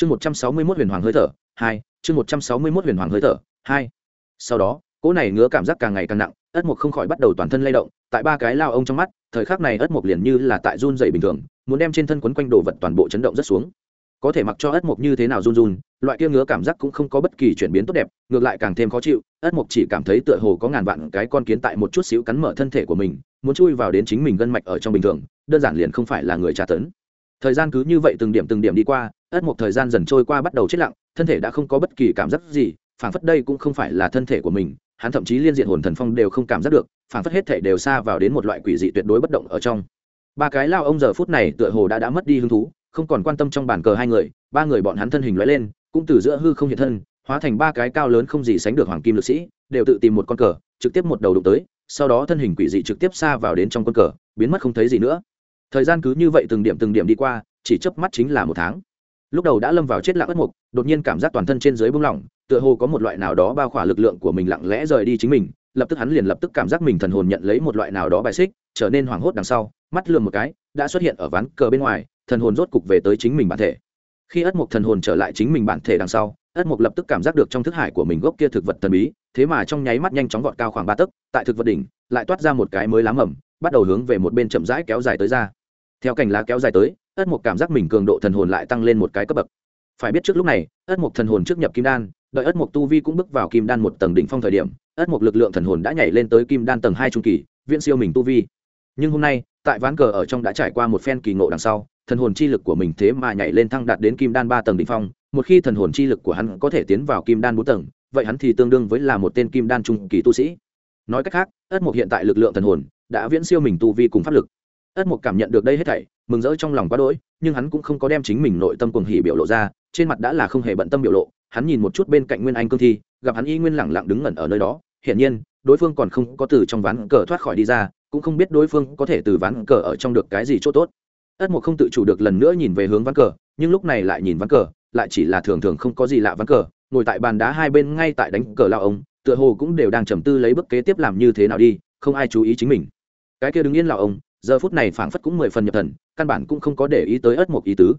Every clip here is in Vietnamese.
chương một trăm sáu mươi mốt huyền hoàng hơi thở, hai, chương một trăm sáu mươi mốt huyền hoàng hơi thở, hai. Sau đó, cỗ này ngứa cảm giác càng ngày càng nặng, ất mục không khỏi bắt đầu toàn thân lay động, tại ba cái lao ông trong mắt, thời khắc này ất mục liền như là tại run dày bình thường, muốn đem trên thân quấn quanh đồ vật toàn bộ chấn động rất xuống. Có thể mặc cho ất mục như thế nào run run, loại kia ngứa cảm giác cũng không có bất kỳ chuyển biến tốt đẹp, ngược lại càng thêm khó chịu, ất mục chỉ cảm thấy tựa hồ có ngàn vạn cái con kiến tại một chút xíu cắn mở thân thể của mình, muốn chui vào đến chính mình gân mạch ở trong bình thường, đơn giản liền không phải là người tra tấn. Thời gian cứ như vậy từng điểm từng điểm đi qua ất mục thời gian dần trôi qua bắt đầu chết lặng, thân thể đã không có bất kỳ cảm giác gì, phảng phất đây cũng không phải là thân thể của mình, hắn thậm chí liên diện hồn thần phong đều không cảm giác được, phảng phất hết thể đều xa vào đến một loại quỷ dị tuyệt đối bất động ở trong. Ba cái lao ông giờ phút này tựa hồ đã đã mất đi hứng thú, không còn quan tâm trong bàn cờ hai người, ba người bọn hắn thân hình lóe lên, cũng từ giữa hư không hiện thân, hóa thành ba cái cao lớn không gì sánh được hoàng kim lực sĩ, đều tự tìm một con cờ, trực tiếp một đầu đụng tới, sau đó thân hình quỷ dị trực tiếp xa vào đến trong con cờ, biến mất không thấy gì nữa. Thời gian cứ như vậy từng điểm từng điểm đi qua, chỉ chớp mắt chính là một tháng lúc đầu đã lâm vào chết lặng ất mục, đột nhiên cảm giác toàn thân trên dưới bung lỏng, tựa hồ có một loại nào đó bao khỏa lực lượng của mình lặng lẽ rời đi chính mình, lập tức hắn liền lập tức cảm giác mình thần hồn nhận lấy một loại nào đó bài xích, trở nên hoảng hốt đằng sau, mắt lườm một cái, đã xuất hiện ở ván cờ bên ngoài, thần hồn rốt cục về tới chính mình bản thể. Khi ất mục thần hồn trở lại chính mình bản thể đằng sau, ất mục lập tức cảm giác được trong thức hải của mình gốc kia thực vật thần bí, thế mà trong nháy mắt nhanh chóng vọt cao khoảng ba tấc, tại thực vật đỉnh, lại toát ra một cái mới lá mầm, bắt đầu hướng về một bên chậm rãi kéo dài tới ra. Theo cành lá kéo dài tới ất mục cảm giác mình cường độ thần hồn lại tăng lên một cái cấp bậc. Phải biết trước lúc này, ất mục thần hồn trước nhập kim đan, đợi ất mục tu vi cũng bước vào kim đan một tầng đỉnh phong thời điểm, ất mục lực lượng thần hồn đã nhảy lên tới kim đan tầng hai trung kỳ, viễn siêu mình tu vi. Nhưng hôm nay, tại ván cờ ở trong đã trải qua một phen kỳ ngộ đằng sau, thần hồn chi lực của mình thế mà nhảy lên thăng đạt đến kim đan ba tầng đỉnh phong, một khi thần hồn chi lực của hắn có thể tiến vào kim đan bốn tầng, vậy hắn thì tương đương với là một tên kim đan trung kỳ tu sĩ. Nói cách khác, ất mục hiện tại lực lượng thần hồn đã viễn siêu mình tu vi cùng pháp lực ất mục cảm nhận được đây hết thảy, mừng rỡ trong lòng quá đỗi, nhưng hắn cũng không có đem chính mình nội tâm cuồng hỉ biểu lộ ra, trên mặt đã là không hề bận tâm biểu lộ, hắn nhìn một chút bên cạnh nguyên anh cương thi, gặp hắn y nguyên lẳng lặng đứng ngẩn ở nơi đó, hiển nhiên, đối phương còn không có từ trong ván cờ thoát khỏi đi ra, cũng không biết đối phương có thể từ ván cờ ở trong được cái gì chỗ tốt. Ất mục không tự chủ được lần nữa nhìn về hướng ván cờ, nhưng lúc này lại nhìn ván cờ, lại chỉ là thường thường không có gì lạ ván cờ, ngồi tại bàn đá hai bên ngay tại đánh cờ lao ông, tựa hồ cũng đều đang trầm tư lấy bước kế tiếp làm như thế nào đi, không ai chú ý chính mình. Cái kia đứng yên lao ông giờ phút này phảng phất cũng mười phần nhập thần, căn bản cũng không có để ý tới ất mục ý tứ.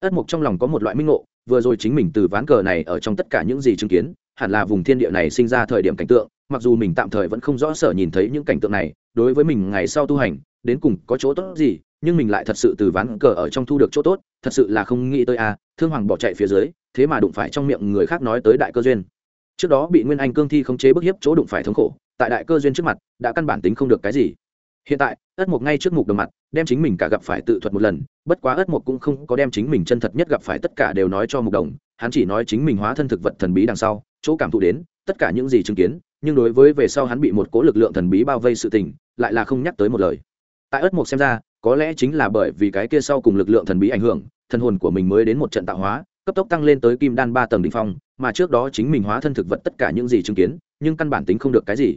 ất mục trong lòng có một loại minh ngộ, vừa rồi chính mình từ ván cờ này ở trong tất cả những gì chứng kiến, hẳn là vùng thiên địa này sinh ra thời điểm cảnh tượng, mặc dù mình tạm thời vẫn không rõ sở nhìn thấy những cảnh tượng này, đối với mình ngày sau tu hành, đến cùng có chỗ tốt gì, nhưng mình lại thật sự từ ván cờ ở trong thu được chỗ tốt, thật sự là không nghĩ tới a, thương hoàng bỏ chạy phía dưới, thế mà đụng phải trong miệng người khác nói tới đại cơ duyên. trước đó bị nguyên anh cương thi khống chế bức hiếp chỗ đụng phải thống khổ, tại đại cơ duyên trước mặt, đã căn bản tính không được cái gì hiện tại, ất mục ngay trước mục đồng mặt, đem chính mình cả gặp phải tự thuật một lần, bất quá ất mục cũng không có đem chính mình chân thật nhất gặp phải tất cả đều nói cho mục đồng, hắn chỉ nói chính mình hóa thân thực vật thần bí đằng sau, chỗ cảm thụ đến, tất cả những gì chứng kiến, nhưng đối với về sau hắn bị một cố lực lượng thần bí bao vây sự tình, lại là không nhắc tới một lời. Tại ất mục xem ra, có lẽ chính là bởi vì cái kia sau cùng lực lượng thần bí ảnh hưởng, thần hồn của mình mới đến một trận tạo hóa, cấp tốc tăng lên tới kim đan ba tầng đ ỉ n h phong, mà trước đó chính mình hóa thân thực vật tất cả những gì chứng kiến, nhưng căn bản tính không được cái gì.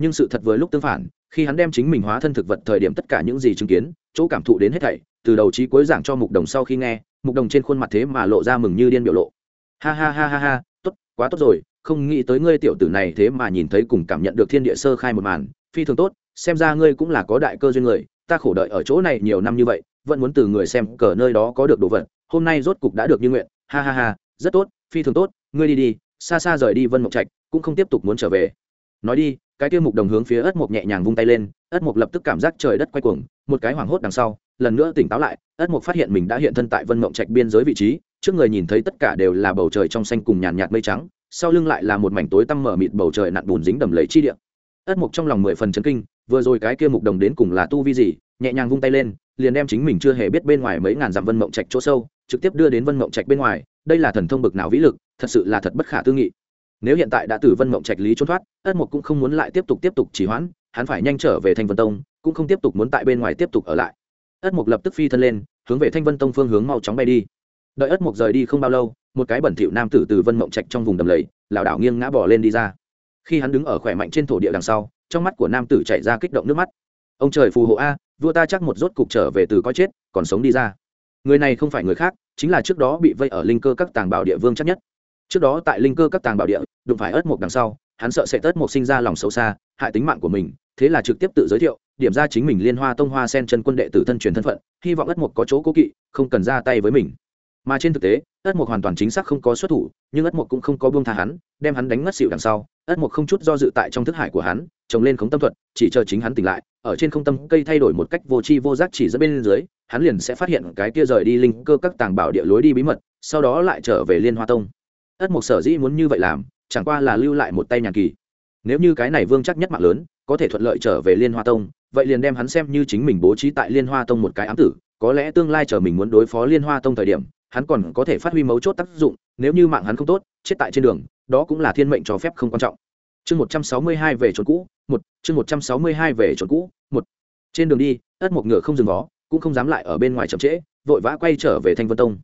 Nhưng sự thật với lúc tương phản khi hắn đem chính mình hóa thân thực vật thời điểm tất cả những gì chứng kiến, chỗ cảm thụ đến hết thảy, từ đầu trí cuối giảng cho mục đồng sau khi nghe, mục đồng trên khuôn mặt thế mà lộ ra mừng như điên biểu lộ. Ha ha ha ha ha, tốt, quá tốt rồi, không nghĩ tới ngươi tiểu tử này thế mà nhìn thấy cùng cảm nhận được thiên địa sơ khai một màn, phi thường tốt, xem ra ngươi cũng là có đại cơ duyên người, ta khổ đợi ở chỗ này nhiều năm như vậy, vẫn muốn từ người xem cờ nơi đó có được đồ vật, hôm nay rốt cục đã được như nguyện, ha ha ha, rất tốt, phi thường tốt, ngươi đi đi, xa xa rời đi vân mộng trạch, cũng không tiếp tục muốn trở về nói đi, cái tiêu mục đồng hướng phía ất mục nhẹ nhàng vung tay lên, ất mục lập tức cảm giác trời đất quay cuồng, một cái hoảng hốt đằng sau, lần nữa tỉnh táo lại, ất mục phát hiện mình đã hiện thân tại vân mộng trạch biên giới vị trí, trước người nhìn thấy tất cả đều là bầu trời trong xanh cùng nhàn nhạt mây trắng, sau lưng lại là một mảnh tối tăm mở mịt bầu trời nặn bùn dính đầm lấy chi địa. Ất mục trong lòng mười phần chấn kinh, vừa rồi cái kia mục đồng đến cùng là tu vi gì, nhẹ nhàng vung tay lên, liền đem chính mình chưa hề biết bên ngoài mấy ngàn dặm vân mộng trạch chỗ sâu, trực tiếp đưa đến vân mộng trạch bên ngoài, đây là thần thông bực nào vĩ lực, thật sự là thật bất khả tư nghị nếu hiện tại đã từ vân mộng trạch lý trốn thoát, ất mục cũng không muốn lại tiếp tục tiếp tục chỉ hoãn, hắn phải nhanh trở về thanh vân tông, cũng không tiếp tục muốn tại bên ngoài tiếp tục ở lại. Ất mục lập tức phi thân lên, hướng về thanh vân tông phương hướng mau chóng bay đi. Đợi ất mục rời đi không bao lâu, một cái bẩn thỉu nam tử từ vân mộng trạch trong vùng đầm lầy, lảo đảo nghiêng ngã bỏ lên đi ra. Khi hắn đứng ở khỏe mạnh trên thổ địa đằng sau, trong mắt của nam tử chạy ra kích động nước mắt. Ông trời phù hộ a, vua ta chắc một rốt cục trở về từ coi chết, còn sống đi ra. Người này không phải người khác, chính là trước đó bị vây ở linh cơ các tàng bảo địa vương chắc nhất trước đó tại linh cơ các tàng bảo địa, đụng phải ớt mộc đằng sau, hắn sợ sẽ tớt mộc sinh ra lòng sâu xa, hại tính mạng của mình, thế là trực tiếp tự giới thiệu, điểm ra chính mình liên hoa tông hoa sen chân quân đệ tử thân truyền thân phận, hy vọng ất mộc có chỗ cố kỵ, không cần ra tay với mình. Mà trên thực tế ất mục hoàn toàn chính xác không có xuất thủ, nhưng ất mục cũng không có buông tha hắn, đem hắn đánh ngất xịu đằng sau ất mục không chút do dự tại trong thức hải của hắn, trồng lên khống tâm thuật, chỉ chờ chính hắn tỉnh lại, ở trên không tâm cây thay đổi một cách vô tri vô giác chỉ dẫn bên dưới, hắn liền sẽ phát hiện cái kia rời đi linh cơ các tàng bảo địa lối đi bí mật, sau đó lại trở về liên hoa tông ất mục sở dĩ muốn như vậy làm, chẳng qua là lưu lại một tay nhàn kỳ. Nếu như cái này vương chắc nhất mạng lớn, có thể thuận lợi trở về liên hoa tông, vậy liền đem hắn xem như chính mình bố trí tại liên hoa tông một cái ám tử, có lẽ tương lai chờ mình muốn đối phó liên hoa tông thời điểm, hắn còn có thể phát huy mấu chốt tác dụng, nếu như mạng hắn không tốt, chết tại trên đường, đó cũng là thiên mệnh cho phép không quan trọng. Chương một trăm sáu mươi hai về trốn cũ, một, chương một trăm sáu mươi hai về trốn cũ, một. Trên đường đi, ất mộc ngựa không dừng vó cũng không dám lại ở bên ngoài chậm trễ, vội vã quay trở về thanh vân tông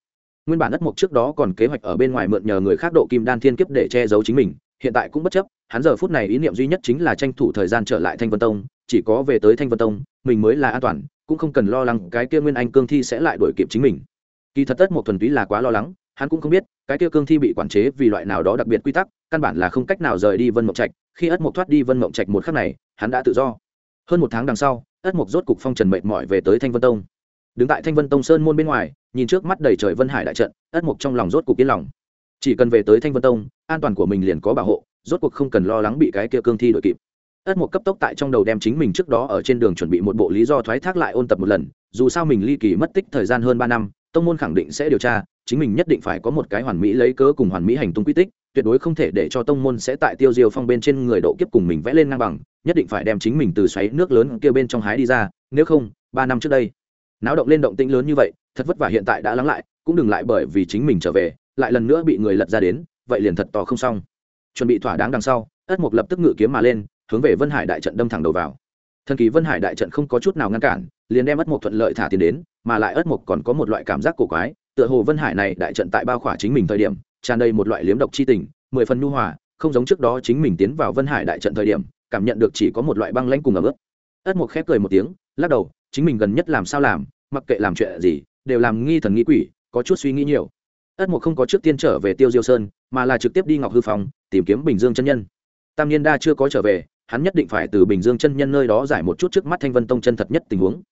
nguyên bản ất Mục trước đó còn kế hoạch ở bên ngoài mượn nhờ người khác độ kim đan thiên kiếp để che giấu chính mình, hiện tại cũng bất chấp, hắn giờ phút này ý niệm duy nhất chính là tranh thủ thời gian trở lại thanh vân tông, chỉ có về tới thanh vân tông, mình mới là an toàn, cũng không cần lo lắng cái kia nguyên anh cương thi sẽ lại đuổi kịp chính mình. Kỳ thật tất một thuần túy là quá lo lắng, hắn cũng không biết, cái kia cương thi bị quản chế vì loại nào đó đặc biệt quy tắc, căn bản là không cách nào rời đi vân mộng trạch, khi ất mộc thoát đi vân mộng trạch một khắc này, hắn đã tự do. Hơn một tháng đằng sau, ất mộc rốt cục phong trần mệt mỏi về tới thanh vân tông đứng tại thanh vân tông sơn môn bên ngoài, nhìn trước mắt đầy trời vân hải đại trận, ất mục trong lòng rốt cục yên lòng. Chỉ cần về tới thanh vân tông, an toàn của mình liền có bảo hộ, rốt cuộc không cần lo lắng bị cái kia cương thi đội kịp. Ất mục cấp tốc tại trong đầu đem chính mình trước đó ở trên đường chuẩn bị một bộ lý do thoái thác lại ôn tập một lần, dù sao mình ly kỳ mất tích thời gian hơn ba năm, tông môn khẳng định sẽ điều tra, chính mình nhất định phải có một cái hoàn mỹ lấy cớ cùng hoàn mỹ hành tung quy tích, tuyệt đối không thể để cho tông môn sẽ tại tiêu diêu phong bên trên người độ kiếp cùng mình vẽ lên ngang bằng, nhất định phải đem chính mình từ xoáy nước lớn kia bên trong hái đi ra, nếu không, ba năm trước đây náo động lên động tĩnh lớn như vậy, thật vất vả hiện tại đã lắng lại, cũng đừng lại bởi vì chính mình trở về, lại lần nữa bị người lật ra đến, vậy liền thật to không xong. Chuẩn bị thỏa đáng đằng sau, ất mục lập tức ngự kiếm mà lên, hướng về vân hải đại trận đâm thẳng đầu vào. Thần kỳ vân hải đại trận không có chút nào ngăn cản, liền đem ất mục thuận lợi thả tiền đến, mà lại ất mục còn có một loại cảm giác cổ quái, tựa hồ vân hải này đại trận tại bao khỏa chính mình thời điểm, tràn đầy một loại liếm độc chi tình, mười phần nhu hòa, không giống trước đó chính mình tiến vào vân hải đại trận thời điểm, cảm nhận được chỉ có một loại băng lãnh cùng ấm ướt ất mục khép cười một tiếng, lắc đầu chính mình gần nhất làm sao làm, mặc kệ làm chuyện gì, đều làm nghi thần nghi quỷ, có chút suy nghĩ nhiều. Ất mục không có trước tiên trở về tiêu diêu sơn, mà là trực tiếp đi ngọc hư phòng tìm kiếm bình dương chân nhân. Tam niên đa chưa có trở về, hắn nhất định phải từ bình dương chân nhân nơi đó giải một chút trước mắt thanh vân tông chân thật nhất tình huống.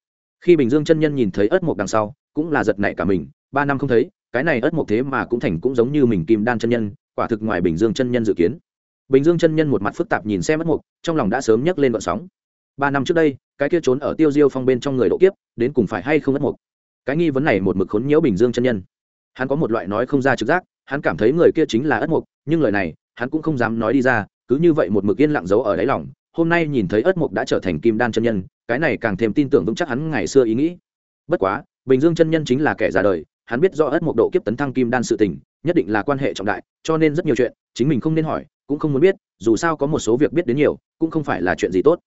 Khi bình dương chân nhân nhìn thấy ất mục đằng sau, cũng là giật nảy cả mình, ba năm không thấy, cái này ất mục thế mà cũng thành cũng giống như mình kim đan chân nhân, quả thực ngoài bình dương chân nhân dự kiến. Bình dương chân nhân một mặt phức tạp nhìn xem ất mục trong lòng đã sớm nhấc lên vận sóng. Ba năm trước đây cái kia trốn ở tiêu diêu phong bên trong người độ kiếp, đến cùng phải hay không ất mục cái nghi vấn này một mực khốn nhiễu bình dương chân nhân. Hắn có một loại nói không ra trực giác, hắn cảm thấy người kia chính là ất mục, nhưng lời này, hắn cũng không dám nói đi ra, cứ như vậy một mực yên lặng giấu ở đáy lòng, hôm nay nhìn thấy ất mục đã trở thành kim đan chân nhân, cái này càng thêm tin tưởng vững chắc hắn ngày xưa ý nghĩ. Bất quá, bình dương chân nhân chính là kẻ già đời, hắn biết do ất mục độ kiếp tấn thăng kim đan sự tình, nhất định là quan hệ trọng đại, cho nên rất nhiều chuyện, chính mình không nên hỏi, cũng không muốn biết, dù sao có một số việc biết đến nhiều, cũng không phải là chuyện gì tốt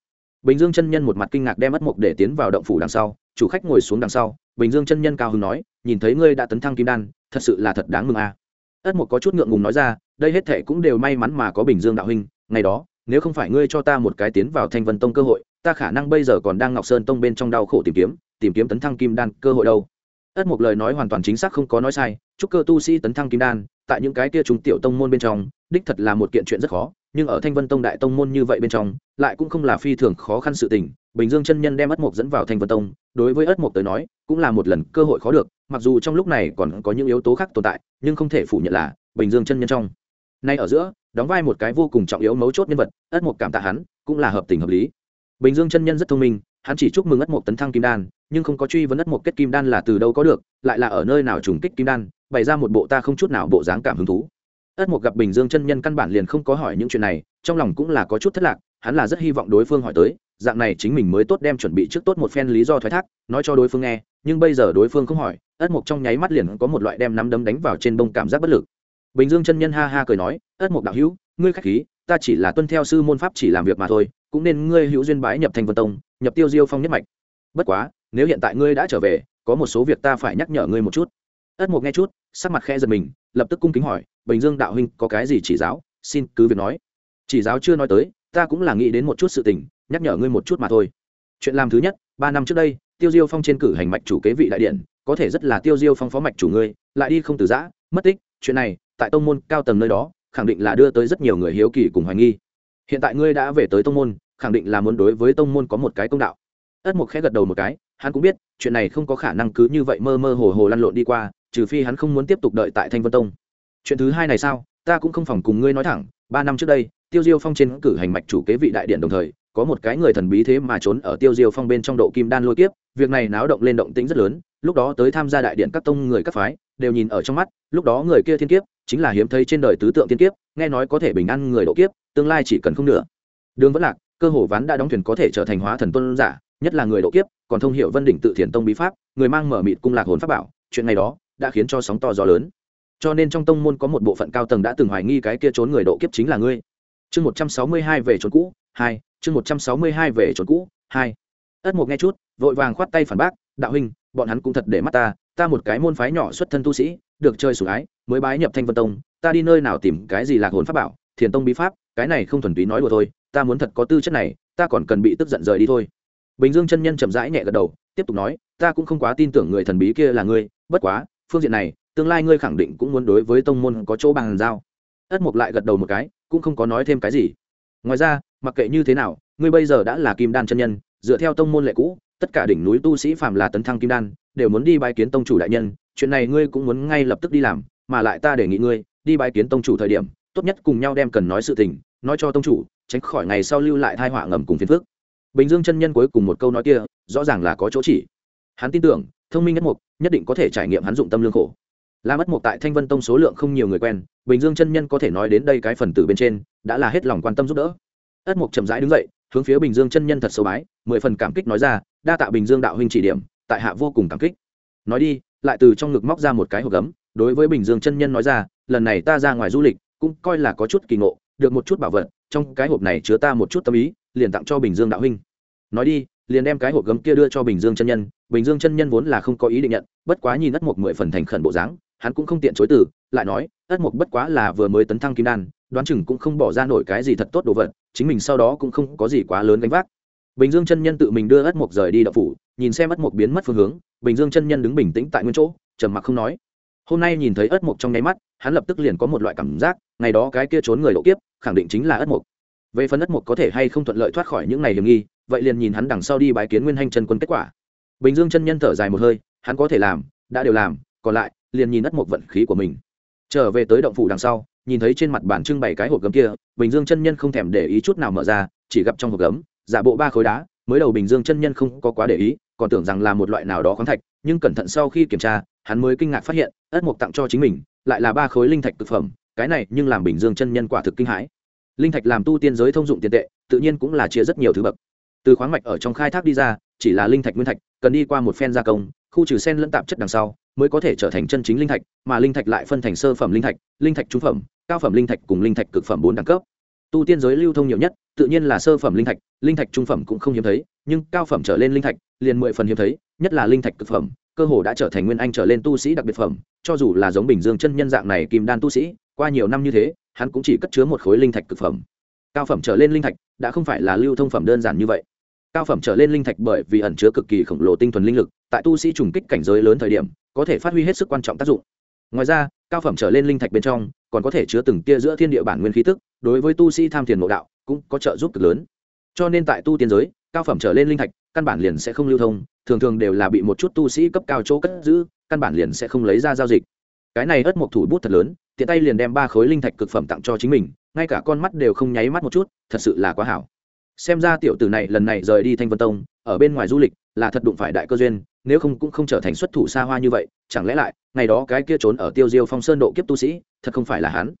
bình dương chân nhân một mặt kinh ngạc đem ất mục để tiến vào động phủ đằng sau, chủ khách ngồi xuống đằng sau, bình dương chân nhân cao hứng nói, nhìn thấy ngươi đã tấn thăng kim đan, thật sự là thật đáng mừng a à. ất mục có chút ngượng ngùng nói ra, đây hết thệ cũng đều may mắn mà có bình dương đạo huynh, ngày đó, nếu không phải ngươi cho ta một cái tiến vào thanh vân tông cơ hội, ta khả năng bây giờ còn đang ngọc sơn tông bên trong đau khổ tìm kiếm tìm kiếm tấn thăng kim đan cơ hội đâu ất Mục lời nói hoàn toàn chính xác không có nói sai, chúc cơ tu sĩ tấn thăng kim đan, tại những cái kia chúng tiểu tông môn bên trong, đích thật là một kiện chuyện rất khó nhưng ở thanh vân tông đại tông môn như vậy bên trong, lại cũng không là phi thường khó khăn sự tình. Bình dương chân nhân đem ất mộc dẫn vào thanh vân tông, đối với ất mộc tới nói, cũng là một lần cơ hội khó được, mặc dù trong lúc này còn có những yếu tố khác tồn tại, nhưng không thể phủ nhận là bình dương chân nhân trong. Nay ở giữa, đóng vai một cái vô cùng trọng yếu mấu chốt nhân vật, ất mộc cảm tạ hắn, cũng là hợp tình hợp lý. Bình dương chân nhân rất thông minh, hắn chỉ chúc mừng ất mộc tấn thăng kim đan, nhưng không có truy vấn ất mộc kết kim đan là từ đâu có được, lại là ở nơi nào trùng kích kim đan, bày ra một bộ ta không chút nào bộ dáng cảm hứng thú ất mục gặp bình dương chân nhân căn bản liền không có hỏi những chuyện này, trong lòng cũng là có chút thất lạc, hắn là rất hy vọng đối phương hỏi tới, dạng này chính mình mới tốt đem chuẩn bị trước tốt một phen lý do thoái thác, nói cho đối phương nghe, nhưng bây giờ đối phương không hỏi, ất mục trong nháy mắt liền có một loại đem nắm đấm đánh vào trên bông cảm giác bất lực. Bình dương chân nhân ha ha cười nói, ất mục đạo hữu, ngươi khách khí, ta chỉ là tuân theo sư môn pháp chỉ làm việc mà thôi, cũng nên ngươi hữu duyên bái nhập thành vân tông, nhập tiêu diêu phong nhất mạch. Bất quá, nếu hiện tại ngươi đã trở về, có một số việc ta phải nhắc nhở ngươi một chút ất mục nghe chút, sắc mặt khẽ giật mình, lập tức cung kính hỏi, bình dương đạo huynh có cái gì chỉ giáo? Xin cứ việc nói. Chỉ giáo chưa nói tới, ta cũng là nghĩ đến một chút sự tình, nhắc nhở ngươi một chút mà thôi. Chuyện làm thứ nhất, ba năm trước đây, tiêu diêu phong trên cử hành mạch chủ kế vị đại điện, có thể rất là tiêu diêu phong phó mạch chủ ngươi, lại đi không từ giã, mất tích, chuyện này, tại tông môn cao tầng nơi đó, khẳng định là đưa tới rất nhiều người hiếu kỳ cùng hoài nghi. Hiện tại ngươi đã về tới tông môn, khẳng định là muốn đối với tông môn có một cái công đạo. Ất mục khẽ gật đầu một cái, hắn cũng biết, chuyện này không có khả năng cứ như vậy mơ mơ hồ hồ lăn lộn đi qua trừ phi hắn không muốn tiếp tục đợi tại thanh vân tông. Chuyện thứ hai này sao? Ta cũng không phòng cùng ngươi nói thẳng, ba năm trước đây, tiêu diêu phong trên cử hành mạch chủ kế vị đại điện đồng thời, có một cái người thần bí thế mà trốn ở tiêu diêu phong bên trong độ kim đan lôi kiếp, việc này náo động lên động tĩnh rất lớn, lúc đó tới tham gia đại điện các tông người các phái, đều nhìn ở trong mắt, lúc đó người kia thiên kiếp, chính là hiếm thấy trên đời tứ tượng thiên kiếp, nghe nói có thể bình an người độ kiếp, tương lai chỉ cần không nữa đường vẫn lạc, cơ hồ ván đã đóng thuyền có thể trở thành hóa thần tôn giả, nhất là người độ kiếp, còn thông hiệu vân đỉnh tự thiền tông bí pháp, người mang mở mịt cung lạc hồn pháp bảo, chuyện này đó đã khiến cho sóng to gió lớn. Cho nên trong tông môn có một bộ phận cao tầng đã từng hoài nghi cái kia trốn người độ kiếp chính là ngươi. Chương một trăm sáu mươi hai về trốn cũ, hai, chương một trăm sáu mươi hai về trốn cũ, hai. Ất mục nghe chút, vội vàng khoát tay phản bác, đạo huynh, bọn hắn cũng thật để mắt ta ta một cái môn phái nhỏ xuất thân tu sĩ, được chơi sủng ái, mới bái nhập thanh vân tông, ta đi nơi nào tìm cái gì lạc hồn pháp bảo, thiền tông bí pháp, cái này không thuần túy nói đùa thôi, ta muốn thật có tư chất này, ta còn cần bị tức giận rời đi thôi. Bình dương chân nhân chậm rãi nhẹ gật đầu, tiếp tục nói, ta cũng không quá tin tưởng người thần bí kia là ngươi, bất quá phương diện này, tương lai ngươi khẳng định cũng muốn đối với tông môn có chỗ bằng giao. Ất mục lại gật đầu một cái, cũng không có nói thêm cái gì. Ngoài ra, mặc kệ như thế nào, ngươi bây giờ đã là kim đan chân nhân, dựa theo tông môn lệ cũ, tất cả đỉnh núi tu sĩ phạm là tấn thăng kim đan, đều muốn đi bái kiến tông chủ đại nhân, chuyện này ngươi cũng muốn ngay lập tức đi làm, mà lại ta đề nghị ngươi, đi bái kiến tông chủ thời điểm, tốt nhất cùng nhau đem cần nói sự tình, nói cho tông chủ, tránh khỏi ngày sau lưu lại thai họa ngầm cùng phiền phước bình dương chân nhân cuối cùng một câu nói kia, rõ ràng là có chỗ chỉ. Hắn tin tưởng, thông minh nhất mục nhất định có thể trải nghiệm hắn dụng tâm lương khổ. La mất một tại thanh vân tông số lượng không nhiều người quen, bình dương chân nhân có thể nói đến đây cái phần tử bên trên, đã là hết lòng quan tâm giúp đỡ. Ất mục chậm rãi đứng dậy, hướng phía bình dương chân nhân thật sâu bái, mười phần cảm kích nói ra, đa tạ bình dương đạo huynh chỉ điểm, tại hạ vô cùng cảm kích. Nói đi, lại từ trong ngực móc ra một cái hộp gấm, đối với bình dương chân nhân nói ra, lần này ta ra ngoài du lịch, cũng coi là có chút kỳ ngộ, được một chút bảo vật, trong cái hộp này chứa ta một chút tâm ý, liền tặng cho bình dương đạo huynh. Nói đi liền đem cái hộp gấm kia đưa cho bình dương chân nhân, bình dương chân nhân vốn là không có ý định nhận, bất quá nhìn ất mục mười phần thành khẩn bộ dáng, hắn cũng không tiện chối từ, lại nói, ất mục bất quá là vừa mới tấn thăng kim đan, đoán chừng cũng không bỏ ra nổi cái gì thật tốt đồ vật, chính mình sau đó cũng không có gì quá lớn gánh vác. Bình dương chân nhân tự mình đưa ất mục rời đi đậu phủ, nhìn xem ất mục biến mất phương hướng, bình dương chân nhân đứng bình tĩnh tại nguyên chỗ, trầm mặc không nói. Hôm nay nhìn thấy ất mục trong nháy mắt, hắn lập tức liền có một loại cảm giác, ngày đó cái kia trốn người độ kiếp, khẳng định chính là ất mục về phần ất mục có thể hay không thuận lợi thoát khỏi những ngày hiểm nghi, vậy liền nhìn hắn đằng sau đi bái kiến nguyên hanh chân quân kết quả. Bình dương chân nhân thở dài một hơi, hắn có thể làm, đã đều làm, còn lại, liền nhìn ất mục vận khí của mình. Trở về tới động phủ đằng sau, nhìn thấy trên mặt bàn trưng bày cái hộp gấm kia, bình dương chân nhân không thèm để ý chút nào mở ra, chỉ gặp trong hộp gấm, giả bộ ba khối đá, mới đầu bình dương chân nhân không có quá để ý, còn tưởng rằng là một loại nào đó khoáng thạch, nhưng cẩn thận sau khi kiểm tra, hắn mới kinh ngạc phát hiện, ất mục tặng cho chính mình, lại là ba khối linh thạch thực phẩm, cái này nhưng làm bình dương chân nhân quả thực kinh hãi linh thạch làm tu tiên giới thông dụng tiền tệ, tự nhiên cũng là chia rất nhiều thứ bậc. Từ khoáng mạch ở trong khai thác đi ra, chỉ là linh thạch nguyên thạch, cần đi qua một phen gia công, khu trừ sen lẫn tạp chất đằng sau, mới có thể trở thành chân chính linh thạch, mà linh thạch lại phân thành sơ phẩm linh thạch linh thạch trung phẩm, cao phẩm linh thạch cùng linh thạch cực phẩm bốn đẳng cấp. Tu tiên giới lưu thông nhiều nhất, tự nhiên là sơ phẩm linh thạch linh thạch trung phẩm cũng không hiếm thấy, nhưng cao phẩm trở lên linh thạch, liền mười phần hiếm thấy, nhất là linh thạch cực phẩm, cơ hồ đã trở thành nguyên anh trở lên tu sĩ đặc biệt phẩm, cho dù là giống bình dương chân nhân dạng này kim đan tu sĩ qua nhiều năm như thế, hắn cũng chỉ cất chứa một khối linh thạch cực phẩm. Cao phẩm trở lên linh thạch đã không phải là lưu thông phẩm đơn giản như vậy. Cao phẩm trở lên linh thạch bởi vì ẩn chứa cực kỳ khổng lồ tinh thuần linh lực, tại tu sĩ trùng kích cảnh giới lớn thời điểm, có thể phát huy hết sức quan trọng tác dụng. Ngoài ra, cao phẩm trở lên linh thạch bên trong còn có thể chứa từng tia giữa thiên địa bản nguyên khí tức, đối với tu sĩ tham thiền mộ đạo cũng có trợ giúp cực lớn. Cho nên tại tu tiên giới, cao phẩm trở lên linh thạch căn bản liền sẽ không lưu thông, thường thường đều là bị một chút tu sĩ cấp cao chỗ cất giữ, căn bản liền sẽ không lấy ra giao dịch cái này ớt một thủ bút thật lớn, tiện tay liền đem ba khối linh thạch cực phẩm tặng cho chính mình, ngay cả con mắt đều không nháy mắt một chút, thật sự là quá hảo. Xem ra tiểu tử này lần này rời đi thanh vân tông, ở bên ngoài du lịch, là thật đụng phải đại cơ duyên, nếu không cũng không trở thành xuất thủ xa hoa như vậy, chẳng lẽ lại, ngày đó cái kia trốn ở tiêu diêu phong sơn độ kiếp tu sĩ, thật không phải là hắn?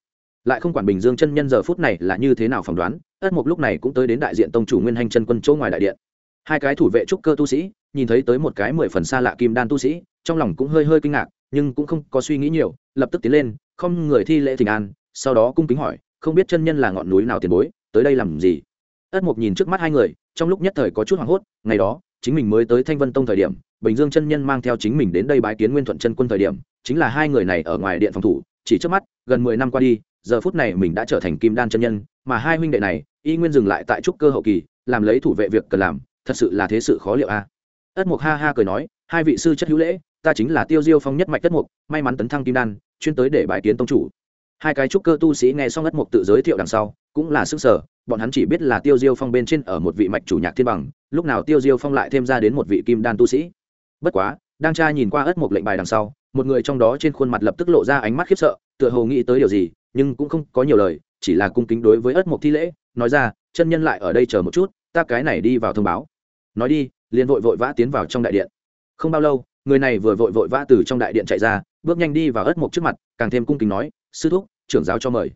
Lại không quản bình dương chân nhân giờ phút này là như thế nào phỏng đoán ất mục lúc này cũng tới đến đại diện tông chủ nguyên hành chân quân chỗ ngoài đại điện. Hai cái thủ vệ trúc cơ tu sĩ, nhìn thấy tới một cái mười phần xa lạ kim đan tu sĩ, trong lòng cũng hơi hơi kinh ngạc nhưng cũng không có suy nghĩ nhiều, lập tức tiến lên, không người thi lễ thỉnh an, sau đó cung kính hỏi, không biết chân nhân là ngọn núi nào tiền bối, tới đây làm gì? Ất mục nhìn trước mắt hai người, trong lúc nhất thời có chút hoảng hốt, ngày đó, chính mình mới tới thanh vân tông thời điểm, bình dương chân nhân mang theo chính mình đến đây bái kiến nguyên thuận chân quân thời điểm, chính là hai người này ở ngoài điện phòng thủ, chỉ trước mắt, gần mười năm qua đi, giờ phút này mình đã trở thành kim đan chân nhân, mà hai huynh đệ này, y nguyên dừng lại tại trúc cơ hậu kỳ, làm lấy thủ vệ việc cần làm, thật sự là thế sự khó liệu a. Ất mục ha ha cười nói hai vị sư chất hữu lễ, ta chính là tiêu diêu phong nhất mạch đất mục, may mắn tấn thăng kim đan, chuyên tới để bài kiến tông chủ. Hai cái trúc cơ tu sĩ nghe xong đất mục tự giới thiệu đằng sau, cũng là sức sở, bọn hắn chỉ biết là tiêu diêu phong bên trên ở một vị mạch chủ nhạc thiên bằng, lúc nào tiêu diêu phong lại thêm ra đến một vị kim đan tu sĩ. Bất quá, đang tra nhìn qua ất mục lệnh bài đằng sau, một người trong đó trên khuôn mặt lập tức lộ ra ánh mắt khiếp sợ, tựa hồ nghĩ tới điều gì, nhưng cũng không có nhiều lời, chỉ là cung kính đối với ất mục thi lễ, nói ra, chân nhân lại ở đây chờ một chút, ta cái này đi vào thông báo. Nói đi, liền vội vội vã tiến vào trong đại điện không bao lâu, người này vừa vội vội vã từ trong đại điện chạy ra, bước nhanh đi vào ất mộc trước mặt, càng thêm cung kính nói, sư thúc, trưởng giáo cho mời.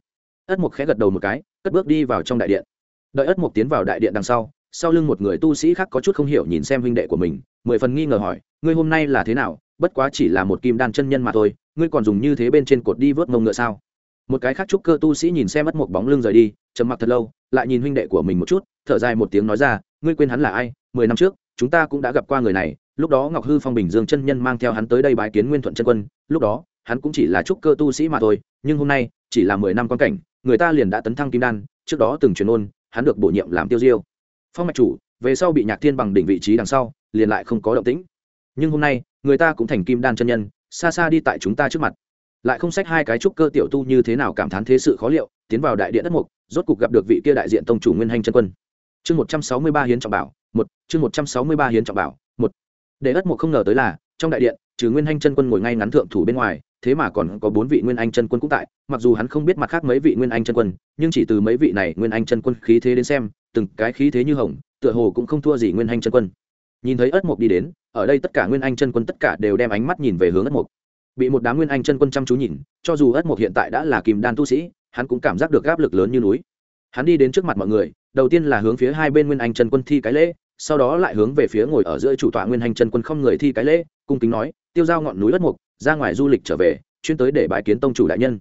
Ất mộc khẽ gật đầu một cái, cất bước đi vào trong đại điện. Đợi ất mộc tiến vào đại điện đằng sau sau lưng một người tu sĩ khác có chút không hiểu nhìn xem huynh đệ của mình, mười phần nghi ngờ hỏi, ngươi hôm nay là thế nào? Bất quá chỉ là một kim đan chân nhân mà thôi, ngươi còn dùng như thế bên trên cột đi vớt mông ngựa sao? Một cái khác trúc cơ tu sĩ nhìn xem ất mộc bóng lưng rời đi, trầm mặc thật lâu, lại nhìn huynh đệ của mình một chút, thở dài một tiếng nói ra, ngươi quên hắn là ai? Mười năm trước, chúng ta cũng đã gặp qua người này lúc đó ngọc hư phong bình dương chân nhân mang theo hắn tới đây bái kiến nguyên thuận chân quân, lúc đó, hắn cũng chỉ là trúc cơ tu sĩ mà thôi, nhưng hôm nay, chỉ là mười năm quan cảnh, người ta liền đã tấn thăng kim đan, trước đó từng truyền ôn, hắn được bổ nhiệm làm tiêu diêu. Phong mạch chủ, về sau bị nhạc thiên bằng đỉnh vị trí đằng sau, liền lại không có động tĩnh. Nhưng hôm nay, người ta cũng thành kim đan chân nhân, xa xa đi tại chúng ta trước mặt. Lại không sách hai cái trúc cơ tiểu tu như thế nào cảm thán thế sự khó liệu, tiến vào đại điện đất mục, rốt cục gặp được vị kia đại diện tông chủ nguyên hành chân quân. Chương một trăm sáu mươi ba hiến trọng bảo, một, chương một trăm sáu mươi ba hiến trọng bảo để ất mục không ngờ tới là, trong đại điện, trừ nguyên anh chân quân ngồi ngay ngắn thượng thủ bên ngoài, thế mà còn có bốn vị nguyên anh chân quân cũng tại, mặc dù hắn không biết mặt khác mấy vị nguyên anh chân quân, nhưng chỉ từ mấy vị này nguyên anh chân quân khí thế đến xem, từng cái khí thế như hồng, tựa hồ cũng không thua gì nguyên anh chân quân. Nhìn thấy ất mục đi đến, ở đây tất cả nguyên anh chân quân tất cả đều đem ánh mắt nhìn về hướng ất mục. Bị một đám nguyên anh chân quân chăm chú nhìn, cho dù ất mục hiện tại đã là kìm đan tu sĩ, hắn cũng cảm giác được áp lực lớn như núi. Hắn đi đến trước mặt mọi người, đầu tiên là hướng phía hai bên nguyên anh chân quân thi cái lễ sau đó lại hướng về phía ngồi ở giữa chủ tọa nguyên hành chân quân không người thi cái lễ, cung kính nói, tiêu giao ngọn núi ất mục, ra ngoài du lịch trở về, chuyên tới để bãi kiến tông chủ đại nhân.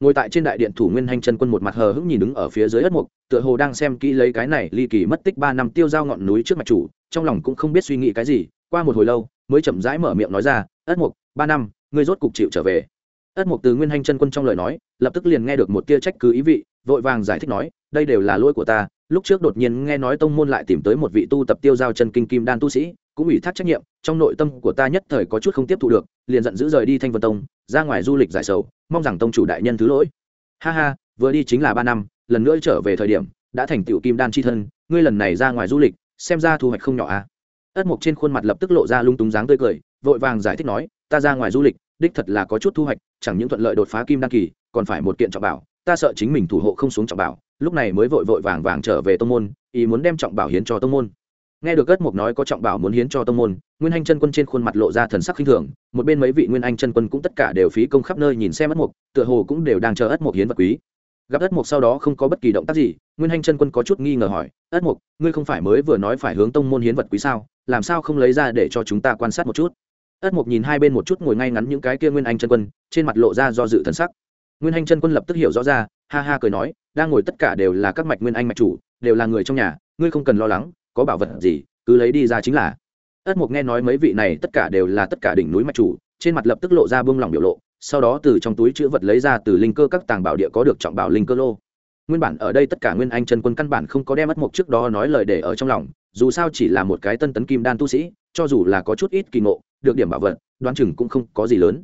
Ngồi tại trên đại điện thủ nguyên hành chân quân một mặt hờ hững nhìn đứng ở phía dưới ất mục, tựa hồ đang xem kỹ lấy cái này ly kỳ mất tích ba năm tiêu giao ngọn núi trước mặt chủ, trong lòng cũng không biết suy nghĩ cái gì, qua một hồi lâu, mới chậm rãi mở miệng nói ra, ất mục, ba năm, ngươi rốt cục chịu trở về. Ất mục từ nguyên hành chân quân trong lời nói, lập tức liền nghe được một tia trách cứ ý vị, vội vàng giải thích nói đây đều là lỗi của ta. Lúc trước đột nhiên nghe nói tông môn lại tìm tới một vị tu tập tiêu giao chân kinh kim đan tu sĩ, cũng ủy thác trách nhiệm, trong nội tâm của ta nhất thời có chút không tiếp thu được, liền giận dữ rời đi thanh vân tông, ra ngoài du lịch giải sầu, mong rằng tông chủ đại nhân thứ lỗi. Ha ha, vừa đi chính là ba năm, lần nữa trở về thời điểm, đã thành tựu kim đan c h i thân, ngươi lần này ra ngoài du lịch, xem ra thu hoạch không nhỏ à. Ất mộc trên khuôn mặt lập tức lộ ra lung túng dáng tươi cười, vội vàng giải thích nói, ta ra ngoài du lịch, đích thật là có chút thu hoạch, chẳng những thuận lợi đột phá kim đan kỳ, còn phải một kiện trọng bảo, ta sợ chính mình thủ hộ không xuống trọng bảo lúc này mới vội vội vàng vàng trở về tông môn, ý muốn đem trọng bảo hiến cho tông môn. Nghe được ất mục nói có trọng bảo muốn hiến cho tông môn, nguyên anh chân quân trên khuôn mặt lộ ra thần sắc khinh thường, một bên mấy vị nguyên anh chân quân cũng tất cả đều phí công khắp nơi nhìn xem ất mục tựa hồ cũng đều đang chờ ất mục hiến vật quý. Gặp ất mục sau đó không có bất kỳ động tác gì, nguyên anh chân quân có chút nghi ngờ hỏi, ất mục ngươi không phải mới vừa nói phải hướng tông môn hiến vật quý sao? Làm sao không lấy ra để cho chúng ta quan sát một chút? Ất mục nhìn hai bên một chút ngồi ngay ngắn những cái kia nguyên anh chân quân, trên mặt lộ ra do dự thần sắc nguyên anh chân quân lập tức hiểu rõ ra, ha ha cười nói, đang ngồi tất cả đều là các mạch nguyên anh mạch chủ, đều là người trong nhà, ngươi không cần lo lắng, có bảo vật gì, cứ lấy đi ra chính là. Ất mục nghe nói mấy vị này tất cả đều là tất cả đỉnh núi mạch chủ, trên mặt lập tức lộ ra bưng lỏng biểu lộ, sau đó từ trong túi chữ vật lấy ra từ linh cơ các tàng bảo địa có được trọng bảo linh cơ lô. Nguyên bản ở đây tất cả nguyên anh chân quân căn bản không có đem ất mục trước đó nói lời để ở trong lòng, dù sao chỉ là một cái tân tấn kim đan tu sĩ, cho dù là có chút ít kỳ ngộ, được điểm bảo vật, đoán chừng cũng không có gì lớn.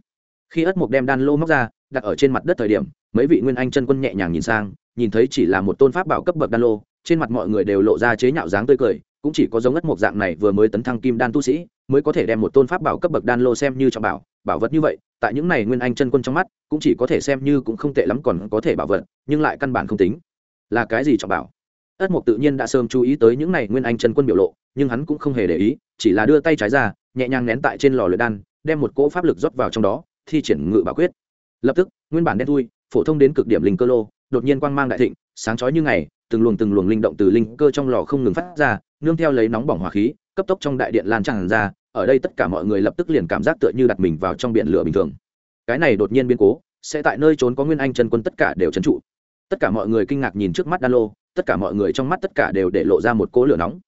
Khi ất mục đem đan lô móc ra đặt ở trên mặt đất thời điểm, mấy vị nguyên anh chân quân nhẹ nhàng nhìn sang, nhìn thấy chỉ là một tôn pháp bảo cấp bậc đan lô, trên mặt mọi người đều lộ ra chế nhạo dáng tươi cười, cũng chỉ có giống ất mộc dạng này vừa mới tấn thăng kim đan tu sĩ, mới có thể đem một tôn pháp bảo cấp bậc đan lô xem như trọng bảo bảo vật như vậy, tại những này nguyên anh chân quân trong mắt, cũng chỉ có thể xem như cũng không tệ lắm còn có thể bảo vật, nhưng lại căn bản không tính. Là cái gì trọng bảo? Ất mộc tự nhiên đã sớm chú ý tới những này nguyên anh chân quân biểu lộ, nhưng hắn cũng không hề để ý, chỉ là đưa tay trái ra, nhẹ nhàng nén tại trên lò luyện đan, đem một cỗ pháp lực rót vào trong đó, thi triển ngự bảo quyết lập tức, nguyên bản đen thui, phổ thông đến cực điểm linh cơ lô, đột nhiên quang mang đại thịnh, sáng chói như ngày, từng luồng từng luồng linh động từ linh cơ trong lò không ngừng phát ra, nương theo lấy nóng bỏng hỏa khí, cấp tốc trong đại điện lan tràn ra, ở đây tất cả mọi người lập tức liền cảm giác tựa như đặt mình vào trong biển lửa bình thường. Cái này đột nhiên biến cố, sẽ tại nơi trốn có nguyên anh chân quân tất cả đều trấn trụ. Tất cả mọi người kinh ngạc nhìn trước mắt đan lô, tất cả mọi người trong mắt tất cả đều để lộ ra một cỗ lửa nóng.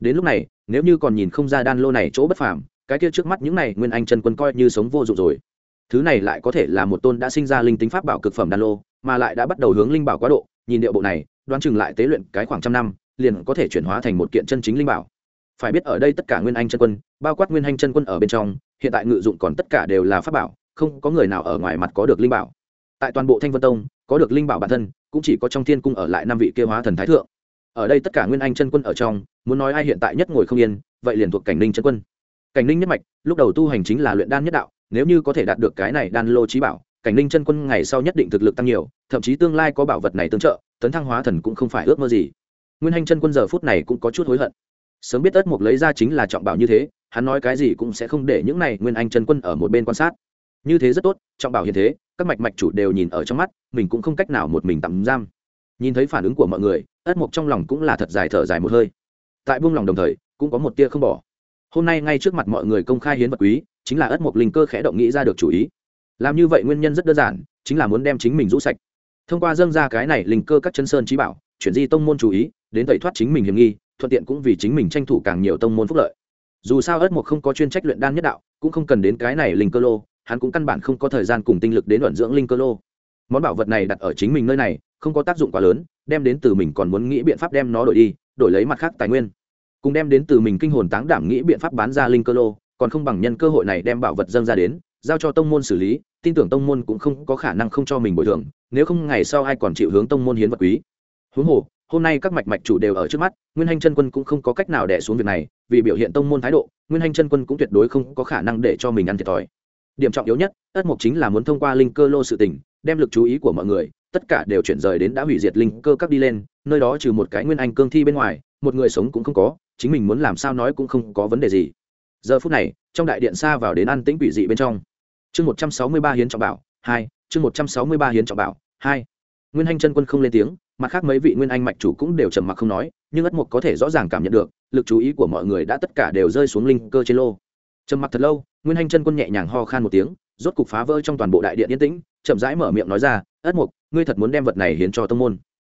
Đến lúc này, nếu như còn nhìn không ra đan lô này chỗ bất phàm, cái kia trước mắt những này nguyên anh chân quân coi như sống vô dụng rồi thứ này lại có thể là một tôn đã sinh ra linh tính pháp bảo cực phẩm đan lô, mà lại đã bắt đầu hướng linh bảo quá độ, nhìn điệu bộ này, đoán chừng lại tế luyện cái khoảng trăm năm, liền có thể chuyển hóa thành một kiện chân chính linh bảo. Phải biết ở đây tất cả nguyên anh chân quân, bao quát nguyên anh chân quân ở bên trong, hiện tại ngự dụng còn tất cả đều là pháp bảo, không có người nào ở ngoài mặt có được linh bảo. Tại toàn bộ thanh vân tông, có được linh bảo bản thân, cũng chỉ có trong thiên cung ở lại năm vị kia hóa thần thái thượng. Ở đây tất cả nguyên anh chân quân ở trong, muốn nói ai hiện tại nhất ngồi không yên, vậy liền thuộc cảnh ninh chân quân. Cảnh ninh nhất mạch, lúc đầu tu hành chính là luyện đan nhất đạo nếu như có thể đạt được cái này đan lô trí bảo, cảnh linh chân quân ngày sau nhất định thực lực tăng nhiều, thậm chí tương lai có bảo vật này tương trợ, tấn thăng hóa thần cũng không phải ước mơ gì. Nguyên hành chân quân giờ phút này cũng có chút hối hận. Sớm biết ất mục lấy ra chính là trọng bảo như thế, hắn nói cái gì cũng sẽ không để những này nguyên anh chân quân ở một bên quan sát. Như thế rất tốt, trọng bảo hiện thế, các mạch mạch chủ đều nhìn ở trong mắt, mình cũng không cách nào một mình tạm giam. Nhìn thấy phản ứng của mọi người ất mục trong lòng cũng là thật dài thở dài một hơi. Tại buông lòng đồng thời, cũng có một tia không bỏ. Hôm nay ngay trước mặt mọi người công khai hiến vật quý chính là ất mộc linh cơ khẽ động nghĩ ra được chủ ý. Làm như vậy nguyên nhân rất đơn giản, chính là muốn đem chính mình rũ sạch. Thông qua dâng ra cái này linh cơ các chân sơn trí bảo, chuyển di tông môn chú ý, đến tẩy thoát chính mình hiểm nghi, thuận tiện cũng vì chính mình tranh thủ càng nhiều tông môn phúc lợi. Dù sao ất mộc không có chuyên trách luyện đan nhất đạo, cũng không cần đến cái này linh cơ lô, hắn cũng căn bản không có thời gian cùng tinh lực đến luận dưỡng linh cơ lô. Món bảo vật này đặt ở chính mình nơi này, không có tác dụng quá lớn, đem đến từ mình còn muốn nghĩ biện pháp đem nó đổi đi, đổi lấy mặt khác tài nguyên. Cùng đem đến từ mình kinh hồn táng đảm nghĩ biện pháp bán ra linh cơ lô còn không bằng nhân cơ hội này đem bảo vật dâng ra đến, giao cho tông môn xử lý, tin tưởng tông môn cũng không có khả năng không cho mình bồi thường, nếu không ngày sau ai còn chịu hướng tông môn hiến vật quý. Huống hồ, hôm nay các mạch mạch chủ đều ở trước mắt, nguyên hành chân quân cũng không có cách nào đẻ xuống việc này, vì biểu hiện tông môn thái độ, nguyên hành chân quân cũng tuyệt đối không có khả năng để cho mình ăn thiệt thòi. Điểm trọng yếu nhất ất mục chính là muốn thông qua linh cơ lô sự tình, đem lực chú ý của mọi người, tất cả đều chuyển rời đến đã hủy diệt linh cơ các đi lên, nơi đó trừ một cái nguyên anh cương thi bên ngoài, một người sống cũng không có, chính mình muốn làm sao nói cũng không có vấn đề gì giờ phút này, trong đại điện xa vào đến an tĩnh quỷ dị bên trong. Chương một trăm sáu mươi ba hiến trọng bảo, hai, chương một trăm sáu mươi ba hiến trọng bảo, hai. Nguyên anh chân quân không lên tiếng, mặt khác mấy vị nguyên anh mạch chủ cũng đều trầm mặc không nói, nhưng ất mục có thể rõ ràng cảm nhận được, lực chú ý của mọi người đã tất cả đều rơi xuống linh cơ trên lô. Trầm mặc thật lâu, nguyên anh chân quân nhẹ nhàng ho khan một tiếng, rốt cục phá vỡ trong toàn bộ đại điện yên tĩnh, chậm rãi mở miệng nói ra, ất mục, ngươi thật muốn đem vật này hiến cho tông môn?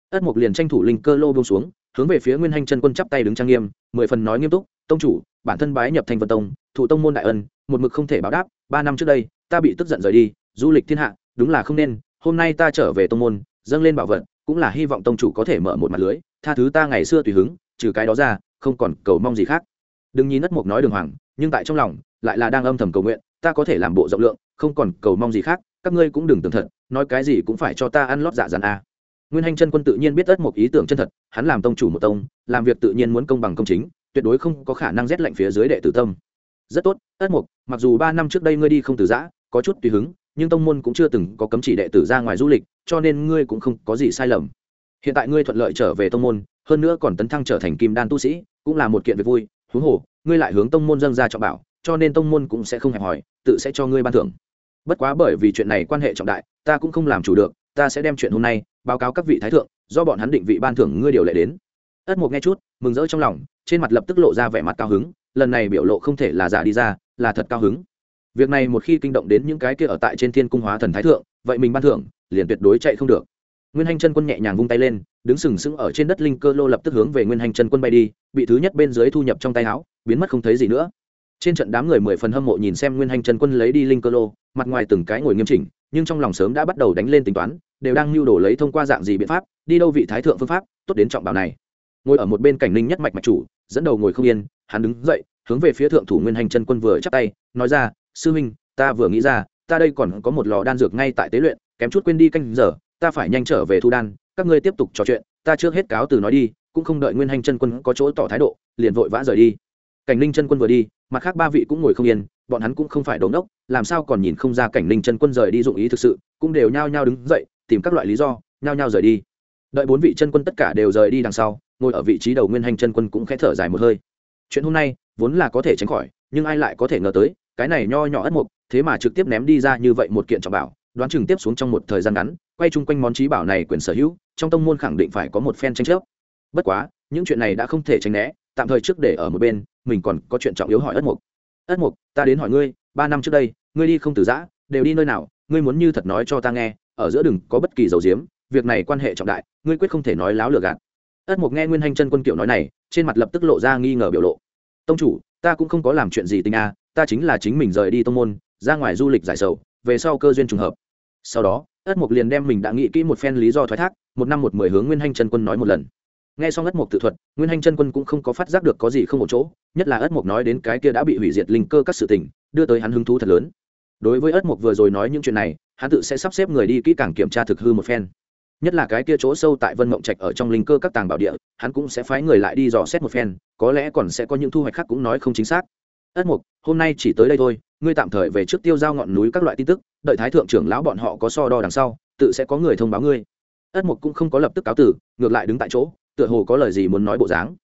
Ất mục liền tranh thủ linh cơ lô buông xuống, hướng về phía nguyên hanh chân quân chắp tay đứng trang nghiêm, mười phần nói nghiêm túc tông chủ, bản thân bái nhập thành vân tông, thụ tông môn đại ân, một mực không thể báo đáp, ba năm trước đây, ta bị tức giận rời đi, du lịch thiên hạ, đúng là không nên, hôm nay ta trở về tông môn, dâng lên bảo vật, cũng là hy vọng tông chủ có thể mở một mặt lưới, tha thứ ta ngày xưa tùy hứng, trừ cái đó ra, không còn cầu mong gì khác. Đừng nhìn ất mục nói đường hoàng, nhưng tại trong lòng, lại là đang âm thầm cầu nguyện, ta có thể làm bộ rộng lượng, không còn cầu mong gì khác, các ngươi cũng đừng tưởng thật, nói cái gì cũng phải cho ta ăn lót dạ dàn a. Nguyên hành chân quân tự nhiên biết ất một ý tưởng chân thật, hắn làm tông chủ một tông, làm việc tự nhiên muốn công bằng công chính tuyệt đối không có khả năng rét lạnh phía dưới đệ tử tâm. Rất tốt, ất mục mặc dù ba năm trước đây ngươi đi không từ giã, có chút tùy hứng, nhưng tông môn cũng chưa từng có cấm chỉ đệ tử ra ngoài du lịch, cho nên ngươi cũng không có gì sai lầm. Hiện tại ngươi thuận lợi trở về tông môn, hơn nữa còn tấn thăng trở thành kim đan tu sĩ, cũng là một kiện việc vui. Huống hồ, ngươi lại hướng tông môn dâng ra trọng bảo, cho nên tông môn cũng sẽ không hẹp hòi, tự sẽ cho ngươi ban thưởng. Bất quá bởi vì chuyện này quan hệ trọng đại, ta cũng không làm chủ được, ta sẽ đem chuyện hôm nay báo cáo các vị thái thượng, do bọn hắn định vị ban thưởng ngươi điều lệ đến ất mục nghe chút, mừng rỡ trong lòng, trên mặt lập tức lộ ra vẻ mặt cao hứng, lần này biểu lộ không thể là giả đi ra, là thật cao hứng. Việc này một khi kinh động đến những cái kia ở tại trên thiên cung hóa thần thái thượng, vậy mình ban thưởng, liền tuyệt đối chạy không được. Nguyên hành chân quân nhẹ nhàng vung tay lên, đứng sừng sững ở trên đất linh cơ lô lập tức hướng về nguyên hành chân quân bay đi, bị thứ nhất bên dưới thu nhập trong tay áo, biến mất không thấy gì nữa. Trên trận đám người mười phần hâm mộ nhìn xem nguyên hành chân quân lấy đi linh cơ lô, mặt ngoài từng cái ngồi nghiêm chỉnh, nhưng trong lòng sớm đã bắt đầu đánh lên tính toán, đều đang lưu đồ lấy thông qua dạng gì biện pháp, đi đâu vị thái thượng phương pháp, tốt đến trọng bảo này ngồi ở một bên cảnh ninh nhất mạch mạch chủ, dẫn đầu ngồi không yên, hắn đứng dậy, hướng về phía thượng thủ nguyên hành chân quân vừa chắp tay, nói ra, sư huynh, ta vừa nghĩ ra, ta đây còn có một lò đan dược ngay tại tế luyện, kém chút quên đi canh giờ, ta phải nhanh trở về thu đan, các ngươi tiếp tục trò chuyện, ta trước hết cáo từ nói đi, cũng không đợi nguyên hành chân quân có chỗ tỏ thái độ, liền vội vã rời đi. Cảnh ninh chân quân vừa đi, mặt khác ba vị cũng ngồi không yên, bọn hắn cũng không phải đống đốc làm sao còn nhìn không ra cảnh ninh chân quân rời đi dụng ý thực sự, cũng đều nhao nhao đứng dậy, tìm các loại lý do, nhao nhao rời đi. Đợi bốn vị chân quân tất cả đều rời đi đằng sau ngồi ở vị trí đầu nguyên hành chân quân cũng khẽ thở dài một hơi. Chuyện hôm nay vốn là có thể tránh khỏi, nhưng ai lại có thể ngờ tới, cái này nho nhỏ ất mục, thế mà trực tiếp ném đi ra như vậy một kiện trọng bảo, đoán chừng tiếp xuống trong một thời gian ngắn, quay chung quanh món trí bảo này quyền sở hữu, trong tông môn khẳng định phải có một phen tranh chấp. Bất quá, những chuyện này đã không thể tránh né, tạm thời trước để ở một bên, mình còn có chuyện trọng yếu hỏi ất mục. Ất mục, ta đến hỏi ngươi, ba năm trước đây, ngươi đi không từ giã, đều đi nơi nào, ngươi muốn như thật nói cho ta nghe, ở giữa đừng có bất kỳ dầu diếm, việc này quan hệ trọng đại, ngươi quyết không thể nói láo lừa gạt ất mục nghe nguyên hành chân quân kiểu nói này, trên mặt lập tức lộ ra nghi ngờ biểu lộ. Tông chủ, ta cũng không có làm chuyện gì tình a ta chính là chính mình rời đi tông môn, ra ngoài du lịch giải sầu, về sau cơ duyên trùng hợp. Sau đó, ất mục liền đem mình đã nghĩ kỹ một phen lý do thoái thác, một năm một mười hướng nguyên hành chân quân nói một lần. Nghe xong ất mục tự thuật, nguyên hành chân quân cũng không có phát giác được có gì không một chỗ, nhất là ất mục nói đến cái kia đã bị hủy diệt linh cơ các sự tình, đưa tới hắn hứng thú thật lớn. Đối với ất mục vừa rồi nói những chuyện này, hắn tự sẽ sắp xếp người đi kỹ càng kiểm tra thực hư một phen nhất là cái kia chỗ sâu tại vân mộng trạch ở trong linh cơ các tàng bảo địa, hắn cũng sẽ phái người lại đi dò xét một phen, có lẽ còn sẽ có những thu hoạch khác cũng nói không chính xác. Ất mục, hôm nay chỉ tới đây thôi, ngươi tạm thời về trước tiêu giao ngọn núi các loại tin tức, đợi thái thượng trưởng lão bọn họ có so đo đằng sau, tự sẽ có người thông báo ngươi. Ất mục cũng không có lập tức cáo tử ngược lại đứng tại chỗ, tựa hồ có lời gì muốn nói bộ dáng.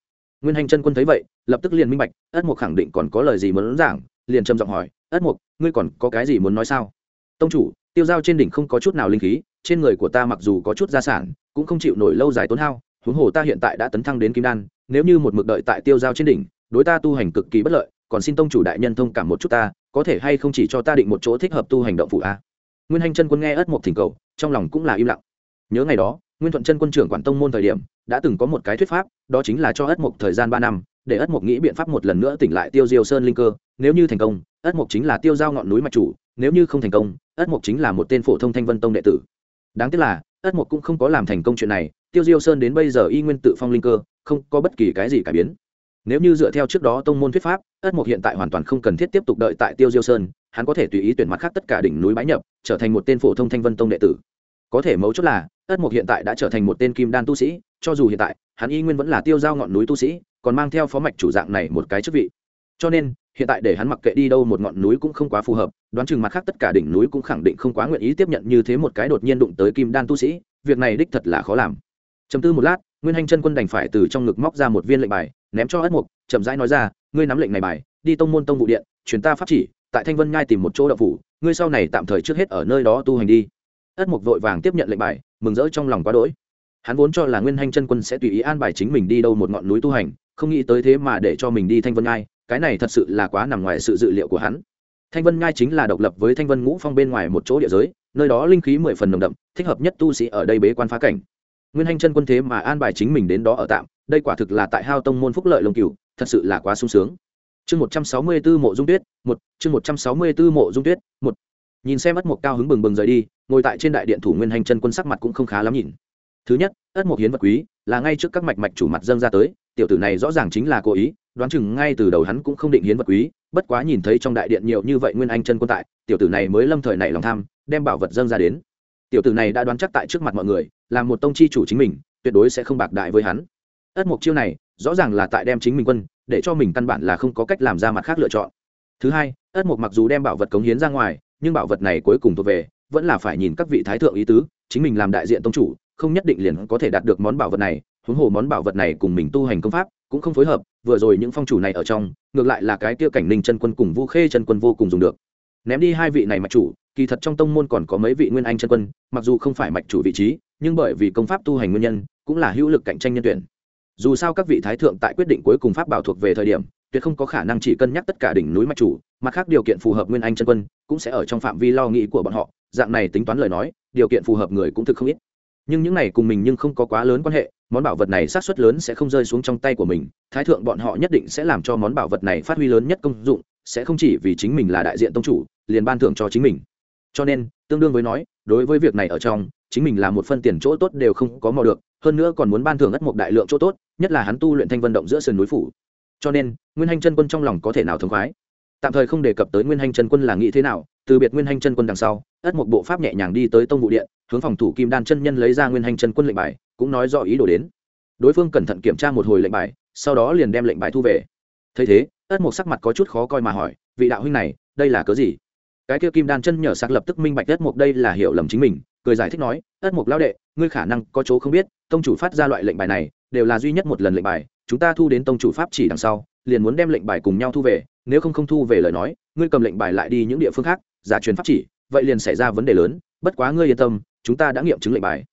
Nguyên hành chân quân thấy vậy, lập tức liền minh bạch, ất mục khẳng định còn có lời gì muốn giảng, liền trầm giọng hỏi, ất mục, ngươi còn có cái gì muốn nói sao? Tông chủ tiêu giao trên đỉnh không có chút nào linh khí, trên người của ta mặc dù có chút gia sản, cũng không chịu nổi lâu dài tốn hao, huống hồ ta hiện tại đã tấn thăng đến kim đan, nếu như một mực đợi tại tiêu giao trên đỉnh, đối ta tu hành cực kỳ bất lợi, còn xin tông chủ đại nhân thông cảm một chút ta, có thể hay không chỉ cho ta định một chỗ thích hợp tu hành động phụ a? Nguyên hành chân quân nghe ất mục thỉnh cầu, trong lòng cũng là im lặng. Nhớ ngày đó, nguyên thuận chân quân trưởng quản tông môn thời điểm, đã từng có một cái thuyết pháp, đó chính là cho ất mục thời gian ba năm, để ất mục nghĩ biện pháp một lần nữa tỉnh lại tiêu diêu sơn linh cơ, nếu như thành công ất mục chính là tiêu giao ngọn núi mạch chủ nếu như không thành công, ất mục chính là một tên phổ thông thanh vân tông đệ tử. Đáng tiếc là, ất mục cũng không có làm thành công chuyện này, tiêu diêu sơn đến bây giờ y nguyên tự phong linh cơ, không có bất kỳ cái gì cải biến. Nếu như dựa theo trước đó tông môn thuyết pháp, ất mục hiện tại hoàn toàn không cần thiết tiếp tục đợi tại tiêu diêu sơn, hắn có thể tùy ý tuyển mặt khác tất cả đỉnh núi bãi nhập, trở thành một tên phổ thông thanh vân tông đệ tử. Có thể mấu chốt là, ất mục hiện tại đã trở thành một tên kim đan tu sĩ, cho dù hiện tại, hắn y nguyên vẫn là tiêu giao ngọn núi tu sĩ, còn mang theo phó mạch chủ dạng này một cái chức vị. Cho nên hiện tại để hắn mặc kệ đi đâu một ngọn núi cũng không quá phù hợp, đoán chừng mặt khác tất cả đỉnh núi cũng khẳng định không quá nguyện ý tiếp nhận như thế một cái đột nhiên đụng tới kim đan tu sĩ, việc này đích thật là khó làm. Chấm tư một lát, nguyên hành chân quân đành phải từ trong ngực móc ra một viên lệnh bài, ném cho ất mục, chậm rãi nói ra, ngươi nắm lệnh này bài, đi tông môn tông vụ điện chuyển ta pháp chỉ, tại thanh vân ngai tìm một chỗ đậu phủ, ngươi sau này tạm thời trước hết ở nơi đó tu hành đi. Ất mục vội vàng tiếp nhận lệnh bài, mừng rỡ trong lòng quá đỗi. Hắn vốn cho là nguyên hành chân quân sẽ tùy ý an bài chính mình đi đâu một ngọn núi tu hành, không nghĩ tới thế mà để cho mình đi thanh vân ngai cái này thật sự là quá nằm ngoài sự dự liệu của hắn. Thanh vân ngai chính là độc lập với thanh vân ngũ phong bên ngoài một chỗ địa giới, nơi đó linh khí mười phần nồng đậm, thích hợp nhất tu sĩ ở đây bế quan phá cảnh. Nguyên hành chân quân thế mà an bài chính mình đến đó ở tạm, đây quả thực là tại hao tông môn phúc lợi lồng cửu thật sự là quá sung sướng. Chương một trăm sáu mươi b ố mộ dung tuyết, một, chương một trăm sáu mươi b ố mộ dung tuyết, một. Nhìn xem ất mộc cao hứng bừng bừng rời đi, ngồi tại trên đại điện thủ nguyên hành chân quân sắc mặt cũng không khá lắm nhìn. Thứ nhất, ất mộc hiến vật quý, là ngay trước các mạch mạch chủ mặt dâng ra tới tiểu tử này rõ ràng chính là cố ý, đoán chừng ngay từ đầu hắn cũng không định hiến vật quý, bất quá nhìn thấy trong đại điện nhiều như vậy nguyên anh chân quân tại, tiểu tử này mới lâm thời nảy lòng tham, đem bảo vật dâng ra đến. Tiểu tử này đã đoán chắc tại trước mặt mọi người, là một tông chi chủ chính mình, tuyệt đối sẽ không bạc đại với hắn. Ất mục chiêu này, rõ ràng là tại đem chính mình quân, để cho mình căn bản là không có cách làm ra mặt khác lựa chọn. Thứ hai, ất mục mặc dù đem bảo vật cống hiến ra ngoài, nhưng bảo vật này cuối cùng thuộc về, vẫn là phải nhìn các vị thái thượng ý tứ, chính mình làm đại diện tông chủ, không nhất định liền có thể đạt được món bảo vật này huống hồ món bảo vật này cùng mình tu hành công pháp cũng không phối hợp, vừa rồi những phong chủ này ở trong, ngược lại là cái kia cảnh ninh chân quân cùng vu khê chân quân vô cùng dùng được. Ném đi hai vị này mạch chủ, kỳ thật trong tông môn còn có mấy vị nguyên anh chân quân, mặc dù không phải mạch chủ vị trí, nhưng bởi vì công pháp tu hành nguyên nhân, cũng là hữu lực cạnh tranh nhân tuyển. Dù sao các vị thái thượng tại quyết định cuối cùng pháp bảo thuộc về thời điểm, tuyệt không có khả năng chỉ cân nhắc tất cả đỉnh núi mạch chủ mặt khác điều kiện phù hợp nguyên anh chân quân cũng sẽ ở trong phạm vi lo nghĩ của bọn họ. Dạng này tính toán lời nói, điều kiện phù hợp người cũng thực không ít nhưng những này cùng mình nhưng không có quá lớn quan hệ, món bảo vật này sát xuất lớn sẽ không rơi xuống trong tay của mình, thái thượng bọn họ nhất định sẽ làm cho món bảo vật này phát huy lớn nhất công dụng, sẽ không chỉ vì chính mình là đại diện tông chủ, liền ban thưởng cho chính mình. Cho nên, tương đương với nói, đối với việc này ở trong, chính mình là một phân tiền chỗ tốt đều không có mò được, hơn nữa còn muốn ban thưởng ất một đại lượng chỗ tốt, nhất là hắn tu luyện thanh vận động giữa sườn núi phủ. Cho nên, nguyên hanh chân quân trong lòng có thể nào thống khoái? Tạm thời không đề cập tới nguyên hành chân quân là nghĩ thế nào, từ biệt nguyên hành chân quân đằng sau, ất một bộ pháp nhẹ nhàng đi tới tông vụ điện, hướng phòng thủ kim đan chân nhân lấy ra nguyên hành chân quân lệnh bài, cũng nói rõ ý đồ đến. Đối phương cẩn thận kiểm tra một hồi lệnh bài, sau đó liền đem lệnh bài thu về. Thấy thế, ất một sắc mặt có chút khó coi mà hỏi, vị đạo huynh này, đây là cớ gì? Cái kia kim đan chân nhở sạc lập tức minh bạch ất mục đây là hiểu lầm chính mình, cười giải thích nói, ất mục lao đệ, ngươi khả năng có chỗ không biết, tông chủ phát ra loại lệnh bài này, đều là duy nhất một lần lệnh bài, chúng ta thu đến tông chủ pháp chỉ đằng sau, liền muốn đem lệnh bài cùng nhau thu về nếu không không thu về lời nói, ngươi cầm lệnh bài lại đi những địa phương khác, giả truyền pháp chỉ, vậy liền xảy ra vấn đề lớn, bất quá ngươi yên tâm, chúng ta đã nghiệm chứng lệnh bài.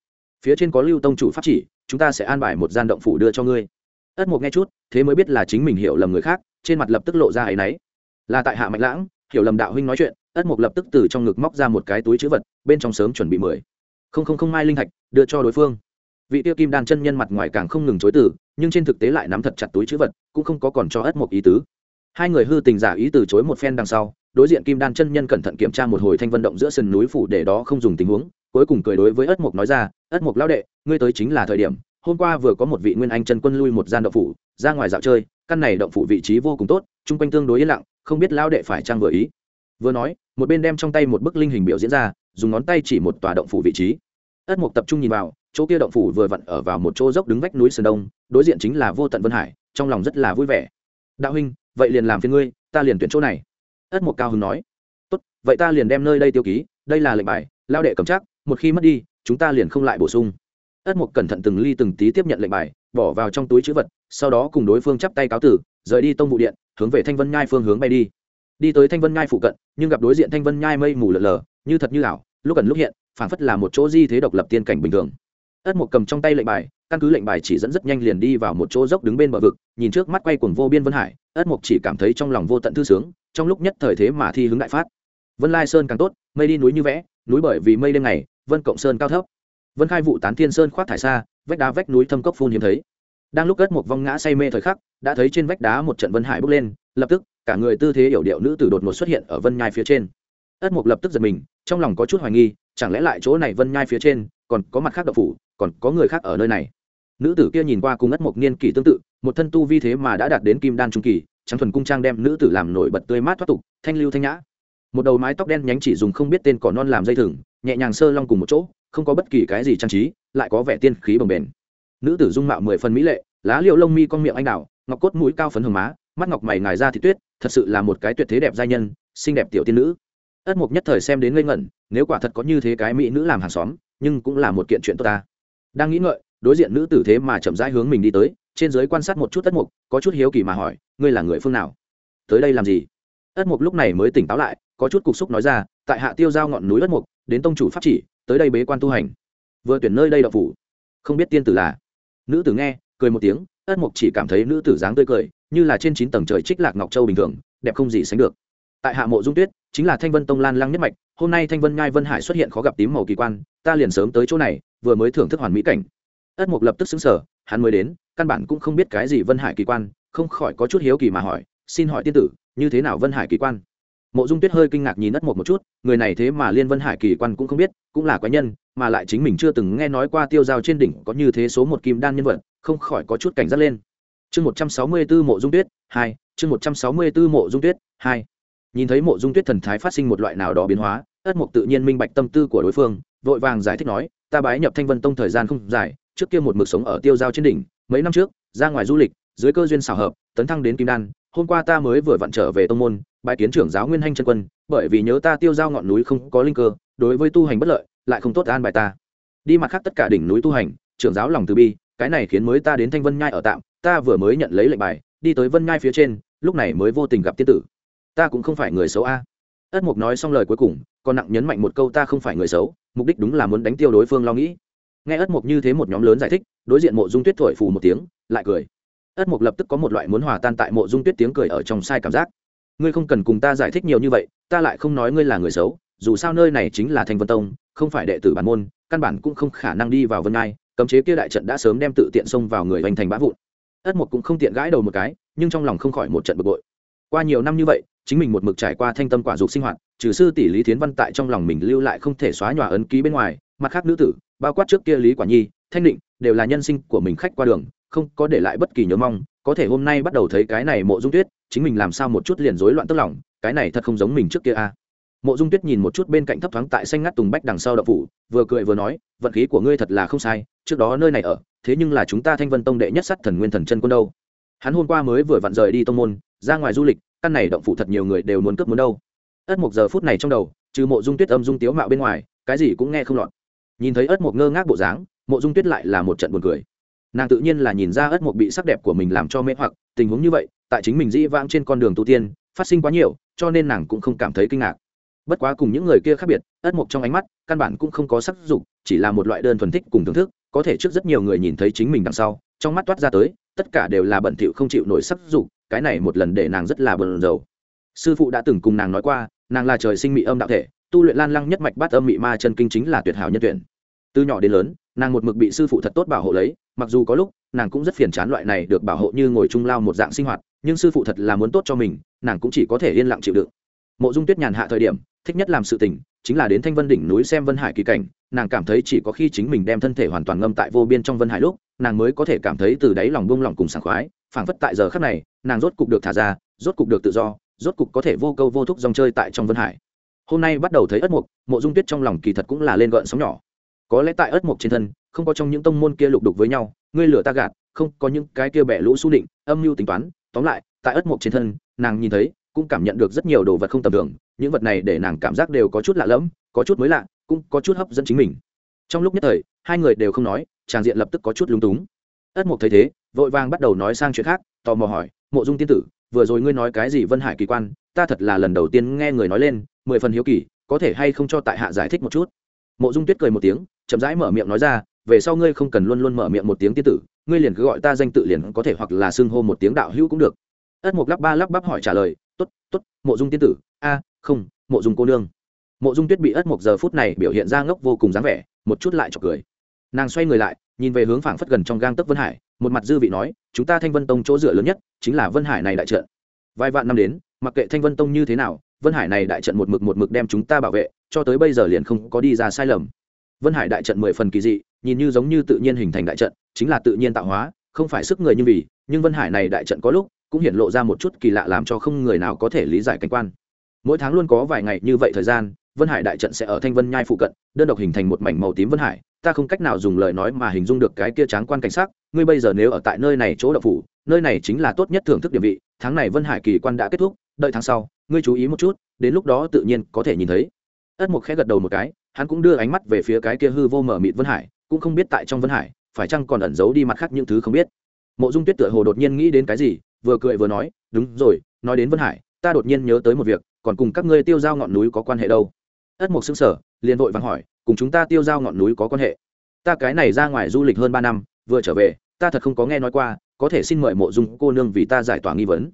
Phía trên có lưu tông chủ pháp chỉ, chúng ta sẽ an bài một gian động phủ đưa cho ngươi. Ất mục nghe chút, thế mới biết là chính mình hiểu lầm người khác, trên mặt lập tức lộ ra áy náy. Là tại hạ mạnh lãng, hiểu lầm đạo huynh nói chuyện, ất mục lập tức từ trong ngực móc ra một cái túi chữ vật, bên trong sớm chuẩn bị mười. Không không không mai linh thạch, đưa cho đối phương. Vị tiêu kim đan chân nhân mặt ngoài càng không ngừng chối từ, nhưng trên thực tế lại nắm thật chặt túi chữ vật, cũng không có còn cho ất mục ý tứ hai người hư tình giả ý từ chối một phen đằng sau, đối diện kim đan chân nhân cẩn thận kiểm tra một hồi thanh vận động giữa sườn núi phủ để đó không dùng tình huống, cuối cùng cười đối với ất mục nói ra, ất mục lão đệ, ngươi tới chính là thời điểm, hôm qua vừa có một vị nguyên anh chân quân lui một gian động phủ, ra ngoài dạo chơi, căn này động phủ vị trí vô cùng tốt, chung quanh tương đối yên lặng, không biết lão đệ phải trang vừa ý. Vừa nói, một bên đem trong tay một bức linh hình biểu diễn ra, dùng ngón tay chỉ một tòa động phủ vị trí. Ất mục tập trung nhìn vào, chỗ kia động phủ vừa vặn ở vào một chỗ dốc đứng vách núi sơn đông, đối diện chính là vô tận vân hải, trong lòng rất là vui vẻ. Đạo huynh vậy liền làm phiền ngươi, ta liền tuyển chỗ này. Ất mục cao hứng nói. Tốt, vậy ta liền đem nơi đây tiêu ký, đây là lệnh bài lao đệ cầm chắc, một khi mất đi, chúng ta liền không lại bổ sung. Ất mục cẩn thận từng ly từng tí tiếp nhận lệnh bài, bỏ vào trong túi chữ vật, sau đó cùng đối phương chắp tay cáo tử, rời đi tông vụ điện, hướng về thanh vân nhai phương hướng bay đi. Đi tới thanh vân nhai phụ cận, nhưng gặp đối diện thanh vân nhai mây mù lờ lờ, như thật như ảo, lúc gần lúc hiện, phảng phất là một chỗ di thế độc lập tiên cảnh bình thường ất mục cầm trong tay lệnh bài, căn cứ lệnh bài chỉ dẫn rất nhanh liền đi vào một chỗ dốc đứng bên bờ vực, nhìn trước mắt quay cuồng vô biên vân hải, ất mục chỉ cảm thấy trong lòng vô tận thư sướng, trong lúc nhất thời thế mà thi hướng đại phát. Vân lai sơn càng tốt, mây đi núi như vẽ, núi bởi vì mây đêm ngày, vân cộng sơn cao thấp. Vân khai vụ tán thiên sơn khoác thải xa, vách đá vách núi thâm cốc phun hiếm thấy. Đang lúc ất mục vong ngã say mê thời khắc, đã thấy trên vách đá một trận vân hải bốc lên, lập tức, cả người tư thế yểu điệu nữ tử đột ngột xuất hiện ở vân nhai phía trên. Ất mục lập tức giật mình, trong lòng có chút hoài nghi, chẳng lẽ lại chỗ này vân nhai phía trên, còn có mặt khác đậu phủ còn có người khác ở nơi này. Nữ tử kia nhìn qua cùng ất mộc niên kỷ tương tự, một thân tu vi thế mà đã đạt đến kim đan trung kỳ, trắng thuần cung trang đem nữ tử làm nổi bật tươi mát thoát tục, thanh lưu thanh nhã. Một đầu mái tóc đen nhánh chỉ dùng không biết tên cỏ non làm dây thừng, nhẹ nhàng sơ long cùng một chỗ, không có bất kỳ cái gì trang trí, lại có vẻ tiên khí bồng bềnh. Nữ tử dung mạo mười phần mỹ lệ, lá liệu lông mi con miệng anh đào, ngọc cốt mũi cao phấn hồng má, mắt ngọc mày ngài ra thị tuyết, thật sự là một cái tuyệt thế đẹp giai nhân, xinh đẹp tiểu tiên nữ. Ất mục nhất thời xem đến ngây ngẩn, nếu quả thật có như thế cái mỹ nữ làm hàng xóm, nhưng cũng là một kiện chuyện tốt ta đang nghĩ ngợi, đối diện nữ tử thế mà chậm rãi hướng mình đi tới, trên giới quan sát một chút tất mục, có chút hiếu kỳ mà hỏi, ngươi là người phương nào? Tới đây làm gì? Ất mục lúc này mới tỉnh táo lại, có chút cục xúc nói ra, tại hạ tiêu giao ngọn núi ất mục, đến tông chủ pháp chỉ, tới đây bế quan tu hành. Vừa tuyển nơi đây đậu phủ. Không biết tiên tử là? Nữ tử nghe, cười một tiếng ất mục chỉ cảm thấy nữ tử dáng tươi cười, như là trên chín tầng trời trích lạc ngọc châu bình thường, đẹp không gì sánh được. Tại hạ mộ dung tuyết, chính là thanh vân tông lan lăng nhất mạch, hôm nay thanh vân ngai vân hải xuất hiện khó gặp tím màu kỳ quan, ta liền sớm tới chỗ này vừa mới thưởng thức hoàn mỹ cảnh. Ất mục lập tức xứng sở hắn mới đến, căn bản cũng không biết cái gì vân hải kỳ quan, không khỏi có chút hiếu kỳ mà hỏi, xin hỏi tiên tử, như thế nào vân hải kỳ quan? Mộ dung tuyết hơi kinh ngạc nhìn ất mục một chút, người này thế mà liên vân hải kỳ quan cũng không biết, cũng là quái nhân, mà lại chính mình chưa từng nghe nói qua tiêu dao trên đỉnh có như thế số một kim đan nhân vật, không khỏi có chút cảnh giác lên. Chương một trăm sáu mươi b ố mộ dung tuyết, hai, chương một trăm sáu mươi b ố mộ dung tuyết, hai. Nhìn thấy mộ dung tuyết thần thái phát sinh một loại nào đó biến hóa, ất mục tự nhiên minh bạch tâm tư của đối phương, vội vàng giải thích nói ta bái nhập thanh vân tông thời gian không dài, trước kia một mực sống ở tiêu giao trên đỉnh, mấy năm trước, ra ngoài du lịch, dưới cơ duyên xảo hợp, tấn thăng đến kim đan, hôm qua ta mới vừa vặn trở về tông môn bãi kiến trưởng giáo nguyên hanh chân quân, bởi vì nhớ ta tiêu giao ngọn núi không có linh cơ, đối với tu hành bất lợi, lại không tốt an bài ta. Đi mặt khác tất cả đỉnh núi tu hành, trưởng giáo lòng từ bi, cái này khiến mới ta đến thanh vân nhai ở tạm, ta vừa mới nhận lấy lệnh bài, đi tới vân nhai phía trên, lúc này mới vô tình gặp tiên tử. Ta cũng không phải người xấu a ất mục nói xong lời cuối cùng, còn nặng nhấn mạnh một câu ta không phải người xấu, mục đích đúng là muốn đánh tiêu đối phương lo nghĩ. Nghe ất mục như thế một nhóm lớn giải thích, đối diện mộ dung tuyết thổi phù một tiếng, lại cười. Ất mục lập tức có một loại muốn hòa tan tại mộ dung tuyết tiếng cười ở trong sai cảm giác. Ngươi không cần cùng ta giải thích nhiều như vậy, ta lại không nói ngươi là người xấu, dù sao nơi này chính là thanh vân tông, không phải đệ tử bản môn, căn bản cũng không khả năng đi vào vân ngai, cấm chế kia đại trận đã sớm đem tự tiện xông vào người hoành thành bã vụn. Ất mục cũng không tiện gãi đầu một cái, nhưng trong lòng không khỏi một trận bực bội. Qua nhiều năm như vậy chính mình một mực trải qua thanh tâm quả dục sinh hoạt, trừ sư tỷ lý thiến văn tại trong lòng mình lưu lại không thể xóa nhòa ấn ký bên ngoài, mặt khác nữ tử, bao quát trước kia lý quả nhi, thanh định, đều là nhân sinh của mình khách qua đường, không có để lại bất kỳ nhớ mong, có thể hôm nay bắt đầu thấy cái này mộ dung tuyết, chính mình làm sao một chút liền rối loạn tức lòng, cái này thật không giống mình trước kia a. Mộ dung tuyết nhìn một chút bên cạnh thấp thoáng tại xanh ngắt tùng bách đằng sau đậu phủ, vừa cười vừa nói, vận khí của ngươi thật là không sai, trước đó nơi này ở, thế nhưng là chúng ta thanh vân tông đệ nhất sắt thần nguyên thần chân quân đâu. Hắn hôm qua mới vừa vặn rời đi tông môn, ra ngoài du lịch căn này động phủ thật nhiều người đều muốn cướp muốn đâu. Ất mục giờ phút này trong đầu, trừ mộ dung tuyết âm dung tiếu mạo bên ngoài, cái gì cũng nghe không lọt. Nhìn thấy ất mục ngơ ngác bộ dáng, mộ dung tuyết lại là một trận buồn cười. Nàng tự nhiên là nhìn ra ất mục bị sắc đẹp của mình làm cho mê hoặc, tình huống như vậy, tại chính mình dĩ vãng trên con đường tu tiên, phát sinh quá nhiều, cho nên nàng cũng không cảm thấy kinh ngạc. Bất quá cùng những người kia khác biệt, ất mục trong ánh mắt, căn bản cũng không có sắc dục, chỉ là một loại đơn thuần thích cùng thưởng thức, có thể trước rất nhiều người nhìn thấy chính mình đằng sau, trong mắt toát ra tới, tất cả đều là bận thỉu không chịu nổi sắc dục cái này một lần để nàng rất là bận dầu. sư phụ đã từng cùng nàng nói qua, nàng là trời sinh mị âm đạo thể, tu luyện lan lăng nhất mạch bát âm mị ma chân kinh chính là tuyệt hảo nhân tuyển từ nhỏ đến lớn, nàng một mực bị sư phụ thật tốt bảo hộ lấy, mặc dù có lúc, nàng cũng rất phiền chán loại này được bảo hộ như ngồi chung lao một dạng sinh hoạt, nhưng sư phụ thật là muốn tốt cho mình, nàng cũng chỉ có thể yên lặng chịu đựng mộ dung tuyết nhàn hạ thời điểm, thích nhất làm sự tình, chính là đến thanh vân đỉnh núi xem vân hải kỳ cảnh, nàng cảm thấy chỉ có khi chính mình đem thân thể hoàn toàn ngâm tại vô biên trong vân hải lúc, nàng mới có thể cảm thấy từ đáy lòng buông lòng cùng sảng khoái, phảng phất tại giờ khắc này nàng rốt cục được thả ra, rốt cục được tự do, rốt cục có thể vô câu vô thúc dòng chơi tại trong vân hải. Hôm nay bắt đầu thấy ất mục mộ dung tuyết trong lòng kỳ thật cũng là lên gợn sóng nhỏ. Có lẽ tại ất mục trên thân, không có trong những tông môn kia lục đục với nhau, ngươi lửa ta gạt, không có những cái kia bẻ lũ su định, âm mưu tính toán. Tóm lại, tại ất mục trên thân, nàng nhìn thấy, cũng cảm nhận được rất nhiều đồ vật không tầm thường, những vật này để nàng cảm giác đều có chút lạ lẫm, có chút mới lạ, cũng có chút hấp dẫn chính mình. Trong lúc nhất thời, hai người đều không nói, tràng diện lập tức có chút lúng túng. Ất mục thấy thế vội vàng bắt đầu nói sang chuyện khác, tò mò hỏi, mộ dung tiên tử, vừa rồi ngươi nói cái gì vân hải kỳ quan? Ta thật là lần đầu tiên nghe người nói lên, mười phần hiếu kỳ, có thể hay không cho tại hạ giải thích một chút? Mộ dung tuyết cười một tiếng, chậm rãi mở miệng nói ra, về sau ngươi không cần luôn luôn mở miệng một tiếng tiên tử, ngươi liền cứ gọi ta danh tự liền có thể hoặc là xưng hô một tiếng đạo hữu cũng được. Ất mục lắp ba lắp bắp hỏi trả lời t ố t t ố t mộ dung tiên tử, a, không, mộ dung cô nương. Mộ dung tuyết bị ất mục giờ phút này biểu hiện ra ngốc vô cùng dáng vẻ, một chút lại chọc cười. Nàng xoay người lại, nhìn về hướng phảng phất gần trong gang tấc vân hải một mặt dư vị nói, chúng ta thanh vân tông chỗ dựa lớn nhất chính là vân hải này đại trận. Vài vạn năm đến, mặc kệ thanh vân tông như thế nào, vân hải này đại trận một mực một mực đem chúng ta bảo vệ, cho tới bây giờ liền không có đi ra sai lầm. Vân hải đại trận mười phần kỳ dị, nhìn như giống như tự nhiên hình thành đại trận, chính là tự nhiên tạo hóa, không phải sức người như vì, nhưng vân hải này đại trận có lúc cũng hiện lộ ra một chút kỳ lạ làm cho không người nào có thể lý giải cảnh quan. Mỗi tháng luôn có vài ngày như vậy thời gian, vân hải đại trận sẽ ở thanh vân nhai phụ cận, đơn độc hình thành một mảnh màu tím vân hải. Ta không cách nào dùng lời nói mà hình dung được cái kia tráng quan cảnh sắc ngươi bây giờ nếu ở tại nơi này chỗ đậu phủ, nơi này chính là tốt nhất thưởng thức địa vị, tháng này vân hải kỳ quan đã kết thúc, đợi tháng sau, ngươi chú ý một chút, đến lúc đó tự nhiên có thể nhìn thấy. Ất mục khẽ gật đầu một cái, hắn cũng đưa ánh mắt về phía cái kia hư vô mở mịt vân hải, cũng không biết tại trong vân hải, phải chăng còn ẩn giấu đi mặt khác những thứ không biết. Mộ dung tuyết tựa hồ đột nhiên nghĩ đến cái gì, vừa cười vừa nói, đúng rồi, nói đến vân hải, ta đột nhiên nhớ tới một việc, còn cùng các ngươi tiêu giao ngọn núi có quan hệ đâu. Ất mục xứng sở liền vội vàng hỏi, cùng chúng ta tiêu giao ngọn núi có quan hệ? Ta cái này ra ngoài du lịch hơn ba năm vừa trở về, ta thật không có nghe nói qua, có thể xin mời mộ dung cô nương vì ta giải tỏa nghi vấn.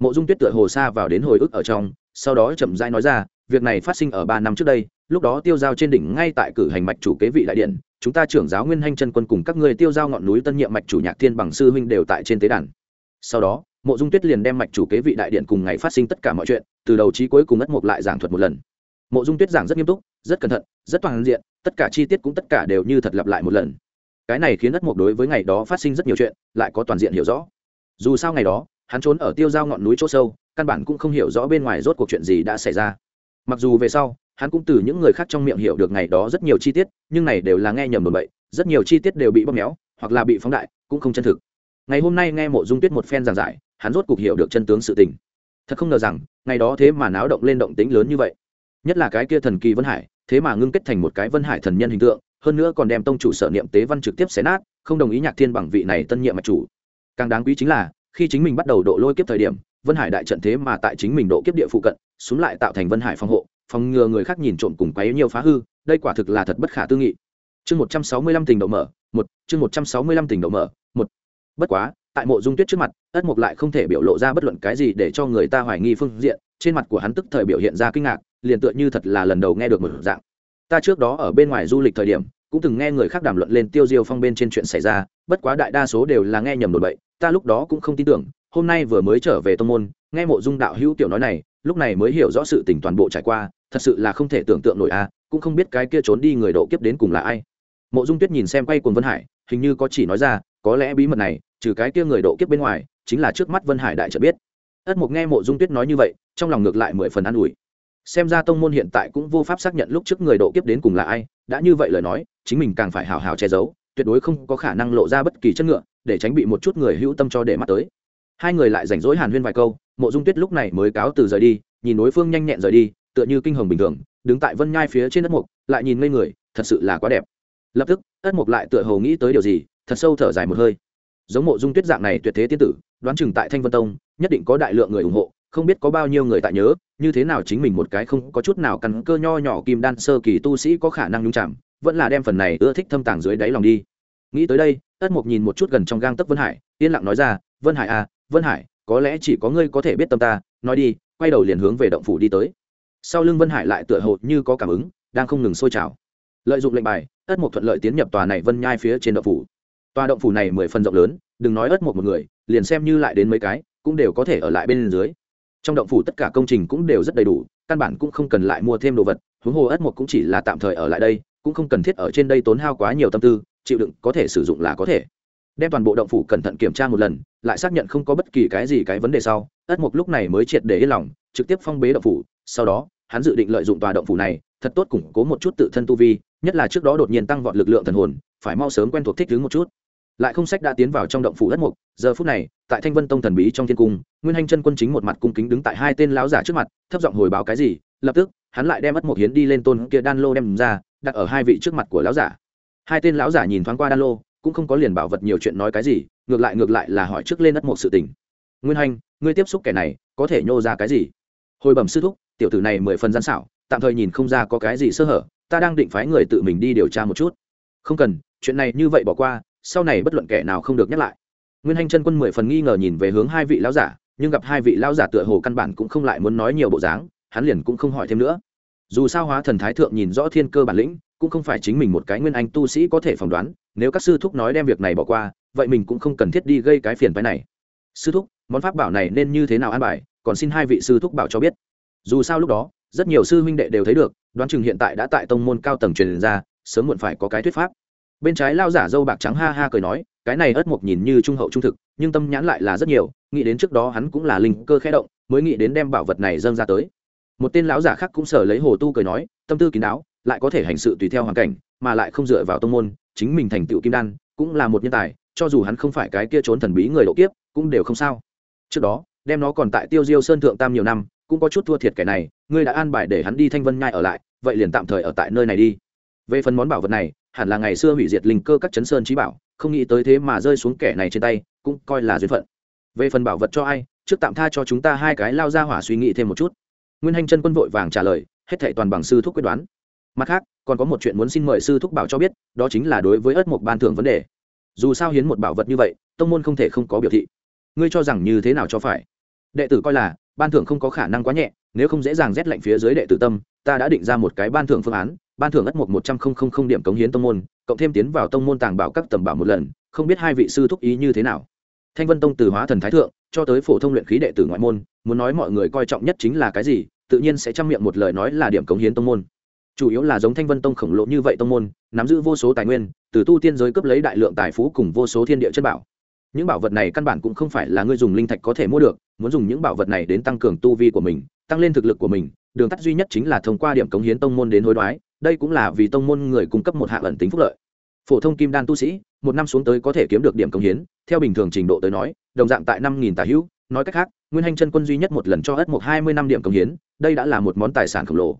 Mộ dung tuyết tựa hồ xa vào đến hồi ức ở trong, sau đó chậm rãi nói ra, việc này phát sinh ở ba năm trước đây, lúc đó tiêu giao trên đỉnh ngay tại cử hành mạch chủ kế vị đại điện, chúng ta trưởng giáo nguyên hanh chân quân cùng các ngươi tiêu giao ngọn núi tân nhiệm mạch chủ nhạc thiên bằng sư huynh đều tại trên tế đàn. Sau đó, mộ dung tuyết liền đem mạch chủ kế vị đại điện cùng ngày phát sinh tất cả mọi chuyện, từ đầu chí cuối cùng ất mục lại giảng thuật một lần. Mộ dung tuyết giảng rất nghiêm túc, rất cẩn thận, rất toàn diện, tất cả chi tiết cũng tất cả đều như thật lặp lại một lần cái này khiến ất mục đối với ngày đó phát sinh rất nhiều chuyện, lại có toàn diện hiểu rõ. Dù sao ngày đó, hắn trốn ở tiêu giao ngọn núi chỗ sâu, căn bản cũng không hiểu rõ bên ngoài rốt cuộc chuyện gì đã xảy ra. Mặc dù về sau, hắn cũng từ những người khác trong miệng hiểu được ngày đó rất nhiều chi tiết, nhưng này đều là nghe nhầm đồn bậy, rất nhiều chi tiết đều bị bóp méo, hoặc là bị phóng đại, cũng không chân thực. Ngày hôm nay nghe mộ dung tuyết một phen giảng giải, hắn rốt cuộc hiểu được chân tướng sự tình. Thật không ngờ rằng, ngày đó thế mà náo động lên động tính lớn như vậy. Nhất là cái kia thần kỳ vân hải, thế mà ngưng kết thành một cái vân hải thần nhân hình tượng hơn nữa còn đem tông chủ sở niệm tế văn trực tiếp xé nát, không đồng ý nhạc thiên bằng vị này tân nhiệm mạch chủ. Càng đáng quý chính là, khi chính mình bắt đầu độ lôi kiếp thời điểm, vân hải đại trận thế mà tại chính mình độ kiếp địa phụ cận, xuống lại tạo thành vân hải phòng hộ, phòng ngừa người khác nhìn trộm cùng quấy nhiều phá hư, đây quả thực là thật bất khả tư nghị. Chương một trăm sáu mươi lăm tình độ mở, một, chương một trăm sáu mươi lăm tình độ mở, một. Bất quá, tại mộ dung tuyết trước mặt, ất mục lại không thể biểu lộ ra bất luận cái gì để cho người ta hoài nghi phương diện, trên mặt của hắn tức thời biểu hiện ra kinh ngạc, liền tựa như thật là lần đầu nghe được một dạng ta trước đó ở bên ngoài du lịch thời điểm, cũng từng nghe người khác đàm luận lên tiêu diêu phong bên trên chuyện xảy ra, bất quá đại đa số đều là nghe nhầm đồn bậy, ta lúc đó cũng không tin tưởng, hôm nay vừa mới trở về tông môn, nghe mộ dung đạo hữu tiểu nói này, lúc này mới hiểu rõ sự tình toàn bộ trải qua, thật sự là không thể tưởng tượng nổi a, cũng không biết cái kia trốn đi người độ kiếp đến cùng là ai. Mộ dung tuyết nhìn xem quay cùng vân hải, hình như có chỉ nói ra, có lẽ bí mật này, trừ cái kia người độ kiếp bên ngoài, chính là trước mắt vân hải đại trợ biết. Ất mục nghe mộ dung tuyết nói như vậy, trong lòng ngược lại mười phần an ủi xem ra tông môn hiện tại cũng vô pháp xác nhận lúc trước người độ kiếp đến cùng là ai, đã như vậy lời nói, chính mình càng phải hào hào che giấu, tuyệt đối không có khả năng lộ ra bất kỳ chất ngựa, để tránh bị một chút người hữu tâm cho để mắt tới. Hai người lại rảnh rỗi hàn huyên vài câu, mộ dung tuyết lúc này mới cáo từ rời đi, nhìn đối phương nhanh nhẹn rời đi, tựa như kinh hồng bình thường, đứng tại vân nhai phía trên đất mục, lại nhìn ngây người, thật sự là quá đẹp. Lập tức ất mục lại tựa hồ nghĩ tới điều gì, thật sâu thở dài một hơi. Giống mộ dung tuyết dạng này tuyệt thế tiên tử, đoán chừng tại thanh vân tông, nhất định có đại lượng người ủng hộ không biết có bao nhiêu người tại nhớ, như thế nào chính mình một cái không có chút nào căn cơ nho nhỏ kim đan sơ kỳ tu sĩ có khả năng nhung chạm vẫn là đem phần này ưa thích thâm tàng dưới đáy lòng đi. Nghĩ tới đây ất mục nhìn một chút gần trong gang tấc vân hải, yên lặng nói ra, vân hải à vân hải, có lẽ chỉ có ngươi có thể biết tâm ta, nói đi, quay đầu liền hướng về động phủ đi tới. Sau lưng vân hải lại tựa hồ như có cảm ứng, đang không ngừng sôi trào. Lợi dụng lệnh bài ất mục thuận lợi tiến nhập tòa này vân nhai phía trên động phủ. Tòa động phủ này mười phần rộng lớn, đừng nói ất mục một người, liền xem như lại đến mấy cái, cũng đều có thể ở lại bên dưới trong động phủ tất cả công trình cũng đều rất đầy đủ, căn bản cũng không cần lại mua thêm đồ vật, huống hồ ất mục cũng chỉ là tạm thời ở lại đây, cũng không cần thiết ở trên đây tốn hao quá nhiều tâm tư, chịu đựng có thể sử dụng là có thể. Đem toàn bộ động phủ cẩn thận kiểm tra một lần, lại xác nhận không có bất kỳ cái gì cái vấn đề sau, ất mục lúc này mới triệt để yên lòng, trực tiếp phong bế động phủ, sau đó, hắn dự định lợi dụng tòa động phủ này, thật tốt củng cố một chút tự thân tu vi, nhất là trước đó đột nhiên tăng vọt lực lượng thần hồn, phải mau sớm quen thuộc thích ứng một chút lại không sách đã tiến vào trong động phủ đất mục. Giờ phút này, tại thanh vân tông thần bí trong thiên cung, nguyên hành chân quân chính một mặt cung kính đứng tại hai tên lão giả trước mặt, thấp giọng hồi báo cái gì, lập tức, hắn lại đem mất mục hiến đi lên tôn kia đan lô đem ra, đặt ở hai vị trước mặt của lão giả. Hai tên lão giả nhìn thoáng qua đan lô, cũng không có liền bảo vật nhiều chuyện nói cái gì, ngược lại ngược lại là hỏi trước lên đất mục sự tình. Nguyên hành ngươi tiếp xúc kẻ này, có thể nhô ra cái gì? Hồi bẩm sư thúc, tiểu tử này mười phần gian xảo, tạm thời nhìn không ra có cái gì sơ hở, ta đang định phái người tự mình đi điều tra một chút. Không cần, chuyện này như vậy bỏ qua sau này bất luận kẻ nào không được nhắc lại. Nguyên hành chân quân mười phần nghi ngờ nhìn về hướng hai vị lão giả, nhưng gặp hai vị lão giả tựa hồ căn bản cũng không lại muốn nói nhiều bộ dáng, hắn liền cũng không hỏi thêm nữa. Dù sao hóa thần thái thượng nhìn rõ thiên cơ bản lĩnh, cũng không phải chính mình một cái nguyên anh tu sĩ có thể phỏng đoán, nếu các sư thúc nói đem việc này bỏ qua, vậy mình cũng không cần thiết đi gây cái phiền phái này. Sư thúc, món pháp bảo này nên như thế nào an bài, còn xin hai vị sư thúc bảo cho biết. Dù sao lúc đó, rất nhiều sư huynh đệ đều thấy được, đoán chừng hiện tại đã tại tông môn cao tầng truyền ra, sớm muộn phải có cái thuyết pháp bên trái lao giả dâu bạc trắng ha ha cười nói, cái này ất mộc nhìn như trung hậu trung thực, nhưng tâm nhãn lại là rất nhiều, nghĩ đến trước đó hắn cũng là linh cơ khẽ động, mới nghĩ đến đem bảo vật này dâng ra tới. Một tên lão giả khác cũng sở lấy hồ tu cười nói, tâm tư kín đáo, lại có thể hành sự tùy theo hoàn cảnh, mà lại không dựa vào tông môn, chính mình thành tựu kim đan, cũng là một nhân tài, cho dù hắn không phải cái kia trốn thần bí người độ kiếp, cũng đều không sao. Trước đó, đem nó còn tại tiêu diêu sơn thượng tam nhiều năm, cũng có chút thua thiệt kẻ này, ngươi đã an bài để hắn đi thanh vân nhai ở lại, vậy liền tạm thời ở tại nơi này đi. Về phần món bảo vật này hẳn là ngày xưa hủy diệt linh cơ các chấn sơn trí bảo, không nghĩ tới thế mà rơi xuống kẻ này trên tay, cũng coi là duyên phận. Về phần bảo vật cho ai, trước tạm tha cho chúng ta hai cái lao ra hỏa suy nghĩ thêm một chút. Nguyên hành chân quân vội vàng trả lời, hết thệ toàn bằng sư thúc quyết đoán. Mặt khác, còn có một chuyện muốn xin mời sư thúc bảo cho biết, đó chính là đối với ớt mộc ban thưởng vấn đề. Dù sao hiến một bảo vật như vậy, tông môn không thể không có biểu thị. Ngươi cho rằng như thế nào cho phải? Đệ tử coi là, ban thưởng không có khả năng quá nhẹ, nếu không dễ dàng rét lạnh phía dưới đệ tử tâm, ta đã định ra một cái ban thưởng phương án ban thưởng ất một một trăm linh điểm cống hiến tông môn, cộng thêm tiến vào tông môn tàng bảo các tầm bảo một lần, không biết hai vị sư thúc ý như thế nào. Thanh vân tông từ hóa thần thái thượng, cho tới phổ thông luyện khí đệ tử ngoại môn, muốn nói mọi người coi trọng nhất chính là cái gì, tự nhiên sẽ chăm miệng một lời nói là điểm cống hiến tông môn. Chủ yếu là giống thanh vân tông khổng lồ như vậy tông môn, nắm giữ vô số tài nguyên, từ tu tiên giới cấp lấy đại lượng tài phú cùng vô số thiên địa chất bảo. Những bảo vật này căn bản cũng không phải là ngươi dùng linh thạch có thể mua được, muốn dùng những bảo vật này đến tăng cường tu vi của mình, tăng lên thực lực của mình đường tắt duy nhất chính là thông qua điểm cống hiến tông môn đến hối đoái, đây cũng là vì tông môn người cung cấp một hạ ẩn tính phúc lợi. Phổ thông kim đan tu sĩ, một năm xuống tới có thể kiếm được điểm cống hiến, theo bình thường trình độ tới nói, đồng dạng tại năm nghìn tà hữu, nói cách khác, nguyên hanh chân quân duy nhất một lần cho ất một hai mươi năm điểm cống hiến, đây đã là một món tài sản khổng lồ.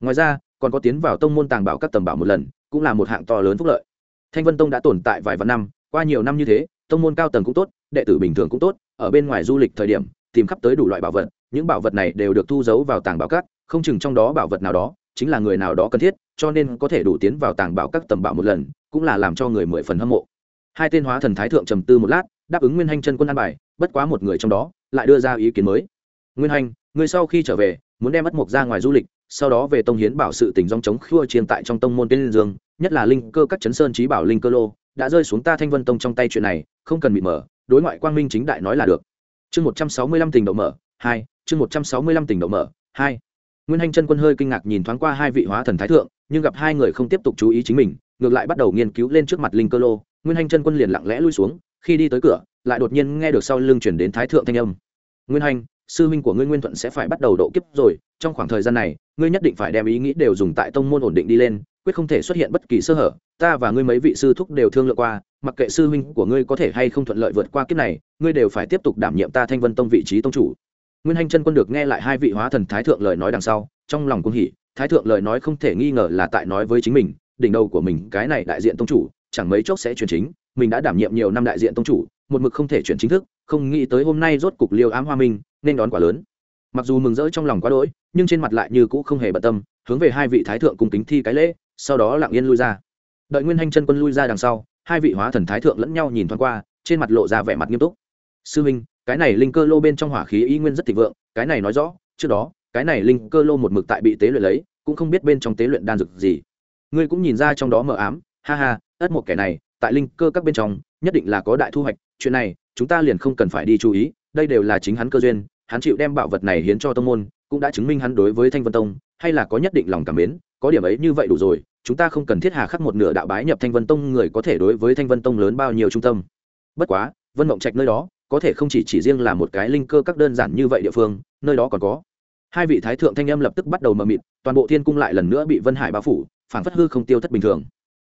Ngoài ra, còn có tiến vào tông môn tàng bảo các tầm bảo một lần, cũng là một hạng to lớn phúc lợi. Thanh vân tông đã tồn tại vài vạn năm, qua nhiều năm như thế, tông môn cao tầng cũng tốt, đệ tử bình thường cũng tốt, ở bên ngoài du lịch thời điểm, tìm khắp tới đủ loại bảo vật những bảo vật này đều được thu giấu vào tàng bảo các, không chừng trong đó bảo vật nào đó chính là người nào đó cần thiết, cho nên có thể đủ tiến vào tàng bảo các tầm bảo một lần, cũng là làm cho người mười phần hâm mộ. Hai tên hóa thần thái thượng trầm tư một lát, đáp ứng nguyên hanh chân quân an bài, bất quá một người trong đó lại đưa ra ý kiến mới. Nguyên hanh người sau khi trở về, muốn đem mất mục ra ngoài du lịch, sau đó về tông hiến bảo sự tình dòng chống khua chiên tại trong tông môn tên dương, nhất là linh cơ các chấn sơn trí bảo linh cơ lô, đã rơi xuống ta thanh vân tông trong tay chuyện này, không cần bị mở đối ngoại quang minh chính đại nói là được. Chương một trăm sáu mươi lăm tình độ mở, hai chương một trăm sáu mươi lăm tỉnh độ mở, hai. Nguyên hành chân quân hơi kinh ngạc nhìn thoáng qua hai vị hóa thần thái thượng, nhưng gặp hai người không tiếp tục chú ý chính mình, ngược lại bắt đầu nghiên cứu lên trước mặt linh cơ lô. Nguyên hành chân quân liền lặng lẽ lui xuống, khi đi tới cửa, lại đột nhiên nghe được sau lưng chuyển đến thái thượng thanh âm. Nguyên hành sư minh của ngươi nguyên thuận sẽ phải bắt đầu độ kiếp rồi, trong khoảng thời gian này, ngươi nhất định phải đem ý nghĩ đều dùng tại tông môn ổn định đi lên, quyết không thể xuất hiện bất kỳ sơ hở. Ta và ngươi mấy vị sư thúc đều thương lượng qua, mặc kệ sư huynh của ngươi có thể hay không thuận lợi vượt qua kiếp này, ngươi đều phải tiếp tục đảm nhiệm ta thanh vân tông vị trí tông chủ nguyên hành chân quân được nghe lại hai vị hóa thần thái thượng lời nói đằng sau, trong lòng cung hỉ, thái thượng lời nói không thể nghi ngờ là tại nói với chính mình, đỉnh đầu của mình, cái này đại diện tông chủ, chẳng mấy chốc sẽ chuyển chính, mình đã đảm nhiệm nhiều năm đại diện tông chủ, một mực không thể chuyển chính thức, không nghĩ tới hôm nay rốt cục liêu ám hoa minh, nên đón quả lớn. Mặc dù mừng rỡ trong lòng quá đỗi, nhưng trên mặt lại như cũ không hề bận tâm, hướng về hai vị thái thượng cùng kính thi cái lễ, sau đó lặng yên lui ra. Đợi nguyên hành chân quân lui ra đằng sau, hai vị hóa thần thái thượng lẫn nhau nhìn thoáng qua, trên mặt lộ ra vẻ mặt nghiêm túc. Sư minh cái này linh cơ lô bên trong hỏa khí y nguyên rất thịnh vượng, cái này nói rõ, trước đó, cái này linh cơ lô một mực tại bị tế luyện lấy, cũng không biết bên trong tế luyện đan dược gì. Ngươi cũng nhìn ra trong đó mờ ám, ha ha, ất một kẻ này, tại linh cơ các bên trong, nhất định là có đại thu hoạch, chuyện này, chúng ta liền không cần phải đi chú ý, đây đều là chính hắn cơ duyên, hắn chịu đem bảo vật này hiến cho tông môn, cũng đã chứng minh hắn đối với thanh vân tông, hay là có nhất định lòng cảm mến, có điểm ấy như vậy đủ rồi, chúng ta không cần thiết hà khắc một nửa đạo bái nhập thanh vân tông người có thể đối với thanh vân tông lớn bao nhiêu trung tâm. Bất quá, vân mộng trạch nơi đó có thể không chỉ chỉ riêng là một cái linh cơ các đơn giản như vậy địa phương, nơi đó còn có. Hai vị thái thượng thanh âm lập tức bắt đầu mờ mịt, toàn bộ thiên cung lại lần nữa bị vân hải bao phủ phản phất hư không tiêu thất bình thường.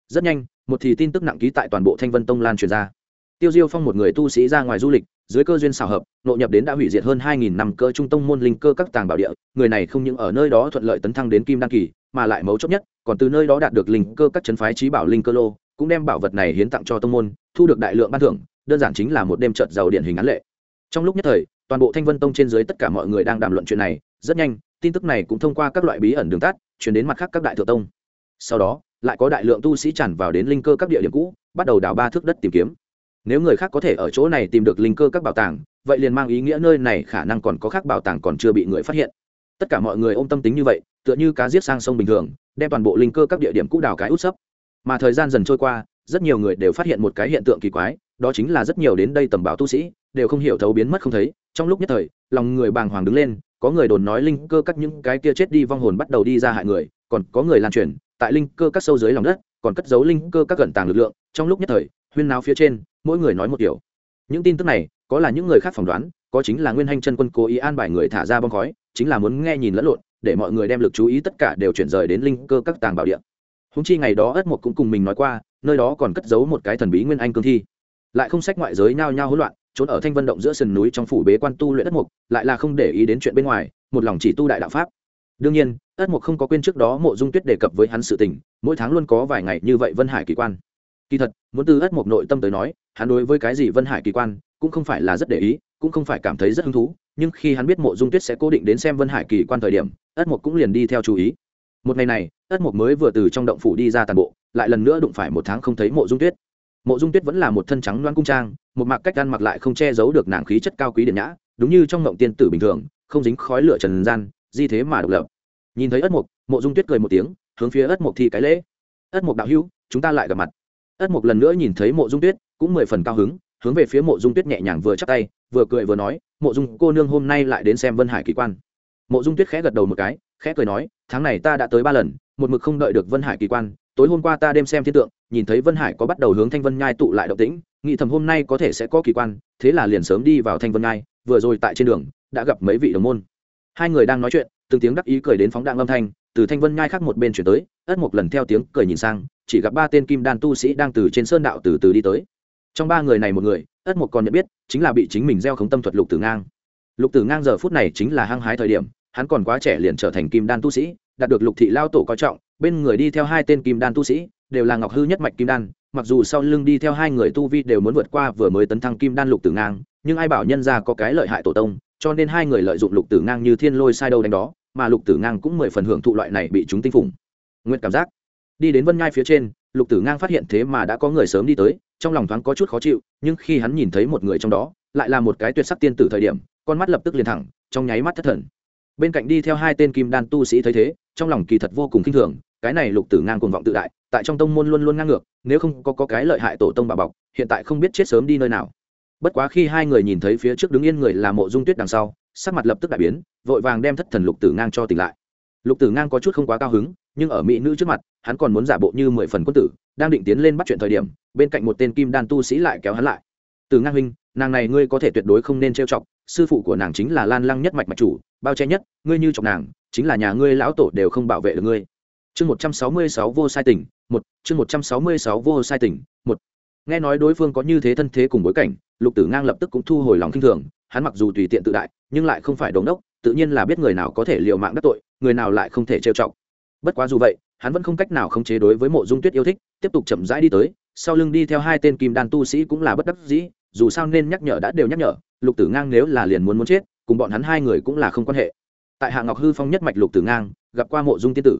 Rất nhanh, một thì tin tức nặng ký tại toàn bộ thanh vân tông lan truyền ra. Tiêu diêu phong một người tu sĩ ra ngoài du lịch, dưới cơ duyên xảo hợp, nội nhập đến đã hủy diệt hơn hai nghìn năm cơ trung tông môn linh cơ các tàng bảo địa, người này không những ở nơi đó thuận lợi tấn thăng đến kim đăng kỳ, mà lại mấu chốt nhất, còn từ nơi đó đạt được linh cơ các chấn phái trí bảo linh cơ lô, cũng đem bảo vật này hiến tặng cho tông môn, thu được đại lượng ban thưởng đơn giản chính là một đêm trợt giàu điển hình án lệ. Trong lúc nhất thời, toàn bộ thanh vân tông trên dưới tất cả mọi người đang đàm luận chuyện này. Rất nhanh, tin tức này cũng thông qua các loại bí ẩn đường tắt, chuyển đến mặt khác các đại thượng tông. Sau đó, lại có đại lượng tu sĩ tràn vào đến linh cơ các địa điểm cũ, bắt đầu đào ba thước đất tìm kiếm. Nếu người khác có thể ở chỗ này tìm được linh cơ các bảo tàng, vậy liền mang ý nghĩa nơi này khả năng còn có khác bảo tàng còn chưa bị người phát hiện. Tất cả mọi người ôm tâm tính như vậy, tựa như cá giết sang sông bình thường, đem toàn bộ linh cơ các địa điểm cũ đào cái út sấp. Mà thời gian dần trôi qua rất nhiều người đều phát hiện một cái hiện tượng kỳ quái, đó chính là rất nhiều đến đây tầm bảo tu sĩ đều không hiểu thấu biến mất không thấy. Trong lúc nhất thời, lòng người bàng hoàng đứng lên, có người đồn nói linh cơ các những cái kia chết đi vong hồn bắt đầu đi ra hại người, còn có người lan truyền, tại linh cơ các sâu dưới lòng đất, còn cất giấu linh cơ các gần tàng lực lượng. Trong lúc nhất thời, huyên náo phía trên, mỗi người nói một điều. những tin tức này, có là những người khác phỏng đoán, có chính là nguyên hành chân quân cố ý an bài người thả ra bom khói, chính là muốn nghe nhìn lẫn lộn, để mọi người đem lực chú ý tất cả đều chuyển rời đến linh cơ các tàng bảo địa. Húng chi ngày đó ất một cũng cùng mình nói qua nơi đó còn cất giấu một cái thần bí nguyên anh cương thi. Lại không sách ngoại giới nhao nhao hỗn loạn, trốn ở thanh vân động giữa sườn núi trong phủ bế quan tu luyện đất mục, lại là không để ý đến chuyện bên ngoài, một lòng chỉ tu đại đạo pháp. Đương nhiên, ất mục không có quên trước đó mộ dung tuyết đề cập với hắn sự tình, mỗi tháng luôn có vài ngày như vậy vân hải kỳ quan. Kỳ thật, muốn từ ất mục nội tâm tới nói, hắn đối với cái gì vân hải kỳ quan cũng không phải là rất để ý, cũng không phải cảm thấy rất hứng thú, nhưng khi hắn biết mộ dung tuyết sẽ cố định đến xem vân hải kỳ quan thời điểm, ất mục cũng liền đi theo chú ý. Một ngày này, ất mục mới vừa từ trong động phủ đi ra tàn bộ lại lần nữa đụng phải một tháng không thấy mộ dung tuyết. Mộ dung tuyết vẫn là một thân trắng loan cung trang, một mặc cách ăn mặc lại không che giấu được nàng khí chất cao quý điện nhã, đúng như trong ngộng tiên tử bình thường, không dính khói lửa trần gian, di thế mà độc lập. Nhìn thấy ất mục, mộ dung tuyết cười một tiếng, hướng phía ất mục thi cái lễ. Ất mục đạo hữu, chúng ta lại gặp mặt. Ất mục lần nữa nhìn thấy mộ dung tuyết, cũng mười phần cao hứng, hướng về phía mộ dung tuyết nhẹ nhàng vừa chắp tay, vừa cười vừa nói, mộ dung cô nương hôm nay lại đến xem vân hải kỳ quan. Mộ dung tuyết khẽ gật đầu một cái, khẽ cười nói, tháng này ta đã tới ba lần, một mực không đợi được vân hải kỳ quan tối hôm qua ta đêm xem thiên tượng, nhìn thấy vân hải có bắt đầu hướng thanh vân nhai tụ lại động tĩnh, nghĩ thầm hôm nay có thể sẽ có kỳ quan, thế là liền sớm đi vào thanh vân nhai, vừa rồi tại trên đường, đã gặp mấy vị đồng môn. Hai người đang nói chuyện, từng tiếng đắc ý cười đến phóng đạn âm thanh, từ thanh vân nhai khác một bên chuyển tới, ất một lần theo tiếng cười nhìn sang, chỉ gặp ba tên kim đan tu sĩ đang từ trên sơn đạo từ từ đi tới. Trong ba người này một người, ất một còn nhận biết, chính là bị chính mình gieo khống tâm thuật lục tử ngang. Lục tử ngang giờ phút này chính là hăng hái thời điểm, hắn còn quá trẻ liền trở thành kim đan tu sĩ đạt được lục thị lao tổ coi trọng, bên người đi theo hai tên kim đan tu sĩ, đều là ngọc hư nhất mạch kim đan, mặc dù sau lưng đi theo hai người tu vi đều muốn vượt qua vừa mới tấn thăng kim đan lục tử ngang, nhưng ai bảo nhân ra có cái lợi hại tổ tông, cho nên hai người lợi dụng lục tử ngang như thiên lôi sai đâu đánh đó, mà lục tử ngang cũng mười phần hưởng thụ loại này bị chúng tinh phủng nguyện cảm giác, đi đến vân nhai phía trên, lục tử ngang phát hiện thế mà đã có người sớm đi tới, trong lòng thoáng có chút khó chịu, nhưng khi hắn nhìn thấy một người trong đó, lại là một cái tuyệt sắc tiên tử thời điểm, con mắt lập tức liền thẳng, trong nháy mắt thất thần. Bên cạnh đi theo hai tên kim đan tu sĩ thấy thế trong lòng kỳ thật vô cùng khinh thường cái này lục tử ngang cuồng vọng tự đại tại trong tông môn luôn luôn ngang ngược nếu không có, có cái lợi hại tổ tông bà bọc hiện tại không biết chết sớm đi nơi nào. Bất quá khi hai người nhìn thấy phía trước đứng yên người là mộ dung tuyết đằng sau sắc mặt lập tức đại biến vội vàng đem thất thần lục tử ngang cho tỉnh lại. Lục tử ngang có chút không quá cao hứng nhưng ở mỹ nữ trước mặt hắn còn muốn giả bộ như mười phần quân tử đang định tiến lên bắt chuyện thời điểm bên cạnh một tên kim đan tu sĩ lại kéo hắn lại. Từ ngang huynh nàng này ngươi có thể tuyệt đối không nên trêu chọc sư phụ của nàng chính là lan lăng nhất mạch mạch chủ bao che nhất, ngươi như chọc nàng, chính là nhà ngươi lão tổ đều không bảo vệ được ngươi. Chương một trăm sáu mươi sáu vô sai tỉnh một, chương một trăm sáu mươi sáu vô sai tỉnh một. Nghe nói đối phương có như thế thân thế cùng bối cảnh, lục tử ngang lập tức cũng thu hồi lòng kinh thường, hắn mặc dù tùy tiện tự đại, nhưng lại không phải đống đốc, tự nhiên là biết người nào có thể l i ề u mạng đắc tội, người nào lại không thể trêu chọc. Bất quá dù vậy, hắn vẫn không cách nào khống chế đối với mộ dung tuyết yêu thích, tiếp tục chậm rãi đi tới, sau lưng đi theo hai tên kim đan tu sĩ cũng là bất đắc dĩ, dù sao nên nhắc nhở đã đều nhắc nhở, lục tử ngang nếu là liền muốn muốn chết cùng bọn hắn hai người cũng là không quan hệ. Tại hạ ngọc hư phong nhất mạch lục tử ngang, gặp qua mộ dung tiên tử.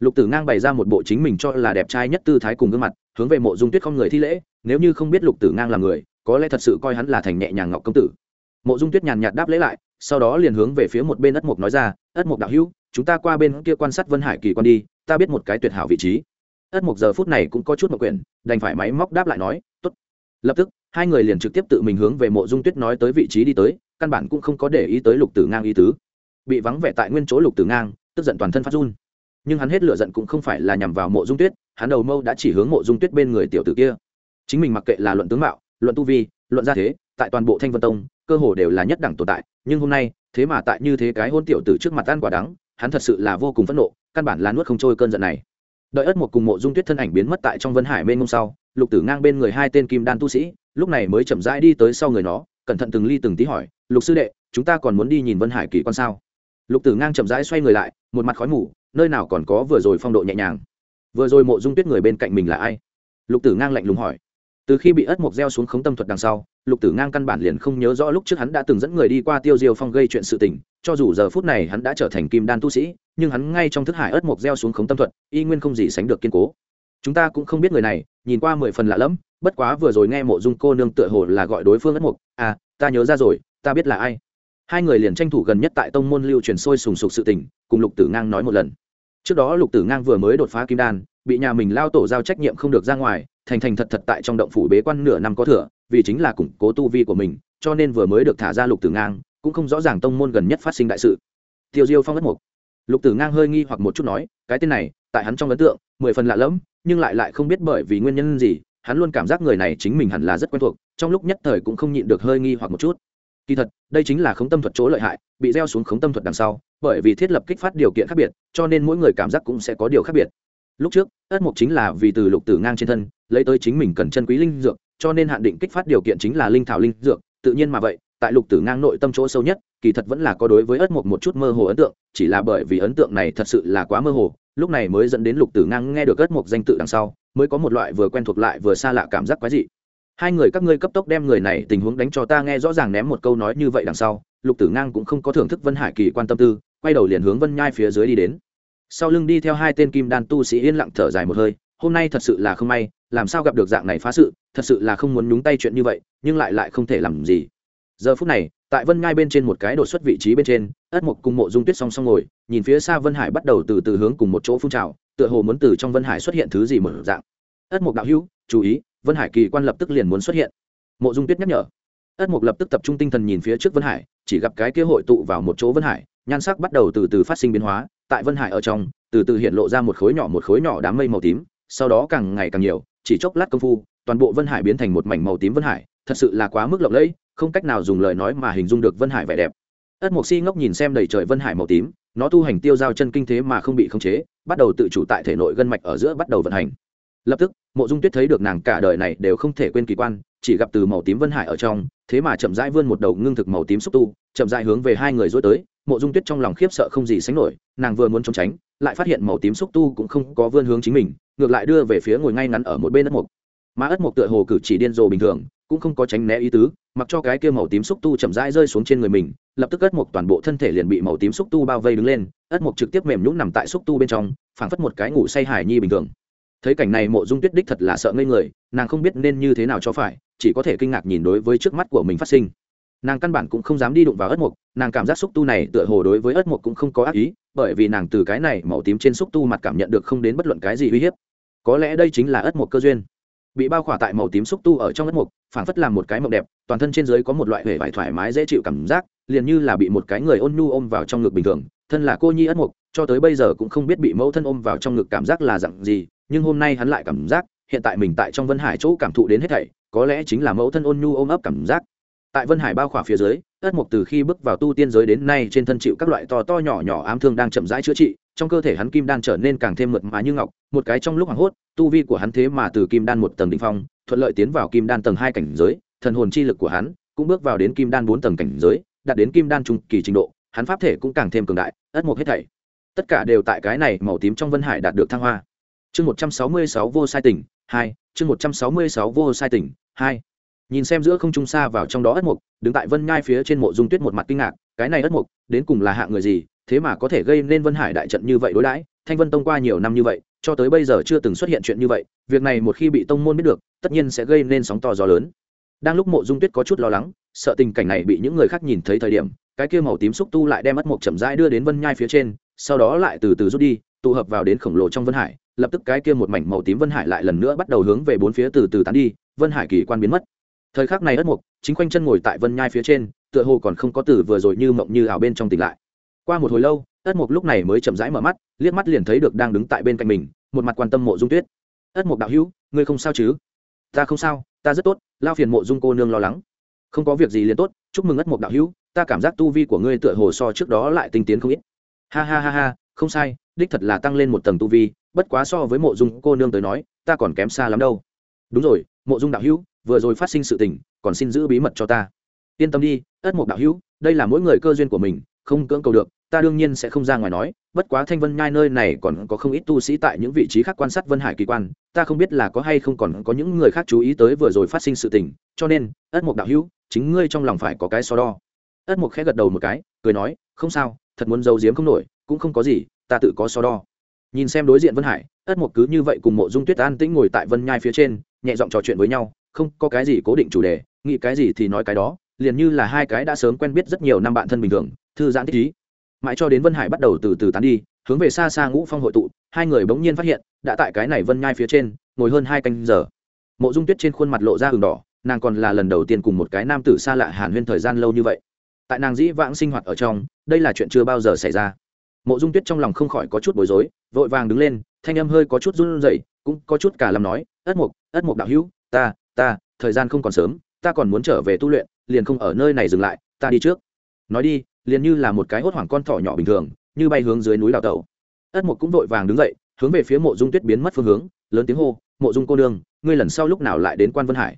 Lục tử ngang bày ra một bộ chính mình cho là đẹp trai nhất tư thái cùng gương mặt, hướng về mộ dung tuyết không người thi lễ, nếu như không biết lục tử ngang là người, có lẽ thật sự coi hắn là thành nhẹ nhàng ngọc công tử. Mộ dung tuyết nhàn nhạt đáp lễ lại, sau đó liền hướng về phía một bên ất mục nói ra, ất mục đạo hữu, chúng ta qua bên kia quan sát vân hải kỳ quan đi, ta biết một cái tuyệt hảo vị trí. Ất mục giờ phút này cũng có chút mặc quyền đành phải máy móc đáp lại nói, tốt. Lập tức hai người liền trực tiếp tự mình hướng về mộ dung tuyết nói tới vị trí đi tới, căn bản cũng không có để ý tới lục tử ngang ý tứ. Bị vắng vẻ tại nguyên chỗ lục tử ngang, tức giận toàn thân phát run. Nhưng hắn hết lửa giận cũng không phải là nhằm vào mộ dung tuyết, hắn đầu mâu đã chỉ hướng mộ dung tuyết bên người tiểu tử kia. Chính mình mặc kệ là luận tướng mạo, luận tu vi, luận gia thế, tại toàn bộ thanh vân tông, cơ hồ đều là nhất đẳng tồn tại, nhưng hôm nay, thế mà tại như thế cái hôn tiểu tử trước mặt ăn quả đắng, hắn thật sự là vô cùng phẫn nộ, căn bản là nuốt không trôi cơn giận này. Đợi ất một cùng mộ dung tuyết thân ảnh biến mất tại trong vân hải bên ngông sau, lục tử ngang bên người hai tên kim đan tu sĩ lúc này mới chậm rãi đi tới sau người nó, cẩn thận từng ly từng tí hỏi, lục sư đệ, chúng ta còn muốn đi nhìn vân hải kỳ quan sao? Lục tử ngang chậm rãi xoay người lại, một mặt khói mù, nơi nào còn có vừa rồi phong độ nhẹ nhàng? Vừa rồi mộ dung tuyết người bên cạnh mình là ai? Lục tử ngang lạnh lùng hỏi. Từ khi bị ất mộc gieo xuống khống tâm thuật đằng sau, lục tử ngang căn bản liền không nhớ rõ lúc trước hắn đã từng dẫn người đi qua tiêu diêu phong gây chuyện sự tình, cho dù giờ phút này hắn đã trở thành kim đan tu sĩ, nhưng hắn ngay trong thức hải ất mộc gieo xuống khống tâm thuật, y nguyên không gì sánh được kiên cố chúng ta cũng không biết người này, nhìn qua mười phần lạ lẫm, bất quá vừa rồi nghe mộ dung cô nương tựa hồ là gọi đối phương ất mục. à ta nhớ ra rồi, ta biết là ai. Hai người liền tranh thủ gần nhất tại tông môn lưu truyền sôi sùng sục sự tình, cùng lục tử ngang nói một lần. Trước đó lục tử ngang vừa mới đột phá kim đan, bị nhà mình lao tổ giao trách nhiệm không được ra ngoài, thành thành thật thật tại trong động phủ bế quan nửa năm có thừa, vì chính là củng cố tu vi của mình, cho nên vừa mới được thả ra lục tử ngang, cũng không rõ ràng tông môn gần nhất phát sinh đại sự. Tiêu diêu phong ất mục. Lục tử ngang hơi nghi hoặc một chút nói, cái tên này, tại hắn trong ấn tượng mười phần lạ lẫm, nhưng lại lại không biết bởi vì nguyên nhân gì, hắn luôn cảm giác người này chính mình hẳn là rất quen thuộc, trong lúc nhất thời cũng không nhịn được hơi nghi hoặc một chút. Kỳ thật, đây chính là khống tâm thuật chỗ lợi hại, bị gieo xuống khống tâm thuật đằng sau, bởi vì thiết lập kích phát điều kiện khác biệt, cho nên mỗi người cảm giác cũng sẽ có điều khác biệt. Lúc trước, ất mục chính là vì từ lục tử ngang trên thân, lấy tới chính mình cần chân quý linh dược, cho nên hạn định kích phát điều kiện chính là linh thảo linh dược, tự nhiên mà vậy, tại lục tử ngang nội tâm chỗ sâu nhất, kỳ thật vẫn là có đối với ất mục một chút mơ hồ ấn tượng, chỉ là bởi vì ấn tượng này thật sự là quá mơ hồ lúc này mới dẫn đến lục tử ngang nghe được ất mục danh tự đằng sau, mới có một loại vừa quen thuộc lại vừa xa lạ cảm giác quái dị. Hai người các ngươi cấp tốc đem người này tình huống đánh cho ta nghe rõ ràng ném một câu nói như vậy đằng sau, lục tử ngang cũng không có thưởng thức vân hải kỳ quan tâm tư, quay đầu liền hướng vân nhai phía dưới đi đến. Sau lưng đi theo hai tên kim đan tu sĩ yên lặng thở dài một hơi, hôm nay thật sự là không may, làm sao gặp được dạng này phá sự, thật sự là không muốn nhúng tay chuyện như vậy, nhưng lại lại không thể làm gì giờ phút này, tại vân ngai bên trên một cái đột xuất vị trí bên trên, ất mục cùng mộ dung tuyết song song ngồi, nhìn phía xa vân hải bắt đầu từ từ hướng cùng một chỗ phun trào, tựa hồ muốn từ trong vân hải xuất hiện thứ gì mở dạng. Ất mục đạo hữu, chú ý, vân hải kỳ quan lập tức liền muốn xuất hiện. Mộ dung tuyết nhắc nhở. Ất mục lập tức tập trung tinh thần nhìn phía trước vân hải, chỉ gặp cái kia hội tụ vào một chỗ vân hải, nhan sắc bắt đầu từ từ phát sinh biến hóa, tại vân hải ở trong, từ từ hiện lộ ra một khối nhỏ một khối nhỏ đám mây màu tím, sau đó càng ngày càng nhiều, chỉ chốc lát công phu, toàn bộ vân hải biến thành một mảnh màu tím vân hải, thật sự là quá mức lộng lẫy không cách nào dùng lời nói mà hình dung được vân hải vẻ đẹp. Ất mộc si ngốc nhìn xem đầy trời vân hải màu tím, nó tu hành tiêu giao chân kinh thế mà không bị khống chế, bắt đầu tự chủ tại thể nội gân mạch ở giữa bắt đầu vận hành. Lập tức, mộ dung tuyết thấy được nàng cả đời này đều không thể quên kỳ quan, chỉ gặp từ màu tím vân hải ở trong, thế mà chậm rãi vươn một đầu ngưng thực màu tím xúc tu, chậm rãi hướng về hai người dối tới, mộ dung tuyết trong lòng khiếp sợ không gì sánh nổi, nàng vừa muốn trốn tránh, lại phát hiện màu tím xúc tu cũng không có vươn hướng chính mình, ngược lại đưa về phía ngồi ngay ngắn ở một bên ất mục mà ất mục tựa hồ cử chỉ điên rồ bình thường cũng không có tránh né ý tứ, mặc cho cái kia màu tím xúc tu chậm rãi rơi xuống trên người mình, lập tức ất mục toàn bộ thân thể liền bị màu tím xúc tu bao vây đứng lên, ất mục trực tiếp mềm nhũn nằm tại xúc tu bên trong, phảng phất một cái ngủ say hải nhi bình thường. Thấy cảnh này mộ dung tuyết đích thật là sợ ngây người, nàng không biết nên như thế nào cho phải, chỉ có thể kinh ngạc nhìn đối với trước mắt của mình phát sinh. Nàng căn bản cũng không dám đi đụng vào ất mục nàng cảm giác xúc tu này tựa hồ đối với ất mục cũng không có ác ý, bởi vì nàng từ cái này màu tím trên xúc tu mặt cảm nhận được không đến bất luận cái gì uy hiếp. Có lẽ đây chính là ất mục cơ duyên bị bao khỏa tại màu tím xúc tu ở trong đất mục, phảng phất làm một cái mộng đẹp, toàn thân trên dưới có một loại hề vải thoải mái dễ chịu cảm giác, liền như là bị một cái người ôn nhu ôm vào trong ngực bình thường, thân là cô nhi ất mục, cho tới bây giờ cũng không biết bị mẫu thân ôm vào trong ngực cảm giác là dặn gì, nhưng hôm nay hắn lại cảm giác, hiện tại mình tại trong vân hải chỗ cảm thụ đến hết thảy, có lẽ chính là mẫu thân ôn nhu ôm ấp cảm giác. Tại vân hải bao khỏa phía dưới, ất mục từ khi bước vào tu tiên giới đến nay trên thân chịu các loại to to nhỏ nhỏ ám thương đang chậm rãi chữa trị trong cơ thể hắn kim đan trở nên càng thêm mượt mà như ngọc, một cái trong lúc hoảng hốt, tu vi của hắn thế mà từ kim đan một tầng đ ỉ n h phong, thuận lợi tiến vào kim đan tầng hai cảnh giới, thần hồn chi lực của hắn cũng bước vào đến kim đan bốn tầng cảnh giới, đạt đến kim đan trung kỳ trình độ, hắn pháp thể cũng càng thêm cường đại, ất mục hết thảy. Tất cả đều tại cái này màu tím trong vân hải đạt được thăng hoa. Chương một trăm sáu mươi sáu vô sai tỉnh hai, chương một trăm sáu mươi sáu vô sai tỉnh hai. Nhìn xem giữa không trung xa vào trong đó ất mục đứng tại vân nhai phía trên mộ dung tuyết một mặt kinh ngạc, cái này ất mục đến cùng là hạng người gì thế mà có thể gây nên vân hải đại trận như vậy đối đãi, thanh vân tông qua nhiều năm như vậy, cho tới bây giờ chưa từng xuất hiện chuyện như vậy, việc này một khi bị tông môn biết được, tất nhiên sẽ gây nên sóng to gió lớn. Đang lúc mộ dung tuyết có chút lo lắng, sợ tình cảnh này bị những người khác nhìn thấy thời điểm, cái kia màu tím xúc tu lại đem mất một chậm rãi đưa đến vân nhai phía trên, sau đó lại từ từ rút đi, tụ hợp vào đến khổng lồ trong vân hải, lập tức cái kia một mảnh màu tím vân hải lại lần nữa bắt đầu hướng về bốn phía từ từ tán đi, vân hải kỳ quan biến mất. Thời khắc này ất mục chính quanh chân ngồi tại vân nhai phía trên, tựa hồ còn không có từ vừa rồi như mộng như ảo bên trong tỉnh lại qua một hồi lâu, ất mục lúc này mới chậm rãi mở mắt, liếc mắt liền thấy được đang đứng tại bên cạnh mình, một mặt quan tâm mộ dung tuyết. Ất mục đạo hữu, ngươi không sao chứ? Ta không sao, ta rất tốt, lao phiền mộ dung cô nương lo lắng. Không có việc gì liền tốt, chúc mừng ất mục đạo hữu, ta cảm giác tu vi của ngươi tựa hồ so trước đó lại tinh tiến không ít. Ha ha ha ha, không sai, đích thật là tăng lên một tầng tu vi, bất quá so với mộ dung cô nương tới nói, ta còn kém xa lắm đâu. Đúng rồi, mộ dung đạo hữu, vừa rồi phát sinh sự tình, còn xin giữ bí mật cho ta. Yên tâm đi, ất mục đạo hữu, đây là mỗi người cơ duyên của mình, không cưỡng cầu được ta đương nhiên sẽ không ra ngoài nói, bất quá thanh vân nhai nơi này còn có không ít tu sĩ tại những vị trí khác quan sát vân hải kỳ quan, ta không biết là có hay không còn có những người khác chú ý tới vừa rồi phát sinh sự tình, cho nên, ất mục đạo hữu, chính ngươi trong lòng phải có cái so đo. Ất mục khẽ gật đầu một cái, cười nói, không sao, thật muốn giấu giếm không nổi, cũng không có gì, ta tự có so đo. Nhìn xem đối diện vân hải, ất mục cứ như vậy cùng mộ dung tuyết an tĩnh ngồi tại vân nhai phía trên, nhẹ giọng trò chuyện với nhau, không có cái gì cố định chủ đề, nghĩ cái gì thì nói cái đó, liền như là hai cái đã sớm quen biết rất nhiều năm bạn thân bình thường, thư giãn thích ý mãi cho đến vân hải bắt đầu từ từ tán đi, hướng về xa xa ngũ phong hội tụ, hai người bỗng nhiên phát hiện, đã tại cái này vân nhai phía trên, ngồi hơn hai canh giờ. Mộ dung tuyết trên khuôn mặt lộ ra hừng đỏ, nàng còn là lần đầu tiên cùng một cái nam tử xa lạ hàn huyên thời gian lâu như vậy. Tại nàng dĩ vãng sinh hoạt ở trong, đây là chuyện chưa bao giờ xảy ra. Mộ dung tuyết trong lòng không khỏi có chút bối rối, vội vàng đứng lên, thanh âm hơi có chút run rẩy, cũng có chút cả làm nói, ất mục ất mục đạo hữu, ta ta, thời gian không còn sớm, ta còn muốn trở về tu luyện, liền không ở nơi này dừng lại, ta đi trước. Nói đi liền như là một cái hốt hoảng con thỏ nhỏ bình thường, như bay hướng dưới núi đào tẩu. Ất mục cũng vội vàng đứng dậy, hướng về phía mộ dung tuyết biến mất phương hướng, lớn tiếng hô, mộ dung cô nương, ngươi lần sau lúc nào lại đến quan vân hải?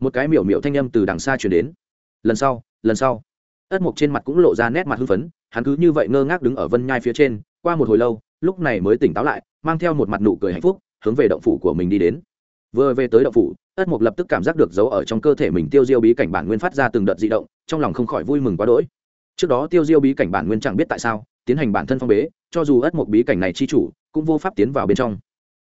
Một cái miểu miểu thanh âm từ đằng xa chuyển đến. Lần sau lần sau. Ất mục trên mặt cũng lộ ra nét mặt hưng phấn, hắn cứ như vậy ngơ ngác đứng ở vân nhai phía trên, qua một hồi lâu, lúc này mới tỉnh táo lại, mang theo một mặt nụ cười hạnh phúc, hướng về động phủ của mình đi đến. Vừa về tới động phủ, ất mục lập tức cảm giác được giấu ở trong cơ thể mình tiêu diêu bí cảnh bản nguyên phát ra từng đợt di động, trong lòng không khỏi vui mừng quá đỗi trước đó tiêu diêu bí cảnh bản nguyên chẳng biết tại sao, tiến hành bản thân phong bế, cho dù ất mục bí cảnh này chi chủ, cũng vô pháp tiến vào bên trong.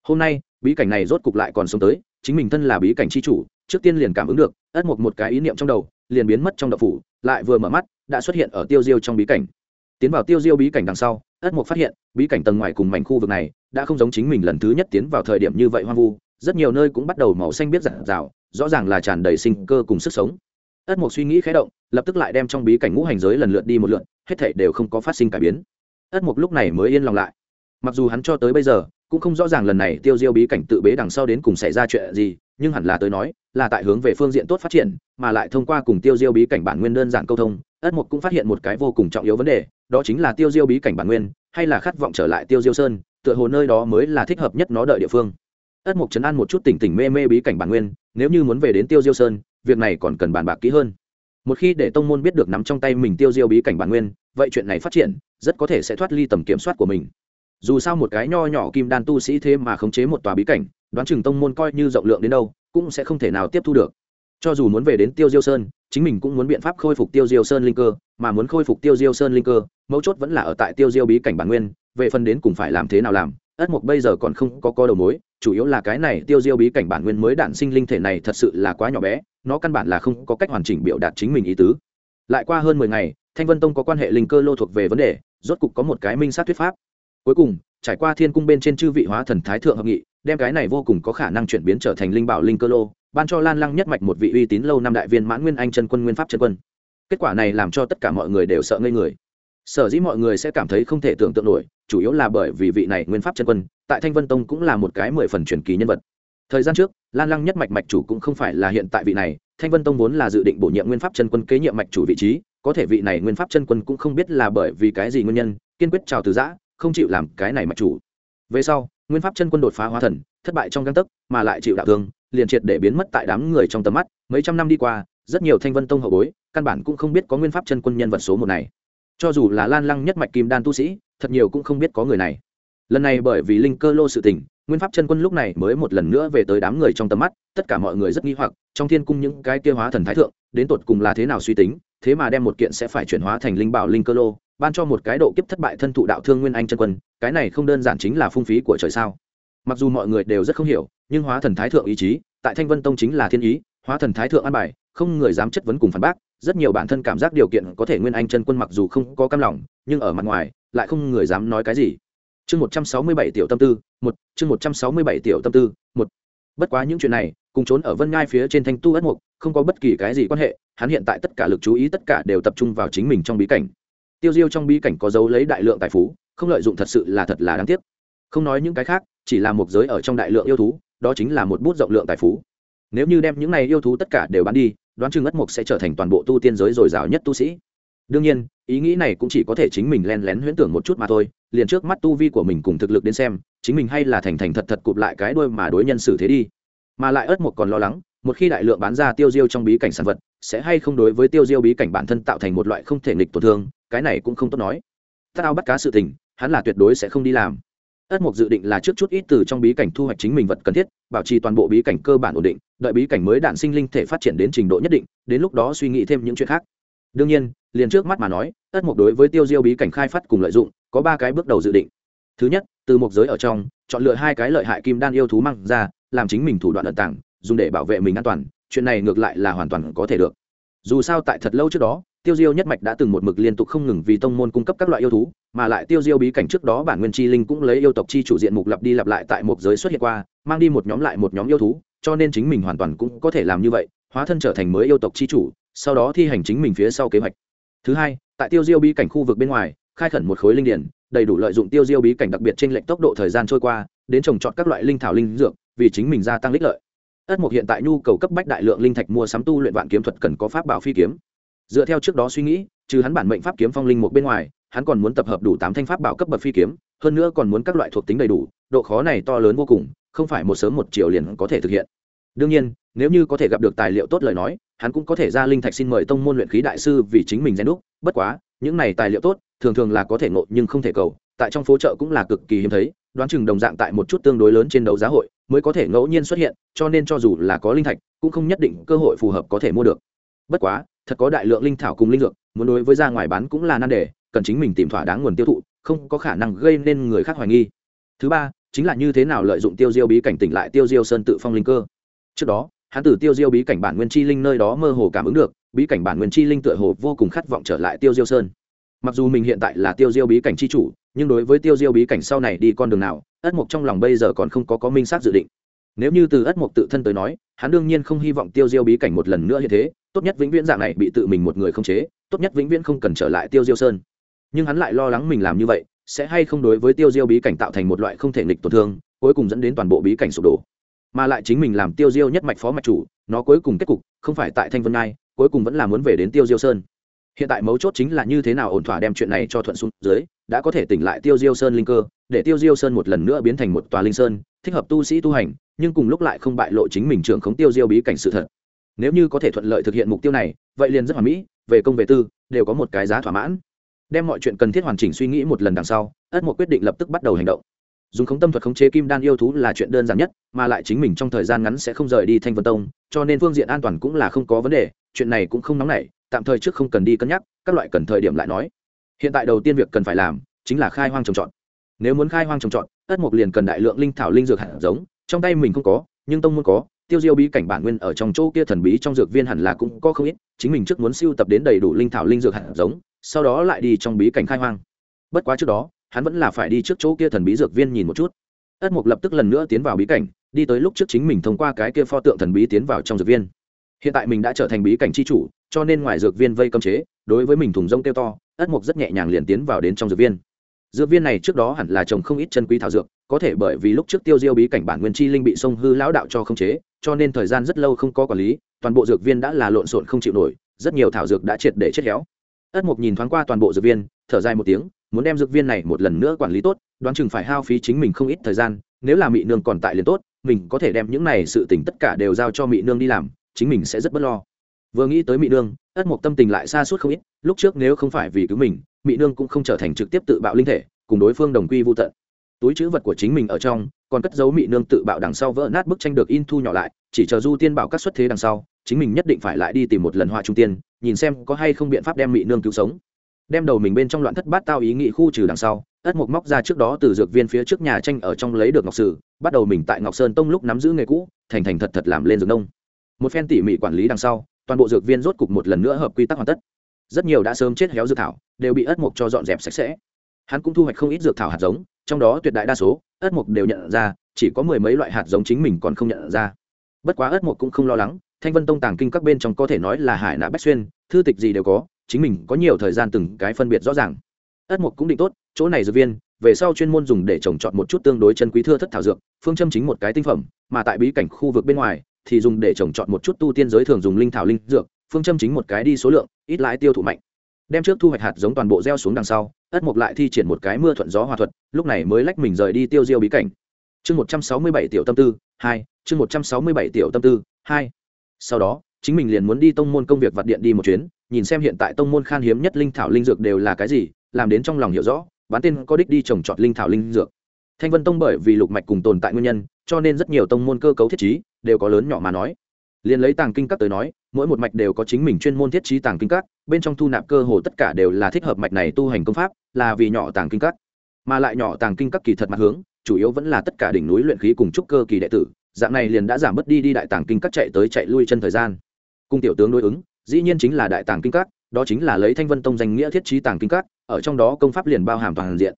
Hôm nay, bí cảnh này rốt cục lại còn sống tới, chính mình thân là bí cảnh chi chủ, trước tiên liền cảm ứng được, ất mục một cái ý niệm trong đầu, liền biến mất trong đậu phủ, lại vừa mở mắt, đã xuất hiện ở tiêu diêu trong bí cảnh. Tiến vào tiêu diêu bí cảnh đằng sau, ất mục phát hiện, bí cảnh tầng ngoài cùng mảnh khu vực này, đã không giống chính mình lần thứ nhất tiến vào thời điểm như vậy hoang vu, rất nhiều nơi cũng bắt đầu màu xanh biết rạng rào rõ ràng là tràn đầy sinh cơ cùng sức sống ất mục suy nghĩ khé động, lập tức lại đem trong bí cảnh ngũ hành giới lần lượt đi một lượt, hết thảy đều không có phát sinh cải biến. Ất mục lúc này mới yên lòng lại. Mặc dù hắn cho tới bây giờ, cũng không rõ ràng lần này tiêu diêu bí cảnh tự bế đằng sau đến cùng xảy ra chuyện gì, nhưng hẳn là tới nói, là tại hướng về phương diện tốt phát triển, mà lại thông qua cùng tiêu diêu bí cảnh bản nguyên đơn giản câu thông, ất mục cũng phát hiện một cái vô cùng trọng yếu vấn đề, đó chính là tiêu diêu bí cảnh bản nguyên, hay là khát vọng trở lại tiêu diêu sơn, tựa hồ nơi đó mới là thích hợp nhất nó đợi địa phương. Ất mục chấn an một chút tỉnh tỉnh mê mê bí cảnh bản nguyên, nếu như muốn về đến tiêu diêu sơn việc này còn cần bàn bạc kỹ hơn. Một khi để tông môn biết được nắm trong tay mình tiêu diêu bí cảnh bản nguyên, vậy chuyện này phát triển, rất có thể sẽ thoát ly tầm kiểm soát của mình. Dù sao một cái nho nhỏ kim đan tu sĩ thế mà khống chế một tòa bí cảnh, đoán chừng tông môn coi như rộng lượng đến đâu, cũng sẽ không thể nào tiếp thu được. Cho dù muốn về đến tiêu diêu sơn, chính mình cũng muốn biện pháp khôi phục tiêu diêu sơn linh cơ, mà muốn khôi phục tiêu diêu sơn linh cơ, mấu chốt vẫn là ở tại tiêu diêu bí cảnh bản nguyên, về phần đến cùng phải làm thế nào làm ất mục bây giờ còn không có co đầu mối, chủ yếu là cái này tiêu diêu bí cảnh bản nguyên mới đản sinh linh thể này thật sự là quá nhỏ bé, nó căn bản là không có cách hoàn chỉnh biểu đạt chính mình ý tứ. Lại qua hơn mười ngày, thanh vân tông có quan hệ linh cơ lô thuộc về vấn đề, rốt cục có một cái minh sát thuyết pháp. Cuối cùng, trải qua thiên cung bên trên chư vị hóa thần thái thượng hợp nghị, đem cái này vô cùng có khả năng chuyển biến trở thành linh bảo linh cơ lô, ban cho lan lăng nhất mạch một vị uy tín lâu năm đại viên mãn nguyên anh chân quân nguyên pháp chân quân. Kết quả này làm cho tất cả mọi người đều sợ ngây người. Sở dĩ mọi người sẽ cảm thấy không thể tưởng tượng nổi chủ yếu là bởi vì vị này nguyên pháp chân quân, tại thanh vân tông cũng là một cái mười phần truyền kỳ nhân vật. Thời gian trước, lan lăng nhất mạch mạch chủ cũng không phải là hiện tại vị này, thanh vân tông vốn là dự định bổ nhiệm nguyên pháp chân quân kế nhiệm mạch chủ vị trí, có thể vị này nguyên pháp chân quân cũng không biết là bởi vì cái gì nguyên nhân, kiên quyết chào từ giã, không chịu làm cái này mạch chủ. Về sau, nguyên pháp chân quân đột phá hóa thần, thất bại trong găng tấc, mà lại chịu đạo thương, liền triệt để biến mất tại đám người trong tầm mắt, mấy trăm năm đi qua, rất nhiều thanh vân tông hậu bối, căn bản cũng không biết có nguyên pháp chân quân nhân vật số một này. Cho dù là lan lăng nhất mạch kim đan tu sĩ thật nhiều cũng không biết có người này. Lần này bởi vì linh cơ lô sự tình, nguyên pháp chân quân lúc này mới một lần nữa về tới đám người trong tầm mắt, tất cả mọi người rất nghi hoặc, trong thiên cung những cái kia hóa thần thái thượng, đến tột cùng là thế nào suy tính, thế mà đem một kiện sẽ phải chuyển hóa thành linh bảo linh cơ lô, ban cho một cái độ kiếp thất bại thân thụ đạo thương nguyên anh chân quân, cái này không đơn giản chính là phung phí của trời sao. Mặc dù mọi người đều rất không hiểu, nhưng hóa thần thái thượng ý chí, tại thanh vân tông chính là thiên ý, hóa thần thái thượng an bài, không người dám chất vấn cùng phản bác, rất nhiều bản thân cảm giác điều kiện có thể nguyên anh chân quân mặc dù không có cam lòng, nhưng ở mặt ngoài lại không người dám nói cái gì. Chương một trăm sáu mươi bảy tiểu tâm tư, một, chương một trăm sáu mươi bảy tiểu tâm tư, một. Bất quá những chuyện này, cùng trốn ở vân ngai phía trên thanh tu ất mục, không có bất kỳ cái gì quan hệ, hắn hiện tại tất cả lực chú ý tất cả đều tập trung vào chính mình trong bí cảnh. Tiêu diêu trong bí cảnh có dấu lấy đại lượng tài phú, không lợi dụng thật sự là thật là đáng tiếc. Không nói những cái khác, chỉ là một giới ở trong đại lượng yêu thú, đó chính là một bút rộng lượng tài phú. Nếu như đem những này yêu thú tất cả đều bán đi, đoán chừng ất mục sẽ trở thành toàn bộ tu tiên giới dồi dào nhất tu sĩ đương nhiên, ý nghĩ này cũng chỉ có thể chính mình len lén huyễn tưởng một chút mà thôi, liền trước mắt tu vi của mình cùng thực lực đến xem, chính mình hay là thành thành thật thật cụp lại cái đuôi mà đối nhân xử thế đi. Mà lại ất mục còn lo lắng, một khi đại lượng bán ra tiêu diêu trong bí cảnh sản vật, sẽ hay không đối với tiêu diêu bí cảnh bản thân tạo thành một loại không thể nghịch tổn thương, cái này cũng không tốt nói. Tao ao bắt cá sự tình, hắn là tuyệt đối sẽ không đi làm. Ất mục dự định là trước chút ít từ trong bí cảnh thu hoạch chính mình vật cần thiết, bảo trì toàn bộ bí cảnh cơ bản ổn định, đợi bí cảnh mới đạn sinh linh thể phát triển đến trình độ nhất định, đến lúc đó suy nghĩ thêm những chuyện khác đương nhiên, liền trước mắt mà nói ất mục đối với tiêu diêu bí cảnh khai phát cùng lợi dụng, có ba cái bước đầu dự định. Thứ nhất, từ mục giới ở trong, chọn lựa hai cái lợi hại kim đan yêu thú mang ra, làm chính mình thủ đoạn ẩn tàng, dùng để bảo vệ mình an toàn, chuyện này ngược lại là hoàn toàn có thể được. Dù sao tại thật lâu trước đó, tiêu diêu nhất mạch đã từng một mực liên tục không ngừng vì tông môn cung cấp các loại yêu thú, mà lại tiêu diêu bí cảnh trước đó bản nguyên chi linh cũng lấy yêu tộc chi chủ diện mục lặp đi lặp lại tại một giới xuất hiện qua, mang đi một nhóm lại một nhóm yêu thú, cho nên chính mình hoàn toàn cũng có thể làm như vậy, hóa thân trở thành mới yêu tộc chi chủ sau đó thi hành chính mình phía sau kế hoạch. Thứ hai, tại tiêu diêu bí cảnh khu vực bên ngoài, khai khẩn một khối linh điển, đầy đủ lợi dụng tiêu diêu bí cảnh đặc biệt trên lệnh tốc độ thời gian trôi qua, đến trồng trọt các loại linh thảo linh dược, vì chính mình gia tăng lích lợi. Ất mục hiện tại nhu cầu cấp bách đại lượng linh thạch mua sắm tu luyện vạn kiếm thuật cần có pháp bảo phi kiếm. Dựa theo trước đó suy nghĩ, trừ hắn bản mệnh pháp kiếm phong linh một bên ngoài, hắn còn muốn tập hợp đủ tám thanh pháp bảo cấp bậc phi kiếm, hơn nữa còn muốn các loại thuộc tính đầy đủ, độ khó này to lớn vô cùng, không phải một sớm một chiều liền có thể thực hiện đương nhiên, nếu như có thể gặp được tài liệu tốt lời nói, hắn cũng có thể ra linh thạch xin mời tông môn luyện khí đại sư vì chính mình gen đúc. Bất quá, những này tài liệu tốt, thường thường là có thể ngộ nhưng không thể cầu, tại trong phố chợ cũng là cực kỳ hiếm thấy, đoán chừng đồng dạng tại một chút tương đối lớn trên đấu giá hội mới có thể ngẫu nhiên xuất hiện, cho nên cho dù là có linh thạch, cũng không nhất định cơ hội phù hợp có thể mua được. Bất quá, thật có đại lượng linh thảo cùng linh dược, muốn đối với ra ngoài bán cũng là nan đề, cần chính mình tìm thỏa đáng nguồn tiêu thụ, không có khả năng gây nên người khác hoài nghi. Thứ ba, chính là như thế nào lợi dụng tiêu diêu bí cảnh tỉnh lại tiêu diêu sơn tự phong linh cơ trước đó, hắn từ tiêu diêu bí cảnh bản nguyên chi linh nơi đó mơ hồ cảm ứng được, bí cảnh bản nguyên chi linh tựa hồ vô cùng khát vọng trở lại tiêu diêu sơn. Mặc dù mình hiện tại là tiêu diêu bí cảnh chi chủ, nhưng đối với tiêu diêu bí cảnh sau này đi con đường nào, ất mộc trong lòng bây giờ còn không có có minh xác dự định. Nếu như từ ất mộc tự thân tới nói, hắn đương nhiên không hy vọng tiêu diêu bí cảnh một lần nữa như thế, tốt nhất vĩnh viễn dạng này bị tự mình một người không chế, tốt nhất vĩnh viễn không cần trở lại tiêu diêu sơn. Nhưng hắn lại lo lắng mình làm như vậy, sẽ hay không đối với tiêu diêu bí cảnh tạo thành một loại không thể nghịch tổn thương, cuối cùng dẫn đến toàn bộ bí cảnh sụp đổ mà lại chính mình làm tiêu diêu nhất mạch phó mạch chủ, nó cuối cùng kết cục không phải tại thanh vân ngai, cuối cùng vẫn là muốn về đến tiêu diêu sơn. Hiện tại mấu chốt chính là như thế nào ổn thỏa đem chuyện này cho thuận xuống dưới, đã có thể tỉnh lại tiêu diêu sơn linh cơ, để tiêu diêu sơn một lần nữa biến thành một tòa linh sơn, thích hợp tu sĩ tu hành, nhưng cùng lúc lại không bại lộ chính mình trưởng khống tiêu diêu bí cảnh sự thật. Nếu như có thể thuận lợi thực hiện mục tiêu này, vậy liền rất hoàn mỹ, về công về tư, đều có một cái giá thỏa mãn. Đem mọi chuyện cần thiết hoàn chỉnh suy nghĩ một lần đằng sau, ất một quyết định lập tức bắt đầu hành động dùng khống tâm thuật khống chế kim đan yêu thú là chuyện đơn giản nhất, mà lại chính mình trong thời gian ngắn sẽ không rời đi thanh vân tông, cho nên phương diện an toàn cũng là không có vấn đề, chuyện này cũng không nóng nảy, tạm thời trước không cần đi cân nhắc, các loại cần thời điểm lại nói. Hiện tại đầu tiên việc cần phải làm, chính là khai hoang trồng trọt. Nếu muốn khai hoang trồng trọt ất mục liền cần đại lượng linh thảo linh dược hạt giống, trong tay mình không có, nhưng tông muốn có, tiêu diêu bí cảnh bản nguyên ở trong chỗ kia thần bí trong dược viên hẳn là cũng có không ít, chính mình trước muốn siêu tập đến đầy đủ linh thảo linh dược hạt giống, sau đó lại đi trong bí cảnh khai hoang. Bất quá trước đó hắn vẫn là phải đi trước chỗ kia thần bí dược viên nhìn một chút. Ất mục lập tức lần nữa tiến vào bí cảnh, đi tới lúc trước chính mình thông qua cái kia pho tượng thần bí tiến vào trong dược viên. Hiện tại mình đã trở thành bí cảnh c h i chủ, cho nên ngoài dược viên vây cấm chế, đối với mình thùng rông kêu to, ất mục rất nhẹ nhàng liền tiến vào đến trong dược viên. Dược viên này trước đó hẳn là trồng không ít chân quý thảo dược, có thể bởi vì lúc trước tiêu diêu bí cảnh bản nguyên chi linh bị sông hư lão đạo cho không chế, cho nên thời gian rất lâu không có quản lý, toàn bộ dược viên đã là lộn xộn không chịu nổi, rất nhiều thảo dược đã triệt để chết héo. Ất mục nhìn thoáng qua toàn bộ dược viên, thở dài một tiếng muốn đem dược viên này một lần nữa quản lý tốt, đoán chừng phải hao phí chính mình không ít thời gian, nếu là mị nương còn tại liền tốt, mình có thể đem những này sự tình tất cả đều giao cho mị nương đi làm, chính mình sẽ rất bất lo. Vừa nghĩ tới mị nương, ất mộc tâm tình lại xa suốt không ít, lúc trước nếu không phải vì cứu mình, mị nương cũng không trở thành trực tiếp tự bạo linh thể, cùng đối phương đồng quy vô tận. Túi chữ vật của chính mình ở trong, còn cất dấu mị nương tự bạo đằng sau vỡ nát bức tranh được in thu nhỏ lại, chỉ chờ du tiên bảo các xuất thế đằng sau, chính mình nhất định phải lại đi tìm một lần họa trung tiên, nhìn xem có hay không biện pháp đem mị nương cứu sống đem đầu mình bên trong loạn thất bát tao ý nghĩ khu trừ đằng sau, ất mục móc ra trước đó từ dược viên phía trước nhà tranh ở trong lấy được ngọc sử, bắt đầu mình tại ngọc sơn tông lúc nắm giữ nghề cũ, thành thành thật thật làm lên dược nông. Một phen tỉ mỉ quản lý đằng sau, toàn bộ dược viên rốt cục một lần nữa hợp quy tắc hoàn tất. Rất nhiều đã sớm chết héo dược thảo, đều bị ất mục cho dọn dẹp sạch sẽ. Hắn cũng thu hoạch không ít dược thảo hạt giống, trong đó tuyệt đại đa số, ất mục đều nhận ra, chỉ có mười mấy loại hạt giống chính mình còn không nhận ra. Bất quá ất mục cũng không lo lắng, thanh vân tông tàng kinh các bên trong có thể nói là hải nạ bách xuyên, thư tịch gì đều có chính mình có nhiều thời gian từng cái phân biệt rõ ràng. Ất mục cũng định tốt, chỗ này dược viên, về sau chuyên môn dùng để trồng trọt một chút tương đối chân quý thưa thất thảo dược, phương châm chính một cái tinh phẩm, mà tại bí cảnh khu vực bên ngoài thì dùng để trồng trọt một chút tu tiên giới thường dùng linh thảo linh dược, phương châm chính một cái đi số lượng, ít lãi tiêu thụ mạnh. Đem trước thu hoạch hạt giống toàn bộ gieo xuống đằng sau, ất mục lại thi triển một cái mưa thuận gió hòa thuật, lúc này mới lách mình rời đi tiêu diêu bí cảnh. Chương một trăm sáu mươi bảy tiểu tâm tư, hai, chương một trăm sáu mươi bảy tiểu tâm tư, hai. Sau đó, chính mình liền muốn đi tông môn công việc vặt điện đi một chuyến nhìn xem hiện tại tông môn khan hiếm nhất linh thảo linh dược đều là cái gì, làm đến trong lòng hiểu rõ, bán tên có đích đi trồng trọt linh thảo linh dược. Thanh vân tông bởi vì lục mạch cùng tồn tại nguyên nhân, cho nên rất nhiều tông môn cơ cấu thiết trí đều có lớn nhỏ mà nói. Liền lấy tàng kinh các tới nói, mỗi một mạch đều có chính mình chuyên môn thiết trí tàng kinh các, bên trong thu nạp cơ hồ tất cả đều là thích hợp mạch này tu hành công pháp, là vì nhỏ tàng kinh các. Mà lại nhỏ tàng kinh các kỳ thật mặt hướng, chủ yếu vẫn là tất cả đỉnh núi luyện khí cùng trúc cơ kỳ đệ tử, dạng này liền đã giảm bớt đi đi đại tàng kinh các chạy tới chạy lui chân thời gian. Cung tiểu tướng đối ứng dĩ nhiên chính là đại tàng kinh các, đó chính là lấy thanh vân tông danh nghĩa thiết trí tàng kinh các, ở trong đó công pháp liền bao hàm toàn diện.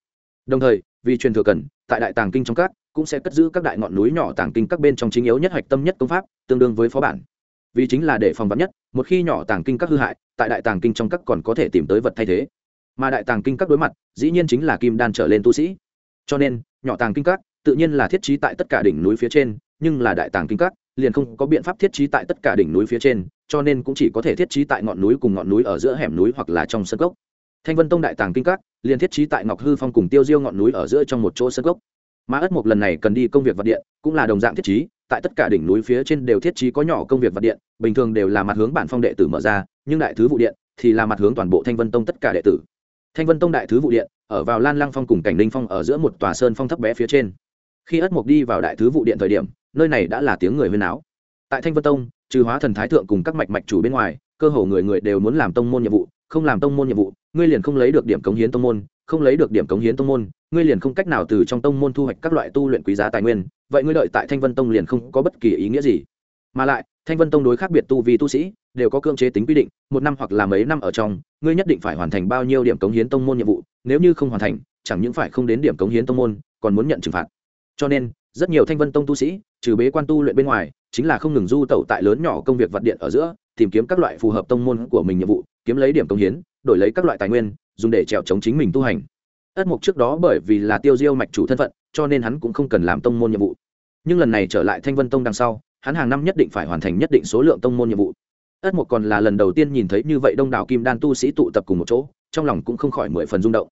Đồng thời, vì truyền thừa cần, tại đại tàng kinh trong các, cũng sẽ cất giữ các đại ngọn núi nhỏ tàng kinh các bên trong chính yếu nhất hạch tâm nhất công pháp, tương đương với phó bản. Vì chính là để phòng vắn nhất, một khi nhỏ tàng kinh các hư hại, tại đại tàng kinh trong các còn có thể tìm tới vật thay thế. Mà đại tàng kinh các đối mặt, dĩ nhiên chính là kim đan trở lên tu sĩ. Cho nên, nhỏ tàng kinh các, tự nhiên là thiết trí tại tất cả đỉnh núi phía trên, nhưng là đại tàng kinh các, liền không có biện pháp thiết trí tại tất cả đỉnh núi phía trên cho nên cũng chỉ có thể thiết trí tại ngọn núi cùng ngọn núi ở giữa hẻm núi hoặc là trong sân gốc thanh vân tông đại tàng kinh các liền thiết trí tại ngọc hư phong cùng tiêu diêu ngọn núi ở giữa trong một chỗ sân gốc mà ất mục lần này cần đi công việc vật điện, cũng là đồng dạng thiết trí, tại tất cả đỉnh núi phía trên đều thiết trí có nhỏ công việc vật điện, bình thường đều là mặt hướng bản phong đệ tử mở ra, nhưng đại thứ vụ điện thì là mặt hướng toàn bộ thanh vân tông tất cả đệ tử. Thanh vân tông đại thứ vụ điện ở vào lan lăng phong cùng cảnh linh phong ở giữa một tòa sơn phong thấp bé phía trên. Khi ất mục đi vào đại thứ vụ điện thời điểm, nơi này đã là tiếng người huyên áo tại thanh vân tông trừ hóa thần thái thượng cùng các mạch mạch chủ bên ngoài, cơ hồ người người đều muốn làm tông môn nhiệm vụ, không làm tông môn nhiệm vụ, ngươi liền không lấy được điểm cống hiến tông môn, không lấy được điểm cống hiến tông môn, ngươi liền không cách nào từ trong tông môn thu hoạch các loại tu luyện quý giá tài nguyên, vậy ngươi đợi tại thanh vân tông liền không có bất kỳ ý nghĩa gì. Mà lại, thanh vân tông đối khác biệt tu vì tu sĩ, đều có cưỡng chế tính quy định, một năm hoặc là mấy năm ở trong, ngươi nhất định phải hoàn thành bao nhiêu điểm cống hiến tông môn nhiệm vụ, nếu như không hoàn thành, chẳng những phải không đến điểm cống hiến tông môn, còn muốn nhận trừng phạt. Cho nên, rất nhiều thanh vân tông tu sĩ, trừ bế quan tu luyện bên ngoài chính là không ngừng du tẩu tại lớn nhỏ công việc vật điện ở giữa, tìm kiếm các loại phù hợp tông môn của mình nhiệm vụ, kiếm lấy điểm công hiến, đổi lấy các loại tài nguyên, dùng để trèo chống chính mình tu hành. Ất mục trước đó bởi vì là tiêu diêu mạch chủ thân phận, cho nên hắn cũng không cần làm tông môn nhiệm vụ. Nhưng lần này trở lại thanh vân tông đằng sau, hắn hàng năm nhất định phải hoàn thành nhất định số lượng tông môn nhiệm vụ. Ất mục còn là lần đầu tiên nhìn thấy như vậy đông đảo kim đan tu sĩ tụ tập cùng một chỗ, trong lòng cũng không khỏi mười phần rung động.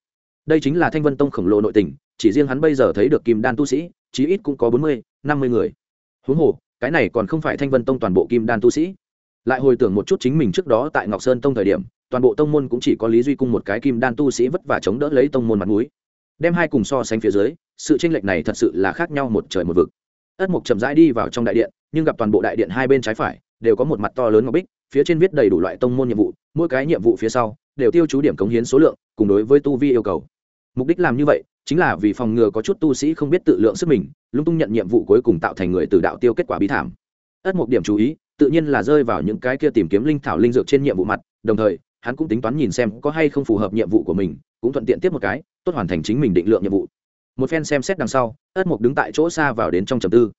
Đây chính là thanh vân tông khổng lồ nội tình, chỉ riêng hắn bây giờ thấy được kim đan tu sĩ, chí ít cũng có bốn mươi, năm mươi người. Huống hồ cái này còn không phải thanh vân tông toàn bộ kim đan tu sĩ. Lại hồi tưởng một chút chính mình trước đó tại ngọc sơn tông thời điểm, toàn bộ tông môn cũng chỉ có lý duy cung một cái kim đan tu sĩ vất vả chống đỡ lấy tông môn mặt mũi. Đem hai cùng so sánh phía dưới, sự tranh lệch này thật sự là khác nhau một trời một vực. Ất mục chậm rãi đi vào trong đại điện, nhưng gặp toàn bộ đại điện hai bên trái phải, đều có một mặt to lớn ngọc bích, phía trên viết đầy đủ loại tông môn nhiệm vụ, mỗi cái nhiệm vụ phía sau, đều tiêu chú điểm cống hiến số lượng, cùng đối với tu vi yêu cầu. Mục đích làm như vậy chính là vì phòng ngừa có chút tu sĩ không biết tự lượng sức mình, lung tung nhận nhiệm vụ cuối cùng tạo thành người từ đạo tiêu kết quả bi thảm. Ất một điểm chú ý, tự nhiên là rơi vào những cái kia tìm kiếm linh thảo linh dược trên nhiệm vụ mặt, đồng thời, hắn cũng tính toán nhìn xem có hay không phù hợp nhiệm vụ của mình, cũng thuận tiện tiếp một cái, tốt hoàn thành chính mình định lượng nhiệm vụ. Một phen xem xét đằng sau, ất mục đứng tại chỗ xa vào đến trong trầm tư.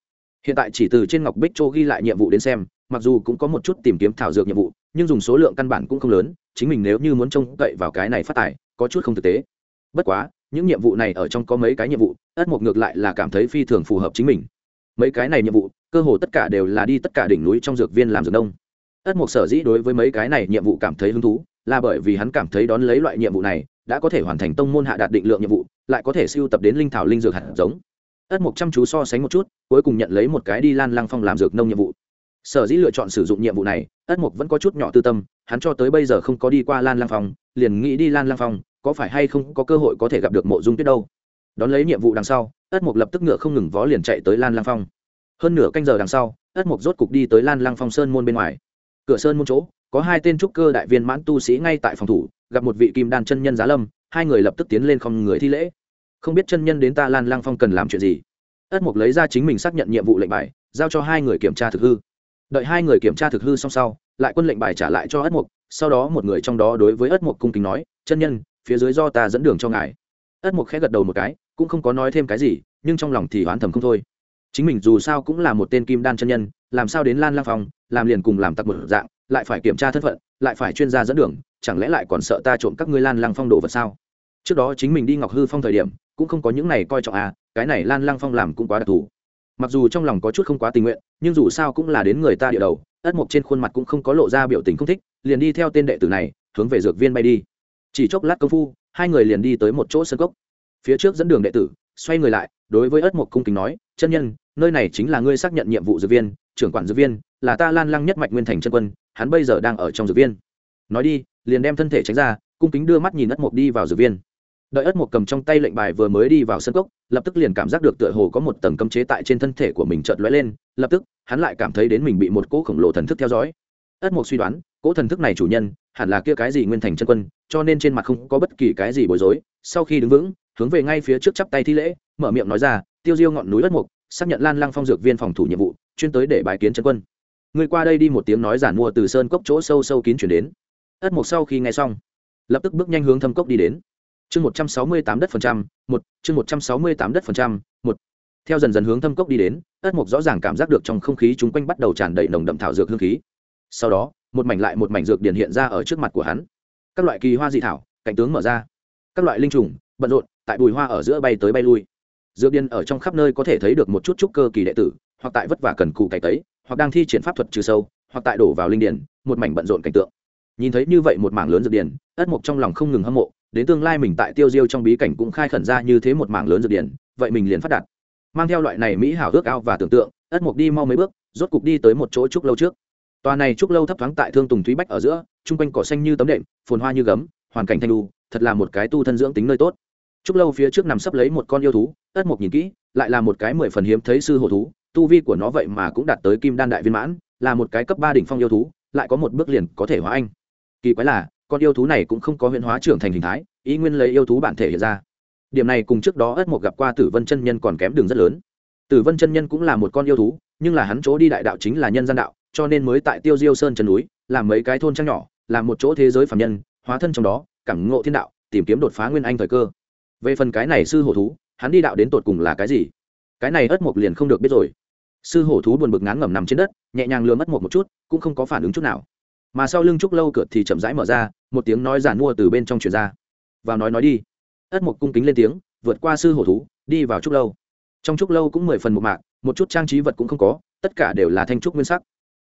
Hiện tại chỉ từ trên ngọc bích châu ghi lại nhiệm vụ đến xem, mặc dù cũng có một chút tìm kiếm thảo dược nhiệm vụ, nhưng dùng số lượng căn bản cũng không lớn, chính mình nếu như muốn trông cậy vào cái này phát tài, có chút không thực tế. Bất quá những nhiệm vụ này ở trong có mấy cái nhiệm vụ, ất mục ngược lại là cảm thấy phi thường phù hợp chính mình. Mấy cái này nhiệm vụ, cơ hồ tất cả đều là đi tất cả đỉnh núi trong dược viên làm dược đông ất mục sở dĩ đối với mấy cái này nhiệm vụ cảm thấy hứng thú, là bởi vì hắn cảm thấy đón lấy loại nhiệm vụ này, đã có thể hoàn thành tông môn hạ đạt định lượng nhiệm vụ, lại có thể siêu tập đến linh thảo linh dược hạt giống. Ất mục chăm chú so sánh một chút, cuối cùng nhận lấy một cái đi lan lăng phong làm dược nông nhiệm vụ. Sở dĩ lựa chọn sử dụng nhiệm vụ này, ất mục vẫn có chút nhỏ tư tâm, hắn cho tới bây giờ không có đi qua lan lăng phong, liền nghĩ đi lan lăng phong có phải hay không có cơ hội có thể gặp được mộ dung tuyết đâu? Đón lấy nhiệm vụ đằng sau, ất mục lập tức ngựa không ngừng vó liền chạy tới lan lang phong. Hơn nửa canh giờ đằng sau, ất mục rốt cục đi tới lan lang phong sơn môn bên ngoài. Cửa sơn môn chỗ, có hai tên trúc cơ đại viên mãn tu sĩ ngay tại phòng thủ, gặp một vị kim đan chân nhân giá lâm, hai người lập tức tiến lên không người thi lễ. Không biết chân nhân đến ta lan lang phong cần làm chuyện gì? Ất mục lấy ra chính mình xác nhận nhiệm vụ lệnh bài, giao cho hai người kiểm tra thực hư. Đợi hai người kiểm tra thực hư xong sau, lại quân lệnh bài trả lại cho ất mục sau đó một người trong đó đối với ất mục cung kính nói, chân nhân phía dưới do ta dẫn đường cho ngài. Ất mục khẽ gật đầu một cái, cũng không có nói thêm cái gì, nhưng trong lòng thì oán thầm không thôi. Chính mình dù sao cũng là một tên kim đan chân nhân, làm sao đến lan lang phòng làm liền cùng làm tặc một dạng, lại phải kiểm tra thân phận, lại phải chuyên gia dẫn đường, chẳng lẽ lại còn sợ ta trộm các ngươi lan lang phong đồ vật sao? Trước đó chính mình đi ngọc hư phong thời điểm, cũng không có những này coi trọng à cái này lan lang phong làm cũng quá đặc thù. Mặc dù trong lòng có chút không quá tình nguyện, nhưng dù sao cũng là đến người ta địa đầu, ất mộc trên khuôn mặt cũng không có lộ ra biểu tình không thích, liền đi theo tên đệ tử này, hướng về dược viên bay đi chỉ chốc lát công phu, hai người liền đi tới một chỗ sân cốc. Phía trước dẫn đường đệ tử, xoay người lại, đối với ất mộc cung kính nói, chân nhân, nơi này chính là ngươi xác nhận nhiệm vụ dược viên, trưởng quản dược viên, là ta lan lăng nhất mạch nguyên thành chân quân, hắn bây giờ đang ở trong dược viên. Nói đi, liền đem thân thể tránh ra, cung kính đưa mắt nhìn ất mộc đi vào dược viên. Đợi ất mộc cầm trong tay lệnh bài vừa mới đi vào sân cốc, lập tức liền cảm giác được tựa hồ có một tầng cấm chế tại trên thân thể của mình chợt lóe lên, lập tức, hắn lại cảm thấy đến mình bị một cỗ khổng lồ thần thức theo dõi ất mục suy đoán, cỗ thần thức này chủ nhân, hẳn là kia cái gì nguyên thành chân quân, cho nên trên mặt không có bất kỳ cái gì bối rối. Sau khi đứng vững, hướng về ngay phía trước chắp tay thi lễ, mở miệng nói ra, tiêu diêu ngọn núi ất mục xác nhận lan lăng phong dược viên phòng thủ nhiệm vụ, chuyên tới để bài kiến chân quân. Người qua đây đi một tiếng nói giản mua từ sơn cốc chỗ sâu sâu kín chuyển đến. Ất mục sau khi nghe xong, lập tức bước nhanh hướng thâm cốc đi đến. Chương một trăm sáu mươi tám đất phần trăm, một, chương một trăm sáu mươi tám đất phần trăm, một. Theo dần dần hướng thâm cốc đi đến, ất mục rõ ràng cảm giác được trong không khí chung quanh bắt đầu tràn đầy nồng đậm thảo dược hương khí sau đó, một mảnh lại một mảnh dược điển hiện ra ở trước mặt của hắn. Các loại kỳ hoa dị thảo, cảnh tướng mở ra. Các loại linh trùng, bận rộn, tại bùi hoa ở giữa bay tới bay lui. Dược điển ở trong khắp nơi có thể thấy được một chút trúc cơ kỳ đệ tử, hoặc tại vất vả cần cù cày tấy, hoặc đang thi triển pháp thuật trừ sâu, hoặc tại đổ vào linh điển một mảnh bận rộn cảnh tượng. Nhìn thấy như vậy một mảng lớn dược điển ất mộc trong lòng không ngừng hâm mộ, đến tương lai mình tại tiêu diêu trong bí cảnh cũng khai khẩn ra như thế một mảng lớn dược điển vậy mình liền phát đạt. Mang theo loại này mỹ hảo ước ao và tưởng tượng, ất mộc đi mau mấy bước, rốt cục đi tới một chỗ trúc lâu trước tòa này trúc lâu thấp thoáng tại thương tùng thúy bách ở giữa, chung quanh cỏ xanh như tấm đệm, phồn hoa như gấm, hoàn cảnh thanh lu thật là một cái tu thân dưỡng tính nơi tốt. Trúc lâu phía trước nằm sấp lấy một con yêu thú, ất mộc nhìn kỹ, lại là một cái mười phần hiếm thấy sư hổ thú, tu vi của nó vậy mà cũng đạt tới kim đan đại viên mãn, là một cái cấp ba đỉnh phong yêu thú, lại có một bước liền có thể hóa anh. Kỳ quái là, con yêu thú này cũng không có huyễn hóa trưởng thành hình thái, ý nguyên lấy yêu thú bản thể hiện ra. Điểm này cùng trước đó ất mộc gặp qua tử vân chân nhân còn kém đường rất lớn. Tử vân chân nhân cũng là một con yêu thú, nhưng là hắn chỗ đi đại đạo chính là nhân gian đạo cho nên mới tại tiêu diêu sơn chân núi, làm mấy cái thôn trang nhỏ, làm một chỗ thế giới phạm nhân, hóa thân trong đó, cảm ngộ thiên đạo, tìm kiếm đột phá nguyên anh thời cơ. Về phần cái này sư hổ thú, hắn đi đạo đến tột cùng là cái gì? Cái này ất mộc liền không được biết rồi. Sư hổ thú buồn bực ngán ngẩm nằm trên đất, nhẹ nhàng lừa mất một một chút, cũng không có phản ứng chút nào. Mà sau lưng trúc lâu cửa thì chậm rãi mở ra, một tiếng nói giản mua từ bên trong truyền ra. Vào nói nói đi. Ất mộc cung kính lên tiếng, vượt qua sư hổ thú, đi vào trúc lâu. Trong trúc lâu cũng mười phần một mạc, một chút trang trí vật cũng không có, tất cả đều là thanh trúc nguyên sắc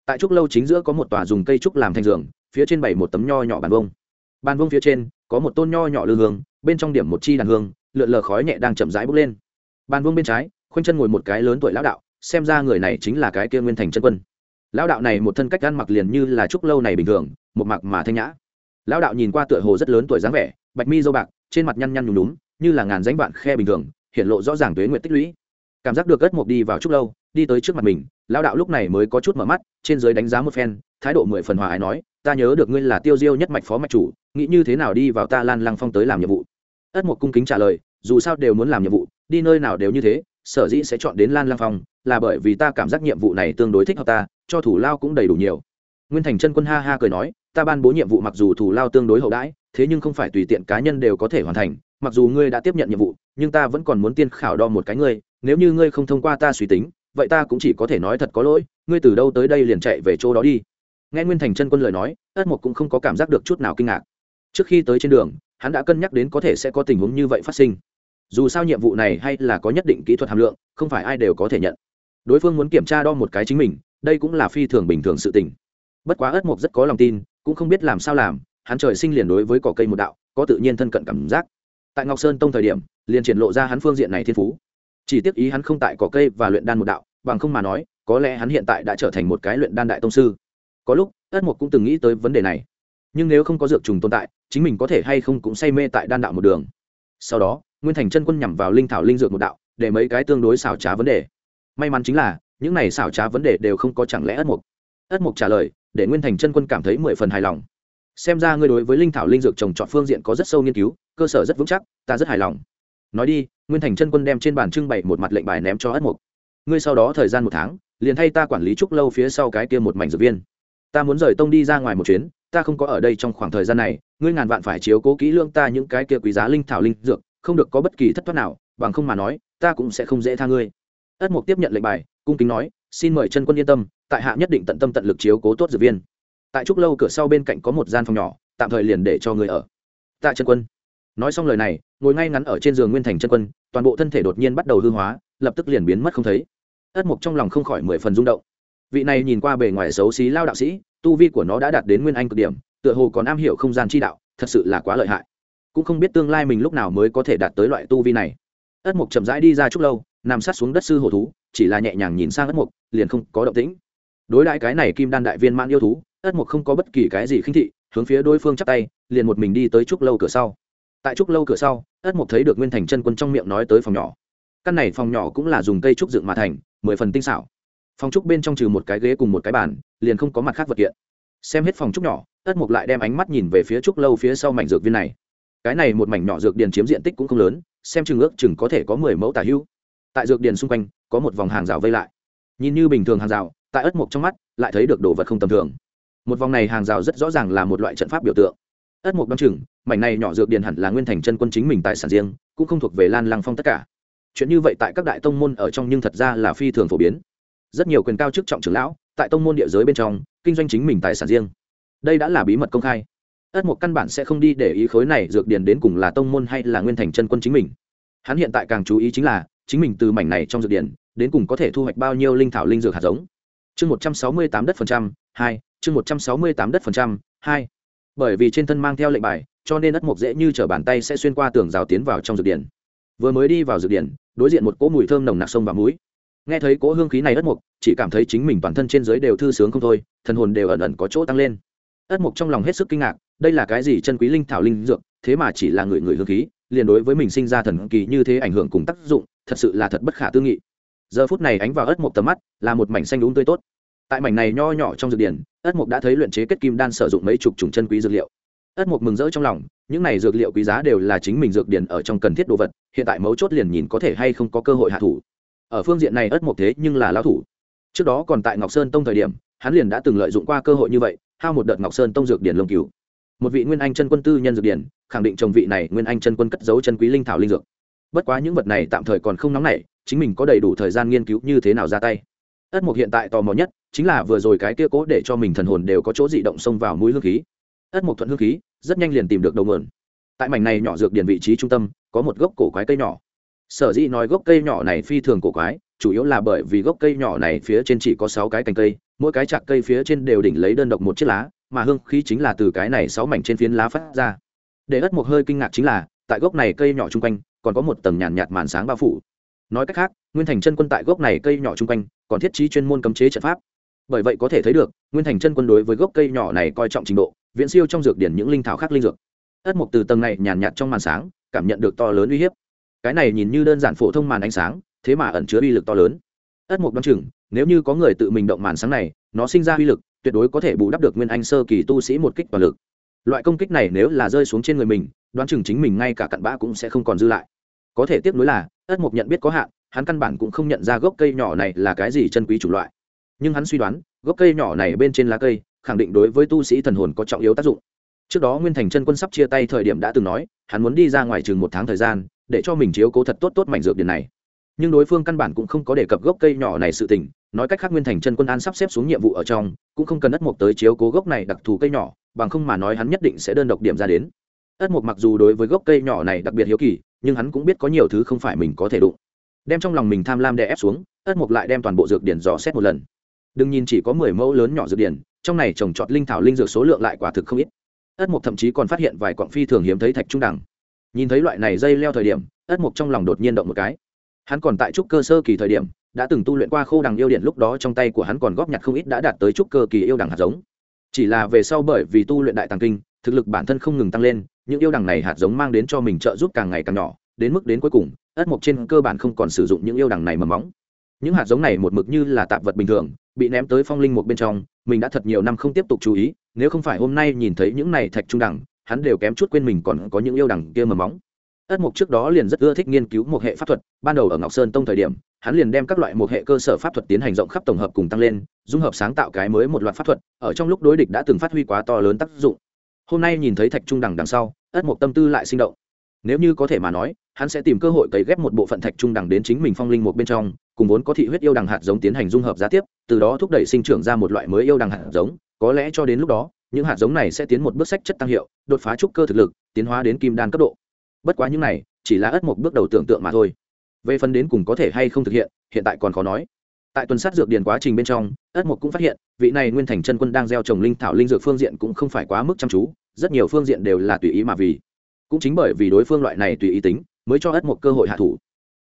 tại trúc lâu chính giữa có một tòa dùng cây trúc làm thành giường, phía trên bảy một tấm nho nhỏ bàn vông bàn vông phía trên có một tôn nho nhỏ lư hương, bên trong điểm một chi đàn hương, lượn lờ khói nhẹ đang chậm rãi bốc lên. Bàn vông bên trái, khoanh chân ngồi một cái lớn tuổi lão đạo, xem ra người này chính là cái kia nguyên thành chân quân. Lão đạo này một thân cách ăn mặc liền như là trúc lâu này bình thường, một mặc mà thanh nhã. Lão đạo nhìn qua tựa hồ rất lớn tuổi dáng vẻ, bạch mi dâu bạc, trên mặt nhăn nhăn nhùm nhúm, như là ngàn danh vạn khe bình thường, hiện lộ rõ ràng tuế nguyện tích lũy. Cảm giác được gất mộc đi vào trúc lâu đi tới trước mặt mình, lão đạo lúc này mới có chút mở mắt, trên dưới đánh giá một phen, thái độ mười phần hòa ái nói, ta nhớ được ngươi là tiêu diêu nhất mạch phó mạch chủ, nghĩ như thế nào đi vào ta lan lăng phong tới làm nhiệm vụ? Ất một cung kính trả lời, dù sao đều muốn làm nhiệm vụ, đi nơi nào đều như thế, sở dĩ sẽ chọn đến lan lăng phong, là bởi vì ta cảm giác nhiệm vụ này tương đối thích hợp ta, cho thủ lao cũng đầy đủ nhiều. Nguyên thành chân quân ha ha cười nói, ta ban bố nhiệm vụ mặc dù thủ lao tương đối hậu đãi, thế nhưng không phải tùy tiện cá nhân đều có thể hoàn thành, mặc dù ngươi đã tiếp nhận nhiệm vụ, nhưng ta vẫn còn muốn tiên khảo đo một cái ngươi, nếu như ngươi không thông qua ta suy tính vậy ta cũng chỉ có thể nói thật có lỗi, ngươi từ đâu tới đây liền chạy về chỗ đó đi. Nghe nguyên thành chân quân lời nói, ất mộc cũng không có cảm giác được chút nào kinh ngạc. Trước khi tới trên đường, hắn đã cân nhắc đến có thể sẽ có tình huống như vậy phát sinh. Dù sao nhiệm vụ này hay là có nhất định kỹ thuật hàm lượng, không phải ai đều có thể nhận. Đối phương muốn kiểm tra đo một cái chính mình, đây cũng là phi thường bình thường sự tình. Bất quá ất mộc rất có lòng tin, cũng không biết làm sao làm, hắn trời sinh liền đối với cỏ cây một đạo, có tự nhiên thân cận cảm giác. Tại ngọc sơn tông thời điểm, liền triển lộ ra hắn phương diện này thiên phú. Chỉ tiếc ý hắn không tại cỏ cây và luyện đan một đạo bằng không mà nói, có lẽ hắn hiện tại đã trở thành một cái luyện đan đại tông sư. Có lúc, ất mộc cũng từng nghĩ tới vấn đề này. Nhưng nếu không có dược trùng tồn tại, chính mình có thể hay không cũng say mê tại đan đạo một đường. Sau đó, nguyên thành chân quân nhằm vào linh thảo linh dược một đạo, để mấy cái tương đối xảo trá vấn đề. May mắn chính là, những này xảo trá vấn đề đều không có chẳng lẽ ất mục ất mục trả lời, để nguyên thành chân quân cảm thấy mười phần hài lòng. Xem ra ngươi đối với linh thảo linh dược trồng trọt phương diện có rất sâu nghiên cứu, cơ sở rất vững chắc, ta rất hài lòng. Nói đi, nguyên thành chân quân đem trên bàn trưng bày một mặt lệnh bài ném cho ất mục ngươi sau đó thời gian một tháng, liền thay ta quản lý trúc lâu phía sau cái kia một mảnh dược viên. Ta muốn rời tông đi ra ngoài một chuyến, ta không có ở đây trong khoảng thời gian này, ngươi ngàn vạn phải chiếu cố kỹ lương ta những cái kia quý giá linh thảo linh dược, không được có bất kỳ thất thoát nào, bằng không mà nói, ta cũng sẽ không dễ tha ngươi. Ất mục tiếp nhận lệnh bài, cung kính nói, xin mời chân quân yên tâm, tại hạ nhất định tận tâm tận lực chiếu cố tốt dược viên. Tại trúc lâu cửa sau bên cạnh có một gian phòng nhỏ, tạm thời liền để cho người ở. Tại chân quân. Nói xong lời này, ngồi ngay ngắn ở trên giường nguyên thành chân quân, toàn bộ thân thể đột nhiên bắt đầu hư hóa lập tức liền biến mất không thấy. Ất mục trong lòng không khỏi mười phần rung động. Vị này nhìn qua bề ngoài xấu xí lao đạo sĩ, tu vi của nó đã đạt đến nguyên anh cực điểm, tựa hồ còn am hiểu không gian chi đạo, thật sự là quá lợi hại. Cũng không biết tương lai mình lúc nào mới có thể đạt tới loại tu vi này. Ất mục chậm rãi đi ra chút lâu, nằm sát xuống đất sư hổ thú, chỉ là nhẹ nhàng nhìn sang ất mục liền không có động tĩnh. Đối đãi cái này kim đan đại viên mãn yêu thú, ất mục không có bất kỳ cái gì khinh thị, hướng phía đối phương chắp tay, liền một mình đi tới trúc lâu cửa sau. Tại trúc lâu cửa sau, ất mục thấy được nguyên thành chân quân trong miệng nói tới phòng nhỏ căn này phòng nhỏ cũng là dùng cây trúc dựng mà thành, mười phần tinh xảo. Phòng trúc bên trong trừ một cái ghế cùng một cái bàn, liền không có mặt khác vật kiện. Xem hết phòng trúc nhỏ, ất mục lại đem ánh mắt nhìn về phía trúc lâu phía sau mảnh dược viên này. Cái này một mảnh nhỏ dược điền chiếm diện tích cũng không lớn, xem chừng ước chừng có thể có mười mẫu tả hữu tại dược điền xung quanh, có một vòng hàng rào vây lại. Nhìn như bình thường hàng rào, tại ất mục trong mắt, lại thấy được đồ vật không tầm thường. Một vòng này hàng rào rất rõ ràng là một loại trận pháp biểu tượng. Ất mục đ o chừng, mảnh này nhỏ dược điền hẳn là nguyên thành chân quân chính mình tài sản riêng, cũng không thuộc về lan lăng phong tất cả chuyện như vậy tại các đại tông môn ở trong nhưng thật ra là phi thường phổ biến. Rất nhiều quyền cao chức trọng trưởng lão, tại tông môn địa giới bên trong, kinh doanh chính mình tài sản riêng. Đây đã là bí mật công khai. Ất một căn bản sẽ không đi để ý khối này dược điền đến cùng là tông môn hay là nguyên thành chân quân chính mình. Hắn hiện tại càng chú ý chính là, chính mình từ mảnh này trong dược điền, đến cùng có thể thu hoạch bao nhiêu linh thảo linh dược hạt giống. Chương một trăm sáu mươi tám đất phần trăm, hai, chương một trăm sáu mươi tám đất phần trăm, hai. Bởi vì trên thân mang theo lệnh bài, cho nên ất mục dễ như t r ở bàn tay sẽ xuyên qua tường rào tiến vào trong dược điền vừa mới đi vào dược điển, đối diện một cỗ mùi thơm nồng nặc sông và mũi. Nghe thấy cỗ hương khí này ất mục chỉ cảm thấy chính mình toàn thân trên dưới đều thư sướng không thôi, thần hồn đều ẩn ẩn có chỗ tăng lên. Ất mục trong lòng hết sức kinh ngạc, đây là cái gì chân quý linh thảo linh dược, thế mà chỉ là người người hương khí, liền đối với mình sinh ra thần kỳ như thế ảnh hưởng cùng tác dụng, thật sự là thật bất khả tư nghị. Giờ phút này ánh vào ất mục tầm mắt, là một mảnh xanh đúng tươi tốt. Tại mảnh này nho nhỏ trong dược điển, ất mục đã thấy luyện chế kết kim đan sử dụng mấy chục chủng chân quý dược liệu ất mục mừng rỡ trong lòng, những này dược liệu quý giá đều là chính mình dược điển ở trong cần thiết đồ vật, hiện tại mấu chốt liền nhìn có thể hay không có cơ hội hạ thủ. Ở phương diện này ất mục thế nhưng là lão thủ. Trước đó còn tại ngọc sơn tông thời điểm, hắn liền đã từng lợi dụng qua cơ hội như vậy, hao một đợt ngọc sơn tông dược điển lông cứu một vị nguyên anh chân quân tư nhân dược điển khẳng định chồng vị này nguyên anh chân quân cất giấu chân quý linh thảo linh dược. Bất quá những vật này tạm thời còn không nóng nảy, chính mình có đầy đủ thời gian nghiên cứu như thế nào ra tay. Ất mục hiện tại tò mò nhất, chính là vừa rồi cái kia cố để cho mình thần hồn đều có chỗ dị động xông vào mũi hương khí. Ất mục thuận hương khí rất nhanh liền tìm được đầu nguồn. Tại mảnh này nhỏ dược điển vị trí trung tâm có một gốc cổ quái cây nhỏ. Sở dĩ nói gốc cây nhỏ này phi thường cổ quái chủ yếu là bởi vì gốc cây nhỏ này phía trên chỉ có sáu cái cành cây mỗi cái chạc cây phía trên đều đỉnh lấy đơn độc một chiếc lá mà hương khí chính là từ cái này sáu mảnh trên phiến lá phát ra. Để ất một hơi kinh ngạc chính là tại gốc này cây nhỏ chung quanh còn có một tầng nhàn nhạt, nhạt màn sáng bao phủ. Nói cách khác nguyên thành chân quân tại gốc này cây nhỏ chung quanh còn thiết trí chuyên môn cấm chế trận pháp. Bởi vậy có thể thấy được nguyên thành chân quân đối với gốc cây nhỏ này coi trọng trình độ viễn siêu trong dược điển những linh thảo khác linh dược. Ất mục từ tầng này nhàn nhạt trong màn sáng, cảm nhận được to lớn uy hiếp. Cái này nhìn như đơn giản phổ thông màn ánh sáng, thế mà ẩn chứa uy lực to lớn. Ất mục đoán chừng, nếu như có người tự mình động màn sáng này, nó sinh ra uy lực, tuyệt đối có thể bù đắp được nguyên anh sơ kỳ tu sĩ một kích toàn lực. Loại công kích này nếu là rơi xuống trên người mình, đoán chừng chính mình ngay cả cặn bã cũng sẽ không còn dư lại. Có thể tiếp nối là, ất mục nhận biết có hạn, hắn căn bản cũng không nhận ra gốc cây nhỏ này là cái gì chân quý chủ loại. Nhưng hắn suy đoán, gốc cây nhỏ này bên trên lá cây khẳng định đối với tu sĩ thần hồn có trọng yếu tác dụng. Trước đó nguyên thành chân quân sắp chia tay thời điểm đã từng nói, hắn muốn đi ra ngoài chừng một tháng thời gian, để cho mình chiếu cố thật tốt tốt mảnh dược điển này. Nhưng đối phương căn bản cũng không có đề cập gốc cây nhỏ này sự tình, nói cách khác nguyên thành chân quân an sắp xếp xuống nhiệm vụ ở trong, cũng không cần ất mộc tới chiếu cố gốc này đặc thù cây nhỏ, bằng không mà nói hắn nhất định sẽ đơn độc điểm ra đến. Ất mộc mặc dù đối với gốc cây nhỏ này đặc biệt hiếu kỳ, nhưng hắn cũng biết có nhiều thứ không phải mình có thể đụng. Đem trong lòng mình tham lam đè ép xuống, ất mộc lại đem toàn bộ dược điển dò xét một lần. Đừng nhìn chỉ có mười mẫu lớn nhỏ dược điển trong này trồng trọt linh thảo linh dược số lượng lại quả thực không ít. Ất mục thậm chí còn phát hiện vài quặng phi thường hiếm thấy thạch trung đẳng. Nhìn thấy loại này dây leo thời điểm, ất mục trong lòng đột nhiên động một cái. Hắn còn tại trúc cơ sơ kỳ thời điểm, đã từng tu luyện qua khô đằng yêu điện lúc đó trong tay của hắn còn góp nhặt không ít đã đạt tới trúc cơ kỳ yêu đằng hạt giống. Chỉ là về sau bởi vì tu luyện đại tàng kinh, thực lực bản thân không ngừng tăng lên, những yêu đằng này hạt giống mang đến cho mình trợ giúp càng ngày càng nhỏ, đến mức đến cuối cùng, ất mộc trên cơ bản không còn sử dụng những yêu đằng này mầm móng. Những hạt giống này một mực như là tạp vật bình thường bị ném tới phong linh một bên trong, mình đã thật nhiều năm không tiếp tục chú ý, nếu không phải hôm nay nhìn thấy những này thạch trung đẳng, hắn đều kém chút quên mình còn có những yêu đẳng kia mầm móng. Ất mục trước đó liền rất ưa thích nghiên cứu một hệ pháp thuật, ban đầu ở ngọc sơn tông thời điểm, hắn liền đem các loại một hệ cơ sở pháp thuật tiến hành rộng khắp tổng hợp cùng tăng lên, dung hợp sáng tạo cái mới một loạt pháp thuật, ở trong lúc đối địch đã từng phát huy quá to lớn tác dụng. Hôm nay nhìn thấy thạch trung đẳng đằng sau, ất mục tâm tư lại sinh động. Nếu như có thể mà nói hắn sẽ tìm cơ hội cấy ghép một bộ phận thạch trung đẳng đến chính mình phong linh một bên trong, cùng vốn có thị huyết yêu đằng hạt giống tiến hành dung hợp giá tiếp, từ đó thúc đẩy sinh trưởng ra một loại mới yêu đằng hạt giống. Có lẽ cho đến lúc đó, những hạt giống này sẽ tiến một bước sách chất tăng hiệu, đột phá trúc cơ thực lực, tiến hóa đến kim đan cấp độ. Bất quá những này, chỉ là ất một bước đầu tưởng tượng mà thôi. Về phần đến cùng có thể hay không thực hiện hiện tại còn khó nói. Tại tuần sát dược điền quá trình bên trong, ất mục cũng phát hiện, vị này nguyên thành chân quân đang gieo trồng linh thảo linh dược phương diện cũng không phải quá mức chăm chú, rất nhiều phương diện đều là tùy ý mà vì. Cũng chính bởi vì đối phương loại này tùy ý tính mới cho ất mộc cơ hội hạ thủ.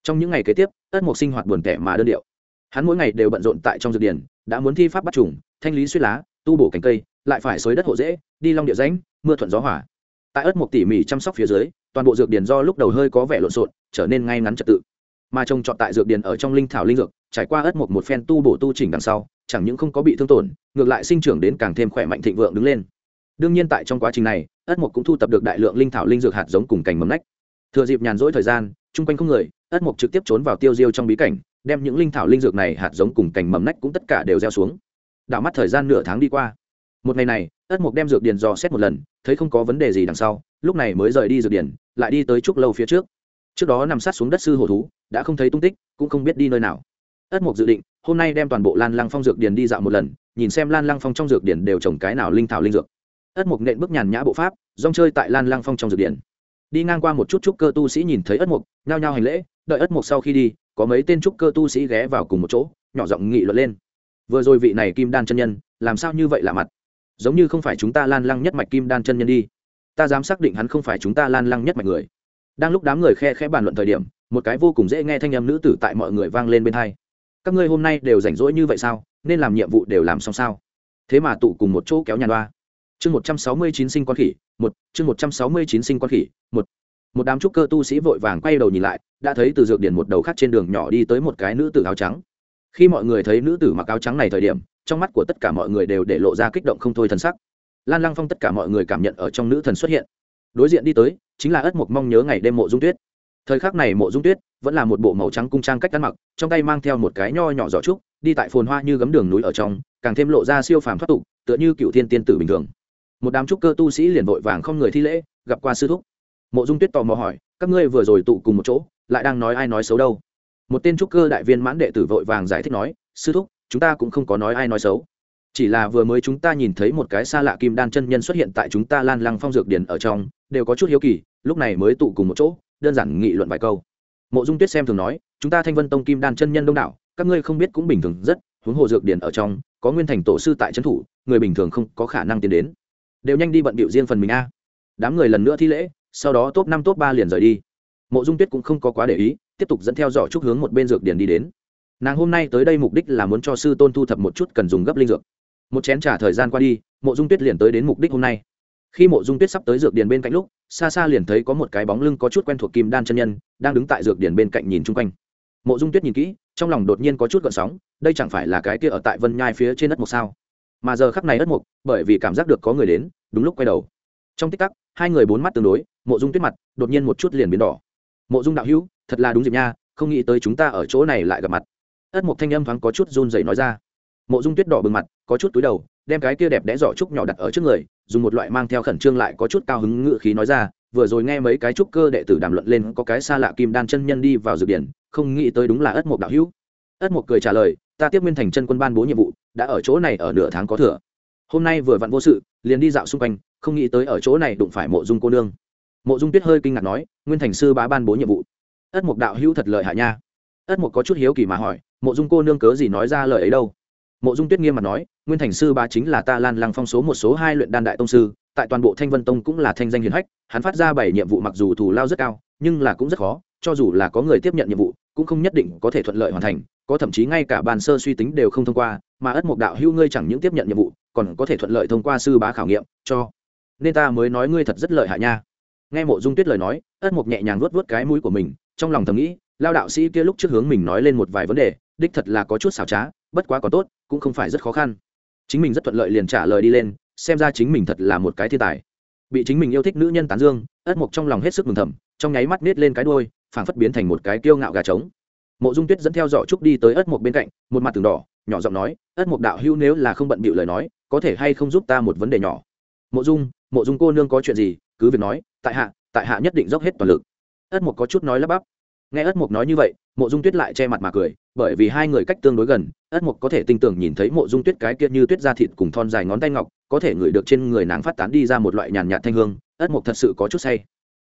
Trong những ngày kế tiếp, ất mộc sinh hoạt buồn tẻ mà đơn điệu. Hắn mỗi ngày đều bận rộn tại trong dược điển đã muốn thi pháp bắt trùng, thanh lý suy lá, tu bổ cành cây, lại phải xới đất hộ dễ, đi long địa ránh mưa thuận gió hỏa tại ất mộc tỉ mỉ chăm sóc phía dưới, toàn bộ dược điển do lúc đầu hơi có vẻ lộn xộn, trở nên ngay ngắn trật tự. Mà trồng trọt tại dược điển ở trong linh thảo linh dược, trải qua ất mộc một phen tu bổ tu chỉnh đằng sau, chẳng những không có bị thương tổn, ngược lại sinh trưởng đến càng thêm khỏe mạnh thịnh vượng đứng lên. Đương nhiên tại trong quá trình này, ất mộc cũng thu tập được đại lượng linh thảo linh dược hạt giống cùng cành mầm nách thừa dịp nhàn rỗi thời gian, chung quanh không người, ất mộc trực tiếp trốn vào tiêu diêu trong bí cảnh, đem những linh thảo linh dược này hạt giống cùng cành mầm nách cũng tất cả đều gieo xuống. Đảo mắt thời gian nửa tháng đi qua. Một ngày này, ất mộc đem dược điền dò xét một lần, thấy không có vấn đề gì đằng sau, lúc này mới rời đi dược điền, lại đi tới trúc lâu phía trước. Trước đó nằm sát xuống đất sư hồ thú, đã không thấy tung tích, cũng không biết đi nơi nào. Ất mộc dự định, hôm nay đem toàn bộ lan lăng phong dược điền đi dạo một lần, nhìn xem lan lăng phong trong dược điền đều trồng cái nào linh thảo linh dược. Ất mộc nện bước nhàn nhã bộ pháp, rong chơi tại lan lăng phong trong dược điền đi ngang qua một chút trúc cơ tu sĩ nhìn thấy ất mục, nhao nhao hành lễ, đợi ất mục sau khi đi, có mấy tên trúc cơ tu sĩ ghé vào cùng một chỗ, nhỏ giọng nghị luận lên. Vừa rồi vị này kim đan chân nhân, làm sao như vậy lạ mặt? Giống như không phải chúng ta lan lăng nhất mạch kim đan chân nhân đi. Ta dám xác định hắn không phải chúng ta lan lăng nhất mạch người. Đang lúc đám người khe khẽ bàn luận thời điểm, một cái vô cùng dễ nghe thanh âm nữ tử tại mọi người vang lên bên hai. Các ngươi hôm nay đều rảnh rỗi như vậy sao? Nên làm nhiệm vụ đều làm xong sao? Thế mà tụ cùng một chỗ kéo nhàn đoa chương một trăm sáu mươi chín sinh con khỉ, một, chương một trăm sáu mươi chín sinh con khỉ, một. Một đám trúc cơ tu sĩ vội vàng quay đầu nhìn lại, đã thấy từ dược điển một đầu khác trên đường nhỏ đi tới một cái nữ tử áo trắng. Khi mọi người thấy nữ tử mặc áo trắng này thời điểm, trong mắt của tất cả mọi người đều để lộ ra kích động không thôi thần sắc. Lan lăng phong tất cả mọi người cảm nhận ở trong nữ thần xuất hiện. Đối diện đi tới, chính là ất mộc mong nhớ ngày đêm mộ dung tuyết. Thời khắc này mộ dung tuyết vẫn là một bộ màu trắng cung trang cách ăn mặc, trong tay mang theo một cái nho nhỏ giỏ trúc, đi tại phồn hoa như gấm đường núi ở trong, càng thêm lộ ra siêu phàm thoát tục, tựa như cựu thiên tiên tử bình thường một đám trúc cơ tu sĩ liền vội vàng không người thi lễ, gặp qua sư thúc. Mộ dung tuyết tò mò hỏi, các ngươi vừa rồi tụ cùng một chỗ, lại đang nói ai nói xấu đâu? Một tên trúc cơ đại viên mãn đệ tử vội vàng giải thích nói, sư thúc, chúng ta cũng không có nói ai nói xấu. Chỉ là vừa mới chúng ta nhìn thấy một cái xa lạ kim đan chân nhân xuất hiện tại chúng ta lan lăng phong dược điển ở trong, đều có chút hiếu kỳ, lúc này mới tụ cùng một chỗ, đơn giản nghị luận vài câu. Mộ dung tuyết xem thường nói, chúng ta thanh vân tông kim đan chân nhân đông đảo, các ngươi không biết cũng bình thường rất, huống hồ dược điển ở trong, có nguyên thành tổ sư tại trấn thủ, người bình thường không có khả năng tiến đến đều nhanh đi bận bịu riêng phần mình a. Đám người lần nữa thi lễ, sau đó top năm, top ba liền rời đi. Mộ dung tuyết cũng không có quá để ý, tiếp tục dẫn theo dõi trúc hướng một bên dược điển đi đến. Nàng hôm nay tới đây mục đích là muốn cho sư tôn thu thập một chút cần dùng gấp linh dược. Một chén t thời gian qua đi, mộ dung tuyết liền tới đến mục đích hôm nay. Khi mộ dung tuyết sắp tới dược điền bên cạnh lúc, xa xa liền thấy có một cái bóng lưng có chút quen thuộc kim đan chân nhân, đang đứng tại dược điền bên cạnh nhìn chung quanh. Mộ dung tuyết nhìn kỹ, trong lòng đột nhiên có chút gợn sóng, đây chẳng phải là cái kia ở tại vân nhai phía trên đất một sao? Mà giờ khắc này đất mục, bởi vì cảm giác được có người đến, đúng lúc quay đầu. Trong tích tắc, hai người bốn mắt tương đối, mộ dung tuyết mặt, đột nhiên một chút liền biến đỏ. Mộ dung đạo hữu, thật là đúng dịp nha, không nghĩ tới chúng ta ở chỗ này lại gặp mặt. Ất mục thanh âm thoáng có chút run dậy nói ra. Mộ dung tuyết đỏ bừng mặt, có chút túi đầu, đem cái kia đẹp đẽ giỏ trúc nhỏ đặt ở trước người, dùng một loại mang theo khẩn trương lại có chút cao hứng ngự khí nói ra, vừa rồi nghe mấy cái trúc cơ đệ tử đàm luận lên có cái xa lạ kim đan chân nhân đi vào dược điển, không nghĩ tới đúng là ất mục đạo hữu. Ất mục cười trả lời, ta tiếp nguyên thành chân quân ban bố nhiệm vụ đã ở chỗ này ở nửa tháng có thừa. Hôm nay vừa vặn vô sự, liền đi dạo xung quanh, không nghĩ tới ở chỗ này đụng phải mộ dung cô nương. Mộ dung tuyết hơi kinh ngạc nói, nguyên thành sư bá ban bố nhiệm vụ. Ất mục đạo hữu thật lợi hại nha. Ất mục có chút hiếu kỳ mà hỏi, mộ dung cô nương cớ gì nói ra lời ấy đâu? Mộ dung tuyết nghiêm mặt nói, nguyên thành sư bá chính là ta lan lăng phong số một số hai luyện đan đại tông sư, tại toàn bộ thanh vân tông cũng là thanh danh hiền hách, hắn phát ra bảy nhiệm vụ mặc dù thù lao rất cao nhưng là cũng rất khó, cho dù là có người tiếp nhận nhiệm vụ, cũng không nhất định có thể thuận lợi hoàn thành, có thậm chí ngay cả bàn sơ suy tính đều không thông qua, mà ất mục đạo hữu ngươi chẳng những tiếp nhận nhiệm vụ, còn có thể thuận lợi thông qua sư bá khảo nghiệm, cho nên ta mới nói ngươi thật rất lợi hại nha. Nghe mộ dung tuyết lời nói, ất mục nhẹ nhàng vuốt vuốt cái mũi của mình, trong lòng thầm nghĩ, lao đạo sĩ kia lúc trước hướng mình nói lên một vài vấn đề, đích thật là có chút xảo trá, bất quá có tốt, cũng không phải rất khó khăn. Chính mình rất thuận lợi liền trả lời đi lên, xem ra chính mình thật là một cái thiên tài. Bị chính mình yêu thích nữ nhân tán dương, ất mộc trong lòng hết sức mừng thầm trong nháy mắt nết lên cái đuôi, phảng phất biến thành một cái kiêu ngạo gà trống. Mộ dung tuyết dẫn theo dõi trúc đi tới ất mục bên cạnh, một mặt từng đỏ, nhỏ giọng nói, ất mục đạo hữu nếu là không bận bịu lời nói, có thể hay không giúp ta một vấn đề nhỏ? Mộ dung mộ dung cô nương có chuyện gì, cứ việc nói, tại hạ tại hạ nhất định dốc hết toàn lực. Ất mục có chút nói lắp bắp. Nghe ất mục nói như vậy, mộ dung tuyết lại che mặt mà cười, bởi vì hai người cách tương đối gần, ất mục có thể tinh tường nhìn thấy mộ dung tuyết cái kia như tuyết da thịt cùng thon dài ngón tay ngọc, có thể ngửi được trên người nàng phát tán đi ra một loại nhàn nhạt thanh hương. Ất mục thật sự có chút say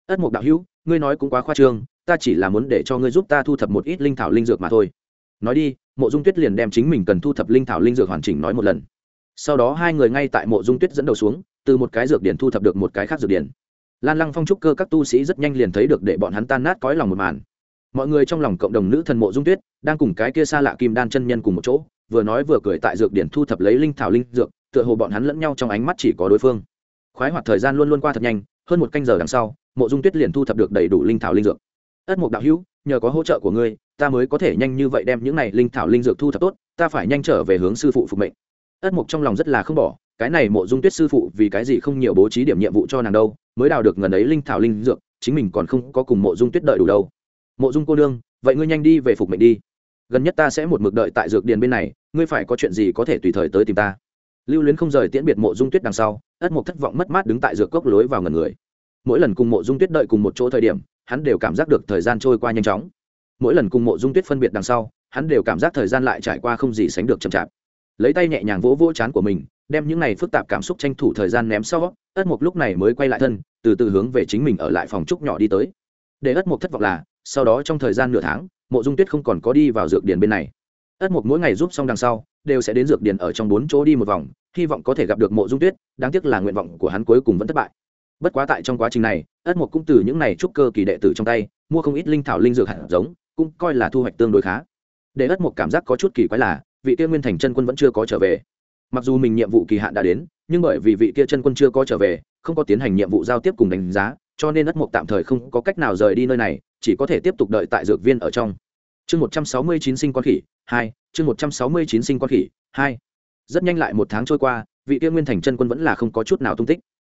ất mục đạo hữu, ngươi nói cũng quá khoa trương, ta chỉ là muốn để cho ngươi giúp ta thu thập một ít linh thảo linh dược mà thôi. Nói đi, mộ dung tuyết liền đem chính mình cần thu thập linh thảo linh dược hoàn chỉnh nói một lần. Sau đó hai người ngay tại mộ dung tuyết dẫn đầu xuống, từ một cái dược điển thu thập được một cái khác dược điển. Lan lăng phong trúc cơ các tu sĩ rất nhanh liền thấy được để bọn hắn tan nát cõi lòng một màn. Mọi người trong lòng cộng đồng nữ thần mộ dung tuyết, đang cùng cái kia xa lạ kim đan chân nhân cùng một chỗ, vừa nói vừa cười tại dược điển thu thập lấy linh thảo linh dược, tựa hồ bọn hắn lẫn nhau trong ánh mắt chỉ có đối phương. Khoái hoạt thời gian luôn luôn qua thật nhanh, hơn một canh giờ đằng sau mộ dung tuyết liền thu thập được đầy đủ linh thảo linh dược. Ất mục đạo hữu nhờ có hỗ trợ của ngươi ta mới có thể nhanh như vậy đem những này linh thảo linh dược thu thập tốt ta phải nhanh trở về hướng sư phụ phục mệnh. Ất mục trong lòng rất là không bỏ cái này mộ dung tuyết sư phụ vì cái gì không nhiều bố trí điểm nhiệm vụ cho nàng đâu mới đào được ngần ấy linh thảo linh dược chính mình còn không có cùng mộ dung tuyết đợi đủ đâu. Mộ dung cô đương, vậy ngươi nhanh đi về phục mệnh đi. Gần nhất ta sẽ một mực đợi tại dược điền bên này ngươi phải có chuyện gì có thể tùy thời tới tìm ta. Lưu luyến không rời tiễn biệt mộ dung tuyết đằng sau ất mục thất vọng mất mát đứng tại dược cốc lối vào ngần người mỗi lần cùng mộ dung tuyết đợi cùng một chỗ thời điểm, hắn đều cảm giác được thời gian trôi qua nhanh chóng. Mỗi lần cùng mộ dung tuyết phân biệt đằng sau, hắn đều cảm giác thời gian lại trải qua không gì sánh được chậm chạp. Lấy tay nhẹ nhàng vỗ vỗ chán của mình, đem những này phức tạp cảm xúc tranh thủ thời gian ném sau, ất mục lúc này mới quay lại thân, từ từ hướng về chính mình ở lại phòng trúc nhỏ đi tới. Để ất mục thất vọng là, sau đó trong thời gian nửa tháng, mộ dung tuyết không còn có đi vào dược điền bên này. Ất mục mỗi ngày giúp xong đằng sau, đều sẽ đến dược điền ở trong bốn chỗ đi một vòng, hy vọng có thể gặp được mộ dung tuyết, đáng tiếc là nguyện vọng của hắn cuối cùng vẫn thất bại bất quá tại trong quá trình này, ất mục cũng từ những này trúc cơ kỳ đệ tử trong tay, mua không ít linh thảo linh dược hạt giống, cũng coi là thu hoạch tương đối khá. Để ất mục cảm giác có chút kỳ quái là, vị kia nguyên thành chân quân vẫn chưa có trở về. Mặc dù mình nhiệm vụ kỳ hạn đã đến, nhưng bởi vì vị kia chân quân chưa có trở về, không có tiến hành nhiệm vụ giao tiếp cùng đánh giá, cho nên ất mục tạm thời không có cách nào rời đi nơi này, chỉ có thể tiếp tục đợi tại dược viên ở trong. Chương một trăm sáu mươi chín sinh con khỉ, hai, chương một trăm sáu mươi chín sinh con khỉ, hai. Rất nhanh lại một tháng trôi qua, vị kia nguyên thành chân quân vẫn là không có chút nào tung tích.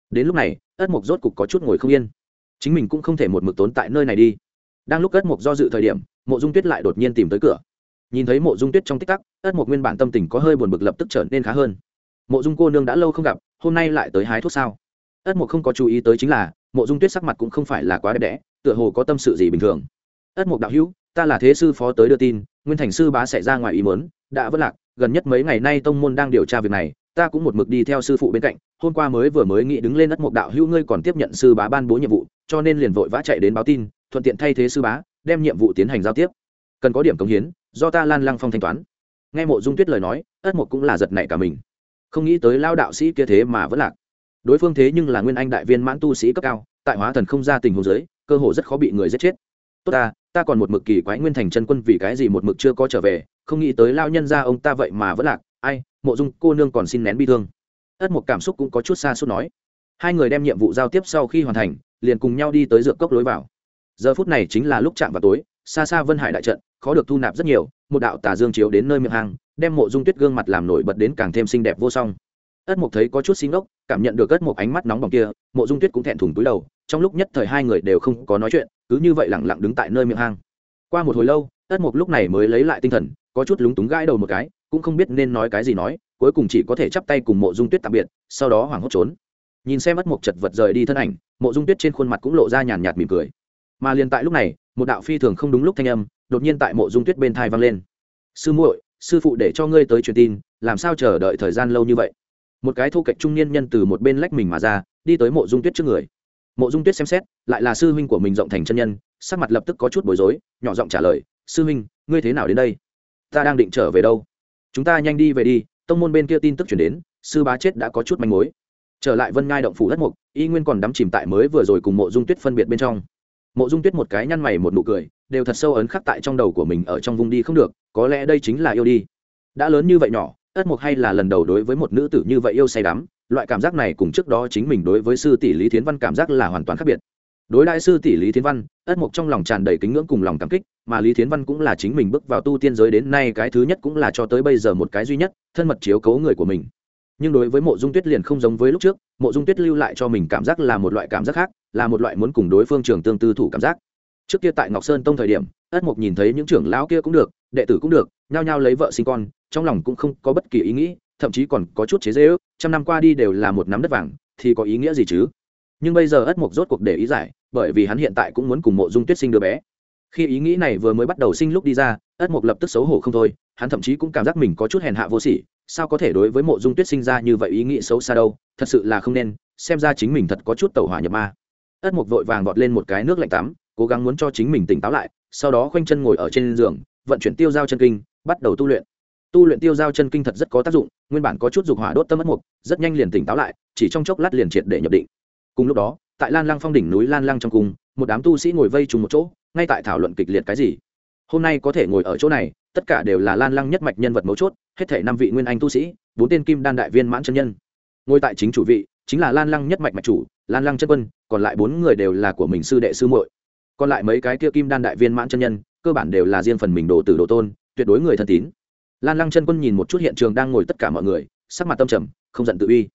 Đến lúc này ất mục rốt cục có chút ngồi không yên. Chính mình cũng không thể một mực tốn tại nơi này đi. Đang lúc ất mục do dự thời điểm, mộ dung tuyết lại đột nhiên tìm tới cửa. Nhìn thấy mộ dung tuyết trong tích tắc, ất mục nguyên bản tâm tình có hơi buồn bực lập tức trở nên khá hơn. Mộ dung cô nương đã lâu không gặp, hôm nay lại tới hái thuốc sao? Ất mục không có chú ý tới chính là, mộ dung tuyết sắc mặt cũng không phải là quá đẹp đẽ, tựa hồ có tâm sự gì bình thường. Ất mục đạo hữu, ta là thế sư phó tới đưa tin, nguyên thành sư bá xảy ra ngoài ý mớn đã vất lạc, gần nhất mấy ngày nay tông môn đang điều tra việc này ta cũng một mực đi theo sư phụ bên cạnh, hôm qua mới vừa mới nghĩ đứng lên ất mộc đạo hữu ngươi còn tiếp nhận sư bá ban bố nhiệm vụ, cho nên liền vội vã chạy đến báo tin, thuận tiện thay thế sư bá, đem nhiệm vụ tiến hành giao tiếp. Cần có điểm cống hiến, do ta lan lăng phong thanh toán. Nghe mộ dung tuyết lời nói, ất mộc cũng là giật nảy cả mình. Không nghĩ tới lao đạo sĩ kia thế mà vẫn lạc. Đối phương thế nhưng là nguyên anh đại viên mãn tu sĩ cấp cao, tại hóa thần không ra tình huống giới cơ hồ rất khó bị người giết chết. Tốt ta ta còn một mực kỳ quái nguyên thành chân quân vì cái gì một mực chưa có trở về, không nghĩ tới lao nhân ra ông ta vậy mà vẫn lạc ai, mộ dung, cô nương còn xin nén bi thương. Ất một cảm xúc cũng có chút xa suốt nói. Hai người đem nhiệm vụ giao tiếp sau khi hoàn thành, liền cùng nhau đi tới dược cốc lối vào. Giờ phút này chính là lúc chạm vào tối, xa xa vân hải đại trận, khó được thu nạp rất nhiều, một đạo tà dương chiếu đến nơi miệng hang, đem mộ dung tuyết gương mặt làm nổi bật đến càng thêm xinh đẹp vô song. Ất mục thấy có chút xin ốc cảm nhận được ất mục ánh mắt nóng bỏng kia, mộ dung tuyết cũng thẹn thùng túi đầu, trong lúc nhất thời hai người đều không có nói chuyện, cứ như vậy lẳng lặng đứng tại nơi miệng hang. Qua một hồi lâu, ất mục lúc này mới lấy lại tinh thần, có chút lúng túng gãi đầu một cái cũng không biết nên nói cái gì nói, cuối cùng chỉ có thể chắp tay cùng mộ dung tuyết tạm biệt, sau đó hoảng hốt trốn. Nhìn xem mất một chật vật rời đi thân ảnh, mộ dung tuyết trên khuôn mặt cũng lộ ra nhàn nhạt mỉm cười. Mà liền tại lúc này, một đạo phi thường không đúng lúc thanh âm, đột nhiên tại mộ dung tuyết bên thai vang lên. Sư muội, sư phụ để cho ngươi tới truyền tin, làm sao chờ đợi thời gian lâu như vậy? Một cái thu cạnh trung niên nhân từ một bên lách mình mà ra, đi tới mộ dung tuyết trước người. Mộ dung tuyết xem xét, lại là sư huynh của mình rộng thành chân nhân, sắc mặt lập tức có chút bối rối, nhỏ giọng trả lời, sư huynh, ngươi thế nào đến đây? Ta đang định trở về đâu? Chúng ta nhanh đi về đi, tông môn bên kia tin tức chuyển đến, sư bá chết đã có chút manh mối. Trở lại vân ngai động phủ đất mục, y nguyên còn đắm chìm tại mới vừa rồi cùng mộ dung tuyết phân biệt bên trong. Mộ dung tuyết một cái nhăn mày một nụ cười, đều thật sâu ấn khắc tại trong đầu của mình ở trong vùng đi không được, có lẽ đây chính là yêu đi. Đã lớn như vậy nhỏ, ất mục hay là lần đầu đối với một nữ tử như vậy yêu say đắm, loại cảm giác này cùng trước đó chính mình đối với sư tỷ lý thiến văn cảm giác là hoàn toàn khác biệt đối đại sư tỷ lý thiến văn, ất mục trong lòng tràn đầy kính ngưỡng cùng lòng cảm kích, mà lý thiến văn cũng là chính mình bước vào tu tiên giới đến nay cái thứ nhất cũng là cho tới bây giờ một cái duy nhất, thân mật chiếu cấu người của mình. Nhưng đối với mộ dung tuyết liền không giống với lúc trước, mộ dung tuyết lưu lại cho mình cảm giác là một loại cảm giác khác, là một loại muốn cùng đối phương trường tương tư thủ cảm giác. Trước kia tại ngọc sơn tông thời điểm, ất mục nhìn thấy những trưởng lão kia cũng được, đệ tử cũng được, nhao nhao lấy vợ sinh con, trong lòng cũng không có bất kỳ ý nghĩ, thậm chí còn có chút chế dễ ước trăm năm qua đi đều là một nắm đất vàng, thì có ý nghĩa gì chứ? Nhưng bây giờ ất mục rốt cuộc để ý giải, bởi vì hắn hiện tại cũng muốn cùng mộ dung tuyết sinh đứa bé. Khi ý nghĩ này vừa mới bắt đầu sinh lúc đi ra, ất mục lập tức xấu hổ không thôi, hắn thậm chí cũng cảm giác mình có chút hèn hạ vô sỉ, sao có thể đối với mộ dung tuyết sinh ra như vậy ý nghĩ xấu xa đâu, thật sự là không nên, xem ra chính mình thật có chút tẩu hỏa nhập ma. Ất mục vội vàng vọt lên một cái nước lạnh tắm, cố gắng muốn cho chính mình tỉnh táo lại, sau đó khoanh chân ngồi ở trên giường, vận chuyển tiêu giao chân kinh, bắt đầu tu luyện. Tu luyện tiêu giao chân kinh thật rất có tác dụng, nguyên bản có chút dục hỏa đốt tâm mất mục rất nhanh liền tỉnh táo lại, chỉ trong chốc lát liền triệt để nhập định cùng lúc đó, tại lan lăng phong đỉnh núi lan lăng trong cung, một đám tu sĩ ngồi vây trùng một chỗ, ngay tại thảo luận kịch liệt cái gì. Hôm nay có thể ngồi ở chỗ này, tất cả đều là lan lăng nhất mạch nhân vật mấu chốt, hết thể năm vị nguyên anh tu sĩ, bốn tên kim đan đại viên mãn chân nhân. Ngồi tại chính chủ vị, chính là lan lăng nhất mạch mạch chủ, lan lăng chân quân, còn lại bốn người đều là của mình sư đệ sư muội. Còn lại mấy cái kia kim đan đại viên mãn chân nhân, cơ bản đều là riêng phần mình đồ tử đồ tôn, tuyệt đối người thân tín. Lan lăng chân quân nhìn một chút hiện trường đang ngồi tất cả mọi người, sắc mặt tâm trầm, không giận tự uy.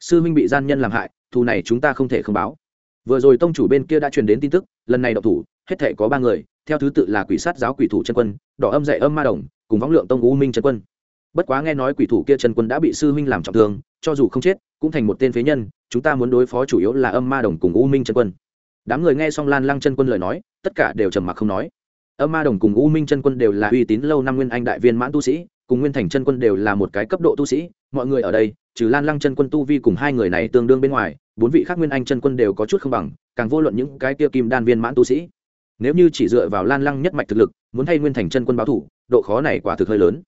Sư minh bị gian nhân làm hại thù này chúng ta không thể không báo. Vừa rồi tông chủ bên kia đã truyền đến tin tức, lần này độc thủ, hết thể có ba người, theo thứ tự là quỷ sát giáo quỷ thủ chân quân, đỏ âm dạy âm ma đồng, cùng võng lượng tông u minh chân quân. Bất quá nghe nói quỷ thủ kia chân quân đã bị sư huynh làm trọng thương, cho dù không chết, cũng thành một tên phế nhân, chúng ta muốn đối phó chủ yếu là âm ma đồng cùng u minh chân quân. Đám người nghe xong lan lăng chân quân lời nói, tất cả đều trầm mặc không nói. Âm ma đồng cùng u minh chân quân đều là uy tín lâu năm nguyên anh đại viên mãn tu sĩ cùng nguyên thành chân quân đều là một cái cấp độ tu sĩ, mọi người ở đây, trừ lan lăng chân quân tu vi cùng hai người này tương đương bên ngoài, bốn vị khác nguyên anh chân quân đều có chút không bằng, càng vô luận những cái kia kim đan viên mãn tu sĩ. Nếu như chỉ dựa vào lan lăng nhất mạch thực lực, muốn thay nguyên thành chân quân báo thủ, độ khó này quả thực hơi lớn.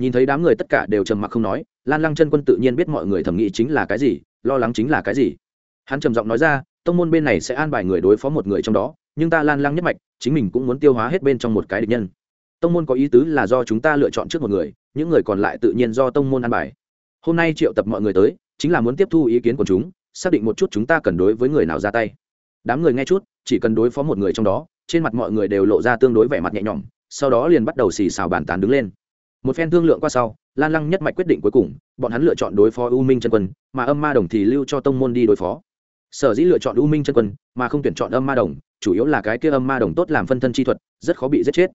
Nhìn thấy đám người tất cả đều trầm mặc không nói, lan lăng chân quân tự nhiên biết mọi người thầm nghĩ chính là cái gì, lo lắng chính là cái gì. Hắn trầm giọng nói ra, tông môn bên này sẽ an bài người đối phó một người trong đó, nhưng ta lan lăng nhất mạch, chính mình cũng muốn tiêu hóa hết bên trong một cái địch nhân tông môn có ý tứ là do chúng ta lựa chọn trước một người, những người còn lại tự nhiên do tông môn an bài. Hôm nay triệu tập mọi người tới, chính là muốn tiếp thu ý kiến của chúng, xác định một chút chúng ta cần đối với người nào ra tay. Đám người nghe chút, chỉ cần đối phó một người trong đó, trên mặt mọi người đều lộ ra tương đối vẻ mặt nhẹ nhõm, sau đó liền bắt đầu xì xào bàn tán đứng lên. Một phen thương lượng qua sau, lan lăng nhất mạch quyết định cuối cùng, bọn hắn lựa chọn đối phó u minh chân quân, mà âm ma đồng thì lưu cho tông môn đi đối phó. Sở dĩ lựa chọn u minh chân quân, mà không tuyển chọn âm ma đồng, chủ yếu là cái kia âm ma đồng tốt làm phân thân chi thuật, rất khó bị giết chết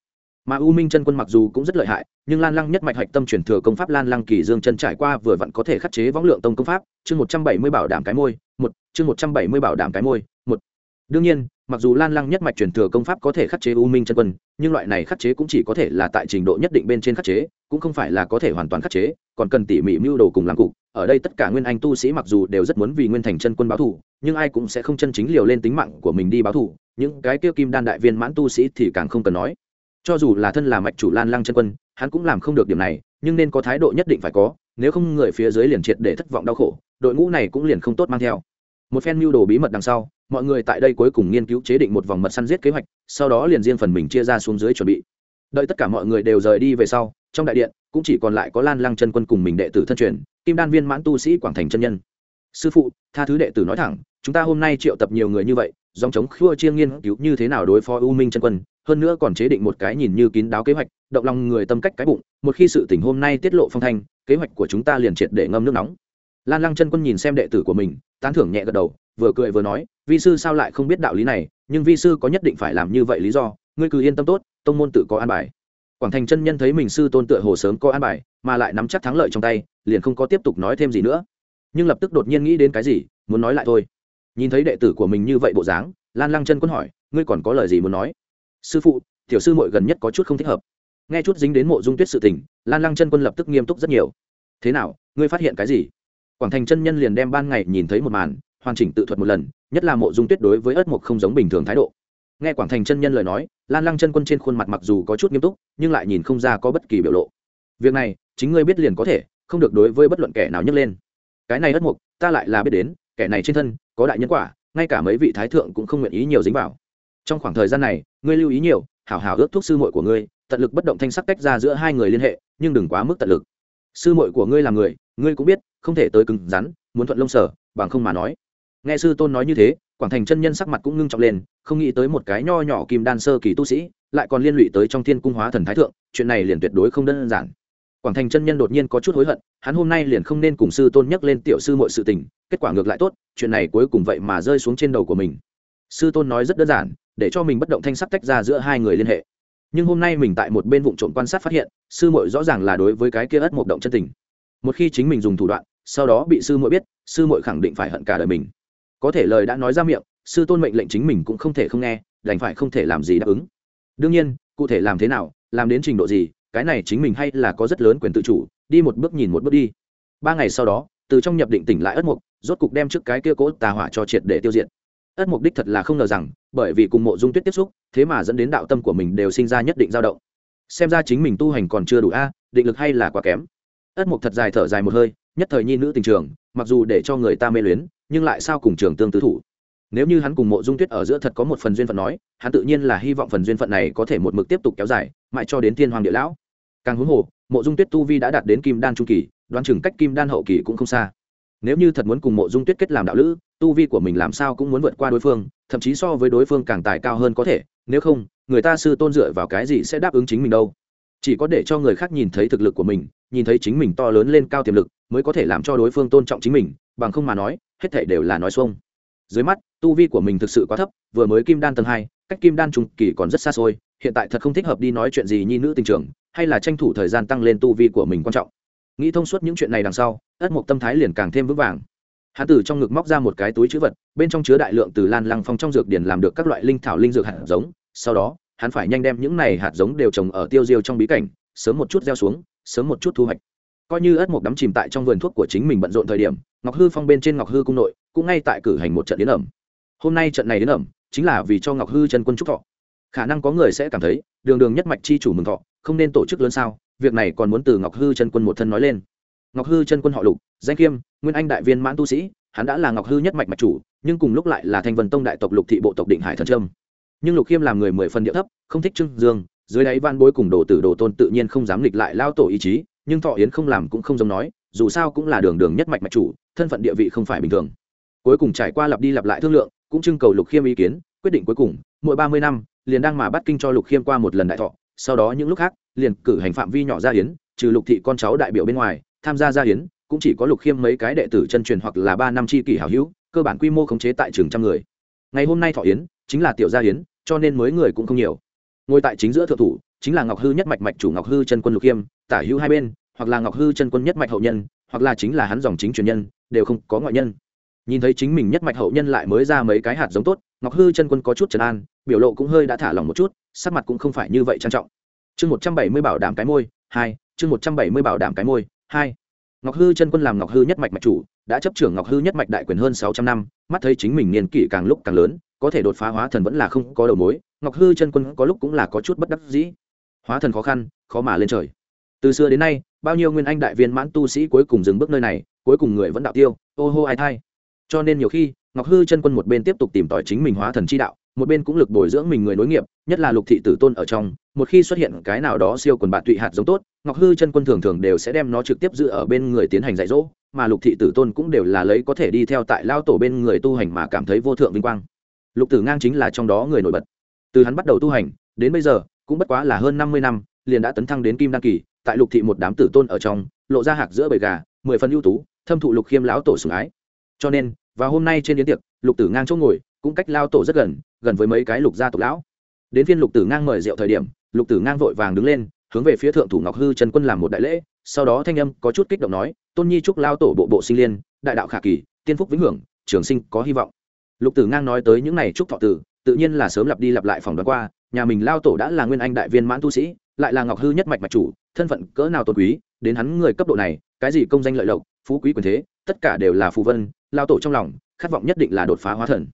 mà u minh chân quân mặc dù cũng rất lợi hại, nhưng lan lăng nhất mạch hạch tâm chuyển thừa công pháp lan lăng kỳ dương chân trải qua vừa vặn có thể khắc chế võng lượng tông công pháp, chương một trăm bảy mươi bảo đảm cái môi, một, chương một trăm bảy mươi bảo đảm cái môi, một. Đương nhiên, mặc dù lan lăng nhất mạch truyền thừa công pháp có thể khắc chế u minh chân quân, nhưng loại này khắc chế cũng chỉ có thể là tại trình độ nhất định bên trên khắc chế, cũng không phải là có thể hoàn toàn khắc chế, còn cần tỉ mỉ mưu đồ cùng làm cục. Ở đây tất cả nguyên anh tu sĩ mặc dù đều rất muốn vì nguyên thành chân quân báo thù, nhưng ai cũng sẽ không chân chính liều lên tính mạng của mình đi báo thù. Những cái kia kim đan đại viên mãn tu sĩ thì càng không cần nói cho dù là thân là mạch chủ lan lăng chân quân, hắn cũng làm không được điểm này, nhưng nên có thái độ nhất định phải có, nếu không người phía dưới liền triệt để thất vọng đau khổ, đội ngũ này cũng liền không tốt mang theo. Một phen mưu đồ bí mật đằng sau, mọi người tại đây cuối cùng nghiên cứu chế định một vòng mật săn giết kế hoạch, sau đó liền riêng phần mình chia ra xuống dưới chuẩn bị. Đợi tất cả mọi người đều rời đi về sau, trong đại điện, cũng chỉ còn lại có lan lăng chân quân cùng mình đệ tử thân truyền, kim đan viên mãn tu sĩ quảng thành chân nhân. Sư phụ, tha thứ đệ tử nói thẳng, chúng ta hôm nay triệu tập nhiều người như vậy dòng chống khua chiêng nghiên cứu như thế nào đối phó u minh chân quân, hơn nữa còn chế định một cái nhìn như kín đáo kế hoạch, động lòng người tâm cách cái bụng, một khi sự tình hôm nay tiết lộ phong thanh, kế hoạch của chúng ta liền triệt để ngâm nước nóng. Lan lăng chân quân nhìn xem đệ tử của mình, tán thưởng nhẹ gật đầu, vừa cười vừa nói, vi sư sao lại không biết đạo lý này, nhưng vi sư có nhất định phải làm như vậy lý do, ngươi cứ yên tâm tốt, tông môn tự có an bài. Quảng thành chân nhân thấy mình sư tôn tựa hồ sớm có an bài, mà lại nắm chắc thắng lợi trong tay, liền không có tiếp tục nói thêm gì nữa. Nhưng lập tức đột nhiên nghĩ đến cái gì, muốn nói lại thôi nhìn thấy đệ tử của mình như vậy bộ dáng, lan lăng chân quân hỏi, ngươi còn có lời gì muốn nói? Sư phụ, tiểu sư mội gần nhất có chút không thích hợp. Nghe chút dính đến mộ dung tuyết sự tình, lan lăng chân quân lập tức nghiêm túc rất nhiều. Thế nào, ngươi phát hiện cái gì? Quảng thành chân nhân liền đem ban ngày nhìn thấy một màn, hoàn chỉnh tự thuật một lần, nhất là mộ dung tuyết đối với ớt mộc không giống bình thường thái độ. Nghe quảng thành chân nhân lời nói, lan lăng chân quân trên khuôn mặt mặc dù có chút nghiêm túc, nhưng lại nhìn không ra có bất kỳ biểu lộ. Việc này, chính ngươi biết liền có thể, không được đối với bất luận kẻ nào nhấc lên. Cái này ớt mộc ta lại là biết đến kẻ này trên thân có đại nhân quả, ngay cả mấy vị thái thượng cũng không nguyện ý nhiều dính vào. Trong khoảng thời gian này, ngươi lưu ý nhiều, hảo hảo ước thuốc sư muội của ngươi, tận lực bất động thanh sắc tách ra giữa hai người liên hệ, nhưng đừng quá mức tận lực. Sư muội của ngươi là người, ngươi cũng biết, không thể tới cứng rắn, muốn thuận lông sở, bằng không mà nói. Nghe sư tôn nói như thế, quảng thành chân nhân sắc mặt cũng ngưng trọng lên, không nghĩ tới một cái nho nhỏ kim đan sơ kỳ tu sĩ, lại còn liên lụy tới trong thiên cung hóa thần thái thượng, chuyện này liền tuyệt đối không đơn giản quảng thành chân nhân đột nhiên có chút hối hận, hắn hôm nay liền không nên cùng sư tôn nhắc lên tiểu sư mọi sự tình, kết quả ngược lại tốt, chuyện này cuối cùng vậy mà rơi xuống trên đầu của mình. Sư tôn nói rất đơn giản, để cho mình bất động thanh sắc tách ra giữa hai người liên hệ. Nhưng hôm nay mình tại một bên vụ trộm quan sát phát hiện, sư muội rõ ràng là đối với cái kia ất một động chân tình. Một khi chính mình dùng thủ đoạn, sau đó bị sư muội biết, sư muội khẳng định phải hận cả đời mình. Có thể lời đã nói ra miệng, sư tôn mệnh lệnh chính mình cũng không thể không nghe, đành phải không thể làm gì đáp ứng. Đương nhiên, cụ thể làm thế nào, làm đến trình độ gì cái này chính mình hay là có rất lớn quyền tự chủ, đi một bước nhìn một bước đi. Ba ngày sau đó, từ trong nhập định tỉnh lại ất mục, rốt cục đem trước cái kia cỗ tà hỏa cho triệt để tiêu diệt. Ất mục đích thật là không ngờ rằng, bởi vì cùng mộ dung tuyết tiếp xúc, thế mà dẫn đến đạo tâm của mình đều sinh ra nhất định dao động. Xem ra chính mình tu hành còn chưa đủ a, định lực hay là quá kém. Ất mục thật dài thở dài một hơi, nhất thời nhi nữ tình trường, mặc dù để cho người ta mê luyến, nhưng lại sao cùng trường tương tứ thủ. Nếu như hắn cùng mộ dung tuyết ở giữa thật có một phần duyên phận nói, hắn tự nhiên là hy vọng phần duyên phận này có thể một mực tiếp tục kéo dài, mãi cho đến thiên hoàng địa lão càng huống hồ, mộ dung tuyết tu vi đã đạt đến kim đan trung kỳ, đoán chừng cách kim đan hậu kỳ cũng không xa. Nếu như thật muốn cùng mộ dung tuyết kết làm đạo lữ, tu vi của mình làm sao cũng muốn vượt qua đối phương, thậm chí so với đối phương càng tài cao hơn có thể, nếu không, người ta sư tôn dựa vào cái gì sẽ đáp ứng chính mình đâu? Chỉ có để cho người khác nhìn thấy thực lực của mình, nhìn thấy chính mình to lớn lên cao tiềm lực, mới có thể làm cho đối phương tôn trọng chính mình, bằng không mà nói, hết thể đều là nói xuông. Dưới mắt, tu vi của mình thực sự quá thấp, vừa mới kim đan tầng hai, cách kim đan trung kỳ còn rất xa xôi, hiện tại thật không thích hợp đi nói chuyện gì nhi nữ tình trường hay là tranh thủ thời gian tăng lên tu vi của mình quan trọng. Nghĩ thông suốt những chuyện này đằng sau, ất mộc tâm thái liền càng thêm vững vàng. Hắn từ trong ngực móc ra một cái túi chữ vật, bên trong chứa đại lượng từ lan lăng phong trong dược điển làm được các loại linh thảo linh dược hạt giống. Sau đó, hắn phải nhanh đem những này hạt giống đều trồng ở tiêu diêu trong bí cảnh, sớm một chút gieo xuống, sớm một chút thu hoạch. Coi như ất mộc đắm chìm tại trong vườn thuốc của chính mình bận rộn thời điểm, ngọc hư phong bên trên ngọc hư cung nội cũng ngay tại cử hành một trận đến ẩm. Hôm nay trận này đến ẩm chính là vì cho ngọc hư chân quân trúc thọ. Khả năng có người sẽ cảm thấy, đường đường nhất mạch chi chủ mừng thọ không nên tổ chức lớn sao, việc này còn muốn từ ngọc hư chân quân một thân nói lên. Ngọc hư chân quân họ lục, danh khiêm nguyên anh đại viên mãn tu sĩ, hắn đã là ngọc hư nhất mạch mạch chủ, nhưng cùng lúc lại là thanh vân tông đại tộc lục thị bộ tộc định hải thần trâm nhưng lục khiêm làm người mười phần địa thấp, không thích trưng dương, dưới đáy van bối cùng đồ tử đồ tôn tự nhiên không dám nghịch lại lao tổ ý chí, nhưng thọ yến không làm cũng không giống nói, dù sao cũng là đường đường nhất mạch mạch chủ, thân phận địa vị không phải bình thường. Cuối cùng trải qua lặp đi lặp lại thương lượng, cũng trưng cầu lục khiêm ý kiến, quyết định cuối cùng, mỗi ba mươi năm, liền đang mà bắt kinh cho lục khiêm qua một lần đại thọ sau đó những lúc khác, liền cử hành phạm vi nhỏ gia hiến trừ lục thị con cháu đại biểu bên ngoài, tham gia gia hiến cũng chỉ có lục khiêm mấy cái đệ tử chân truyền hoặc là ba năm chi kỷ hảo hữu, cơ bản quy mô khống chế tại trường trăm người. Ngày hôm nay thọ yến, chính là tiểu gia hiến cho nên mới người cũng không nhiều. Ngồi tại chính giữa thượng thủ, chính là ngọc hư nhất mạch mạch chủ ngọc hư chân quân lục khiêm, tả hữu hai bên, hoặc là ngọc hư chân quân nhất mạch hậu nhân, hoặc là chính là hắn dòng chính truyền nhân, đều không có ngoại nhân. Nhìn thấy chính mình nhất mạch hậu nhân lại mới ra mấy cái hạt giống tốt, ngọc hư chân quân có chút trấn an biểu lộ cũng hơi đã thả lỏng một chút, sắc mặt cũng không phải như vậy trang trọng. Chương một trăm bảy mươi bảo đảm cái môi, hai, chương một trăm bảy mươi bảo đảm cái môi, hai. Ngọc hư chân quân làm ngọc hư nhất mạch mạch chủ, đã chấp trưởng ngọc hư nhất mạch đại quyền hơn sáu trăm năm, mắt thấy chính mình niên kỷ càng lúc càng lớn, có thể đột phá hóa thần vẫn là không có đầu mối, ngọc hư chân quân có lúc cũng là có chút bất đắc dĩ. Hóa thần khó khăn, khó mà lên trời. Từ xưa đến nay, bao nhiêu nguyên anh đại viên mãn tu sĩ cuối cùng dừng bước nơi này, cuối cùng người vẫn đạo tiêu, ô hô ai thai. Cho nên nhiều khi, ngọc hư chân quân một bên tiếp tục tìm tòi chính mình hóa thần chi đạo một bên cũng lực bồi dưỡng mình người nối nghiệp, nhất là lục thị tử tôn ở trong, một khi xuất hiện cái nào đó siêu quần bạn tụy hạt giống tốt, ngọc hư chân quân thường thường đều sẽ đem nó trực tiếp giữ ở bên người tiến hành dạy dỗ, mà lục thị tử tôn cũng đều là lấy có thể đi theo tại lao tổ bên người tu hành mà cảm thấy vô thượng vinh quang. Lục tử ngang chính là trong đó người nổi bật. Từ hắn bắt đầu tu hành, đến bây giờ, cũng bất quá là hơn năm mươi năm, liền đã tấn thăng đến kim đăng kỳ, tại lục thị một đám tử tôn ở trong, lộ ra hạc giữa bầy gà, mười phần ưu tú, thâm thụ lục khiêm lão tổ sủng ái. Cho nên và hôm nay trên yến tiệc, lục tử ngang chỗ ngồi, cũng cách lao tổ rất gần gần với mấy cái lục gia tộc lão. Đến phiên lục tử ngang mời rượu thời điểm, lục tử ngang vội vàng đứng lên, hướng về phía thượng thủ ngọc hư trần quân làm một đại lễ, sau đó thanh âm có chút kích động nói, tôn nhi chúc lao tổ bộ bộ sinh liên, đại đạo khả kỳ, tiên phúc vĩnh hưởng, trường sinh có hy vọng. Lục tử ngang nói tới những này chúc thọ tử, tự nhiên là sớm lặp đi lặp lại phòng đoán qua, nhà mình lao tổ đã là nguyên anh đại viên mãn tu sĩ, lại là ngọc hư nhất mạch mạch chủ, thân phận cỡ nào tôn quý, đến hắn người cấp độ này, cái gì công danh lợi lộc, phú quý quyền thế, tất cả đều là phù vân lao tổ trong lòng khát vọng nhất định là đột phá hóa thần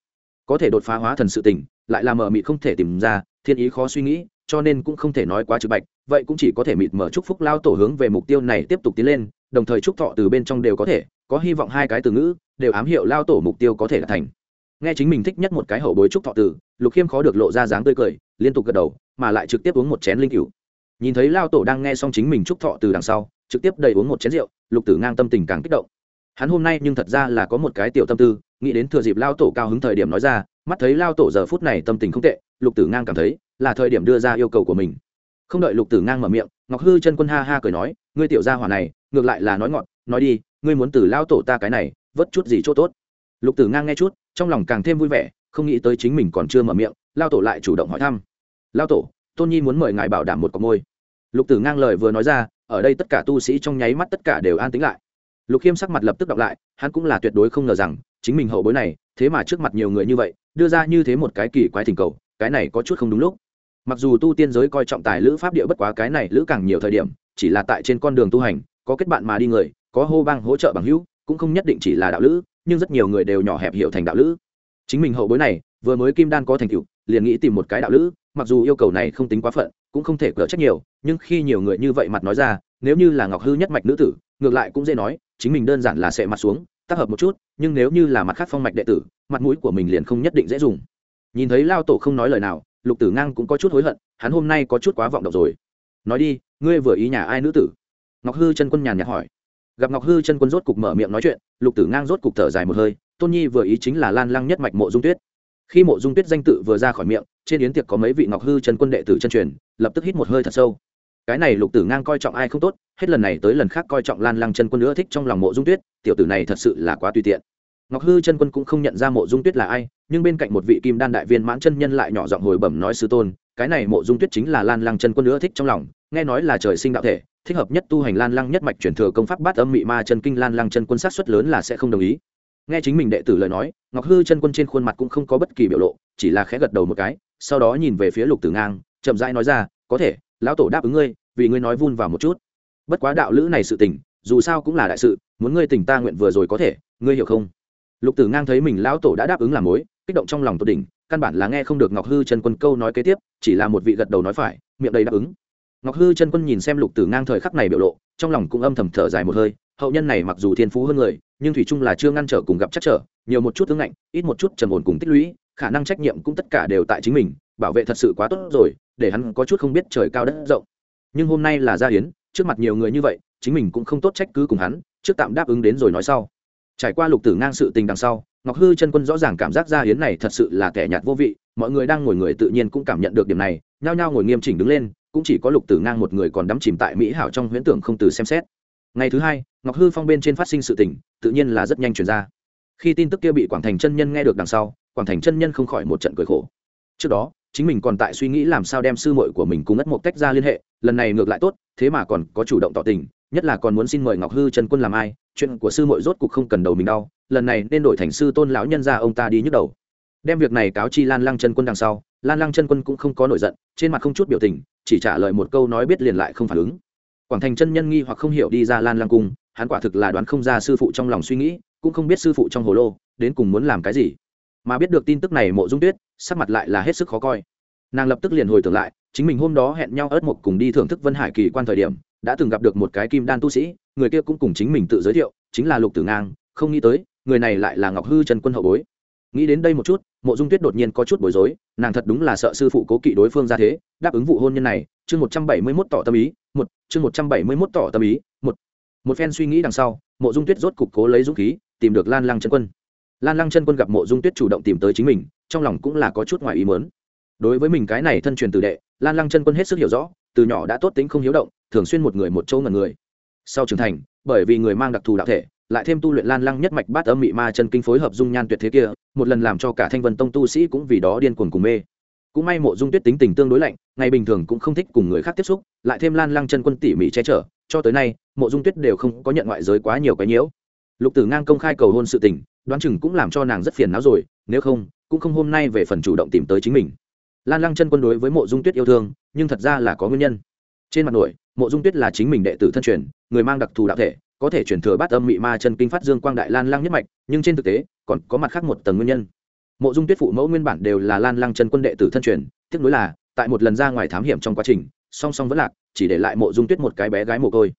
có thể đột phá hóa thần sự tình, lại là mờ mịt không thể tìm ra, thiên ý khó suy nghĩ, cho nên cũng không thể nói quá trực bạch, vậy cũng chỉ có thể mịt mở chúc phúc lao tổ hướng về mục tiêu này tiếp tục tiến lên, đồng thời chúc thọ từ bên trong đều có thể, có hy vọng hai cái từ ngữ, đều ám hiệu lao tổ mục tiêu có thể là thành. Nghe chính mình thích nhất một cái hậu bối chúc thọ từ, lục khiêm khó được lộ ra dáng tươi cười, liên tục gật đầu, mà lại trực tiếp uống một chén linh cựu nhìn thấy lao tổ đang nghe xong chính mình chúc thọ từ đằng sau, trực tiếp đầy uống một chén rượu, lục tử ngang tâm tình càng kích động. Hắn hôm nay nhưng thật ra là có một cái tiểu tâm tư nghĩ đến thừa dịp lao tổ cao hứng thời điểm nói ra, mắt thấy lao tổ giờ phút này tâm tình không tệ, lục tử ngang cảm thấy là thời điểm đưa ra yêu cầu của mình. Không đợi lục tử ngang mở miệng, ngọc hư chân quân ha ha cười nói, ngươi tiểu gia hỏa này, ngược lại là nói ngọn nói đi, ngươi muốn từ lao tổ ta cái này, vớt chút gì chỗ tốt. Lục tử ngang nghe chút, trong lòng càng thêm vui vẻ, không nghĩ tới chính mình còn chưa mở miệng, lao tổ lại chủ động hỏi thăm. Lao tổ, tôn nhi muốn mời ngài bảo đảm một cọc môi lục tử ngang lời vừa nói ra, ở đây tất cả tu sĩ trong nháy mắt tất cả đều an tính lại lục khiêm sắc mặt lập tức đọc lại, hắn cũng là tuyệt đối không ngờ rằng, chính mình hậu bối này, thế mà trước mặt nhiều người như vậy, đưa ra như thế một cái kỳ quái thỉnh cầu, cái này có chút không đúng lúc. Mặc dù tu tiên giới coi trọng tài lữ pháp địa bất quá cái này lữ càng nhiều thời điểm, chỉ là tại trên con đường tu hành, có kết bạn mà đi người, có hô bang hỗ trợ bằng hữu, cũng không nhất định chỉ là đạo lữ, nhưng rất nhiều người đều nhỏ hẹp hiểu thành đạo lữ. Chính mình hậu bối này, vừa mới kim đan có thành tựu, liền nghĩ tìm một cái đạo lữ, mặc dù yêu cầu này không tính quá phận, cũng không thể cỡ trách nhiều, nhưng khi nhiều người như vậy mặt nói ra, nếu như là ngọc hư nhất mạch nữ tử, ngược lại cũng dễ nói chính mình đơn giản là sẽ mặt xuống, tác hợp một chút, nhưng nếu như là mặt khác phong mạch đệ tử, mặt mũi của mình liền không nhất định dễ dùng. Nhìn thấy lao tổ không nói lời nào, lục tử ngang cũng có chút hối hận, hắn hôm nay có chút quá vọng động rồi. Nói đi, ngươi vừa ý nhà ai nữ tử? Ngọc hư chân quân nhàn nhạt hỏi. Gặp ngọc hư chân quân rốt cục mở miệng nói chuyện, lục tử ngang rốt cục thở dài một hơi, tôn nhi vừa ý chính là lan lăng nhất mạch mộ dung tuyết. Khi mộ dung tuyết danh tự vừa ra khỏi miệng, trên yến tiệc có mấy vị ngọc hư chân quân đệ tử chân truyền, lập tức hít một hơi thật sâu cái này lục tử ngang coi trọng ai không tốt, hết lần này tới lần khác coi trọng lan lăng chân quân nữa thích trong lòng mộ dung tuyết, tiểu tử này thật sự là quá tùy tiện. Ngọc hư chân quân cũng không nhận ra mộ dung tuyết là ai, nhưng bên cạnh một vị kim đan đại viên mãn chân nhân lại nhỏ giọng hồi bẩm nói sư tôn, cái này mộ dung tuyết chính là lan lăng chân quân nữa thích trong lòng, nghe nói là trời sinh đạo thể, thích hợp nhất tu hành lan lăng nhất mạch chuyển thừa công pháp bát âm mị ma chân kinh lan lăng chân quân sát xuất lớn là sẽ không đồng ý. Nghe chính mình đệ tử lời nói, ngọc hư chân quân trên khuôn mặt cũng không có bất kỳ biểu lộ, chỉ là khẽ gật đầu một cái, sau đó nhìn về phía lục tử ngang, chậm rãi nói ra, có thể lão tổ đáp ứng ngươi, vì ngươi nói vun vào một chút. Bất quá đạo lữ này sự tình, dù sao cũng là đại sự, muốn ngươi tình ta nguyện vừa rồi có thể, ngươi hiểu không? Lục tử ngang thấy mình lão tổ đã đáp ứng làm mối, kích động trong lòng tột đỉnh, căn bản là nghe không được ngọc hư chân quân câu nói kế tiếp, chỉ là một vị gật đầu nói phải, miệng đầy đáp ứng. Ngọc hư chân quân nhìn xem lục tử ngang thời khắc này biểu lộ, trong lòng cũng âm thầm thở dài một hơi, hậu nhân này mặc dù thiên phú hơn người, nhưng thủy chung là chưa ngăn trở cùng gặp chắc trở, nhiều một chút tướng ngạnh, ít một chút trầm ổn cùng tích lũy, khả năng trách nhiệm cũng tất cả đều tại chính mình, bảo vệ thật sự quá tốt rồi để hắn có chút không biết trời cao đất rộng. Nhưng hôm nay là gia hiến trước mặt nhiều người như vậy, chính mình cũng không tốt trách cứ cùng hắn, trước tạm đáp ứng đến rồi nói sau. Trải qua lục tử ngang sự tình đằng sau, ngọc hư chân quân rõ ràng cảm giác gia hiến này thật sự là kẻ nhạt vô vị, mọi người đang ngồi người tự nhiên cũng cảm nhận được điểm này, nhao nhao ngồi nghiêm chỉnh đứng lên, cũng chỉ có lục tử ngang một người còn đắm chìm tại mỹ hảo trong huyễn tưởng không từ xem xét. Ngày thứ hai, ngọc hư phong bên trên phát sinh sự tình, tự nhiên là rất nhanh chuyển ra. Khi tin tức kia bị quảng thành chân nhân nghe được đằng sau, quảng thành chân nhân không khỏi một trận cười khổ. Trước đó chính mình còn tại suy nghĩ làm sao đem sư muội của mình cùng ất một tách ra liên hệ, lần này ngược lại tốt, thế mà còn có chủ động tỏ tình, nhất là còn muốn xin mời ngọc hư trần quân làm ai, chuyện của sư muội rốt cục không cần đầu mình đau, lần này nên đổi thành sư tôn lão nhân ra ông ta đi nhức đầu. Đem việc này cáo chi lan lăng chân quân đằng sau, lan lăng chân quân cũng không có nổi giận, trên mặt không chút biểu tình, chỉ trả lời một câu nói biết liền lại không phản ứng. Quảng thành chân nhân nghi hoặc không hiểu đi ra lan lăng cung, hắn quả thực là đoán không ra sư phụ trong lòng suy nghĩ, cũng không biết sư phụ trong hồ lô, đến cùng muốn làm cái gì mà biết được tin tức này mộ dung tuyết, sắc mặt lại là hết sức khó coi. Nàng lập tức liền hồi tưởng lại, chính mình hôm đó hẹn nhau ớt một cùng đi thưởng thức vân hải kỳ quan thời điểm, đã từng gặp được một cái kim đan tu sĩ, người kia cũng cùng chính mình tự giới thiệu, chính là lục tử ngang, không nghĩ tới, người này lại là ngọc hư trần quân hậu bối. Nghĩ đến đây một chút, mộ dung tuyết đột nhiên có chút bối rối, nàng thật đúng là sợ sư phụ cố kỵ đối phương ra thế, đáp ứng vụ hôn nhân này, chương một trăm bảy mươi mốt tỏ tâm ý, một, chương một trăm bảy mươi mốt tỏ tâm ý, một. Một phen suy nghĩ đằng sau, mộ dung tuyết rốt cục cố lấy dũng khí, tìm được lan lăng trần quân lan lăng chân quân gặp mộ dung tuyết chủ động tìm tới chính mình, trong lòng cũng là có chút ngoài ý mớn đối với mình cái này thân truyền từ đệ, lan lăng chân quân hết sức hiểu rõ, từ nhỏ đã tốt tính không hiếu động, thường xuyên một người một chỗ ngần người. Sau trưởng thành, bởi vì người mang đặc thù đạo thể, lại thêm tu luyện lan lăng nhất mạch bát âm mị ma chân kinh phối hợp dung nhan tuyệt thế kia, một lần làm cho cả thanh vân tông tu sĩ cũng vì đó điên cuồng cùng mê. Cũng may mộ dung tuyết tính tình tương đối lạnh, ngày bình thường cũng không thích cùng người khác tiếp xúc, lại thêm lan lăng chân quân tỉ mỉ che chở, cho tới nay, mộ dung tuyết đều không có nhận ngoại giới quá nhiều cái nhiễu lục tử ngang công khai cầu hôn sự tình, đoán chừng cũng làm cho nàng rất phiền não rồi, nếu không, cũng không hôm nay về phần chủ động tìm tới chính mình. Lan lăng chân quân đối với mộ dung tuyết yêu thương, nhưng thật ra là có nguyên nhân. Trên mặt nội mộ dung tuyết là chính mình đệ tử thân truyền, người mang đặc thù đạo thể, có thể chuyển thừa bát âm mị ma chân kinh phát dương quang đại lan lăng nhất mạch, nhưng trên thực tế, còn có mặt khác một tầng nguyên nhân. Mộ dung tuyết phụ mẫu nguyên bản đều là lan lăng chân quân đệ tử thân truyền, tiếc nuối là, tại một lần ra ngoài thám hiểm trong quá trình, song song vẫn lạc, chỉ để lại mộ dung tuyết một cái bé gái mồ côi.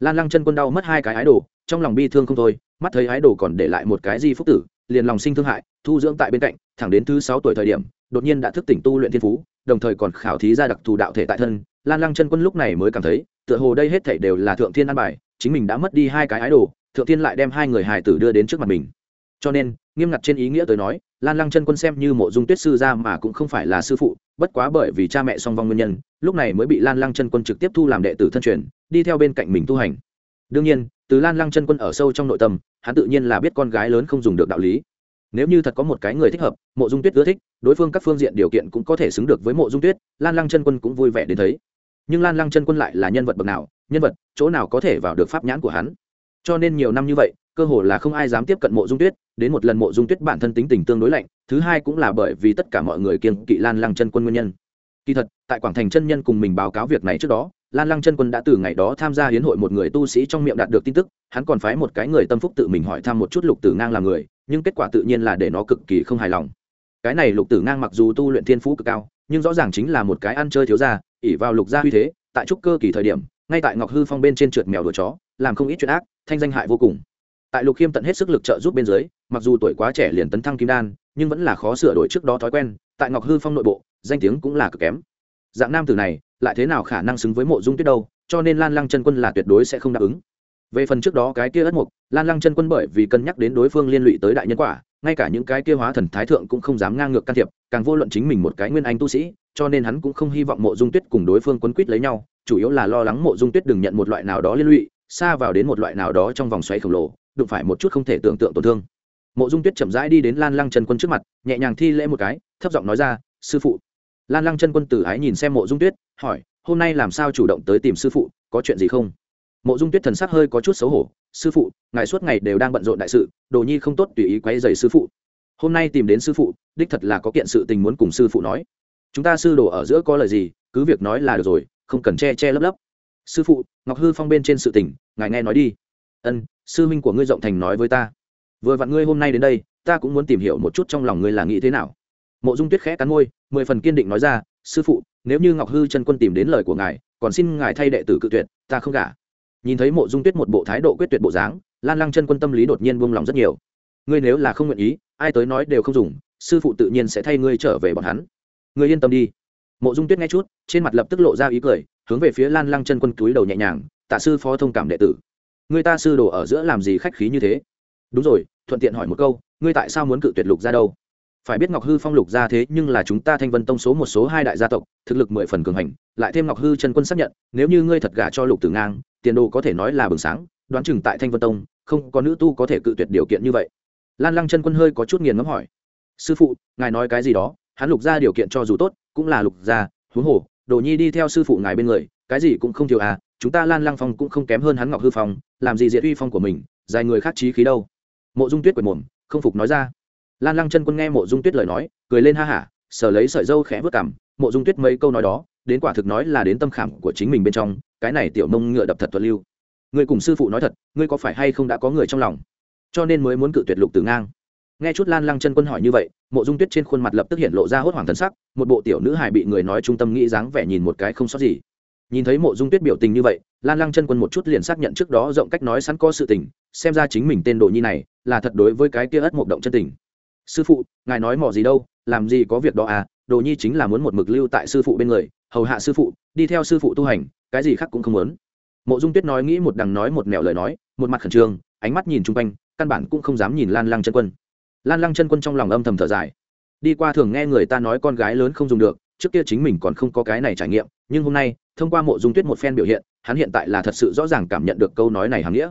Lan lăng chân quân đau mất hai cái ái đồ trong lòng bi thương không thôi, mắt thấy ái đồ còn để lại một cái di phúc tử, liền lòng sinh thương hại, thu dưỡng tại bên cạnh, thẳng đến thứ sáu tuổi thời điểm, đột nhiên đã thức tỉnh tu luyện thiên phú, đồng thời còn khảo thí ra đặc thù đạo thể tại thân. Lan lăng chân quân lúc này mới cảm thấy, tựa hồ đây hết thảy đều là thượng thiên an bài, chính mình đã mất đi hai cái ái đồ, thượng thiên lại đem hai người hài tử đưa đến trước mặt mình. Cho nên, nghiêm ngặt trên ý nghĩa tới nói, lan lăng chân quân xem như mộ dung tuyết sư ra mà cũng không phải là sư phụ, bất quá bởi vì cha mẹ song vong nguyên nhân, lúc này mới bị lan lăng chân quân trực tiếp thu làm đệ tử thân truyền, đi theo bên cạnh mình tu hành đương nhiên, từ lan lăng chân quân ở sâu trong nội tâm, hắn tự nhiên là biết con gái lớn không dùng được đạo lý. Nếu như thật có một cái người thích hợp, mộ dung tuyết ưa thích, đối phương các phương diện điều kiện cũng có thể xứng được với mộ dung tuyết, lan lăng chân quân cũng vui vẻ đến thấy. Nhưng lan lăng chân quân lại là nhân vật bậc nào, nhân vật, chỗ nào có thể vào được pháp nhãn của hắn? Cho nên nhiều năm như vậy, cơ hồ là không ai dám tiếp cận mộ dung tuyết, đến một lần mộ dung tuyết bản thân tính tình tương đối lạnh, thứ hai cũng là bởi vì tất cả mọi người kiên kỵ lan lăng chân quân nguyên nhân. Kỳ thật, tại quảng thành chân nhân cùng mình báo cáo việc này trước đó lan lăng chân quân đã từ ngày đó tham gia hiến hội một người tu sĩ trong miệng đạt được tin tức, hắn còn phái một cái người tâm phúc tự mình hỏi thăm một chút lục tử ngang là người, nhưng kết quả tự nhiên là để nó cực kỳ không hài lòng. Cái này lục tử ngang mặc dù tu luyện thiên phú cực cao, nhưng rõ ràng chính là một cái ăn chơi thiếu gia ỉ vào lục gia uy thế, tại trúc cơ kỳ thời điểm, ngay tại ngọc hư phong bên trên trượt mèo đùa chó, làm không ít chuyện ác, thanh danh hại vô cùng. Tại lục khiêm tận hết sức lực trợ giúp bên dưới, mặc dù tuổi quá trẻ liền tấn thăng kim đan, nhưng vẫn là khó sửa đổi trước đó thói quen, tại ngọc hư phong nội bộ, danh tiếng cũng là cực kém. Dạng nam tử này lại thế nào khả năng xứng với mộ dung tuyết đâu, cho nên lan lăng chân quân là tuyệt đối sẽ không đáp ứng. Về phần trước đó cái kia ất mục, lan lăng chân quân bởi vì cân nhắc đến đối phương liên lụy tới đại nhân quả, ngay cả những cái kia hóa thần thái thượng cũng không dám ngang ngược can thiệp, càng vô luận chính mình một cái nguyên anh tu sĩ, cho nên hắn cũng không hy vọng mộ dung tuyết cùng đối phương quấn quýt lấy nhau, chủ yếu là lo lắng mộ dung tuyết đừng nhận một loại nào đó liên lụy, xa vào đến một loại nào đó trong vòng xoáy khổng lồ, đụng phải một chút không thể tưởng tượng tổn thương. Mộ dung tuyết chậm rãi đi đến lan lăng chân quân trước mặt, nhẹ nhàng thi lễ một cái, thấp giọng nói ra, sư phụ lan lăng chân quân tử ái nhìn xem mộ dung tuyết, hỏi, hôm nay làm sao chủ động tới tìm sư phụ, có chuyện gì không? Mộ dung tuyết thần sắc hơi có chút xấu hổ, sư phụ, ngài suốt ngày đều đang bận rộn đại sự, đồ nhi không tốt tùy ý quấy dày sư phụ. Hôm nay tìm đến sư phụ, đích thật là có kiện sự tình muốn cùng sư phụ nói. Chúng ta sư đồ ở giữa có lời gì, cứ việc nói là được rồi, không cần che che lấp lấp. Sư phụ, ngọc hư phong bên trên sự tình, ngài nghe nói đi. Ân, sư minh của ngươi rộng thành nói với ta. Vừa vặn ngươi hôm nay đến đây, ta cũng muốn tìm hiểu một chút trong lòng ngươi là nghĩ thế nào mộ dung tuyết khẽ cắn môi, mười phần kiên định nói ra, sư phụ, nếu như ngọc hư chân quân tìm đến lời của ngài, còn xin ngài thay đệ tử cự tuyệt, ta không gả. Nhìn thấy mộ dung tuyết một bộ thái độ quyết tuyệt bộ dáng, lan lăng chân quân tâm lý đột nhiên buông lòng rất nhiều. Ngươi nếu là không nguyện ý, ai tới nói đều không dùng, sư phụ tự nhiên sẽ thay ngươi trở về bọn hắn. Ngươi yên tâm đi. Mộ dung tuyết nghe chút, trên mặt lập tức lộ ra ý cười, hướng về phía lan lăng chân quân túi đầu nhẹ nhàng, tạ sư phó thông cảm đệ tử. Người ta sư đồ ở giữa làm gì khách khí như thế? Đúng rồi, thuận tiện hỏi một câu, ngươi tại sao muốn cự tuyệt lục ra đâu? Phải biết ngọc hư phong lục ra thế nhưng là chúng ta thanh vân tông số một, số hai đại gia tộc, thực lực mười phần cường hành, lại thêm ngọc hư chân quân xác nhận, nếu như ngươi thật gả cho lục tử ngang, tiền đồ có thể nói là bừng sáng, đoán chừng tại thanh vân tông, không có nữ tu có thể cự tuyệt điều kiện như vậy. Lan lăng chân quân hơi có chút nghiền ngẫm hỏi. Sư phụ, ngài nói cái gì đó? Hắn lục ra điều kiện cho dù tốt, cũng là lục gia, huống hồ, đồ nhi đi theo sư phụ ngài bên người, cái gì cũng không thiếu à chúng ta lan lăng phong cũng không kém hơn hắn ngọc hư phong, làm gì diệt uy phong của mình, dài người khác trí khí đâu. Mộ dung tuyết quệt mồm, không phục nói ra lan lăng chân quân nghe mộ dung tuyết lời nói, cười lên ha hả, sờ lấy sợi dâu khẽ vớt cảm mộ dung tuyết mấy câu nói đó, đến quả thực nói là đến tâm khảm của chính mình bên trong, cái này tiểu nông ngựa đập thật thuật lưu. Ngươi cùng sư phụ nói thật, ngươi có phải hay không đã có người trong lòng? Cho nên mới muốn cự tuyệt lục từ ngang. Nghe chút lan lăng chân quân hỏi như vậy, mộ dung tuyết trên khuôn mặt lập tức hiện lộ ra hốt hoảng thần sắc, một bộ tiểu nữ hài bị người nói trung tâm nghĩ dáng vẻ nhìn một cái không sót gì. Nhìn thấy mộ dung tuyết biểu tình như vậy, lan lăng chân quân một chút liền xác nhận trước đó rộng cách nói sẵn có sự tình, xem ra chính mình tên đồ nhi này là thật đối với cái kia ất mộc động chân tình sư phụ, ngài nói mỏ gì đâu, làm gì có việc đó à đồ nhi chính là muốn một mực lưu tại sư phụ bên người, hầu hạ sư phụ, đi theo sư phụ tu hành, cái gì khác cũng không muốn. Mộ dung tuyết nói nghĩ một đằng nói một mẹo lời nói, một mặt khẩn trương, ánh mắt nhìn chung quanh, căn bản cũng không dám nhìn lan lăng chân quân. Lan lăng chân quân trong lòng âm thầm thở dài. Đi qua thường nghe người ta nói con gái lớn không dùng được, trước kia chính mình còn không có cái này trải nghiệm, nhưng hôm nay, thông qua mộ dung tuyết một phen biểu hiện, hắn hiện tại là thật sự rõ ràng cảm nhận được câu nói này hàm nghĩa.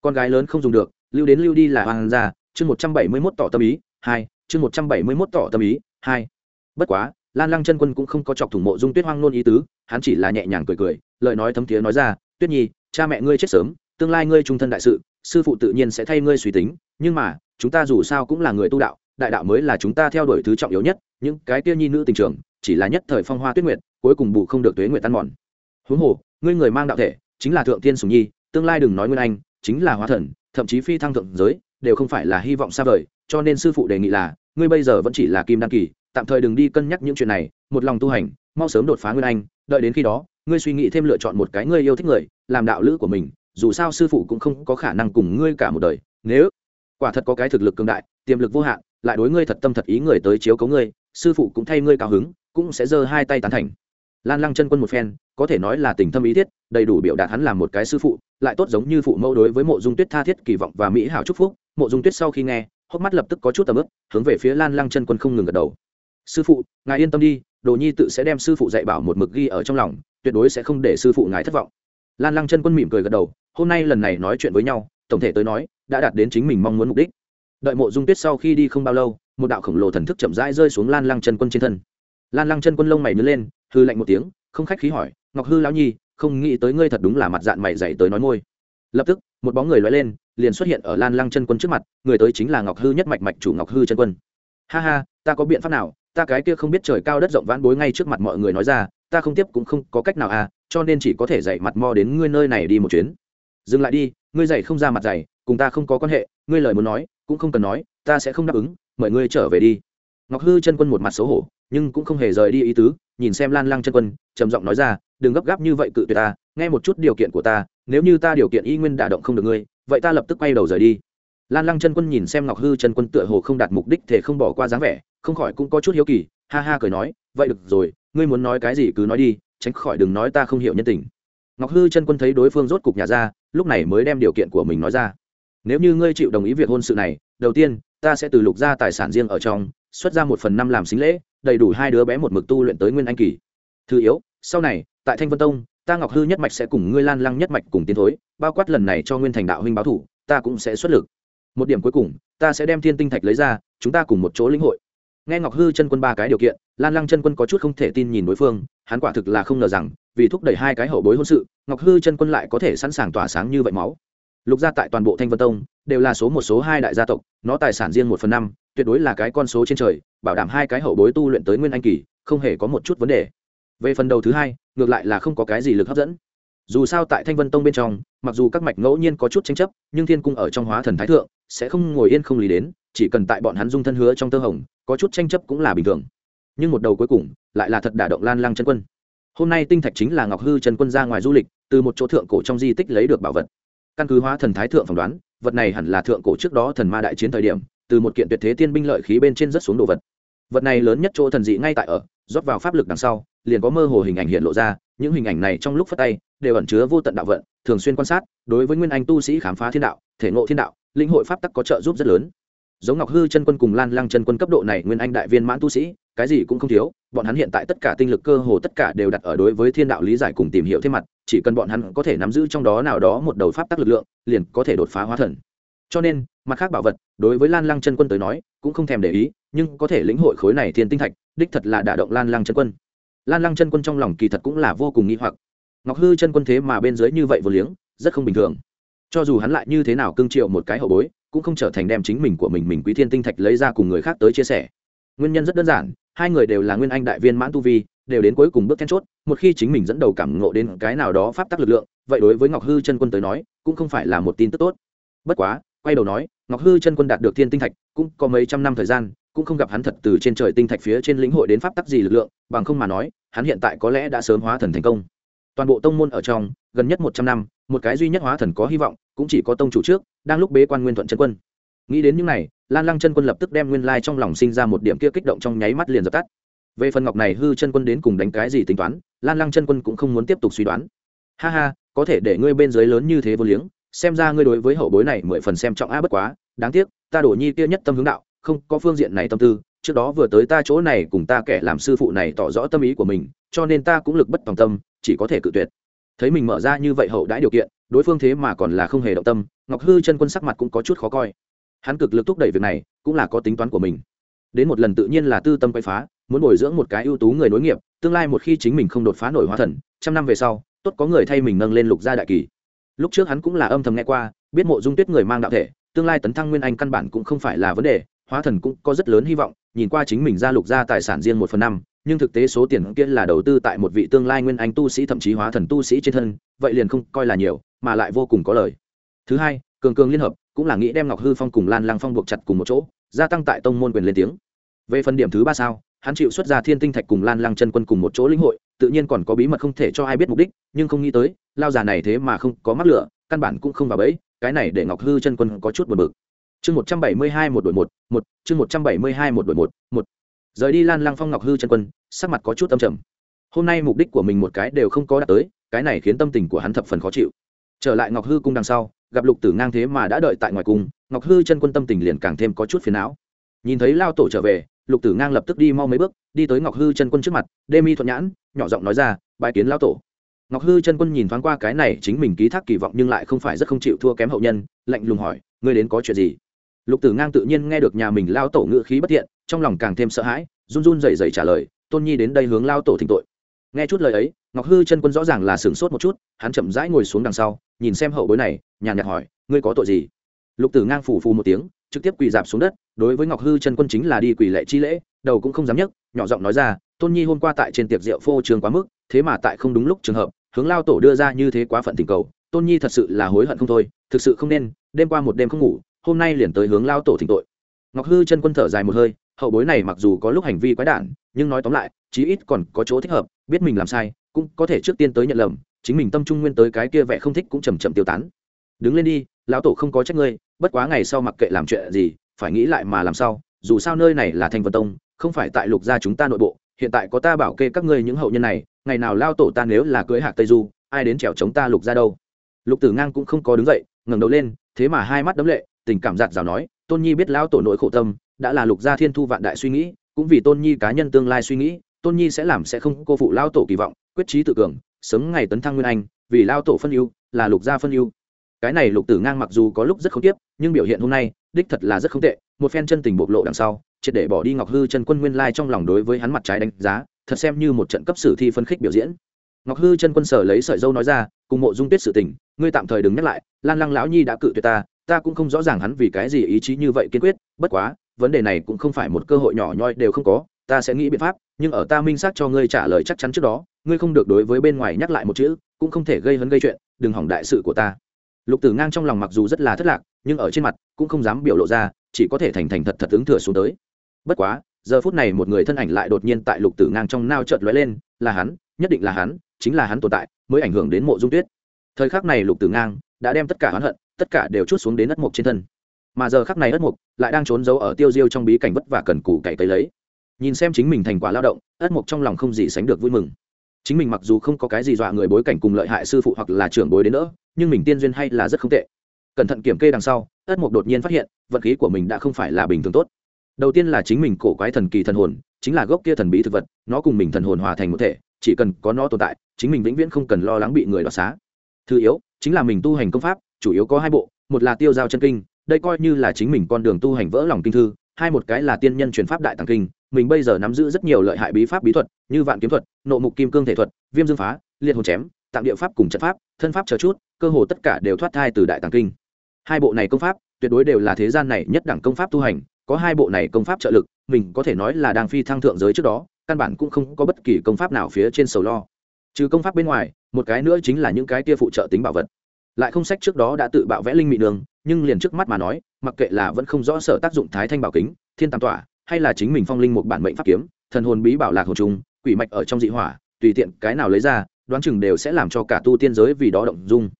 Con gái lớn không dùng được, lưu đến lưu đi là hoàng gia, chương một trăm bảy mươi mốt tỏ tâm ý hai, chương một trăm bảy mươi mốt tỏ tâm ý, hai. Bất quá, lan lăng chân quân cũng không có chọc thủng mộ dung tuyết hoang nôn ý tứ, hắn chỉ là nhẹ nhàng cười cười, lời nói thấm thiế nói ra, tuyết nhi, cha mẹ ngươi chết sớm, tương lai ngươi trung thân đại sự, sư phụ tự nhiên sẽ thay ngươi suy tính, nhưng mà, chúng ta dù sao cũng là người tu đạo, đại đạo mới là chúng ta theo đuổi thứ trọng yếu nhất, những cái kia nhi nữ tình trường, chỉ là nhất thời phong hoa tuyết nguyệt, cuối cùng bù không được tuế nguyệt tan mòn. Huống hồ, ngươi người mang đạo thể, chính là thượng tiên sùng nhi, tương lai đừng nói nguyên anh, chính là hóa thần, thậm chí phi thăng thượng giới, đều không phải là hy vọng xa vời cho nên sư phụ đề nghị là, ngươi bây giờ vẫn chỉ là kim đan kỳ, tạm thời đừng đi cân nhắc những chuyện này, một lòng tu hành, mau sớm đột phá nguyên anh, đợi đến khi đó, ngươi suy nghĩ thêm lựa chọn một cái ngươi yêu thích người, làm đạo lữ của mình, dù sao sư phụ cũng không có khả năng cùng ngươi cả một đời. Nếu quả thật có cái thực lực cường đại, tiềm lực vô hạn, lại đối ngươi thật tâm thật ý người tới chiếu cấu ngươi, sư phụ cũng thay ngươi cao hứng, cũng sẽ giơ hai tay tán thành. Lan lăng chân quân một phen, có thể nói là tình thâm ý thiết, đầy đủ biểu đạt hắn làm một cái sư phụ, lại tốt giống như phụ mẫu đối với mộ dung tuyết tha thiết kỳ vọng và mỹ hảo chúc phúc. Mộ dung tuyết sau khi nghe hốc mắt lập tức có chút tầm ướp, hướng về phía lan lăng chân quân không ngừng gật đầu. Sư phụ, ngài yên tâm đi, đồ nhi tự sẽ đem sư phụ dạy bảo một mực ghi ở trong lòng, tuyệt đối sẽ không để sư phụ ngài thất vọng. Lan lăng chân quân mỉm cười gật đầu, hôm nay lần này nói chuyện với nhau, tổng thể tới nói, đã đạt đến chính mình mong muốn mục đích. Đợi mộ dung tuyết sau khi đi không bao lâu, một đạo khổng lồ thần thức chậm rãi rơi xuống lan lăng chân quân trên thân. Lan lăng chân quân lông mày nhớ lên hư lạnh một tiếng, không khách khí hỏi, ngọc hư lão nhi, không nghĩ tới ngươi thật đúng là mặt dạng mày dày tới nói môi lập tức, một bóng người loay lên, liền xuất hiện ở lan lăng chân quân trước mặt, người tới chính là ngọc hư nhất mạch mạch chủ ngọc hư chân quân. Ha ha, ta có biện pháp nào? Ta cái kia không biết trời cao đất rộng vãn bối ngay trước mặt mọi người nói ra, ta không tiếp cũng không có cách nào à cho nên chỉ có thể dạy mặt mo đến ngươi nơi này đi một chuyến. Dừng lại đi, ngươi dạy không ra mặt dạy, cùng ta không có quan hệ, ngươi lời muốn nói, cũng không cần nói, ta sẽ không đáp ứng, mời ngươi trở về đi. Ngọc hư chân quân một mặt xấu hổ, nhưng cũng không hề rời đi ý tứ, nhìn xem lan lăng chân quân, trầm giọng nói ra, đừng gấp gáp như vậy cự tuyệt ta, nghe một chút điều kiện của ta nếu như ta điều kiện y nguyên đả động không được ngươi, vậy ta lập tức quay đầu rời đi. Lan lăng chân quân nhìn xem ngọc hư chân quân tựa hồ không đạt mục đích thể không bỏ qua dáng vẻ, không khỏi cũng có chút hiếu kỳ, ha ha cười nói, vậy được rồi, ngươi muốn nói cái gì cứ nói đi, tránh khỏi đừng nói ta không hiểu nhân tình. Ngọc hư chân quân thấy đối phương rốt cục nhà ra, lúc này mới đem điều kiện của mình nói ra. Nếu như ngươi chịu đồng ý việc hôn sự này, đầu tiên, ta sẽ từ lục ra tài sản riêng ở trong, xuất ra một phần năm làm xính lễ, đầy đủ hai đứa bé một mực tu luyện tới nguyên anh kỳ. Thứ yếu, sau này, tại thanh vân tông ta ngọc hư nhất mạch sẽ cùng ngươi lan lăng nhất mạch cùng tiến thối, bao quát lần này cho nguyên thành đạo huynh báo thủ, ta cũng sẽ xuất lực. Một điểm cuối cùng, ta sẽ đem thiên tinh thạch lấy ra, chúng ta cùng một chỗ lĩnh hội. Nghe ngọc hư chân quân ba cái điều kiện, lan lăng chân quân có chút không thể tin nhìn đối phương, hắn quả thực là không ngờ rằng, vì thúc đẩy hai cái hậu bối hôn sự, ngọc hư chân quân lại có thể sẵn sàng tỏa sáng như vậy máu. Lục gia tại toàn bộ thanh vân tông, đều là số một số hai đại gia tộc, nó tài sản riêng một phần năm, tuyệt đối là cái con số trên trời, bảo đảm hai cái hậu bối tu luyện tới nguyên anh kỳ, không hề có một chút vấn đề về phần đầu thứ hai, ngược lại là không có cái gì lực hấp dẫn. Dù sao tại thanh vân tông bên trong, mặc dù các mạch ngẫu nhiên có chút tranh chấp, nhưng thiên cung ở trong hóa thần thái thượng, sẽ không ngồi yên không lý đến, chỉ cần tại bọn hắn dung thân hứa trong tơ hồng, có chút tranh chấp cũng là bình thường. Nhưng một đầu cuối cùng, lại là thật đả động lan lăng chân quân. Hôm nay tinh thạch chính là ngọc hư trần quân ra ngoài du lịch, từ một chỗ thượng cổ trong di tích lấy được bảo vật. Căn cứ hóa thần thái thượng phỏng đoán, vật này hẳn là thượng cổ trước đó thần ma đại chiến thời điểm, từ một kiện tuyệt thế tiên binh lợi khí bên trên rất xuống đồ vật. Vật này lớn nhất chỗ thần dị ngay tại ở rót vào pháp lực đằng sau, liền có mơ hồ hình ảnh hiện lộ ra, những hình ảnh này trong lúc phát tay, đều ẩn chứa vô tận đạo vận, thường xuyên quan sát, đối với nguyên anh tu sĩ khám phá thiên đạo, thể ngộ thiên đạo, linh hội pháp tắc có trợ giúp rất lớn. Giống ngọc hư chân quân cùng lan lăng chân quân cấp độ này nguyên anh đại viên mãn tu sĩ, cái gì cũng không thiếu, bọn hắn hiện tại tất cả tinh lực cơ hồ tất cả đều đặt ở đối với thiên đạo lý giải cùng tìm hiểu thêm mặt, chỉ cần bọn hắn có thể nắm giữ trong đó nào đó một đầu pháp tắc lực lượng, liền có thể đột phá hóa thần cho nên, mặt khác bảo vật, đối với lan lăng chân quân tới nói, cũng không thèm để ý, nhưng có thể lĩnh hội khối này thiên tinh thạch, đích thật là đả động lan lăng chân quân. Lan lăng chân quân trong lòng kỳ thật cũng là vô cùng nghi hoặc. Ngọc hư chân quân thế mà bên dưới như vậy vừa liếng, rất không bình thường. Cho dù hắn lại như thế nào cưng triệu một cái hậu bối, cũng không trở thành đem chính mình của mình mình quý thiên tinh thạch lấy ra cùng người khác tới chia sẻ. Nguyên nhân rất đơn giản, hai người đều là nguyên anh đại viên mãn tu vi, đều đến cuối cùng bước then chốt, một khi chính mình dẫn đầu cảm ngộ đến cái nào đó pháp tắc lực lượng, vậy đối với ngọc hư chân quân tới nói, cũng không phải là một tin tức tốt. Bất quá quay đầu nói, ngọc hư chân quân đạt được thiên tinh thạch, cũng có mấy trăm năm thời gian, cũng không gặp hắn thật từ trên trời tinh thạch phía trên lĩnh hội đến pháp tắc gì lực lượng, bằng không mà nói, hắn hiện tại có lẽ đã sớm hóa thần thành công. Toàn bộ tông môn ở trong, gần nhất một trăm năm, một cái duy nhất hóa thần có hy vọng, cũng chỉ có tông chủ trước, đang lúc bế quan nguyên thuận chân quân. Nghĩ đến những này, lan lăng chân quân lập tức đem nguyên lai trong lòng sinh ra một điểm kia kích động trong nháy mắt liền dập tắt. Về phần ngọc này, hư chân quân đến cùng đánh cái gì tính toán, lan lăng chân quân cũng không muốn tiếp tục suy đoán. Ha ha, có thể để ngươi bên dưới lớn như thế vô liếng xem ra ngươi đối với hậu bối này mười phần xem trọng a, bất quá, đáng tiếc, ta đổ nhi kia nhất tâm hướng đạo, không có phương diện này tâm tư, trước đó vừa tới ta chỗ này cùng ta kẻ làm sư phụ này tỏ rõ tâm ý của mình, cho nên ta cũng lực bất tòng tâm, chỉ có thể cự tuyệt. Thấy mình mở ra như vậy hậu đãi điều kiện, đối phương thế mà còn là không hề động tâm, ngọc hư chân quân sắc mặt cũng có chút khó coi. Hắn cực lực thúc đẩy việc này, cũng là có tính toán của mình. Đến một lần tự nhiên là tư tâm quay phá, muốn bồi dưỡng một cái ưu tú người nối nghiệp, tương lai một khi chính mình không đột phá nổi hóa thần, trăm năm về sau, tốt có người thay mình nâng lên lục gia đại kỳ lúc trước hắn cũng là âm thầm nghe qua, biết mộ dung tuyết người mang đạo thể, tương lai tấn thăng nguyên anh căn bản cũng không phải là vấn đề, hóa thần cũng có rất lớn hy vọng, nhìn qua chính mình ra lục gia tài sản riêng một phần năm, nhưng thực tế số tiền kia là đầu tư tại một vị tương lai nguyên anh tu sĩ thậm chí hóa thần tu sĩ trên thân, vậy liền không coi là nhiều, mà lại vô cùng có lời thứ hai, cường cường liên hợp, cũng là nghĩ đem ngọc hư phong cùng lan lang phong buộc chặt cùng một chỗ, gia tăng tại tông môn quyền lên tiếng. Về phần điểm thứ ba sao, hắn chịu xuất ra thiên tinh thạch cùng lan lang chân quân cùng một chỗ lĩnh hội tự nhiên còn có bí mật không thể cho ai biết mục đích, nhưng không nghĩ tới, lao già này thế mà không có mắc lửa, căn bản cũng không vào bẫy, cái này để ngọc hư chân quân có chút buồn bực. Chương một trăm bảy mươi hai một đội một một, chương một trăm bảy mươi hai một đội một một. Rời đi lan lăng phong ngọc hư chân quân, sắc mặt có chút tâm trầm. Hôm nay mục đích của mình một cái đều không có đạt tới, cái này khiến tâm tình của hắn thập phần khó chịu. Trở lại ngọc hư cung đằng sau, gặp lục tử ngang thế mà đã đợi tại ngoài cung, ngọc hư chân quân tâm tình liền càng thêm có chút phiền não. Nhìn thấy lao tổ trở về, lục tử ngang lập tức đi mau mấy bước, đi tới ngọc hư chân quân trước mặt, đê mi thuận nhãn nhỏ giọng nói ra bài kiến lao tổ. Ngọc hư chân quân nhìn thoáng qua cái này chính mình ký thác kỳ vọng nhưng lại không phải rất không chịu thua kém hậu nhân, lạnh lùng hỏi, ngươi đến có chuyện gì? Lục tử ngang tự nhiên nghe được nhà mình lao tổ ngự khí bất thiện, trong lòng càng thêm sợ hãi, run run rẩy rẩy trả lời, tôn nhi đến đây hướng lao tổ thỉnh tội. Nghe chút lời ấy, ngọc hư chân quân rõ ràng là sửng sốt một chút, hắn chậm rãi ngồi xuống đằng sau, nhìn xem hậu bối này, nhàn nhạt hỏi, ngươi có tội gì? Lục tử ngang phủ phù một tiếng, trực tiếp quỳ dạp xuống đất, đối với ngọc hư chân quân chính là đi quỳ lệ chi lễ, đầu cũng không dám nhấc, nhỏ giọng nói ra tôn nhi hôm qua tại trên tiệc rượu phô trường quá mức, thế mà tại không đúng lúc trường hợp, hướng lao tổ đưa ra như thế quá phận tình cầu. Tôn nhi thật sự là hối hận không thôi, thực sự không nên, đêm qua một đêm không ngủ, hôm nay liền tới hướng lao tổ thỉnh tội. Ngọc hư chân quân thở dài một hơi, hậu bối này mặc dù có lúc hành vi quái đản, nhưng nói tóm lại, chí ít còn có chỗ thích hợp, biết mình làm sai, cũng có thể trước tiên tới nhận lầm, chính mình tâm trung nguyên tới cái kia vẻ không thích cũng chầm chậm tiêu tán. Đứng lên đi, lão tổ không có trách ngươi, bất quá ngày sau mặc kệ làm chuyện gì, phải nghĩ lại mà làm sao, dù sao nơi này là thanh vân tông, không phải tại lục gia chúng ta nội bộ hiện tại có ta bảo kê các ngươi những hậu nhân này, ngày nào lao tổ ta nếu là cưới hạc tây du, ai đến trèo chống ta lục ra đâu? Lục tử ngang cũng không có đứng dậy, ngẩng đầu lên, thế mà hai mắt đấm lệ, tình cảm giạt rào nói, tôn nhi biết lao tổ nỗi khổ tâm, đã là lục gia thiên thu vạn đại suy nghĩ, cũng vì tôn nhi cá nhân tương lai suy nghĩ, tôn nhi sẽ làm sẽ không cô phụ lao tổ kỳ vọng, quyết trí tự cường, sớm ngày tấn thăng nguyên anh, vì lao tổ phân ưu, là lục gia phân ưu. Cái này lục tử ngang mặc dù có lúc rất không tiếp nhưng biểu hiện hôm nay, đích thật là rất không tệ, một phen chân tình bộc lộ đằng sau triệt để bỏ đi ngọc hư chân quân nguyên lai trong lòng đối với hắn mặt trái đánh giá, thật xem như một trận cấp sử thi phân khích biểu diễn. Ngọc hư chân quân sở lấy sợi dâu nói ra, cùng mộ dung tuyết sự tình, ngươi tạm thời đừng nhắc lại, lan lăng lão nhi đã cự tuyệt ta ta cũng không rõ ràng hắn vì cái gì ý chí như vậy kiên quyết, bất quá, vấn đề này cũng không phải một cơ hội nhỏ nhoi đều không có, ta sẽ nghĩ biện pháp, nhưng ở ta minh xác cho ngươi trả lời chắc chắn trước đó, ngươi không được đối với bên ngoài nhắc lại một chữ, cũng không thể gây hấn gây chuyện, đừng hỏng đại sự của ta. Lục tử ngang trong lòng mặc dù rất là thất lạc, nhưng ở trên mặt cũng không dám biểu lộ ra, chỉ có thể thành thành thật thật ứng thừa xuống tới bất quá, giờ phút này một người thân ảnh lại đột nhiên tại lục tử ngang trong nao chợt lóe lên, là hắn, nhất định là hắn, chính là hắn tồn tại, mới ảnh hưởng đến mộ dung tuyết. Thời khắc này lục tử ngang đã đem tất cả oán hận, tất cả đều chút xuống đến đất mục trên thân. Mà giờ khắc này ất mục lại đang trốn giấu ở tiêu diêu trong bí cảnh vất vả cần cù cày cấy lấy. Nhìn xem chính mình thành quả lao động, ất mục trong lòng không gì sánh được vui mừng. Chính mình mặc dù không có cái gì dọa người bối cảnh cùng lợi hại sư phụ hoặc là trưởng bối đến nữa, nhưng mình tiên duyên hay là rất không tệ. Cẩn thận kiểm kê đằng sau, ất mục đột nhiên phát hiện vật khí của mình đã không phải là bình thường tốt đầu tiên là chính mình cổ quái thần kỳ thần hồn, chính là gốc kia thần bí thực vật, nó cùng mình thần hồn hòa thành một thể, chỉ cần có nó tồn tại, chính mình vĩnh viễn không cần lo lắng bị người đoạt xá. Thứ yếu, chính là mình tu hành công pháp, chủ yếu có hai bộ, một là tiêu giao chân kinh, đây coi như là chính mình con đường tu hành vỡ lòng kinh thư, hai một cái là tiên nhân truyền pháp đại tàng kinh, mình bây giờ nắm giữ rất nhiều lợi hại bí pháp bí thuật, như vạn kiếm thuật, nộ mục kim cương thể thuật, viêm dương phá, liệt hồn chém tạm địa pháp cùng trận pháp, thân pháp chờ chút, cơ hồ tất cả đều thoát thai từ đại tàng kinh. Hai bộ này công pháp, tuyệt đối đều là thế gian này nhất đẳng công pháp tu hành có hai bộ này công pháp trợ lực, mình có thể nói là đang phi thăng thượng giới trước đó, căn bản cũng không có bất kỳ công pháp nào phía trên sầu lo. Trừ công pháp bên ngoài, một cái nữa chính là những cái kia phụ trợ tính bảo vật. Lại không sách trước đó đã tự bạo vẽ linh mị đường, nhưng liền trước mắt mà nói, mặc kệ là vẫn không rõ sở tác dụng thái thanh bảo kính, thiên tam tỏa, hay là chính mình phong linh một bản mệnh pháp kiếm, thần hồn bí bảo lạc hồn trùng, quỷ mạch ở trong dị hỏa, tùy tiện cái nào lấy ra, đoán chừng đều sẽ làm cho cả tu tiên giới vì đó động dung.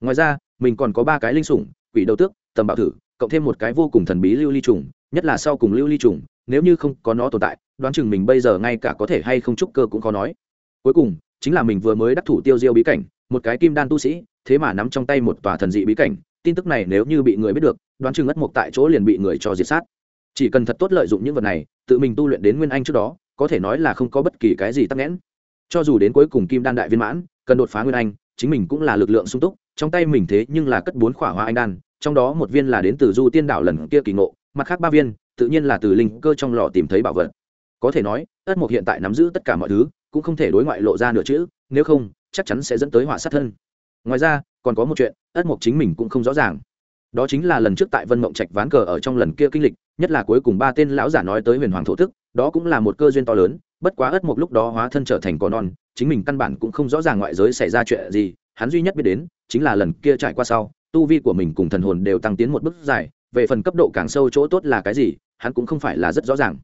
Ngoài ra, mình còn có ba cái linh sủng, quỷ đầu tước, tầm bảo thử, cộng thêm một cái vô cùng thần bí lưu ly trùng nhất là sau cùng lưu ly trùng, nếu như không có nó tồn tại, đoán chừng mình bây giờ ngay cả có thể hay không trúc cơ cũng khó nói. Cuối cùng, chính là mình vừa mới đắc thủ tiêu diêu bí cảnh, một cái kim đan tu sĩ, thế mà nắm trong tay một tòa thần dị bí cảnh, tin tức này nếu như bị người biết được, đoán chừng ất mục tại chỗ liền bị người cho diệt sát. Chỉ cần thật tốt lợi dụng những vật này, tự mình tu luyện đến nguyên anh trước đó, có thể nói là không có bất kỳ cái gì tắc nghẽn. Cho dù đến cuối cùng kim đan đại viên mãn, cần đột phá nguyên anh, chính mình cũng là lực lượng sung túc, trong tay mình thế nhưng là cất bốn khỏa hoa anh đan, trong đó một viên là đến từ du tiên đảo lần kia kỳ ngộ mặt khác ba viên, tự nhiên là từ linh cơ trong lò tìm thấy bảo vật. Có thể nói, ất mục hiện tại nắm giữ tất cả mọi thứ, cũng không thể đối ngoại lộ ra nửa chữ, nếu không, chắc chắn sẽ dẫn tới họa sát thân. Ngoài ra, còn có một chuyện, ất mục chính mình cũng không rõ ràng. Đó chính là lần trước tại vân mộng trạch ván cờ ở trong lần kia kinh lịch, nhất là cuối cùng ba tên lão giả nói tới huyền hoàng thổ tức đó cũng là một cơ duyên to lớn, bất quá ất mục lúc đó hóa thân trở thành cỏ non, chính mình căn bản cũng không rõ ràng ngoại giới xảy ra chuyện gì, hắn duy nhất biết đến, chính là lần kia trải qua sau, tu vi của mình cùng thần hồn đều tăng tiến một bước dài về phần cấp độ càng sâu chỗ tốt là cái gì, hắn cũng không phải là rất rõ ràng.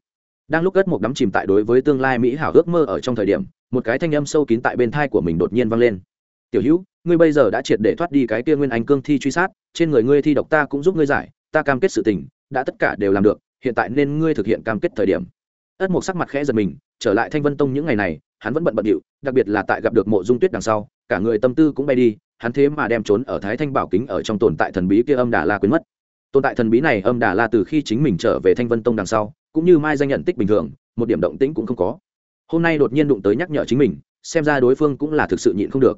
Đang lúc ất mục đắm chìm tại đối với tương lai mỹ hảo ước mơ ở trong thời điểm, một cái thanh âm sâu kín tại bên thai của mình đột nhiên vang lên. Tiểu hữu, ngươi bây giờ đã triệt để thoát đi cái kia nguyên anh cương thi truy sát, trên người ngươi thi độc ta cũng giúp ngươi giải, ta cam kết sự tình, đã tất cả đều làm được, hiện tại nên ngươi thực hiện cam kết thời điểm. Ất mục sắc mặt khẽ giật mình, trở lại thanh vân tông những ngày này, hắn vẫn bận bận điệu, đặc biệt là tại gặp được mộ dung tuyết đằng sau, cả người tâm tư cũng bay đi, hắn thế mà đem trốn ở thái thanh bảo kính ở trong tồn tại thần bí kia âm đà la quên mất tồn tại thần bí này âm đà la từ khi chính mình trở về thanh vân tông đằng sau, cũng như mai danh nhận tích bình thường, một điểm động tĩnh cũng không có. Hôm nay đột nhiên đụng tới nhắc nhở chính mình, xem ra đối phương cũng là thực sự nhịn không được.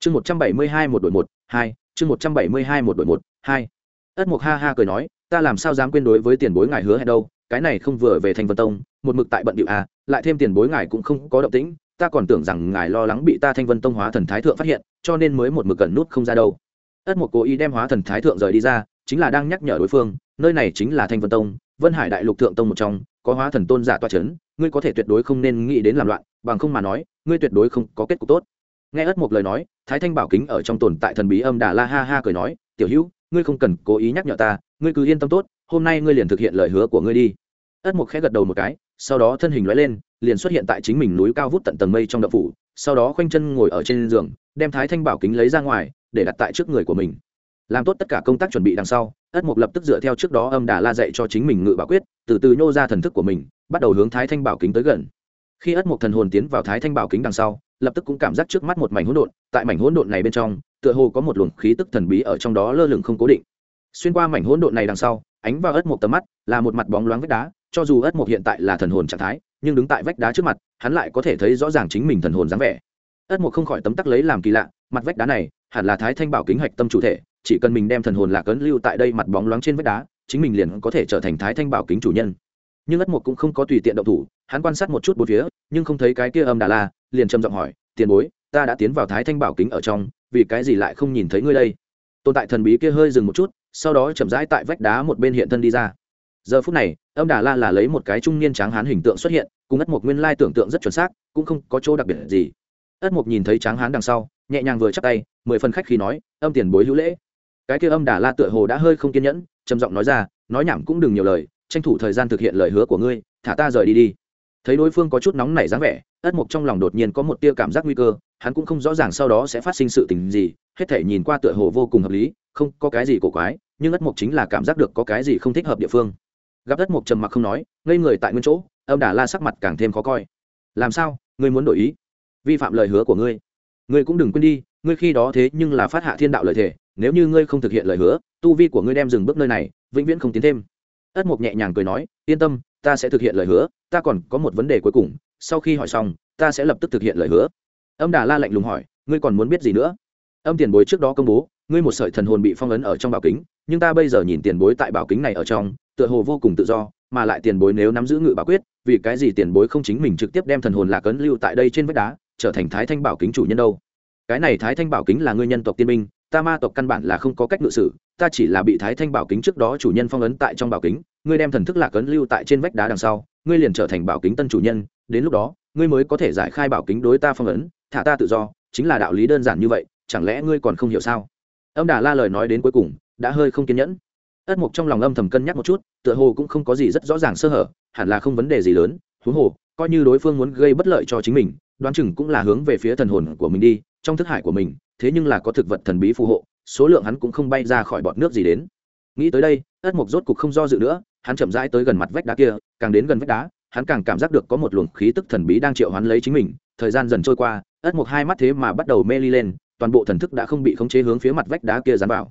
Chương một trăm bảy mươi hai một đội một, hai, chương một trăm bảy mươi hai một đội một, hai. Ất mục ha ha cười nói, ta làm sao dám quên đối với tiền bối ngài hứa hẹn đâu, cái này không vừa về thành vân tông, một mực tại bận điệu à lại thêm tiền bối ngài cũng không có động tĩnh, ta còn tưởng rằng ngài lo lắng bị ta thanh vân tông hóa thần thái thượng phát hiện, cho nên mới một mực cần nút không ra đâu. Ất mục cố ý đem hóa thần thái thượng rời đi ra chính là đang nhắc nhở đối phương, nơi này chính là thanh vân tông, vân hải đại lục thượng tông một trong, có hóa thần tôn giả toa c h ấ n ngươi có thể tuyệt đối không nên nghĩ đến làm loạn, bằng không mà nói, ngươi tuyệt đối không có kết cục tốt. Nghe ất một lời nói, thái thanh bảo kính ở trong tồn tại thần bí âm đà la ha ha cười nói, tiểu hữu, ngươi không cần cố ý nhắc nhở ta, ngươi cứ yên tâm tốt, hôm nay ngươi liền thực hiện lời hứa của ngươi đi. Ất một khẽ gật đầu một cái, sau đó thân hình loại lên, liền xuất hiện tại chính mình núi cao vút tận tầng mây trong đậu phủ, sau đó khoanh chân ngồi ở trên giường, đem thái thanh bảo kính lấy ra ngoài, để đặt tại trước người của mình làm tốt tất cả công tác chuẩn bị đằng sau, ất mục lập tức dựa theo trước đó âm đà la dạy cho chính mình ngự bảo quyết, từ từ nhô ra thần thức của mình, bắt đầu hướng thái thanh bảo kính tới gần. Khi ất mục thần hồn tiến vào thái thanh bảo kính đằng sau, lập tức cũng cảm giác trước mắt một mảnh hỗn độn, tại mảnh hỗn độn này bên trong, tựa hồ có một luồng khí tức thần bí ở trong đó lơ lửng không cố định. Xuyên qua mảnh hỗn độn này đằng sau, ánh vào ất mục tầm mắt là một mặt bóng loáng vách đá, cho dù ất mục hiện tại là thần hồn trạng thái, nhưng đứng tại vách đá trước mặt, hắn lại có thể thấy rõ ràng chính mình thần hồn dáng vẻ. Ất mục không khỏi tấm tắc lấy làm kỳ lạ, mặt vách đá này hẳn là thái thanh bảo kính hạch tâm chủ thể chỉ cần mình đem thần hồn lạc ấn lưu tại đây mặt bóng loáng trên vách đá, chính mình liền có thể trở thành thái thanh bảo kính chủ nhân. Nhưng ất mục cũng không có tùy tiện động thủ, hắn quan sát một chút bốn phía, nhưng không thấy cái kia âm đà la, liền trầm giọng hỏi, tiền bối, ta đã tiến vào thái thanh bảo kính ở trong, vì cái gì lại không nhìn thấy ngươi đây? Tồn tại thần bí kia hơi dừng một chút, sau đó chậm rãi tại vách đá một bên hiện thân đi ra. Giờ phút này, âm đà la là lấy một cái trung niên tráng hán hình tượng xuất hiện, cùng ất mục nguyên lai tưởng tượng rất chuẩn xác, cũng không có chỗ đặc biệt gì. Ất mục nhìn thấy tráng hán đằng sau, nhẹ nhàng vừa chắc tay, mười phần khách khi nói, âm tiền bối hữu lễ cái kia âm đà la tựa hồ đã hơi không kiên nhẫn, trầm giọng nói ra, nói nhảm cũng đừng nhiều lời, tranh thủ thời gian thực hiện lời hứa của ngươi, thả ta rời đi đi. Thấy đối phương có chút nóng nảy dáng vẻ, ất mục trong lòng đột nhiên có một tia cảm giác nguy cơ, hắn cũng không rõ ràng sau đó sẽ phát sinh sự tình gì, hết thể nhìn qua tựa hồ vô cùng hợp lý, không có cái gì cổ quái, nhưng ất mục chính là cảm giác được có cái gì không thích hợp địa phương. Gặp ất mục trầm mặc không nói, ngây người tại nguyên chỗ, âm đà la sắc mặt càng thêm khó coi. Làm sao, ngươi muốn đổi ý? Vi phạm lời hứa của ngươi. Ngươi cũng đừng quên đi, ngươi khi đó thế nhưng là phát hạ thiên đạo lời thề nếu như ngươi không thực hiện lời hứa, tu vi của ngươi đem dừng bước nơi này, vĩnh viễn không tiến thêm. Ất mục nhẹ nhàng cười nói, yên tâm, ta sẽ thực hiện lời hứa, ta còn có một vấn đề cuối cùng, sau khi hỏi xong, ta sẽ lập tức thực hiện lời hứa. Âm đà la lạnh lùng hỏi, ngươi còn muốn biết gì nữa? Âm tiền bối trước đó công bố, ngươi một sợi thần hồn bị phong ấn ở trong bảo kính, nhưng ta bây giờ nhìn tiền bối tại bảo kính này ở trong, tựa hồ vô cùng tự do, mà lại tiền bối nếu nắm giữ ngự bảo quyết, vì cái gì tiền bối không chính mình trực tiếp đem thần hồn lạc ấn lưu tại đây trên vách đá, trở thành thái thanh bảo kính chủ nhân đâu? Cái này thái thanh bảo kính là ngươi nhân tộc tiên minh ta ma tộc căn bản là không có cách ngự sử, ta chỉ là bị thái thanh bảo kính trước đó chủ nhân phong ấn tại trong bảo kính, ngươi đem thần thức lạc ấn lưu tại trên vách đá đằng sau, ngươi liền trở thành bảo kính tân chủ nhân, đến lúc đó, ngươi mới có thể giải khai bảo kính đối ta phong ấn, thả ta tự do, chính là đạo lý đơn giản như vậy, chẳng lẽ ngươi còn không hiểu sao? Âm đà la lời nói đến cuối cùng, đã hơi không kiên nhẫn. Ất mục trong lòng âm thầm cân nhắc một chút, tựa hồ cũng không có gì rất rõ ràng sơ hở, hẳn là không vấn đề gì lớn, huống hồ, coi như đối phương muốn gây bất lợi cho chính mình, đoán chừng cũng là hướng về phía thần hồn của mình đi, trong thức hải của mình thế nhưng là có thực vật thần bí phù hộ, số lượng hắn cũng không bay ra khỏi bọt nước gì đến. Nghĩ tới đây, ất mục rốt cục không do dự nữa, hắn chậm rãi tới gần mặt vách đá kia, càng đến gần vách đá, hắn càng cảm giác được có một luồng khí tức thần bí đang triệu hoán lấy chính mình. Thời gian dần trôi qua, ất mục hai mắt thế mà bắt đầu mê ly lên, toàn bộ thần thức đã không bị khống chế hướng phía mặt vách đá kia dán vào.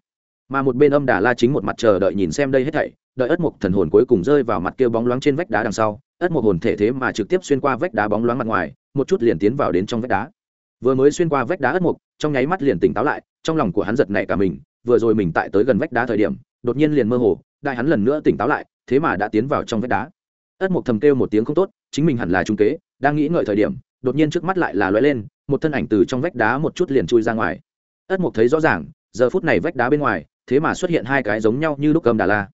Mà một bên âm đà la chính một mặt chờ đợi nhìn xem đây hết thảy, đợi ất mục thần hồn cuối cùng rơi vào mặt kia bóng loáng trên vách đá đằng sau, ất mục hồn thể thế mà trực tiếp xuyên qua vách đá bóng loáng mặt ngoài, một chút liền tiến vào đến trong vách đá vừa mới xuyên qua vách đá ất mục, trong nháy mắt liền tỉnh táo lại, trong lòng của hắn giật nảy cả mình, vừa rồi mình tại tới gần vách đá thời điểm, đột nhiên liền mơ hồ, đại hắn lần nữa tỉnh táo lại, thế mà đã tiến vào trong vách đá. Ất mục thầm kêu một tiếng không tốt, chính mình hẳn là trung kế, đang nghĩ ngợi thời điểm, đột nhiên trước mắt lại là lóe lên, một thân ảnh từ trong vách đá một chút liền chui ra ngoài. Ất mục thấy rõ ràng, giờ phút này vách đá bên ngoài, thế mà xuất hiện hai cái giống nhau như lúc âm đà la.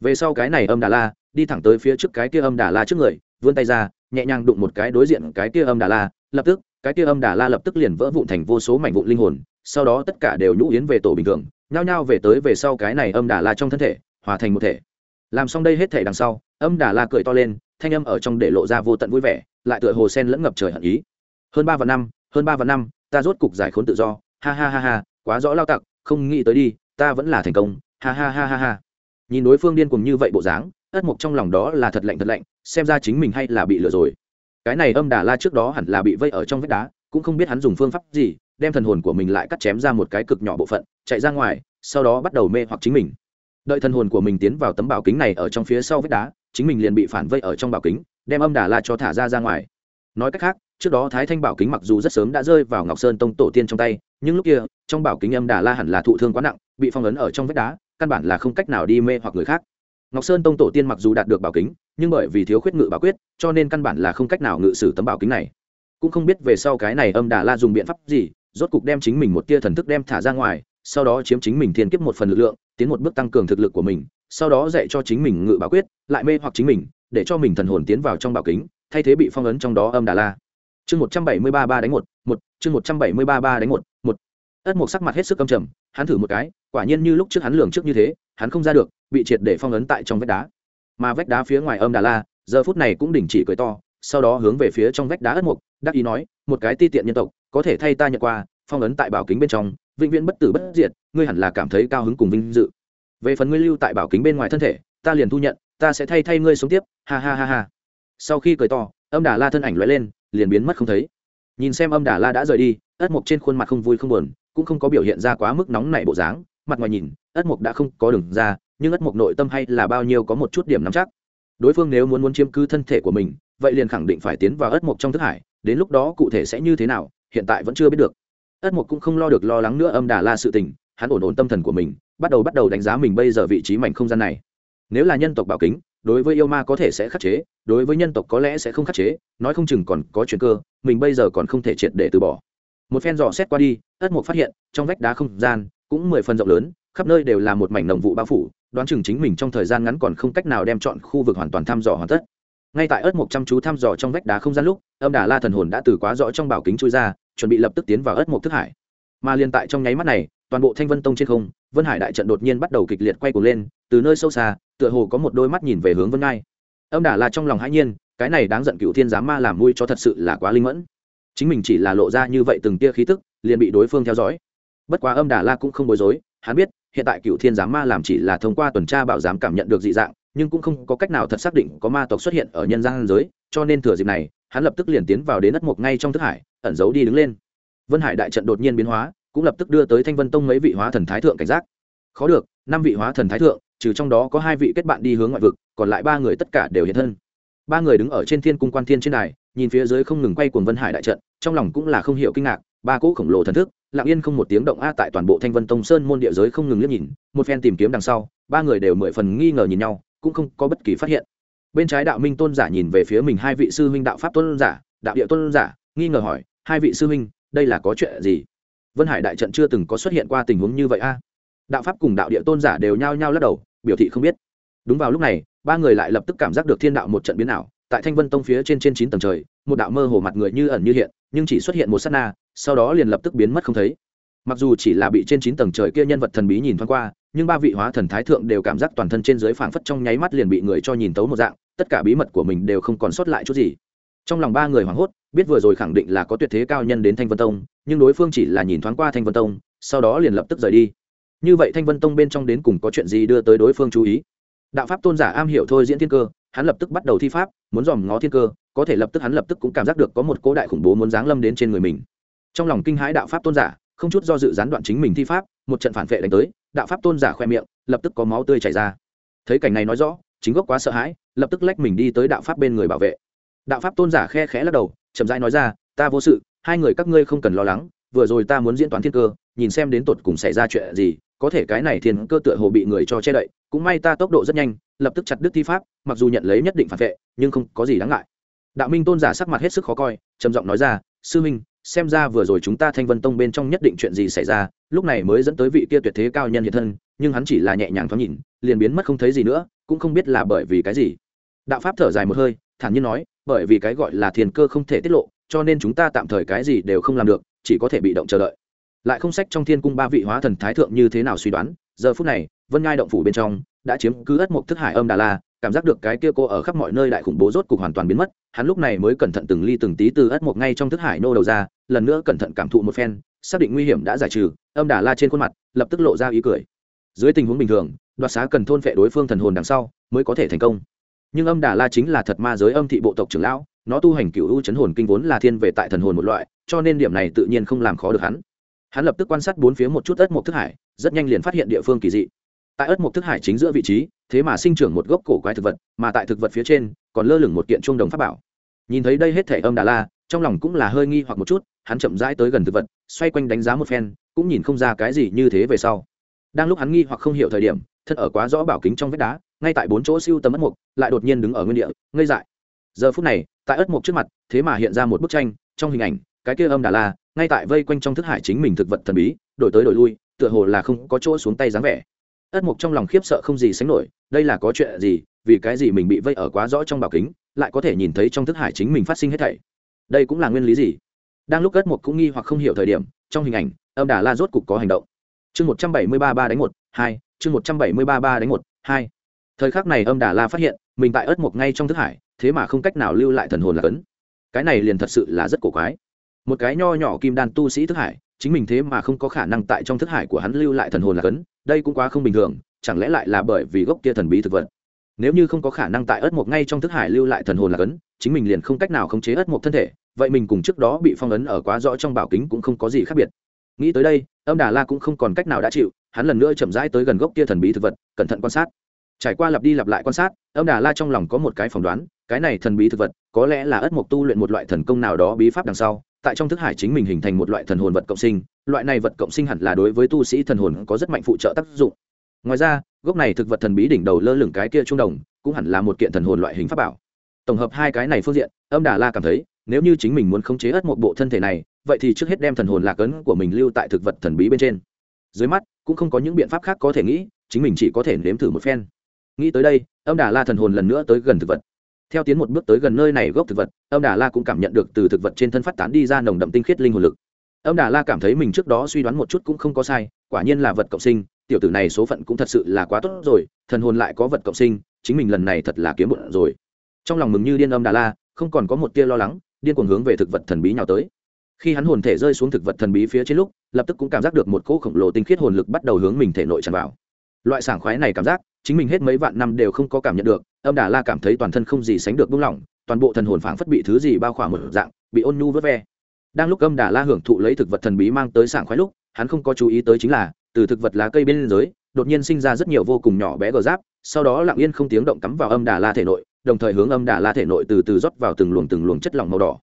Về sau cái này âm đà la, đi thẳng tới phía trước cái kia âm đà la trước người, vươn tay ra, nhẹ nhàng đụng một cái đối diện cái kia âm đà la, lập tức cái kia âm đà la lập tức liền vỡ vụn thành vô số mảnh vụn linh hồn, sau đó tất cả đều nhũ yến về tổ bình thường, nhao nhao về tới về sau cái này âm đà la trong thân thể, hòa thành một thể. Làm xong đây hết thể đằng sau, âm đà la cười to lên, thanh âm ở trong để lộ ra vô tận vui vẻ, lại tựa hồ sen lẫn ngập trời hận ý. Hơn ba vạn năm, hơn ba vạn năm, ta rốt cục giải khốn tự do. Ha ha ha ha, quá rõ lao tặc, không nghĩ tới đi, ta vẫn là thành công. Ha ha ha ha ha. Nhìn đối phương điên cùng như vậy bộ dáng, ất mục trong lòng đó là thật lạnh thật lạnh, xem ra chính mình hay là bị lừa rồi cái này âm đà la trước đó hẳn là bị vây ở trong vách đá, cũng không biết hắn dùng phương pháp gì, đem thần hồn của mình lại cắt chém ra một cái cực nhỏ bộ phận, chạy ra ngoài, sau đó bắt đầu mê hoặc chính mình. Đợi thần hồn của mình tiến vào tấm bảo kính này ở trong phía sau vách đá, chính mình liền bị phản vây ở trong bảo kính, đem âm đà la cho thả ra ra ngoài. Nói cách khác, trước đó thái thanh bảo kính mặc dù rất sớm đã rơi vào ngọc sơn tông tổ tiên trong tay, nhưng lúc kia, trong bảo kính âm đà la hẳn là thụ thương quá nặng, bị phong ấn ở trong vách đá, căn bản là không cách nào đi mê hoặc người khác. Ngọc sơn tông tổ tiên mặc dù đạt được bảo kính nhưng bởi vì thiếu khuyết ngự bảo quyết, cho nên căn bản là không cách nào ngự sử tấm bảo kính này. Cũng không biết về sau cái này âm đà la dùng biện pháp gì, rốt cục đem chính mình một tia thần thức đem thả ra ngoài, sau đó chiếm chính mình thiên kiếp một phần lực lượng, tiến một bước tăng cường thực lực của mình, sau đó dạy cho chính mình ngự bảo quyết, lại mê hoặc chính mình, để cho mình thần hồn tiến vào trong bảo kính, thay thế bị phong ấn trong đó âm đà la. Chương một trăm bảy mươi ba ba đánh một một, chương một trăm bảy mươi ba ba đánh một một. Ất mục sắc mặt hết sức âm trầm, hắn thử một cái, quả nhiên như lúc trước hắn lường trước như thế, hắn không ra được, bị triệt để phong ấn tại trong vách đá mà vách đá phía ngoài âm đà la, giờ phút này cũng đình chỉ cười to, sau đó hướng về phía trong vách đá ất mục, đắc ý nói, một cái ti tiện nhân tộc, có thể thay ta nhận qua phong ấn tại bảo kính bên trong, vĩnh viễn bất tử bất diệt, ngươi hẳn là cảm thấy cao hứng cùng vinh dự. Về phần ngươi lưu tại bảo kính bên ngoài thân thể, ta liền thu nhận, ta sẽ thay thay ngươi sống tiếp. Ha ha ha ha. Sau khi cười to, âm đà la thân ảnh l lên, liền biến mất không thấy. Nhìn xem âm đà la đã rời đi, ất mộc trên khuôn mặt không vui không buồn, cũng không có biểu hiện ra quá mức nóng nảy bộ dáng, mặt ngoài nhìn, ất mộc đã không có đường ra nhưng ất mộc nội tâm hay là bao nhiêu có một chút điểm nắm chắc. Đối phương nếu muốn muốn chiếm cứ thân thể của mình, vậy liền khẳng định phải tiến vào ất mộc trong thức hải, đến lúc đó cụ thể sẽ như thế nào, hiện tại vẫn chưa biết được. Ất mộc cũng không lo được lo lắng nữa âm đà la sự tình, hắn ổn ổn tâm thần của mình, bắt đầu bắt đầu đánh giá mình bây giờ vị trí mảnh không gian này. Nếu là nhân tộc bảo kính, đối với yêu ma có thể sẽ khắc chế, đối với nhân tộc có lẽ sẽ không khắc chế, nói không chừng còn có chuyện cơ, mình bây giờ còn không thể triệt để từ bỏ. Một phen dò xét qua đi, ất mộc phát hiện, trong vách đá không gian cũng mười phần rộng lớn, khắp nơi đều là một mảnh nồng vụ bao phủ đoán chừng chính mình trong thời gian ngắn còn không cách nào đem chọn khu vực hoàn toàn thăm dò hoàn tất. Ngay tại ớt mộc chăm chú thăm dò trong vách đá không gian lúc, âm đà la thần hồn đã từ quá rõ trong bảo kính chui ra, chuẩn bị lập tức tiến vào ớt mộc thức hải. Mà liền tại trong nháy mắt này, toàn bộ thanh vân tông trên không, vân hải đại trận đột nhiên bắt đầu kịch liệt quay cuồng lên, từ nơi sâu xa, tựa hồ có một đôi mắt nhìn về hướng vân ngai. Âm đà la trong lòng hãi nhiên, cái này đáng giận cựu thiên giám ma làm mui cho thật sự là quá linh mẫn. Chính mình chỉ là lộ ra như vậy từng tia khí tức, liền bị đối phương theo dõi. Bất quá âm đà la cũng không bối rối, hắn biết hiện tại cựu thiên giám ma làm chỉ là thông qua tuần tra bảo giám cảm nhận được dị dạng, nhưng cũng không có cách nào thật xác định có ma tộc xuất hiện ở nhân gian giới, cho nên thừa dịp này, hắn lập tức liền tiến vào đến đất mộc ngay trong thức hải, ẩn giấu đi đứng lên. Vân hải đại trận đột nhiên biến hóa, cũng lập tức đưa tới thanh vân tông mấy vị hóa thần thái thượng cảnh giác. Khó được, năm vị hóa thần thái thượng, trừ trong đó có hai vị kết bạn đi hướng ngoại vực, còn lại ba người tất cả đều hiện thân. Ba người đứng ở trên thiên cung quan thiên trên đài, nhìn phía dưới không ngừng quay cuồng vân hải đại trận, trong lòng cũng là không hiểu kinh ngạc ba cỗ khổng lồ thần thức, lặng yên không một tiếng động a tại toàn bộ thanh vân tông sơn môn địa giới không ngừng liếc nhìn, một phen tìm kiếm đằng sau, ba người đều mười phần nghi ngờ nhìn nhau, cũng không có bất kỳ phát hiện. Bên trái đạo minh tôn giả nhìn về phía mình hai vị sư huynh đạo pháp tôn giả, đạo địa tôn giả, nghi ngờ hỏi, hai vị sư huynh, đây là có chuyện gì? Vân hải đại trận chưa từng có xuất hiện qua tình huống như vậy a. Đạo pháp cùng đạo địa tôn giả đều nhao nhao lắc đầu, biểu thị không biết. Đúng vào lúc này, ba người lại lập tức cảm giác được thiên đạo một trận biến ảo, tại thanh vân tông phía trên trên chín tầng trời, một đạo mơ hồ mặt người như ẩn như hiện, nhưng chỉ xuất hiện một s á t na sau đó liền lập tức biến mất không thấy. Mặc dù chỉ là bị trên chín tầng trời kia nhân vật thần bí nhìn thoáng qua, nhưng ba vị hóa thần thái thượng đều cảm giác toàn thân trên dưới phảng phất trong nháy mắt liền bị người cho nhìn tấu một dạng, tất cả bí mật của mình đều không còn sót lại chút gì. Trong lòng ba người hoảng hốt, biết vừa rồi khẳng định là có tuyệt thế cao nhân đến thanh vân tông, nhưng đối phương chỉ là nhìn thoáng qua thanh vân tông, sau đó liền lập tức rời đi. Như vậy thanh vân tông bên trong đến cùng có chuyện gì đưa tới đối phương chú ý? Đạo pháp tôn giả am hiểu thôi diễn thiên cơ, hắn lập tức bắt đầu thi pháp, muốn dòm ngó thiên cơ, có thể lập tức hắn lập tức cũng cảm giác được có một cố đại khủng bố muốn giáng lâm đến trên người mình trong lòng kinh hãi đạo pháp tôn giả, không chút do dự gián đoạn chính mình thi pháp, một trận phản vệ đánh tới, đạo pháp tôn giả khoe miệng, lập tức có máu tươi chảy ra. Thấy cảnh này nói rõ, chính gốc quá sợ hãi, lập tức lách mình đi tới đạo pháp bên người bảo vệ. Đạo pháp tôn giả khe khẽ lắc đầu, chậm rãi nói ra, ta vô sự, hai người các ngươi không cần lo lắng, vừa rồi ta muốn diễn toán thiên cơ, nhìn xem đến tột cùng xảy ra chuyện gì, có thể cái này thiên cơ tựa hồ bị người cho che đậy, cũng may ta tốc độ rất nhanh, lập tức chặt đứt thi pháp, mặc dù nhận lấy nhất định phản vệ, nhưng không có gì đáng ngại. Đạo minh tôn giả sắc mặt hết sức khó coi, trầm giọng nói ra, sư minh xem ra vừa rồi chúng ta thanh vân tông bên trong nhất định chuyện gì xảy ra, lúc này mới dẫn tới vị kia tuyệt thế cao nhân hiện thân, nhưng hắn chỉ là nhẹ nhàng thoáng nhìn, liền biến mất không thấy gì nữa, cũng không biết là bởi vì cái gì. Đạo pháp thở dài một hơi, thản nhiên nói, bởi vì cái gọi là thiền cơ không thể tiết lộ, cho nên chúng ta tạm thời cái gì đều không làm được, chỉ có thể bị động chờ đợi. Lại không sách trong thiên cung ba vị hóa thần thái thượng như thế nào suy đoán, giờ phút này, vân ngai động phủ bên trong, đã chiếm cứ ất mộc thức hải âm đà la cảm giác được cái kia cô ở khắp mọi nơi đại khủng bố rốt cục hoàn toàn biến mất, hắn lúc này mới cẩn thận từng ly từng tí từ ất mộc ngay trong thức hải nô đầu ra, lần nữa cẩn thận cảm thụ một phen, xác định nguy hiểm đã giải trừ, âm đà la trên khuôn mặt, lập tức lộ ra ý cười. Dưới tình huống bình thường, đoạt xá cần thôn phệ đối phương thần hồn đằng sau, mới có thể thành công. Nhưng âm đà la chính là thật ma giới âm thị bộ tộc trưởng lão, nó tu hành cựu u chấn hồn kinh vốn là thiên về tại thần hồn một loại, cho nên điểm này tự nhiên không làm khó được hắn. Hắn lập tức quan sát bốn phía một chút ất mộc thức hải, rất nhanh liền phát hiện địa phương kỳ dị tại ớt mộc thức hải chính giữa vị trí, thế mà sinh trưởng một gốc cổ quái thực vật, mà tại thực vật phía trên, còn lơ lửng một kiện trung đồng pháp bảo. Nhìn thấy đây hết thể âm đà la, trong lòng cũng là hơi nghi hoặc một chút, hắn chậm rãi tới gần thực vật, xoay quanh đánh giá một phen, cũng nhìn không ra cái gì như thế về sau. Đang lúc hắn nghi hoặc không hiểu thời điểm, thân ở quá rõ bảo kính trong vách đá, ngay tại bốn chỗ siêu tầm ất mục lại đột nhiên đứng ở nguyên địa, ngây dại. Giờ phút này, tại ất mục trước mặt, thế mà hiện ra một bức tranh, trong hình ảnh, cái kia âm đà la, ngay tại vây quanh trong thức hải chính mình thực vật thần bí, đổi tới đổi lui, tựa hồ là không có chỗ xuống tay dáng vẻ ất mục trong lòng khiếp sợ không gì sánh nổi, đây là có chuyện gì, vì cái gì mình bị vây ở quá rõ trong bảo kính, lại có thể nhìn thấy trong thức hải chính mình phát sinh hết thảy. Đây cũng là nguyên lý gì? Đang lúc ất mục cũng nghi hoặc không hiểu thời điểm, trong hình ảnh, âm đà la rốt cục có hành động. Chương một trăm bảy mươi ba ba đánh một, hai, chương một trăm bảy mươi ba ba đánh một, hai. Thời khắc này âm đà la phát hiện, mình tại ất mục ngay trong thức hải, thế mà không cách nào lưu lại thần hồn là cấn. Cái này liền thật sự là rất cổ quái. Một cái nho nhỏ kim đan tu sĩ thức hải, chính mình thế mà không có khả năng tại trong thức hải của hắn lưu lại thần hồn là cấn đây cũng quá không bình thường, chẳng lẽ lại là bởi vì gốc kia thần bí thực vật? Nếu như không có khả năng tại ớt mộc ngay trong thức hải lưu lại thần hồn là cấn, chính mình liền không cách nào khống chế ớt mộc thân thể, vậy mình cùng trước đó bị phong ấn ở quá rõ trong bảo kính cũng không có gì khác biệt. Nghĩ tới đây, âm đà la cũng không còn cách nào đã chịu, hắn lần nữa chậm rãi tới gần gốc kia thần bí thực vật, cẩn thận quan sát. Trải qua lặp đi lặp lại quan sát, âm đà la trong lòng có một cái phỏng đoán, cái này thần bí thực vật có lẽ là ất mộc tu luyện một loại thần công nào đó bí pháp đằng sau tại trong thức hải chính mình hình thành một loại thần hồn vật cộng sinh, loại này vật cộng sinh hẳn là đối với tu sĩ thần hồn có rất mạnh phụ trợ tác dụng. Ngoài ra, gốc này thực vật thần bí đỉnh đầu lơ lửng cái kia trung đồng, cũng hẳn là một kiện thần hồn loại hình pháp bảo. Tổng hợp hai cái này phương diện, âm đà la cảm thấy, nếu như chính mình muốn khống chế ất một bộ thân thể này, vậy thì trước hết đem thần hồn lạc ấn của mình lưu tại thực vật thần bí bên trên. Dưới mắt, cũng không có những biện pháp khác có thể nghĩ, chính mình chỉ có thể nếm thử một phen. Nghĩ tới đây, âm đà la thần hồn lần nữa tới gần thực vật theo tiến một bước tới gần nơi này gốc thực vật, âm đà la cũng cảm nhận được từ thực vật trên thân phát tán đi ra nồng đậm tinh khiết linh hồn lực. Âm đà la cảm thấy mình trước đó suy đoán một chút cũng không có sai, quả nhiên là vật cộng sinh, tiểu tử này số phận cũng thật sự là quá tốt rồi, thần hồn lại có vật cộng sinh, chính mình lần này thật là kiếm bụng rồi. Trong lòng mừng như điên âm đà la, không còn có một tia lo lắng, điên cuồng hướng về thực vật thần bí nhào tới. Khi hắn hồn thể rơi xuống thực vật thần bí phía trên lúc, lập tức cũng cảm giác được một cỗ khổng lồ tinh khiết hồn lực bắt đầu hướng mình thể nội tràn vào. Loại sảng khoái này cảm giác, chính mình hết mấy vạn năm đều không có cảm nhận được âm đà la cảm thấy toàn thân không gì sánh được buông lỏng, toàn bộ thần hồn phảng phất bị thứ gì bao khỏa một dạng, bị ôn nhu vớt ve. Đang lúc âm đà la hưởng thụ lấy thực vật thần bí mang tới sảng khoái lúc, hắn không có chú ý tới chính là, từ thực vật lá cây bên dưới, đột nhiên sinh ra rất nhiều vô cùng nhỏ bé gờ giáp, sau đó lặng yên không tiếng động cắm vào âm đà la thể nội, đồng thời hướng âm đà la thể nội từ từ rót vào từng luồng từng luồng chất lỏng màu đỏ.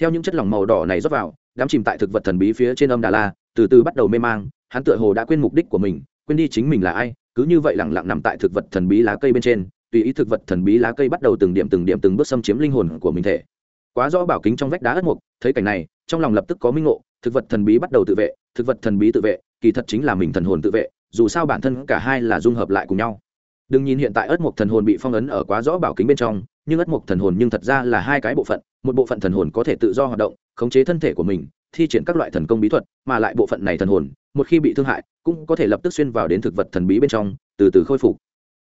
Theo những chất lỏng màu đỏ này rót vào, đám chìm tại thực vật thần bí phía trên âm đà la, từ từ bắt đầu mê mang, hắn tựa hồ đã quên mục đích của mình, quên đi chính mình là ai, cứ như vậy lẳng lặng nằm tại thực vật thần bí lá cây bên trên tùy ý thực vật thần bí lá cây bắt đầu từng điểm từng điểm từng bước xâm chiếm linh hồn của mình thể. Quá rõ bảo kính trong vách đá ất mục, thấy cảnh này, trong lòng lập tức có minh ngộ, thực vật thần bí bắt đầu tự vệ, thực vật thần bí tự vệ, kỳ thật chính là mình thần hồn tự vệ, dù sao bản thân cả hai là dung hợp lại cùng nhau. Đừng nhìn hiện tại ất mục thần hồn bị phong ấn ở quá rõ bảo kính bên trong, nhưng ất mục thần hồn nhưng thật ra là hai cái bộ phận, một bộ phận thần hồn có thể tự do hoạt động, khống chế thân thể của mình, thi triển các loại thần công bí thuật, mà lại bộ phận này thần hồn, một khi bị thương hại, cũng có thể lập tức xuyên vào đến thực vật thần bí bên trong, từ từ khôi phục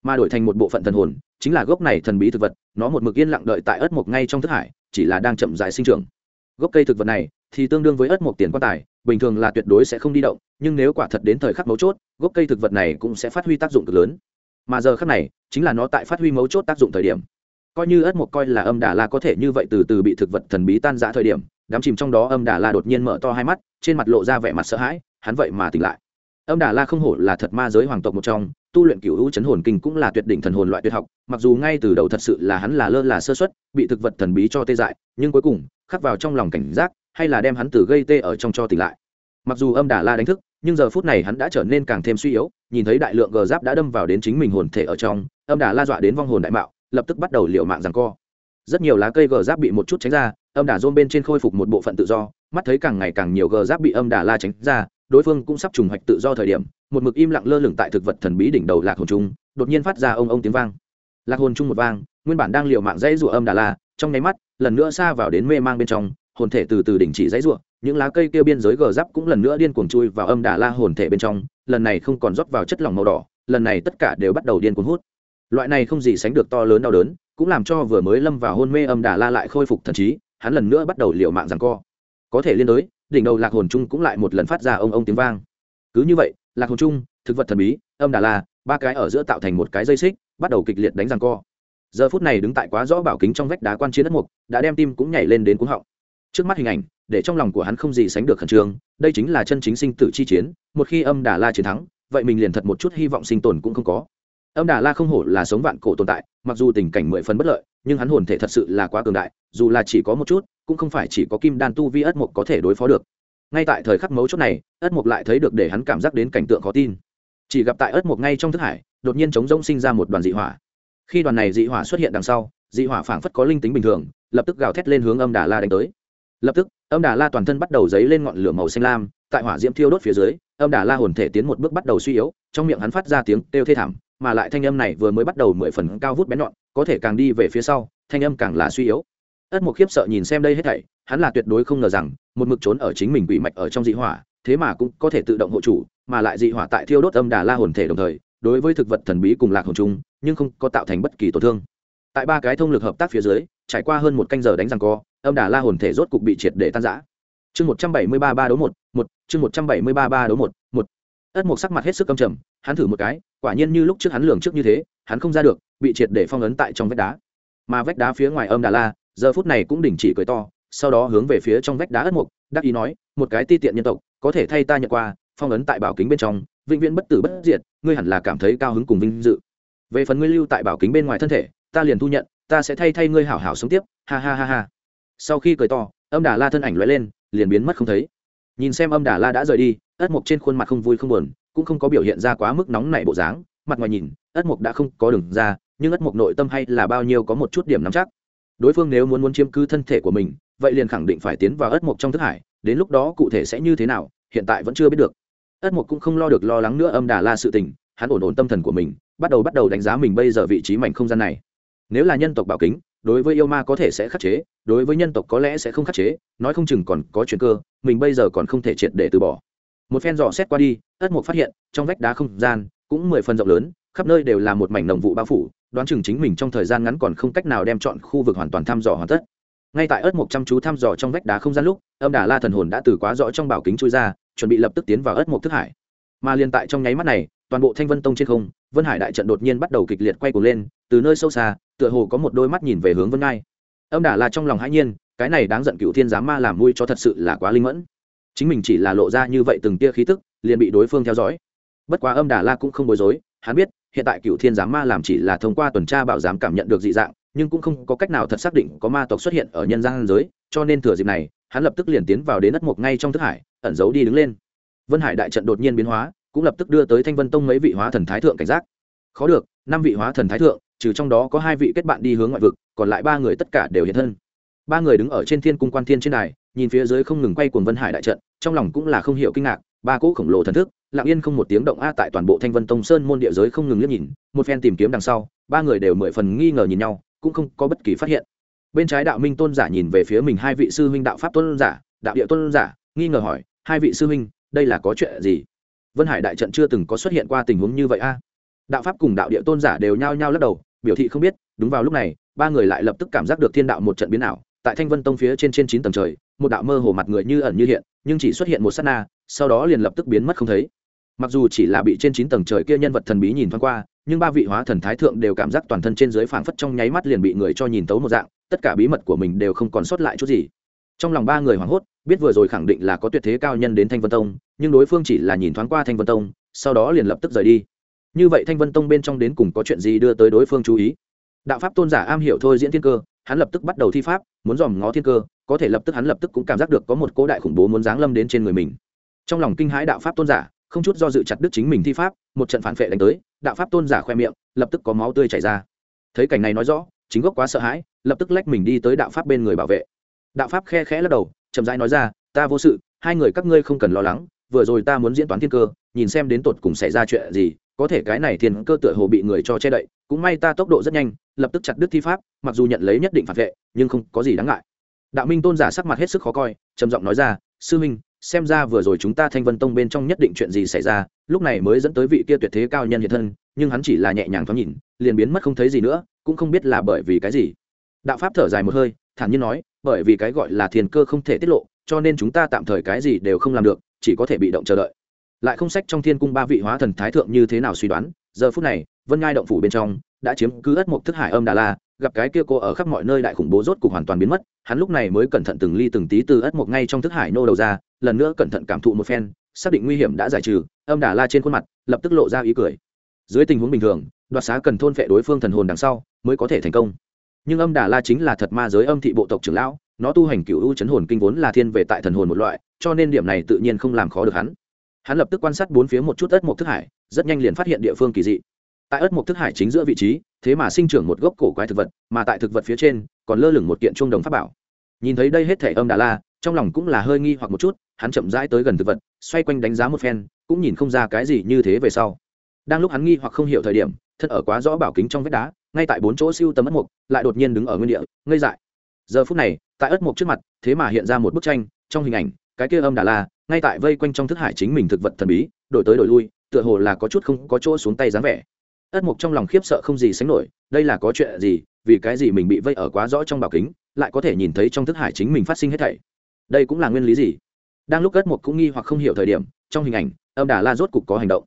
mà đổi thành một bộ phận thần hồn, chính là gốc này thần bí thực vật, nó một mực yên lặng đợi tại ớt mộc ngay trong thức hải, chỉ là đang chậm dài sinh trưởng. Gốc cây thực vật này thì tương đương với ớt mộc tiền quan tài, bình thường là tuyệt đối sẽ không đi động, nhưng nếu quả thật đến thời khắc mấu chốt, gốc cây thực vật này cũng sẽ phát huy tác dụng cực lớn. Mà giờ khắc này, chính là nó tại phát huy mấu chốt tác dụng thời điểm. Coi như ớt mộc coi là âm đà la có thể như vậy từ từ bị thực vật thần bí tan giã thời điểm, đám chìm trong đó âm đà la đột nhiên mở to hai mắt, trên mặt lộ ra vẻ mặt sợ hãi, hắn vậy mà tỉnh lại. Âm đà la không hổ là thật ma giới hoàng tộc một trong tu luyện cựu hữu chấn hồn kinh cũng là tuyệt đỉnh thần hồn loại tuyệt học, mặc dù ngay từ đầu thật sự là hắn là lơ là sơ xuất bị thực vật thần bí cho tê dại, nhưng cuối cùng, khắc vào trong lòng cảnh giác, hay là đem hắn từ gây tê ở trong cho tỉnh lại. Mặc dù âm đà la đánh thức, nhưng giờ phút này hắn đã trở nên càng thêm suy yếu, nhìn thấy đại lượng gờ giáp đã đâm vào đến chính mình hồn thể ở trong, âm đà la dọa đến vong hồn đại mạo, lập tức bắt đầu liệu mạng rằng co. Rất nhiều lá cây gờ giáp bị một chút tránh ra, âm đà dôm bên trên khôi phục một bộ phận tự do, mắt thấy càng ngày càng nhiều gờ giáp bị âm đà la tránh ra đối phương cũng sắp trùng hoạch tự do thời điểm, một mực im lặng lơ lửng tại thực vật thần bí đỉnh đầu lạc hồn trung, đột nhiên phát ra ông ông tiếng vang. Lạc hồn trung một vang, nguyên bản đang liệu mạng dãy rủa âm đà la trong nháy mắt, lần nữa xa vào đến mê mang bên trong, hồn thể từ từ đỉnh chỉ dãy rủa, những lá cây kêu biên giới gờ giáp cũng lần nữa điên cuồng chui vào âm đà la hồn thể bên trong, lần này không còn rót vào chất lỏng màu đỏ, lần này tất cả đều bắt đầu điên cuồng hút. Loại này không gì sánh được to lớn đau đớn, cũng làm cho vừa mới lâm vào hôn mê âm đà la lại khôi phục thần trí, hắn lần nữa bắt đầu liệu mạng rằng co. Có thể liên đối đỉnh đầu lạc hồn trung cũng lại một lần phát ra ông ông tiếng vang. Cứ như vậy, lạc hồn trung, thực vật thần bí, âm đà la, ba cái ở giữa tạo thành một cái dây xích, bắt đầu kịch liệt đánh răng co. Giờ phút này đứng tại quá rõ bảo kính trong vách đá quan chiến đất mục, đã đem tim cũng nhảy lên đến cuống họng. Trước mắt hình ảnh, để trong lòng của hắn không gì sánh được khẩn trương, đây chính là chân chính sinh tử chi chiến, một khi âm đà la chiến thắng, vậy mình liền thật một chút hy vọng sinh tồn cũng không có. Âm đà la không hổ là sống vạn cổ tồn tại, mặc dù tình cảnh mười phần bất lợi, nhưng hắn hồn thể thật sự là quá cường đại, dù là chỉ có một chút cũng không phải chỉ có kim đan tu vi ất mục có thể đối phó được. Ngay tại thời khắc mấu chốt này, ất mục lại thấy được để hắn cảm giác đến cảnh tượng khó tin. Chỉ gặp tại ất mục ngay trong thức hải, đột nhiên chống rỗng sinh ra một đoàn dị hỏa. Khi đoàn này dị hỏa xuất hiện đằng sau, dị hỏa phảng phất có linh tính bình thường, lập tức gào thét lên hướng âm đà la đánh tới. Lập tức, âm đà la toàn thân bắt đầu dấy lên ngọn lửa màu xanh lam, tại hỏa diễm thiêu đốt phía dưới, âm đà la hồn thể tiến một bước bắt đầu suy yếu, trong miệng hắn phát ra tiếng kêu thê thảm, mà lại thanh âm này vừa mới bắt đầu mười phần cao vút bén nhọn, có thể càng đi về phía sau, thanh âm càng là suy yếu ất một khiếp sợ nhìn xem đây hết thảy, hắn là tuyệt đối không ngờ rằng, một mực trốn ở chính mình quỷ mạch ở trong dị hỏa, thế mà cũng có thể tự động hộ chủ, mà lại dị hỏa tại thiêu đốt âm đà la hồn thể đồng thời, đối với thực vật thần bí cùng lạc hồn chung, nhưng không có tạo thành bất kỳ tổn thương. Tại ba cái thông lực hợp tác phía dưới, trải qua hơn một canh giờ đánh răng co, âm đà la hồn thể rốt cục bị triệt để tan giã chương một trăm bảy mươi ba ba đấu một một, chương một trăm bảy mươi ba ba đấu một một. Ất mục sắc mặt hết sức căm trầm, hắn thử một cái, quả nhiên như lúc trước hắn lường trước như thế, hắn không ra được, bị triệt để phong ấn tại trong vách đá. Mà vách đá phía ngoài âm đà la giờ phút này cũng đình chỉ cười to, sau đó hướng về phía trong vách đá ất mục, đắc ý nói, một cái ti tiện nhân tộc, có thể thay ta nhận qua phong ấn tại bảo kính bên trong, vĩnh viễn bất tử bất diệt, ngươi hẳn là cảm thấy cao hứng cùng vinh dự. Về phần ngươi lưu tại bảo kính bên ngoài thân thể, ta liền thu nhận, ta sẽ thay thay ngươi hảo hảo sống tiếp. Ha ha ha ha. Sau khi cười to, âm đà la thân ảnh lóe lên, liền biến mất không thấy. Nhìn xem âm đà la đã rời đi, ất mục trên khuôn mặt không vui không buồn, cũng không có biểu hiện ra quá mức nóng nảy bộ dáng, mặt ngoài nhìn, ất mục đã không có đường ra, nhưng ất mục nội tâm hay là bao nhiêu có một chút điểm nắm chắc đối phương nếu muốn muốn chiếm cứ thân thể của mình, vậy liền khẳng định phải tiến vào ất mộc trong thức hải, đến lúc đó cụ thể sẽ như thế nào, hiện tại vẫn chưa biết được. ất mộc cũng không lo được lo lắng nữa âm đà la sự tình, hắn ổn ổn tâm thần của mình, bắt đầu bắt đầu đánh giá mình bây giờ vị trí mảnh không gian này. Nếu là nhân tộc bảo kính, đối với yêu ma có thể sẽ khắc chế, đối với nhân tộc có lẽ sẽ không khắc chế, nói không chừng còn có chuyện cơ, mình bây giờ còn không thể triệt để từ bỏ. Một phen dò xét qua đi, ất mục phát hiện, trong vách đá không gian cũng mười phần rộng lớn, khắp nơi đều là một mảnh đồng vụ bao phủ đoán chừng chính mình trong thời gian ngắn còn không cách nào đem chọn khu vực hoàn toàn thăm dò hoàn tất. Ngay tại ớt mục chăm chú thăm dò trong vách đá không gian lúc, âm đà la thần hồn đã từ quá rõ trong bảo kính chui ra, chuẩn bị lập tức tiến vào ớt mục thức hải. Mà liền tại trong nháy mắt này, toàn bộ thanh vân tông trên không, vân hải đại trận đột nhiên bắt đầu kịch liệt quay cuồng lên, từ nơi sâu xa, tựa hồ có một đôi mắt nhìn về hướng vân ngai. Âm đà la trong lòng hãi nhiên, cái này đáng giận cựu thiên giám ma làm mui cho thật sự là quá linh mẫn. Chính mình chỉ là lộ ra như vậy từng tia khí tức, liền bị đối phương theo dõi. Bất quá âm đà la cũng không bối rối, hắn biết hiện tại cựu thiên giám ma làm chỉ là thông qua tuần tra bảo giám cảm nhận được dị dạng, nhưng cũng không có cách nào thật xác định có ma tộc xuất hiện ở nhân gian giới, cho nên thừa dịp này, hắn lập tức liền tiến vào đến đất mộc ngay trong thức hải, ẩn giấu đi đứng lên. Vân hải đại trận đột nhiên biến hóa, cũng lập tức đưa tới thanh vân tông mấy vị hóa thần thái thượng cảnh giác. Khó được, năm vị hóa thần thái thượng, trừ trong đó có hai vị kết bạn đi hướng ngoại vực, còn lại ba người tất cả đều hiện thân. Ba người đứng ở trên thiên cung quan thiên trên đài, nhìn phía dưới không ngừng quay cuồng vân hải đại trận, trong lòng cũng là không hiểu kinh ngạc, ba cỗ khổng lồ thần thức lặng yên không một tiếng động a tại toàn bộ thanh vân tông sơn môn địa giới không ngừng liếc nhìn, một phen tìm kiếm đằng sau, ba người đều mười phần nghi ngờ nhìn nhau, cũng không có bất kỳ phát hiện. Bên trái đạo minh tôn giả nhìn về phía mình hai vị sư huynh đạo pháp tôn giả, đạo địa tôn giả, nghi ngờ hỏi, hai vị sư huynh, đây là có chuyện gì? Vân hải đại trận chưa từng có xuất hiện qua tình huống như vậy a? Đạo pháp cùng đạo địa tôn giả đều nhao nhao lắc đầu, biểu thị không biết, đúng vào lúc này, ba người lại lập tức cảm giác được thiên đạo một trận biến ảo, tại thanh vân tông phía trên trên chín tầng trời, một đạo mơ hồ mặt người như ẩn như hiện, nhưng chỉ xuất hiện một s á t na, sau đó liền lập tức biến mất không thấy mặc dù chỉ là bị trên chín tầng trời kia nhân vật thần bí nhìn thoáng qua, nhưng ba vị hóa thần thái thượng đều cảm giác toàn thân trên dưới phảng phất trong nháy mắt liền bị người cho nhìn tấu một dạng, tất cả bí mật của mình đều không còn sót lại chút gì. Trong lòng ba người hoảng hốt, biết vừa rồi khẳng định là có tuyệt thế cao nhân đến thanh vân tông, nhưng đối phương chỉ là nhìn thoáng qua thanh vân tông, sau đó liền lập tức rời đi. Như vậy thanh vân tông bên trong đến cùng có chuyện gì đưa tới đối phương chú ý? Đạo pháp tôn giả am hiểu thôi diễn thiên cơ, hắn lập tức bắt đầu thi pháp, muốn dòm ngó thiên cơ, có thể lập tức hắn lập tức cũng cảm giác được có một cố đại khủng bố muốn giáng lâm đến trên người mình. Trong lòng kinh hãi đạo pháp tôn giả không chút do dự chặt đứt chính mình thi pháp, một trận phản vệ đánh tới, đạo pháp tôn giả khoe miệng, lập tức có máu tươi chảy ra. Thấy cảnh này nói rõ, chính gốc quá sợ hãi, lập tức lách mình đi tới đạo pháp bên người bảo vệ. Đạo pháp khe khẽ lắc đầu, chậm rãi nói ra, ta vô sự, hai người các ngươi không cần lo lắng, vừa rồi ta muốn diễn toán thiên cơ, nhìn xem đến tột cùng xảy ra chuyện gì, có thể cái này thiên cơ tựa hồ bị người cho che đậy, cũng may ta tốc độ rất nhanh, lập tức chặt đứt thi pháp, mặc dù nhận lấy nhất định phản vệ, nhưng không có gì đáng ngại. Đạo minh tôn giả sắc mặt hết sức khó coi, trầm giọng nói ra, sư minh xem ra vừa rồi chúng ta thanh vân tông bên trong nhất định chuyện gì xảy ra, lúc này mới dẫn tới vị kia tuyệt thế cao nhân hiện thân, nhưng hắn chỉ là nhẹ nhàng thoáng nhìn, liền biến mất không thấy gì nữa, cũng không biết là bởi vì cái gì. Đạo pháp thở dài một hơi, thản nhiên nói, bởi vì cái gọi là thiên cơ không thể tiết lộ, cho nên chúng ta tạm thời cái gì đều không làm được, chỉ có thể bị động chờ đợi. Lại không sách trong thiên cung ba vị hóa thần thái thượng như thế nào suy đoán, giờ phút này, vân ngai động phủ bên trong, đã chiếm cứ ất mộc thức hải âm đà la gặp cái kia cô ở khắp mọi nơi đại khủng bố rốt cục hoàn toàn biến mất, hắn lúc này mới cẩn thận từng ly từng tí từ ất một ngay trong thức hải nô đầu ra, lần nữa cẩn thận cảm thụ một phen, xác định nguy hiểm đã giải trừ, âm đà la trên khuôn mặt, lập tức lộ ra ý cười. Dưới tình huống bình thường, đoạt xá cần thôn phệ đối phương thần hồn đằng sau, mới có thể thành công. Nhưng âm đà la chính là thật ma giới âm thị bộ tộc trưởng lão, nó tu hành cựu u chấn hồn kinh vốn là thiên về tại thần hồn một loại, cho nên điểm này tự nhiên không làm khó được hắn. Hắn lập tức quan sát bốn phía một chút ất mộc thức hải, rất nhanh liền phát hiện địa phương kỳ dị tại ớt một thức hải chính giữa vị trí, thế mà sinh trưởng một gốc cổ quái thực vật, mà tại thực vật phía trên, còn lơ lửng một kiện trung đồng pháp bảo. Nhìn thấy đây hết thể âm đà la, trong lòng cũng là hơi nghi hoặc một chút, hắn chậm rãi tới gần thực vật, xoay quanh đánh giá một phen, cũng nhìn không ra cái gì như thế về sau. Đang lúc hắn nghi hoặc không hiểu thời điểm, thân ở quá rõ bảo kính trong vách đá, ngay tại bốn chỗ siêu tầm ất mục lại đột nhiên đứng ở nguyên địa, ngây dại. Giờ phút này, tại ất mục trước mặt, thế mà hiện ra một bức tranh, trong hình ảnh, cái kia âm đà la, ngay tại vây quanh trong thức hải chính mình thực vật thần bí, đổi tới đổi lui, tựa hồ là có chút không có chỗ xuống tay dáng vẻ ất mục trong lòng khiếp sợ không gì sánh nổi, đây là có chuyện gì, vì cái gì mình bị vây ở quá rõ trong bảo kính, lại có thể nhìn thấy trong thức hải chính mình phát sinh hết thảy. Đây cũng là nguyên lý gì? Đang lúc ất mục cũng nghi hoặc không hiểu thời điểm, trong hình ảnh, âm đà la rốt cục có hành động.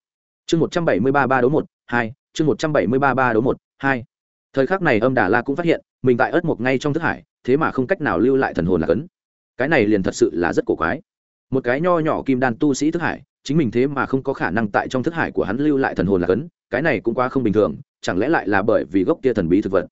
Chương một trăm bảy mươi ba ba đấu một, hai, chương một trăm bảy mươi ba ba đấu một, hai. Thời khắc này âm đà la cũng phát hiện, mình tại ất mục ngay trong thức hải, thế mà không cách nào lưu lại thần hồn là cấn. Cái này liền thật sự là rất cổ quái. Một cái nho nhỏ kim đan tu sĩ thức hải, chính mình thế mà không có khả năng tại trong thức hải của hắn lưu lại thần hồn là cấn cái này cũng quá không bình thường, chẳng lẽ lại là bởi vì gốc kia thần bí thực vật?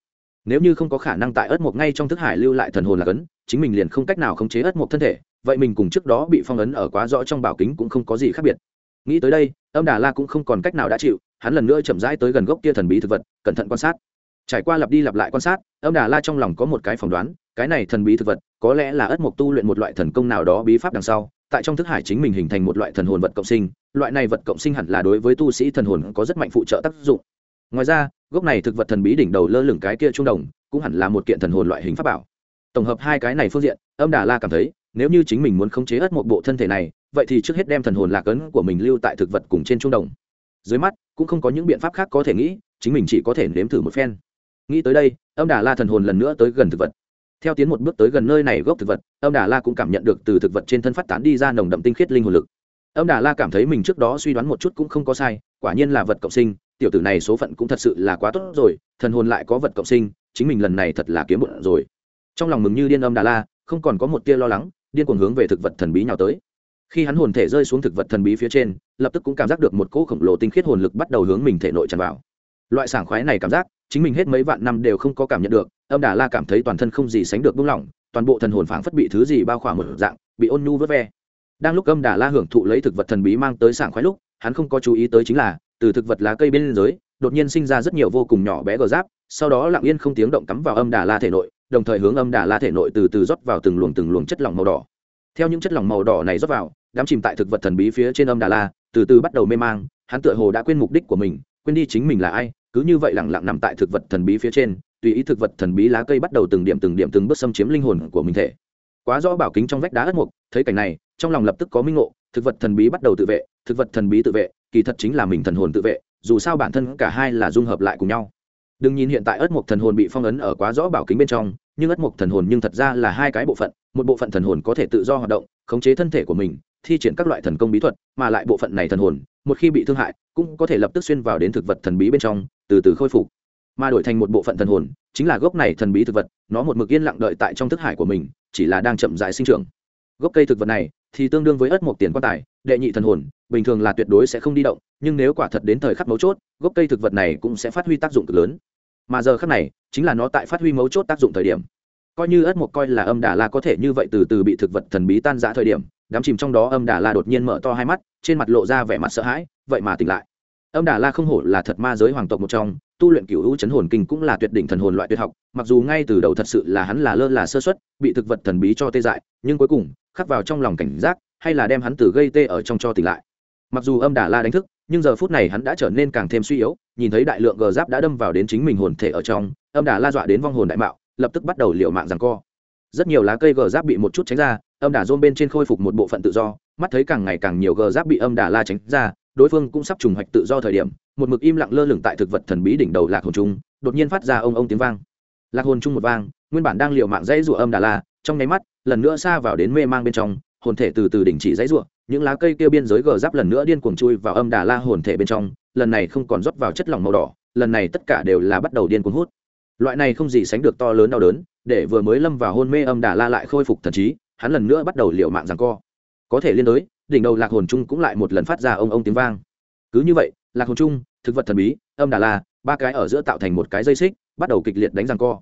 Nếu như không có khả năng tại ớt mộc ngay trong thức hải lưu lại thần hồn là cấn, chính mình liền không cách nào khống chế ớt mộc thân thể, vậy mình cùng trước đó bị phong ấn ở quá rõ trong bảo kính cũng không có gì khác biệt. Nghĩ tới đây, âm đà la cũng không còn cách nào đã chịu, hắn lần nữa chậm rãi tới gần gốc kia thần bí thực vật, cẩn thận quan sát. Trải qua lặp đi lặp lại quan sát, âm đà la trong lòng có một cái phỏng đoán, cái này thần bí thực vật, có lẽ là ất mộc tu luyện một loại thần công nào đó bí pháp đằng sau, tại trong thức hải chính mình hình thành một loại thần hồn vật cộng sinh loại này vật cộng sinh hẳn là đối với tu sĩ thần hồn có rất mạnh phụ trợ tác dụng. Ngoài ra, gốc này thực vật thần bí đỉnh đầu lơ lửng cái kia trung đồng, cũng hẳn là một kiện thần hồn loại hình pháp bảo. Tổng hợp hai cái này phương diện, âm đà la cảm thấy, nếu như chính mình muốn khống chế ất một bộ thân thể này, vậy thì trước hết đem thần hồn lạc ấn của mình lưu tại thực vật cùng trên trung đồng. Dưới mắt, cũng không có những biện pháp khác có thể nghĩ, chính mình chỉ có thể nếm thử một phen. Nghĩ tới đây, âm đà la thần hồn lần nữa tới gần thực vật. Theo tiến một bước tới gần nơi này gốc thực vật, âm đà la cũng cảm nhận được từ thực vật trên thân phát tán đi ra nồng đậm tinh khiết linh hồn lực âm đà la cảm thấy mình trước đó suy đoán một chút cũng không có sai, quả nhiên là vật cộng sinh, tiểu tử này số phận cũng thật sự là quá tốt rồi, thần hồn lại có vật cộng sinh, chính mình lần này thật là kiếm bụng rồi. Trong lòng mừng như điên âm đà la, không còn có một tia lo lắng, điên cuồng hướng về thực vật thần bí nhào tới. Khi hắn hồn thể rơi xuống thực vật thần bí phía trên, lập tức cũng cảm giác được một cỗ khổng lồ tinh khiết hồn lực bắt đầu hướng mình thể nội tràn vào. Loại sảng khoái này cảm giác, chính mình hết mấy vạn năm đều không có cảm nhận được, âm đà la cảm thấy toàn thân không gì sánh được buông lỏng, toàn bộ thần hồn phảng phất bị thứ gì bao khỏa một dạng, bị ôn nhu vớt ve đang lúc âm đà la hưởng thụ lấy thực vật thần bí mang tới sảng khoái lúc, hắn không có chú ý tới chính là, từ thực vật lá cây bên dưới, đột nhiên sinh ra rất nhiều vô cùng nhỏ bé gờ giáp, sau đó lặng yên không tiếng động cắm vào âm đà la thể nội, đồng thời hướng âm đà la thể nội từ từ rót vào từng luồng từng luồng chất lỏng màu đỏ. Theo những chất lỏng màu đỏ này rót vào, đám chìm tại thực vật thần bí phía trên âm đà la, từ từ bắt đầu mê mang, hắn tựa hồ đã quên mục đích của mình, quên đi chính mình là ai, cứ như vậy lẳng lặng nằm tại thực vật thần bí phía trên, tùy ý thực vật thần bí lá cây bắt đầu từng điểm từng điểm từng bước xâm chiếm linh hồn của mình thể quá rõ bảo kính trong vách đá ất mục, thấy cảnh này, trong lòng lập tức có minh ngộ, thực vật thần bí bắt đầu tự vệ, thực vật thần bí tự vệ, kỳ thật chính là mình thần hồn tự vệ, dù sao bản thân cả hai là dung hợp lại cùng nhau. Đừng nhìn hiện tại ất mục thần hồn bị phong ấn ở quá rõ bảo kính bên trong, nhưng ất mục thần hồn nhưng thật ra là hai cái bộ phận, một bộ phận thần hồn có thể tự do hoạt động, khống chế thân thể của mình, thi triển các loại thần công bí thuật, mà lại bộ phận này thần hồn, một khi bị thương hại, cũng có thể lập tức xuyên vào đến thực vật thần bí bên trong, từ từ khôi phục. Mà đổi thành một bộ phận thần hồn, chính là gốc này thần bí thực vật, nó một mực yên lặng đợi tại trong thức hải của mình chỉ là đang chậm dại sinh trưởng. Gốc cây thực vật này thì tương đương với ớt một tiền quan tài, đệ nhị thần hồn, bình thường là tuyệt đối sẽ không đi động, nhưng nếu quả thật đến thời khắc mấu chốt, gốc cây thực vật này cũng sẽ phát huy tác dụng cực lớn. Mà giờ khắc này, chính là nó tại phát huy mấu chốt tác dụng thời điểm. Coi như ớt một coi là âm đà la có thể như vậy từ từ bị thực vật thần bí tan giã thời điểm, đám chìm trong đó âm đà la đột nhiên mở to hai mắt, trên mặt lộ ra vẻ mặt sợ hãi, vậy mà tỉnh lại âm đà la không hổ là thật ma giới hoàng tộc một trong, tu luyện cựu hữu chấn hồn kinh cũng là tuyệt đỉnh thần hồn loại tuyệt học, mặc dù ngay từ đầu thật sự là hắn là lơ là sơ xuất bị thực vật thần bí cho tê dại, nhưng cuối cùng, khắc vào trong lòng cảnh giác, hay là đem hắn từ gây tê ở trong cho tỉnh lại. Mặc dù âm đà la đánh thức, nhưng giờ phút này hắn đã trở nên càng thêm suy yếu, nhìn thấy đại lượng gờ giáp đã đâm vào đến chính mình hồn thể ở trong, âm đà la dọa đến vong hồn đại mạo, lập tức bắt đầu liệu mạng rằng co. Rất nhiều lá cây gờ giáp bị một chút tránh ra, âm đà dôm bên trên khôi phục một bộ phận tự do, mắt thấy càng ngày càng nhiều gờ giáp bị âm đà la tránh ra đối phương cũng sắp trùng hoạch tự do thời điểm, một mực im lặng lơ lửng tại thực vật thần bí đỉnh đầu lạc hồn trung, đột nhiên phát ra ông ông tiếng vang. Lạc hồn trung một vang, nguyên bản đang liều mạng dãy rủa âm đà la, trong nháy mắt, lần nữa xa vào đến mê mang bên trong, hồn thể từ từ đình chỉ dãy rủa, những lá cây kia biên giới gờ giáp lần nữa điên cuồng chui vào âm đà la hồn thể bên trong, lần này không còn rót vào chất lỏng màu đỏ, lần này tất cả đều là bắt đầu điên cuồng hút. Loại này không gì sánh được to lớn đau đớn, để vừa mới lâm vào hôn mê âm đà la lại khôi phục thần trí, hắn lần nữa bắt đầu liều mạng rằng co. Có thể liên đối đỉnh đầu lạc hồn trung cũng lại một lần phát ra ông ông tiếng vang. Cứ như vậy, lạc hồn trung, thực vật thần bí, âm đà la, ba cái ở giữa tạo thành một cái dây xích, bắt đầu kịch liệt đánh răng co.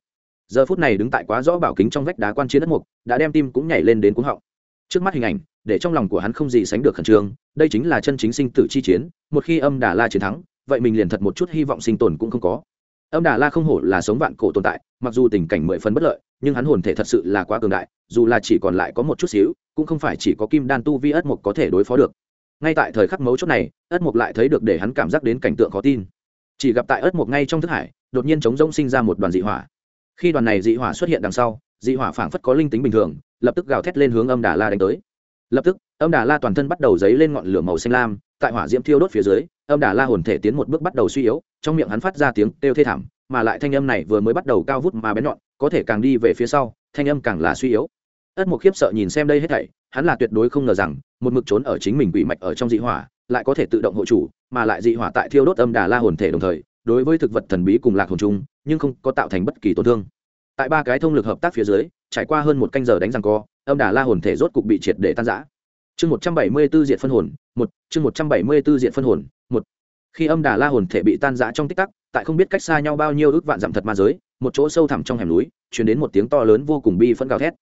Giờ phút này đứng tại quá rõ bảo kính trong vách đá quan chiến đất mục, đã đem tim cũng nhảy lên đến cuống họng. Trước mắt hình ảnh, để trong lòng của hắn không gì sánh được khẩn trương, đây chính là chân chính sinh tử chi chiến, một khi âm đà la chiến thắng, vậy mình liền thật một chút hy vọng sinh tồn cũng không có âm đà la không hổ là sống vạn cổ tồn tại, mặc dù tình cảnh mười phần bất lợi, nhưng hắn hồn thể thật sự là quá cường đại, dù là chỉ còn lại có một chút xíu, cũng không phải chỉ có kim đan tu vi ất mục có thể đối phó được. Ngay tại thời khắc mấu chốt này, ất mục lại thấy được để hắn cảm giác đến cảnh tượng khó tin. Chỉ gặp tại ất mục ngay trong thức hải, đột nhiên chống rỗng sinh ra một đoàn dị hỏa. Khi đoàn này dị hỏa xuất hiện đằng sau, dị hỏa phảng phất có linh tính bình thường, lập tức gào thét lên hướng âm đà la đánh tới. Lập tức, âm đà la toàn thân bắt đầu dấy lên ngọn lửa màu xanh lam, tại hỏa diễm thiêu đốt phía dưới, âm đà la hồn thể tiến một bước bắt đầu suy yếu trong miệng hắn phát ra tiếng kêu thê thảm, mà lại thanh âm này vừa mới bắt đầu cao vút mà bén nhọn, có thể càng đi về phía sau, thanh âm càng là suy yếu. Ất mục khiếp sợ nhìn xem đây hết thảy, hắn là tuyệt đối không ngờ rằng, một mực trốn ở chính mình quỷ mạch ở trong dị hỏa, lại có thể tự động hộ chủ, mà lại dị hỏa tại thiêu đốt âm đà la hồn thể đồng thời, đối với thực vật thần bí cùng lạc hồn chung, nhưng không có tạo thành bất kỳ tổn thương. Tại ba cái thông lực hợp tác phía dưới, trải qua hơn một canh giờ đánh răng co, âm đà la hồn thể rốt cục bị triệt để tan giã chương một trăm bảy mươi b ố diện phân hồn, một, chương một trăm bảy mươi b ố diện phân hồn khi âm đà la hồn thể bị tan rã trong tích tắc, tại không biết cách xa nhau bao nhiêu ước vạn dặm thật ma giới, một chỗ sâu thẳm trong hẻm núi chuyển đến một tiếng to lớn vô cùng bi phẫn gào thét.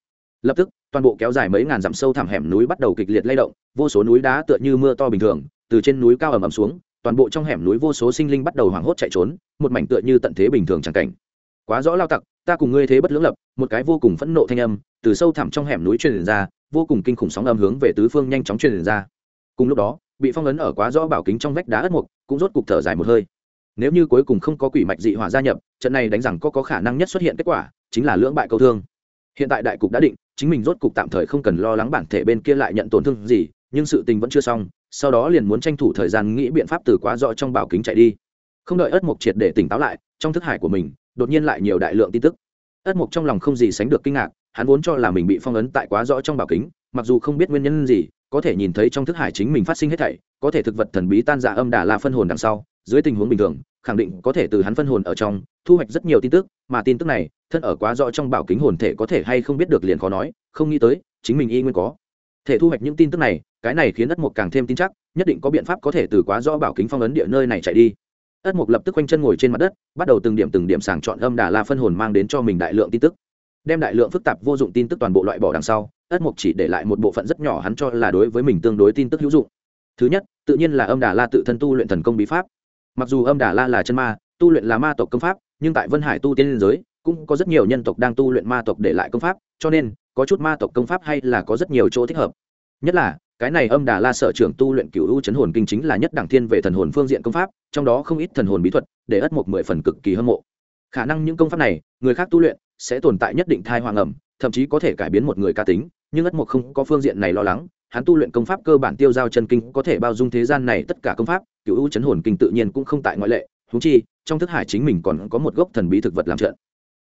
Lập tức, toàn bộ kéo dài mấy ngàn dặm sâu thẳm hẻm núi bắt đầu kịch liệt lay động, vô số núi đá tựa như mưa to bình thường, từ trên núi cao ầm ầm xuống, toàn bộ trong hẻm núi vô số sinh linh bắt đầu hoảng hốt chạy trốn, một mảnh tựa như tận thế bình thường chẳng cảnh. Quá rõ lao tặc, ta cùng ngươi thế bất lưỡng lập, một cái vô cùng phẫn nộ thanh âm, từ sâu thẳm trong hẻm núi truyền ra, vô cùng kinh khủng sóng âm hướng về tứ phương nhanh chóng truyền ra. Cùng lúc đó bị phong ấn ở quá rõ bảo kính trong vách đá ất mục, cũng rốt cục thở dài một hơi. Nếu như cuối cùng không có quỷ mạch dị hỏa gia nhập, trận này đánh rằng có có khả năng nhất xuất hiện kết quả, chính là lưỡng bại câu thương. Hiện tại đại cục đã định, chính mình rốt cục tạm thời không cần lo lắng bản thể bên kia lại nhận tổn thương gì, nhưng sự tình vẫn chưa xong, sau đó liền muốn tranh thủ thời gian nghĩ biện pháp từ quá rõ trong bảo kính chạy đi. Không đợi ất mục triệt để tỉnh táo lại, trong thức hải của mình, đột nhiên lại nhiều đại lượng tin tức. Ất mục trong lòng không gì sánh được kinh ngạc, hắn vốn cho là mình bị phong ấn tại quá rõ trong bảo kính mặc dù không biết nguyên nhân gì, có thể nhìn thấy trong thức hải chính mình phát sinh hết thảy, có thể thực vật thần bí tan dạ âm đà la phân hồn đằng sau, dưới tình huống bình thường, khẳng định có thể từ hắn phân hồn ở trong, thu hoạch rất nhiều tin tức, mà tin tức này, thân ở quá rõ trong bảo kính hồn thể có thể hay không biết được liền khó nói, không nghĩ tới, chính mình y nguyên có. Thể thu hoạch những tin tức này, cái này khiến ất mục càng thêm tin chắc, nhất định có biện pháp có thể từ quá rõ bảo kính phong ấn địa nơi này chạy đi. Ất mục lập tức quanh chân ngồi trên mặt đất, bắt đầu từng điểm từng điểm sàng chọn âm đà la phân hồn mang đến cho mình đại lượng tin tức. Đem đại lượng phức tạp vô dụng tin tức toàn bộ loại bỏ đằng sau ất mục chỉ để lại một bộ phận rất nhỏ hắn cho là đối với mình tương đối tin tức hữu dụng. Thứ nhất, tự nhiên là âm đà la tự thân tu luyện thần công bí pháp. Mặc dù âm đà la là chân ma, tu luyện là ma tộc công pháp, nhưng tại vân hải tu tiên liên giới, cũng có rất nhiều nhân tộc đang tu luyện ma tộc để lại công pháp, cho nên, có chút ma tộc công pháp hay là có rất nhiều chỗ thích hợp. Nhất là, cái này âm đà la sở trưởng tu luyện cựu u chấn hồn kinh chính là nhất đẳng thiên về thần hồn phương diện công pháp, trong đó không ít thần hồn bí thuật, để ất một mười phần cực kỳ hâm mộ. Khả năng những công pháp này, người khác tu luyện, sẽ tồn tại nhất định thai hoàng ẩm, thậm chí có thể cải biến một người cá tính nhưng ất mộc không có phương diện này lo lắng, hắn tu luyện công pháp cơ bản tiêu giao chân kinh có thể bao dung thế gian này tất cả công pháp cựu u chấn hồn kinh tự nhiên cũng không tại ngoại lệ húng chi, trong thức hải chính mình còn có một gốc thần bí thực vật làm trận.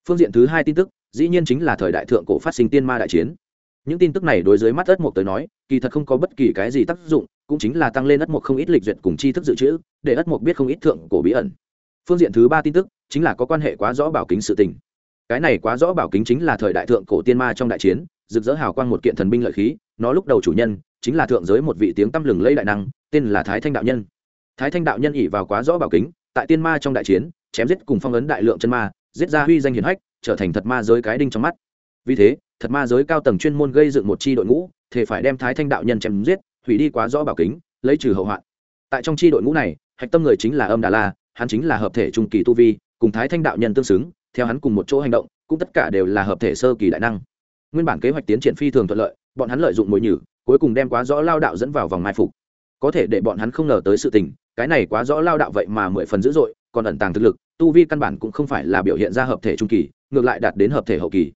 Phương diện thứ hai tin tức, dĩ nhiên chính là thời đại thượng cổ phát sinh tiên ma đại chiến. Những tin tức này đối với mắt ất mộc tới nói, kỳ thật không có bất kỳ cái gì tác dụng, cũng chính là tăng lên ất mộc không ít lịch duyệt cùng tri thức dự trữ, để ất mộc biết không ít thượng cổ bí ẩn. Phương diện thứ ba tin tức, chính là có quan hệ quá rõ bảo kính sự tình. Cái này quá rõ bảo kính chính là thời đại thượng cổ tiên ma trong đại chiến rực rỡ hào quang một kiện thần binh lợi khí, nó lúc đầu chủ nhân chính là thượng giới một vị tiếng tăm lừng lây đại năng, tên là thái thanh đạo nhân. Thái thanh đạo nhân ỉ vào quá rõ bảo kính, tại tiên ma trong đại chiến, chém giết cùng phong ấn đại lượng chân ma, giết ra huy danh hiển hách, trở thành thật ma giới cái đinh trong mắt. Vì thế, thật ma giới cao tầng chuyên môn gây dựng một chi đội ngũ thể phải đem thái thanh đạo nhân chém giết, hủy đi quá rõ bảo kính, lấy trừ hậu hoạn. Tại trong chi đội ngũ này, hạch tâm người chính là âm đà la, hắn chính là hợp thể trung kỳ tu vi, cùng thái thanh đạo nhân tương xứng, theo hắn cùng một chỗ hành động, cũng tất cả đều là hợp thể sơ kỳ đại năng nguyên bản kế hoạch tiến triển phi thường thuận lợi, bọn hắn lợi dụng mồi nhử, cuối cùng đem quá rõ lao đạo dẫn vào vòng mai phục. Có thể để bọn hắn không ngờ tới sự tình, cái này quá rõ lao đạo vậy mà mười phần dữ dội, còn ẩn tàng thực lực, tu vi căn bản cũng không phải là biểu hiện ra hợp thể trung kỳ, ngược lại đạt đến hợp thể hậu kỳ.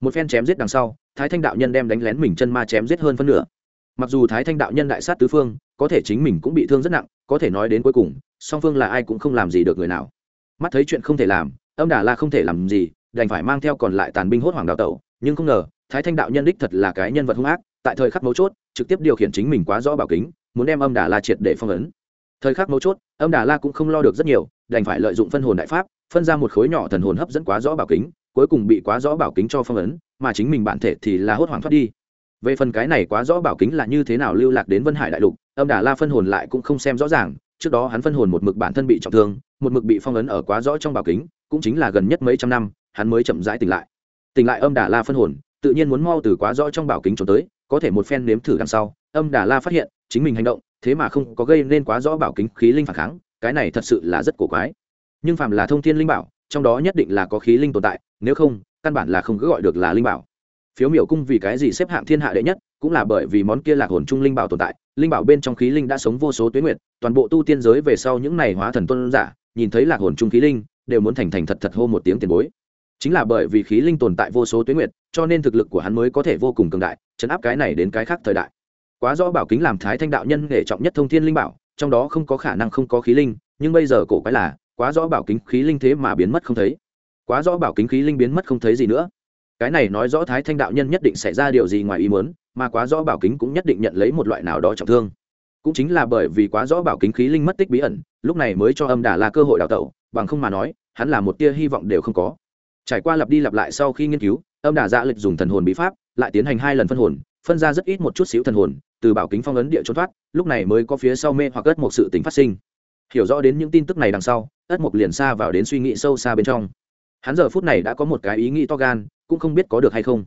Một phen chém giết đằng sau, thái thanh đạo nhân đem đánh lén mình chân ma chém giết hơn phân nửa. Mặc dù thái thanh đạo nhân đại sát tứ phương, có thể chính mình cũng bị thương rất nặng, có thể nói đến cuối cùng, song phương là ai cũng không làm gì được người nào. Mắt thấy chuyện không thể làm, âm đà la không thể làm gì, đành phải mang theo còn lại tàn binh hốt hoảng đào tẩu, nhưng không ngờ thái thanh đạo nhân đích thật là cái nhân vật hung ác, tại thời khắc mấu chốt, trực tiếp điều khiển chính mình quá rõ bảo kính, muốn đem âm đà la triệt để phong ấn. Thời khắc mấu chốt, âm đà la cũng không lo được rất nhiều, đành phải lợi dụng phân hồn đại pháp, phân ra một khối nhỏ thần hồn hấp dẫn quá rõ bảo kính, cuối cùng bị quá rõ bảo kính cho phong ấn, mà chính mình bản thể thì là hốt hoảng thoát đi. Về phần cái này quá rõ bảo kính là như thế nào lưu lạc đến vân hải đại lục, âm đà la phân hồn lại cũng không xem rõ ràng, trước đó hắn phân hồn một mực bản thân bị trọng thương, một mực bị phong ấn ở quá rõ trong bảo kính, cũng chính là gần nhất mấy trăm năm, hắn mới chậm rãi tỉnh lại. Tỉnh lại âm đà la phân hồn tự nhiên muốn mau từ quá rõ trong bảo kính trốn tới, có thể một phen nếm thử đằng sau, âm đà la phát hiện, chính mình hành động, thế mà không có gây nên quá rõ bảo kính khí linh phản kháng, cái này thật sự là rất cổ quái. Nhưng phàm là thông thiên linh bảo, trong đó nhất định là có khí linh tồn tại, nếu không, căn bản là không cứ gọi được là linh bảo. Phiếu miểu cung vì cái gì xếp hạng thiên hạ đệ nhất, cũng là bởi vì món kia lạc hồn trung linh bảo tồn tại, linh bảo bên trong khí linh đã sống vô số tuyến nguyệt, toàn bộ tu tiên giới về sau những này hóa thần tôn giả, nhìn thấy lạc hồn trung khí linh, đều muốn thành thành thật thật hô một tiếng tiền bối chính là bởi vì khí linh tồn tại vô số tuyến nguyệt, cho nên thực lực của hắn mới có thể vô cùng cường đại, chấn áp cái này đến cái khác thời đại. Quá rõ bảo kính làm thái thanh đạo nhân nghệ trọng nhất thông thiên linh bảo, trong đó không có khả năng không có khí linh, nhưng bây giờ cổ quái là, quá rõ bảo kính khí linh thế mà biến mất không thấy. Quá rõ bảo kính khí linh biến mất không thấy gì nữa. Cái này nói rõ thái thanh đạo nhân nhất định xảy ra điều gì ngoài ý muốn, mà quá rõ bảo kính cũng nhất định nhận lấy một loại nào đó trọng thương. Cũng chính là bởi vì quá rõ bảo kính khí linh mất tích bí ẩn, lúc này mới cho âm đà là cơ hội đào tẩu, bằng không mà nói, hắn là một tia hy vọng đều không có trải qua lặp đi lặp lại sau khi nghiên cứu, âm đà dạ lịch dùng thần hồn bí pháp, lại tiến hành hai lần phân hồn, phân ra rất ít một chút xíu thần hồn, từ bảo kính phong ấn địa trốn thoát, lúc này mới có phía sau mê hoặc ất một sự tính phát sinh. Hiểu rõ đến những tin tức này đằng sau, ất mục liền xa vào đến suy nghĩ sâu xa bên trong. Hắn giờ phút này đã có một cái ý nghĩ to gan, cũng không biết có được hay không.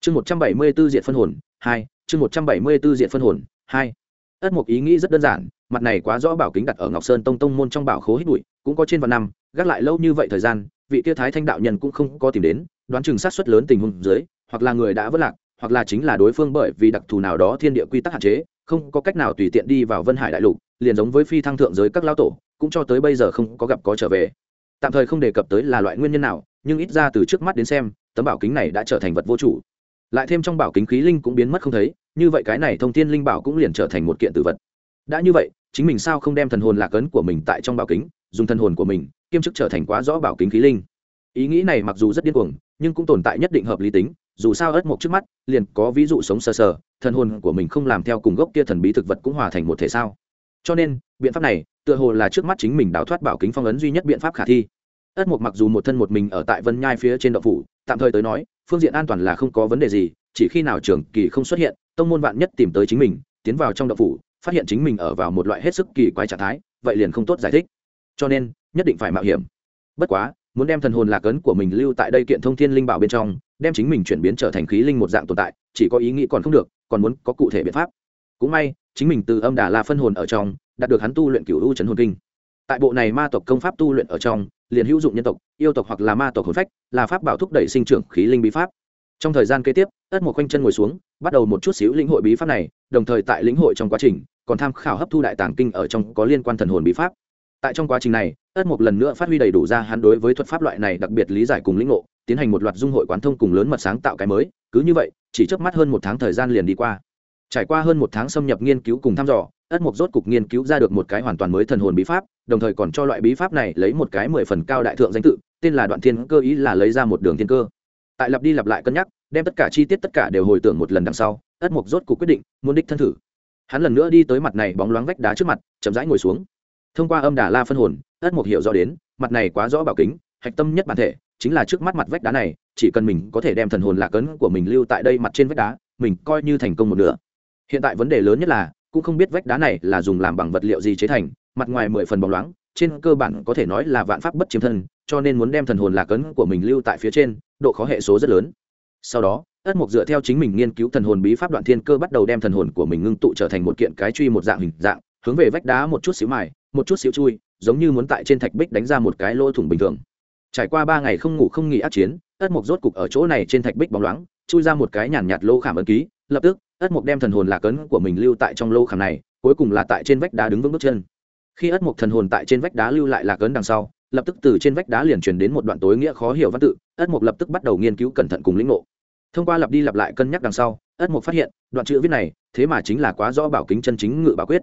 Chương một trăm bảy mươi b ố diện phân hồn, hai, chương một trăm bảy mươi b ố diện phân hồn, hai. Ất mục ý nghĩ rất đơn giản, mặt này quá rõ bảo kính đặt ở ngọc sơn tông tông môn trong bảo khố hít bụi, cũng có trên vạn năm, gác lại lâu như vậy thời gian vị kia thái thanh đạo nhân cũng không có tìm đến, đoán chừng sát xuất lớn tình huống dưới, hoặc là người đã vất lạc, hoặc là chính là đối phương bởi vì đặc thù nào đó thiên địa quy tắc hạn chế, không có cách nào tùy tiện đi vào vân hải đại lục, liền giống với phi thăng thượng giới các lao tổ, cũng cho tới bây giờ không có gặp có trở về. Tạm thời không đề cập tới là loại nguyên nhân nào, nhưng ít ra từ trước mắt đến xem, tấm bảo kính này đã trở thành vật vô chủ. Lại thêm trong bảo kính khí linh cũng biến mất không thấy, như vậy cái này thông thiên linh bảo cũng liền trở thành một kiện tử vật. Đã như vậy, chính mình sao không đem thần hồn lạc ấn của mình tại trong bảo kính, dùng thần hồn của mình kiêm chức trở thành quá rõ bảo kính khí linh. Ý nghĩ này mặc dù rất điên cuồng, nhưng cũng tồn tại nhất định hợp lý tính, dù sao ớt mộc trước mắt, liền có ví dụ sống sờ sờ, thần hồn của mình không làm theo cùng gốc kia thần bí thực vật cũng hòa thành một thể sao. Cho nên, biện pháp này, tựa hồ là trước mắt chính mình đào thoát bảo kính phong ấn duy nhất biện pháp khả thi. Ất mục mặc dù một thân một mình ở tại vân nhai phía trên đậu phủ, tạm thời tới nói, phương diện an toàn là không có vấn đề gì, chỉ khi nào trường kỳ không xuất hiện, tông môn vạn nhất tìm tới chính mình, tiến vào trong đậu phủ, phát hiện chính mình ở vào một loại hết sức kỳ quái trạng thái, vậy liền không tốt giải thích. Cho nên nhất định phải mạo hiểm. Bất quá, muốn đem thần hồn lạc ấn của mình lưu tại đây kiện thông thiên linh bảo bên trong, đem chính mình chuyển biến trở thành khí linh một dạng tồn tại, chỉ có ý nghĩ còn không được, còn muốn có cụ thể biện pháp. Cũng may, chính mình từ âm đà la phân hồn ở trong, đạt được hắn tu luyện cửu u chấn hồn kinh. Tại bộ này ma tộc công pháp tu luyện ở trong, liền hữu dụng nhân tộc, yêu tộc hoặc là ma tộc hồn phách, là pháp bảo thúc đẩy sinh trưởng khí linh bí pháp. Trong thời gian kế tiếp, ất một quanh chân ngồi xuống, bắt đầu một chút xíu lĩnh hội bí pháp này, đồng thời tại lĩnh hội trong quá trình, còn tham khảo hấp thu đại tàng kinh ở trong có liên quan thần hồn bí pháp tại trong quá trình này, ất một lần nữa phát huy đầy đủ ra hắn đối với thuật pháp loại này đặc biệt lý giải cùng lĩnh ngộ, tiến hành một loạt dung hội quán thông cùng lớn mật sáng tạo cái mới, cứ như vậy, chỉ trước mắt hơn một tháng thời gian liền đi qua. Trải qua hơn một tháng xâm nhập nghiên cứu cùng thăm dò, ất mục rốt cục nghiên cứu ra được một cái hoàn toàn mới thần hồn bí pháp, đồng thời còn cho loại bí pháp này lấy một cái mười phần cao đại thượng danh tự, tên là đoạn thiên cơ, ý là lấy ra một đường thiên cơ. Tại lặp đi lặp lại cân nhắc, đem tất cả chi tiết tất cả đều hồi tưởng một lần đằng sau, ất mục rốt cục quyết định, muốn đích thân thử. Hắn lần nữa đi tới mặt này bóng loáng vách đá trước mặt, chậm rãi ngồi xuống thông qua âm đà la phân hồn, ất mục hiểu rõ đến, mặt này quá rõ bảo kính, hạch tâm nhất bản thể, chính là trước mắt mặt vách đá này, chỉ cần mình có thể đem thần hồn lạc ấn của mình lưu tại đây mặt trên vách đá, mình coi như thành công một nửa. Hiện tại vấn đề lớn nhất là, cũng không biết vách đá này là dùng làm bằng vật liệu gì chế thành, mặt ngoài mười phần bóng loáng, trên cơ bản có thể nói là vạn pháp bất chiếm thân, cho nên muốn đem thần hồn lạc ấn của mình lưu tại phía trên, độ khó hệ số rất lớn. Sau đó, ất mục dựa theo chính mình nghiên cứu thần hồn bí pháp đoạn thiên cơ bắt đầu đem thần hồn của mình ngưng tụ trở thành một kiện cái truy một dạng hình dạng hướng về vách đá một chút xíu mài, một chút xíu chui, giống như muốn tại trên thạch bích đánh ra một cái lỗ thủng bình thường. Trải qua ba ngày không ngủ không nghỉ ác chiến, ất mục rốt cục ở chỗ này trên thạch bích bóng loáng, chui ra một cái nhàn nhạt lỗ khảm ấn ký, lập tức, ất mục đem thần hồn lạc ấn của mình lưu tại trong lỗ khảm này, cuối cùng là tại trên vách đá đứng vững bước chân. Khi ất mục thần hồn tại trên vách đá lưu lại lạc ấn đằng sau, lập tức từ trên vách đá liền truyền đến một đoạn tối nghĩa khó hiểu văn tự, ất mục lập tức bắt đầu nghiên cứu cẩn thận cùng lĩnh ngộ. Thông qua lặp đi lặp lại cân nhắc đằng sau, ất mục phát hiện, đoạn chữ viết này, thế mà chính là quá rõ bảo kính chân chính ngự bảo quyết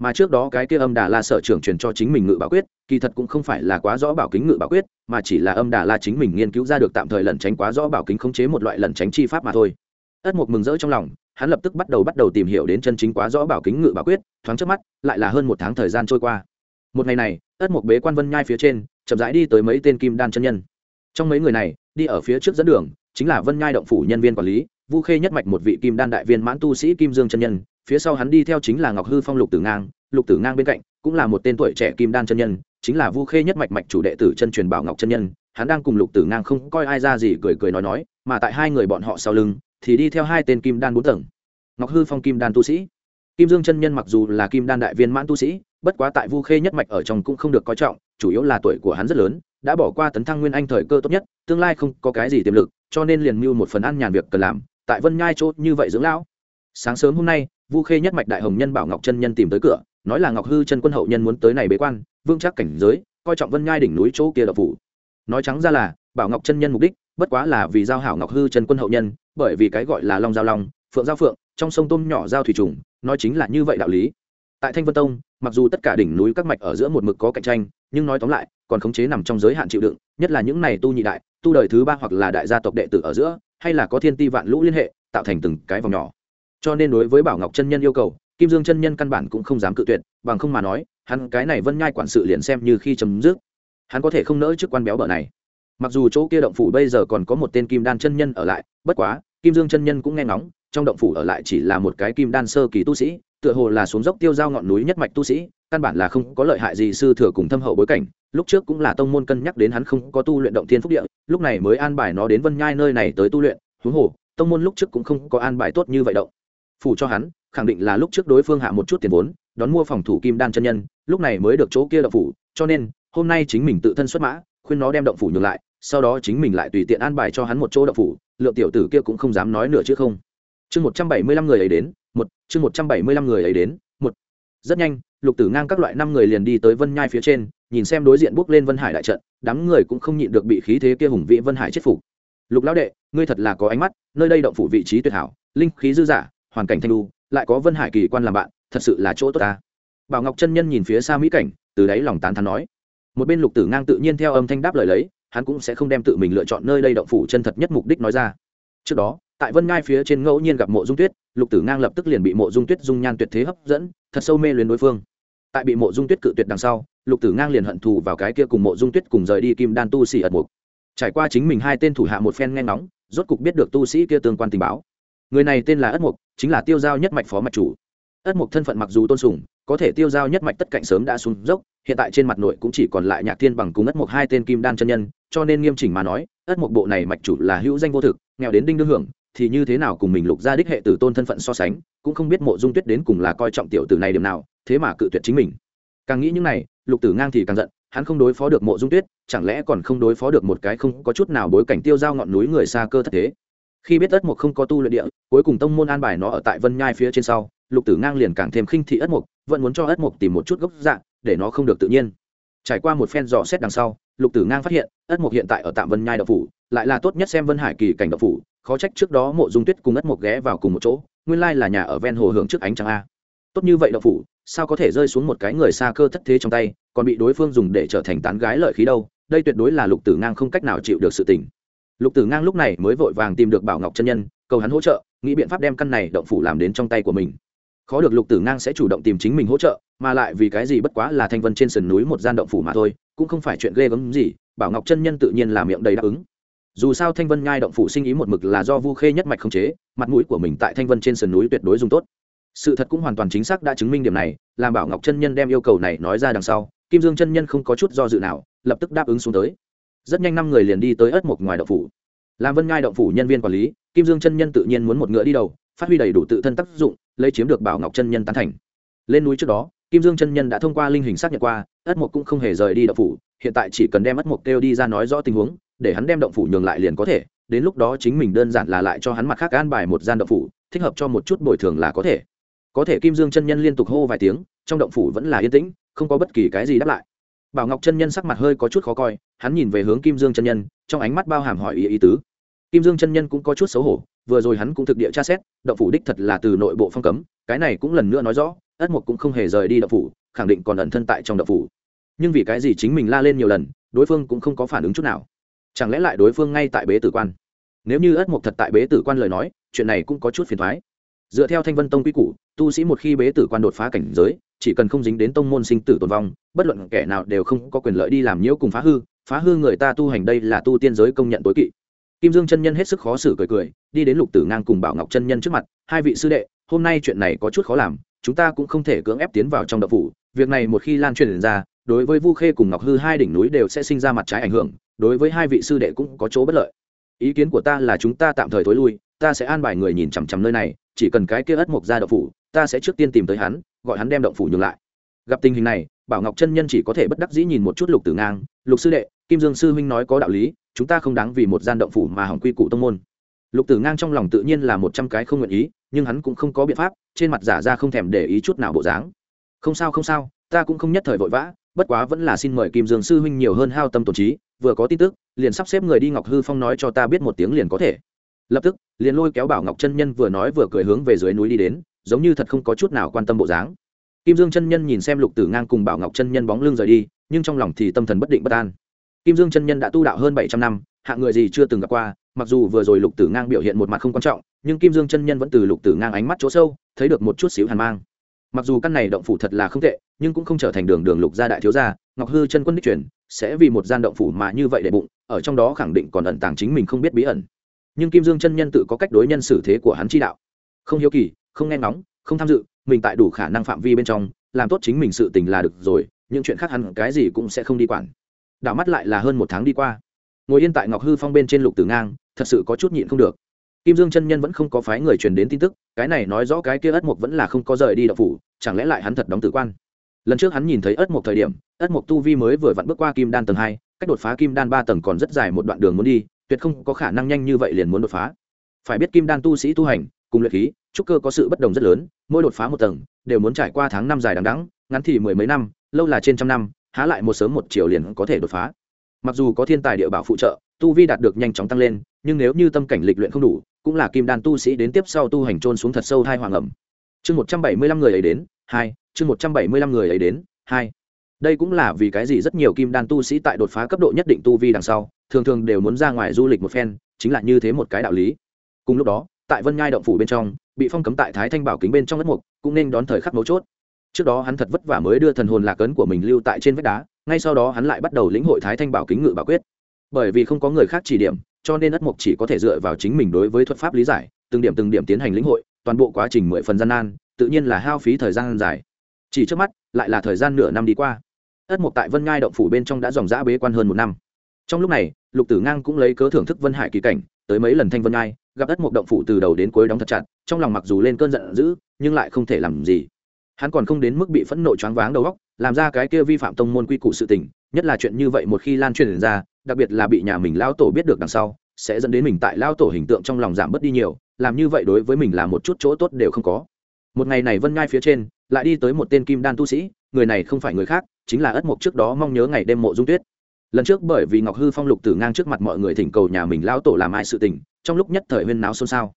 mà trước đó cái kia âm đà la sở trưởng truyền cho chính mình ngự bảo quyết, kỳ thật cũng không phải là quá rõ bảo kính ngự bảo quyết, mà chỉ là âm đà la chính mình nghiên cứu ra được tạm thời lẩn tránh quá rõ bảo kính khống chế một loại lẩn tránh chi pháp mà thôi. Ất mục mừng rỡ trong lòng, hắn lập tức bắt đầu bắt đầu tìm hiểu đến chân chính quá rõ bảo kính ngự bảo quyết, thoáng trước mắt, lại là hơn một tháng thời gian trôi qua. Một ngày này, ất mục bế quan vân nhai phía trên, chậm rãi đi tới mấy tên kim đan chân nhân. Trong mấy người này, đi ở phía trước dẫn đường, chính là vân nhai động phủ nhân viên quản lý, vu khê nhất mạch một vị kim đan đại viên mãn tu sĩ kim dương chân nhân phía sau hắn đi theo chính là ngọc hư phong lục tử ngang, lục tử ngang bên cạnh cũng là một tên tuổi trẻ kim đan chân nhân, chính là vu khê nhất mạch mạch chủ đệ tử chân truyền bảo ngọc chân nhân. Hắn đang cùng lục tử ngang không coi ai ra gì cười cười nói nói, mà tại hai người bọn họ sau lưng thì đi theo hai tên kim đan bốn tầng. Ngọc hư phong kim đan tu sĩ. Kim dương chân nhân mặc dù là kim đan đại viên mãn tu sĩ, bất quá tại vu khê nhất mạch ở trong cũng không được coi trọng, chủ yếu là tuổi của hắn rất lớn, đã bỏ qua tấn thăng nguyên anh thời cơ tốt nhất, tương lai không có cái gì tiềm lực, cho nên liền mưu một phần ăn nhàn việc cần làm, tại vân nhai chỗ như vậy dưỡng lão. Sáng sớm hôm nay vu khê nhất mạch đại hồng nhân bảo ngọc chân nhân tìm tới cửa, nói là ngọc hư chân quân hậu nhân muốn tới này bế quan vương chắc cảnh giới, coi trọng vân nhai đỉnh núi chỗ kia đập phủ. Nói trắng ra là, bảo ngọc chân nhân mục đích, bất quá là vì giao hảo ngọc hư chân quân hậu nhân, bởi vì cái gọi là long giao long, phượng giao phượng, trong sông tôm nhỏ giao thủy trùng, nói chính là như vậy đạo lý. Tại thanh vân tông, mặc dù tất cả đỉnh núi các mạch ở giữa một mực có cạnh tranh, nhưng nói tóm lại, còn khống chế nằm trong giới hạn chịu đựng, nhất là những này tu nhị đại, tu đời thứ ba hoặc là đại gia tộc đệ tử ở giữa, hay là có thiên ti vạn lũ liên hệ, tạo thành từng cái vòng nhỏ cho nên đối với bảo ngọc chân nhân yêu cầu, kim dương chân nhân căn bản cũng không dám cự tuyệt, bằng không mà nói, hắn cái này vân nhai quản sự liền xem như khi chấm dứt. Hắn có thể không nỡ chức quan béo bở này. Mặc dù chỗ kia động phủ bây giờ còn có một tên kim đan chân nhân ở lại, bất quá, kim dương chân nhân cũng nghe ngóng, trong động phủ ở lại chỉ là một cái kim đan sơ kỳ tu sĩ, tựa hồ là xuống dốc tiêu giao ngọn núi nhất mạch tu sĩ, căn bản là không có lợi hại gì sư thừa cùng thâm hậu bối cảnh. Lúc trước cũng là tông môn cân nhắc đến hắn không có tu luyện động thiên phúc địa, lúc này mới an bài nó đến vân nhai nơi này tới tu luyện. Huống hồ, tông môn lúc trước cũng không có an bài tốt như vậy động phủ cho hắn, khẳng định là lúc trước đối phương hạ một chút tiền vốn, đón mua phòng thủ kim đan chân nhân, lúc này mới được chỗ kia động phủ, cho nên, hôm nay chính mình tự thân xuất mã, khuyên nó đem động phủ nhường lại, sau đó chính mình lại tùy tiện an bài cho hắn một chỗ động phủ, lượng tiểu tử kia cũng không dám nói nữa chứ không. Chương một trăm bảy mươi lăm người ấy đến, một, chương một trăm bảy mươi lăm người ấy đến, một. Rất nhanh, lục tử ngang các loại năm người liền đi tới vân nhai phía trên, nhìn xem đối diện bước lên vân hải đại trận, đám người cũng không nhịn được bị khí thế kia hùng vĩ vân hải chết phục. Lục lão đệ, ngươi thật là có ánh mắt, nơi đây động phủ vị trí tuyệt hảo, linh khí dư giả hoàn cảnh thanh lu lại có vân hải kỳ quan làm bạn thật sự là chỗ tốt ta. Bảo ngọc chân nhân nhìn phía xa mỹ cảnh từ đáy lòng tán thán nói. Một bên lục tử ngang tự nhiên theo âm thanh đáp lời lấy hắn cũng sẽ không đem tự mình lựa chọn nơi đây động phủ chân thật nhất mục đích nói ra. Trước đó tại vân ngai phía trên ngẫu nhiên gặp mộ dung tuyết lục tử ngang lập tức liền bị mộ dung tuyết dung nhan tuyệt thế hấp dẫn thật sâu mê luyến đối phương. Tại bị mộ dung tuyết cự tuyệt đằng sau lục tử ngang liền hận thù vào cái kia cùng mộ dung tuyết cùng rời đi kim đan tu sĩ ẩn mục. Trải qua chính mình hai tên thủ hạ một phen nghe ngóng, rốt cục biết được tu sĩ kia tương quan tình báo người này tên là ất mục chính là tiêu giao nhất mạch phó mạch chủ. Ất mục thân phận mặc dù tôn sùng, có thể tiêu giao nhất mạch tất cạnh sớm đã xuống dốc, hiện tại trên mặt nội cũng chỉ còn lại nhạc thiên bằng cùng ất mục hai tên kim đan chân nhân, cho nên nghiêm chỉnh mà nói, ất mục bộ này mạch chủ là hữu danh vô thực, nghèo đến đinh đương hưởng, thì như thế nào cùng mình lục gia đích hệ tử tôn thân phận so sánh, cũng không biết mộ dung tuyết đến cùng là coi trọng tiểu tử này điểm nào, thế mà cự tuyệt chính mình. Càng nghĩ những này, lục tử ngang thì càng giận, hắn không đối phó được mộ dung tuyết, chẳng lẽ còn không đối phó được một cái không có chút nào bối cảnh tiêu giao ngọn núi người xa cơ thất thế? Khi biết ất mục không có tu luyện địa, cuối cùng tông môn an bài nó ở tại vân nhai phía trên sau, lục tử ngang liền càng thêm khinh thị ất mục vẫn muốn cho ất mục tìm một chút gốc dạng, để nó không được tự nhiên. Trải qua một phen dò xét đằng sau, lục tử ngang phát hiện, ất mục hiện tại ở tạm vân nhai đậu phủ, lại là tốt nhất xem vân hải kỳ cảnh đậu phủ, khó trách trước đó mộ dung tuyết cùng ất mục ghé vào cùng một chỗ, nguyên lai là nhà ở ven hồ hưởng trước ánh trăng a. Tốt như vậy đậu phủ, sao có thể rơi xuống một cái người xa cơ thất thế trong tay, còn bị đối phương dùng để trở thành tán gái lợi khí đâu, đây tuyệt đối là lục tử ngang không cách nào chịu được sự tình lục tử ngang lúc này mới vội vàng tìm được bảo ngọc chân nhân, cầu hắn hỗ trợ, nghĩ biện pháp đem căn này động phủ làm đến trong tay của mình. Khó được lục tử ngang sẽ chủ động tìm chính mình hỗ trợ, mà lại vì cái gì bất quá là thanh vân trên sườn núi một gian động phủ mà thôi, cũng không phải chuyện ghê gớm gì, bảo ngọc chân nhân tự nhiên là miệng đầy đáp ứng. Dù sao thanh vân nhai động phủ sinh ý một mực là do vu khê nhất mạch không chế, mặt mũi của mình tại thanh vân trên sườn núi tuyệt đối dùng tốt. Sự thật cũng hoàn toàn chính xác đã chứng minh điểm này, làm bảo ngọc chân nhân đem yêu cầu này nói ra đằng sau, kim dương chân nhân không có chút do dự nào, lập tức đáp ứng xuống tới rất nhanh năm người liền đi tới ớt một ngoài động phủ. Làm vân ngai động phủ nhân viên quản lý, kim dương chân nhân tự nhiên muốn một ngựa đi đầu, phát huy đầy đủ tự thân tác dụng, lấy chiếm được bảo ngọc chân nhân tán thành. Lên núi trước đó, kim dương chân nhân đã thông qua linh hình xác nhận qua ất mộc cũng không hề rời đi động phủ, hiện tại chỉ cần đem ất mộc kêu đi ra nói rõ tình huống, để hắn đem động phủ nhường lại liền có thể, đến lúc đó chính mình đơn giản là lại cho hắn mặt khác an bài một gian động phủ, thích hợp cho một chút bồi thường là có thể. Có thể kim dương chân nhân liên tục hô vài tiếng, trong động phủ vẫn là yên tĩnh, không có bất kỳ cái gì đáp lại bảo ngọc chân nhân sắc mặt hơi có chút khó coi, hắn nhìn về hướng kim dương chân nhân, trong ánh mắt bao hàm hỏi ý ý tứ. Kim dương chân nhân cũng có chút xấu hổ, vừa rồi hắn cũng thực địa tra xét, động phủ đích thật là từ nội bộ phong cấm, cái này cũng lần nữa nói rõ, ất mục cũng không hề rời đi động phủ, khẳng định còn ẩn thân tại trong động phủ. Nhưng vì cái gì chính mình la lên nhiều lần, đối phương cũng không có phản ứng chút nào. Chẳng lẽ lại đối phương ngay tại bế tử quan? Nếu như ất mục thật tại bế tử quan lời nói, chuyện này cũng có chút phiền thoái. Dựa theo thanh vân tông quy củ, tu sĩ một khi bế tử quan đột phá cảnh giới chỉ cần không dính đến tông môn sinh tử tồn vong, bất luận kẻ nào đều không có quyền lợi đi làm nhiễu cùng phá hư phá hư người ta tu hành đây là tu tiên giới công nhận tối kỵ. Kim dương chân nhân hết sức khó xử cười cười, đi đến lục tử ngang cùng bảo ngọc chân nhân trước mặt, hai vị sư đệ, hôm nay chuyện này có chút khó làm, chúng ta cũng không thể cưỡng ép tiến vào trong đậu phủ, việc này một khi lan truyền ra, đối với vu khê cùng ngọc hư hai đỉnh núi đều sẽ sinh ra mặt trái ảnh hưởng, đối với hai vị sư đệ cũng có chỗ bất lợi. Ý kiến của ta là chúng ta tạm thời thối lui, ta sẽ an bài người nhìn chằm chằm nơi này, chỉ cần cái kia ất mộc ra đậu phủ, ta sẽ trước tiên tìm tới hắn gọi hắn đem động phủ nhường lại. Gặp tình hình này, bảo ngọc chân nhân chỉ có thể bất đắc dĩ nhìn một chút lục tử ngang, lục sư đệ, kim dương sư huynh nói có đạo lý, chúng ta không đáng vì một gian động phủ mà hỏng quy củ tông môn. Lục tử ngang trong lòng tự nhiên là một trăm cái không nguyện ý, nhưng hắn cũng không có biện pháp, trên mặt giả ra không thèm để ý chút nào bộ dáng. Không sao không sao, ta cũng không nhất thời vội vã, bất quá vẫn là xin mời kim dương sư huynh nhiều hơn hao tâm tổn trí, vừa có tin tức, liền sắp xếp người đi ngọc hư phong nói cho ta biết một tiếng liền có thể. Lập tức, liền lôi kéo bảo ngọc chân nhân vừa nói vừa cười hướng về dưới núi đi đến giống như thật không có chút nào quan tâm bộ dáng. Kim dương chân nhân nhìn xem lục tử ngang cùng bảo ngọc chân nhân bóng lưng rời đi, nhưng trong lòng thì tâm thần bất định bất an. Kim dương chân nhân đã tu đạo hơn bảy trăm năm, hạng người gì chưa từng gặp qua, mặc dù vừa rồi lục tử ngang biểu hiện một mặt không quan trọng, nhưng kim dương chân nhân vẫn từ lục tử ngang ánh mắt chỗ sâu, thấy được một chút xíu hàn mang. Mặc dù căn này động phủ thật là không tệ, nhưng cũng không trở thành đường đường lục gia đại thiếu gia, ngọc hư chân quân đích truyền, sẽ vì một gian động phủ mà như vậy để bụng, ở trong đó khẳng định còn ẩn tàng chính mình không biết bí ẩn. Nhưng kim dương chân nhân tự có cách đối nhân xử thế của hắn chi đạo. Không hiếu kỳ không nghe ngóng, không tham dự, mình tại đủ khả năng phạm vi bên trong, làm tốt chính mình sự tình là được rồi, những chuyện khác hẳn cái gì cũng sẽ không đi quản. Đảo mắt lại là hơn một tháng đi qua. Ngồi yên tại ngọc hư phong bên trên lục tử ngang, thật sự có chút nhịn không được. Kim dương chân nhân vẫn không có phái người truyền đến tin tức, cái này nói rõ cái kia ất mục vẫn là không có rời đi đậu phủ, chẳng lẽ lại hắn thật đóng tử quan? Lần trước hắn nhìn thấy ất mục thời điểm, ất mục tu vi mới vừa vặn bước qua kim đan tầng hai, cách đột phá kim đan ba tầng còn rất dài một đoạn đường muốn đi, tuyệt không có khả năng nhanh như vậy liền muốn đột phá. Phải biết kim đan tu sĩ tu hành cùng luyện khí, trúc cơ có sự bất đồng rất lớn, mỗi đột phá một tầng, đều muốn trải qua tháng năm dài đằng đẵng, ngắn thì mười mấy năm, lâu là trên trăm năm, há lại một sớm một chiều liền có thể đột phá. Mặc dù có thiên tài địa bảo phụ trợ, tu vi đạt được nhanh chóng tăng lên, nhưng nếu như tâm cảnh lịch luyện không đủ, cũng là kim đan tu sĩ đến tiếp sau tu hành trôn xuống thật sâu hai hoàng ẩm. Chương một trăm bảy mươi lăm người ấy đến, hai, chương một trăm bảy mươi lăm người ấy đến, hai. Đây cũng là vì cái gì rất nhiều kim đan tu sĩ tại đột phá cấp độ nhất định tu vi đằng sau, thường thường đều muốn ra ngoài du lịch một phen, chính là như thế một cái đạo lý. Cùng lúc đó tại vân nhai động phủ bên trong, bị phong cấm tại thái thanh bảo kính bên trong đất mục, cũng nên đón thời khắc mấu chốt. Trước đó hắn thật vất vả mới đưa thần hồn lạc ấn của mình lưu tại trên vách đá, ngay sau đó hắn lại bắt đầu lĩnh hội thái thanh bảo kính ngự bảo quyết. Bởi vì không có người khác chỉ điểm, cho nên ất mục chỉ có thể dựa vào chính mình đối với thuật pháp lý giải, từng điểm từng điểm tiến hành lĩnh hội, toàn bộ quá trình mười phần gian nan, tự nhiên là hao phí thời gian dài. Chỉ trước mắt, lại là thời gian nửa năm đi qua. Ất mục tại vân ngai động phủ bên trong đã dòng dã bế quan hơn một năm. Trong lúc này, lục tử ngang cũng lấy cớ thưởng thức vân hải kỳ cảnh, tới mấy lần thanh vân ngai gặp đất một động phủ từ đầu đến cuối đóng thật chặt, trong lòng mặc dù lên cơn giận dữ, nhưng lại không thể làm gì. Hắn còn không đến mức bị phẫn nộ choáng váng đầu óc, làm ra cái kia vi phạm tông môn quy củ sự tình, nhất là chuyện như vậy một khi lan truyền ra, đặc biệt là bị nhà mình lao tổ biết được đằng sau, sẽ dẫn đến mình tại lao tổ hình tượng trong lòng giảm bớt đi nhiều, làm như vậy đối với mình là một chút chỗ tốt đều không có. Một ngày này vân ngai phía trên, lại đi tới một tên kim đan tu sĩ, người này không phải người khác, chính là ất mộc trước đó mong nhớ ngày đêm mộ dung tuyết. Lần trước bởi vì ngọc hư phong lục tử ngang trước mặt mọi người thỉnh cầu nhà mình lao tổ làm ai sự tình trong lúc nhất thời huyên náo xôn xao.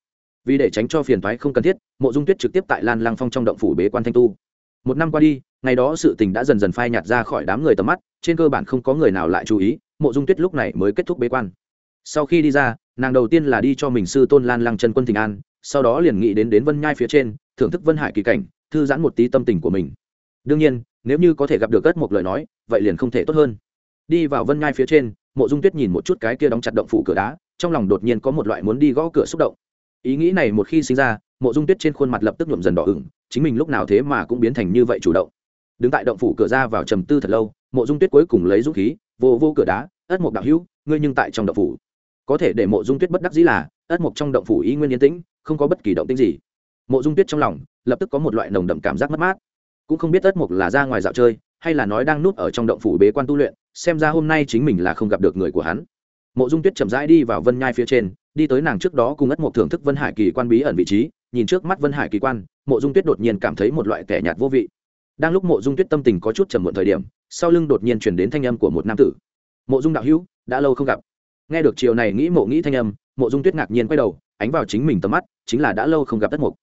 Vì để tránh cho phiền thoái không cần thiết, mộ dung tuyết trực tiếp tại lan lăng phong trong động phủ bế quan thanh tu. Một năm qua đi, ngày đó sự tình đã dần dần phai nhạt ra khỏi đám người tầm mắt, trên cơ bản không có người nào lại chú ý, mộ dung tuyết lúc này mới kết thúc bế quan. Sau khi đi ra, nàng đầu tiên là đi cho mình sư tôn lan lăng chân quân thịnh an, sau đó liền nghĩ đến đến vân nhai phía trên, thưởng thức vân hải kỳ cảnh, thư giãn một tí tâm tình của mình. Đương nhiên, nếu như có thể gặp được cất một lời nói, vậy liền không thể tốt hơn. Đi vào vân nhai phía trên, mộ dung tuyết nhìn một chút cái kia đóng chặt động phủ cửa đá trong lòng đột nhiên có một loại muốn đi gõ cửa xúc động. Ý nghĩ này một khi sinh ra, mộ dung tuyết trên khuôn mặt lập tức nhuộm dần đỏ ửng, chính mình lúc nào thế mà cũng biến thành như vậy chủ động. Đứng tại động phủ cửa ra vào trầm tư thật lâu, mộ dung tuyết cuối cùng lấy dũng khí, vô vô cửa đá, ất mộc đạo hữu, ngươi nhưng tại trong động phủ. Có thể để mộ dung tuyết bất đắc dĩ là, ất mộc trong động phủ ý nguyên yên tĩnh, không có bất kỳ động tĩnh gì. Mộ dung tuyết trong lòng lập tức có một loại nồng đậm cảm giác mất mát. Cũng không biết ất mộc là ra ngoài dạo chơi, hay là nói đang núp ở trong động phủ bế quan tu luyện, xem ra hôm nay chính mình là không gặp được người của hắn mộ dung tuyết chậm rãi đi vào vân nhai phía trên, đi tới nàng trước đó cùng ất mộc thưởng thức vân hải kỳ quan bí ẩn vị trí, nhìn trước mắt vân hải kỳ quan, mộ dung tuyết đột nhiên cảm thấy một loại tẻ nhạt vô vị. Đang lúc mộ dung tuyết tâm tình có chút trầm muộn thời điểm, sau lưng đột nhiên chuyển đến thanh âm của một nam tử. Mộ dung đạo hữu, đã lâu không gặp. Nghe được chiều này nghĩ mộ nghĩ thanh âm, mộ dung tuyết ngạc nhiên quay đầu, ánh vào chính mình tầm mắt, chính là đã lâu không gặp ất mộc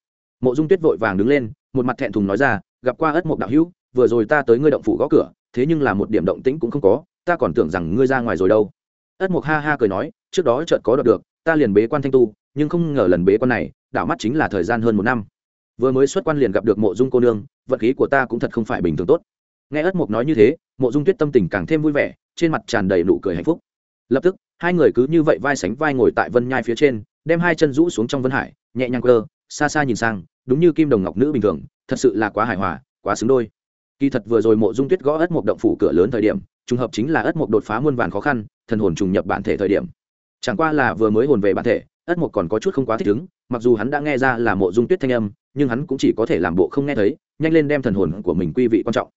mộ dung tuyết vội vàng đứng lên, một mặt thẹn thùng nói ra, gặp qua ất mộc đạo hữu, vừa rồi ta tới ngươi động phủ gõ cửa, thế nhưng là một điểm động tĩnh cũng không có, ta còn tưởng rằng ngươi ra ngoài rồi đâu ất mục ha ha cười nói, trước đó chợt có đọc được, ta liền bế quan thanh tu, nhưng không ngờ lần bế quan này, đảo mắt chính là thời gian hơn một năm. Vừa mới xuất quan liền gặp được mộ dung cô nương, vận khí của ta cũng thật không phải bình thường tốt. Nghe ất mục nói như thế, mộ dung tuyết tâm tình càng thêm vui vẻ, trên mặt tràn đầy nụ cười hạnh phúc. Lập tức, hai người cứ như vậy vai sánh vai ngồi tại vân nhai phía trên, đem hai chân rũ xuống trong vân hải, nhẹ nhàng cơ xa xa nhìn sang, đúng như kim đồng ngọc nữ bình thường, thật sự là quá hài hòa, quá xứng đôi. Kỳ thật vừa rồi mộ dung tuyết gõ ất mộc động phủ cửa lớn thời điểm trùng hợp chính là ất mục đột phá muôn vàn khó khăn, thần hồn trùng nhập bản thể thời điểm. Chẳng qua là vừa mới hồn về bản thể, ất mục còn có chút không quá thích ứng, mặc dù hắn đã nghe ra là mộ dung tuyết thanh âm, nhưng hắn cũng chỉ có thể làm bộ không nghe thấy, nhanh lên đem thần hồn của mình quy vị quan trọng.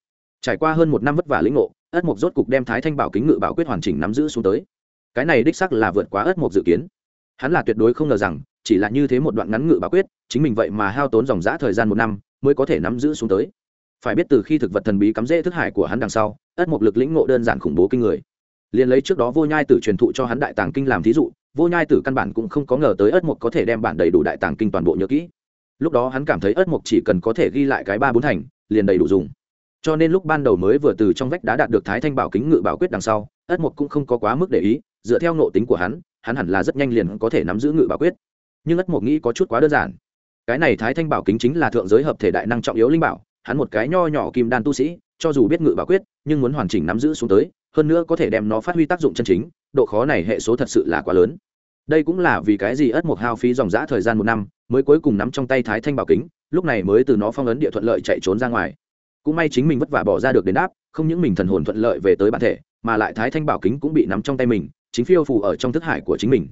Trải qua hơn một năm vất vả lĩnh ngộ, ất mục rốt cục đem thái thanh bảo kính ngự bảo quyết hoàn chỉnh nắm giữ xuống tới. Cái này đích xác là vượt quá ất mục dự kiến. Hắn là tuyệt đối không ngờ rằng, chỉ là như thế một đoạn ngắn ngự bảo quyết, chính mình vậy mà hao tốn dòng dã thời gian một năm, mới có thể nắm giữ xuống tới phải biết từ khi thực vật thần bí cắm rễ thức hải của hắn đằng sau, ất mục lực lĩnh ngộ đơn giản khủng bố kinh người. Liền lấy trước đó vô nhai tử truyền thụ cho hắn đại tàng kinh làm thí dụ, vô nhai tử căn bản cũng không có ngờ tới ất mục có thể đem bản đầy đủ đại tàng kinh toàn bộ nhớ kỹ. Lúc đó hắn cảm thấy ất mục chỉ cần có thể ghi lại cái ba bốn thành, liền đầy đủ dùng. Cho nên lúc ban đầu mới vừa từ trong vách đá đạt được thái thanh bảo kính ngự bảo quyết đằng sau, ất mục cũng không có quá mức để ý, dựa theo nội tính của hắn hắn hẳn là rất nhanh liền có thể nắm giữ ngự bảo quyết. Nhưng ất mục nghĩ có chút quá đơn giản. Cái này thái thanh bảo kính chính là thượng giới hợp thể đại năng trọng yếu linh bảo hắn một cái nho nhỏ kim đan tu sĩ, cho dù biết ngự bảo quyết, nhưng muốn hoàn chỉnh nắm giữ xuống tới, hơn nữa có thể đem nó phát huy tác dụng chân chính, độ khó này hệ số thật sự là quá lớn. Đây cũng là vì cái gì ất mộc hao phí dòng g thời gian một năm, mới cuối cùng nắm trong tay thái thanh bảo kính, lúc này mới từ nó phong ấn địa thuận lợi chạy trốn ra ngoài. Cũng may chính mình vất vả bỏ ra được đến đáp, không những mình thần hồn thuận lợi về tới bản thể, mà lại thái thanh bảo kính cũng bị nắm trong tay mình, chính phiêu phù ở trong thức hải của chính mình.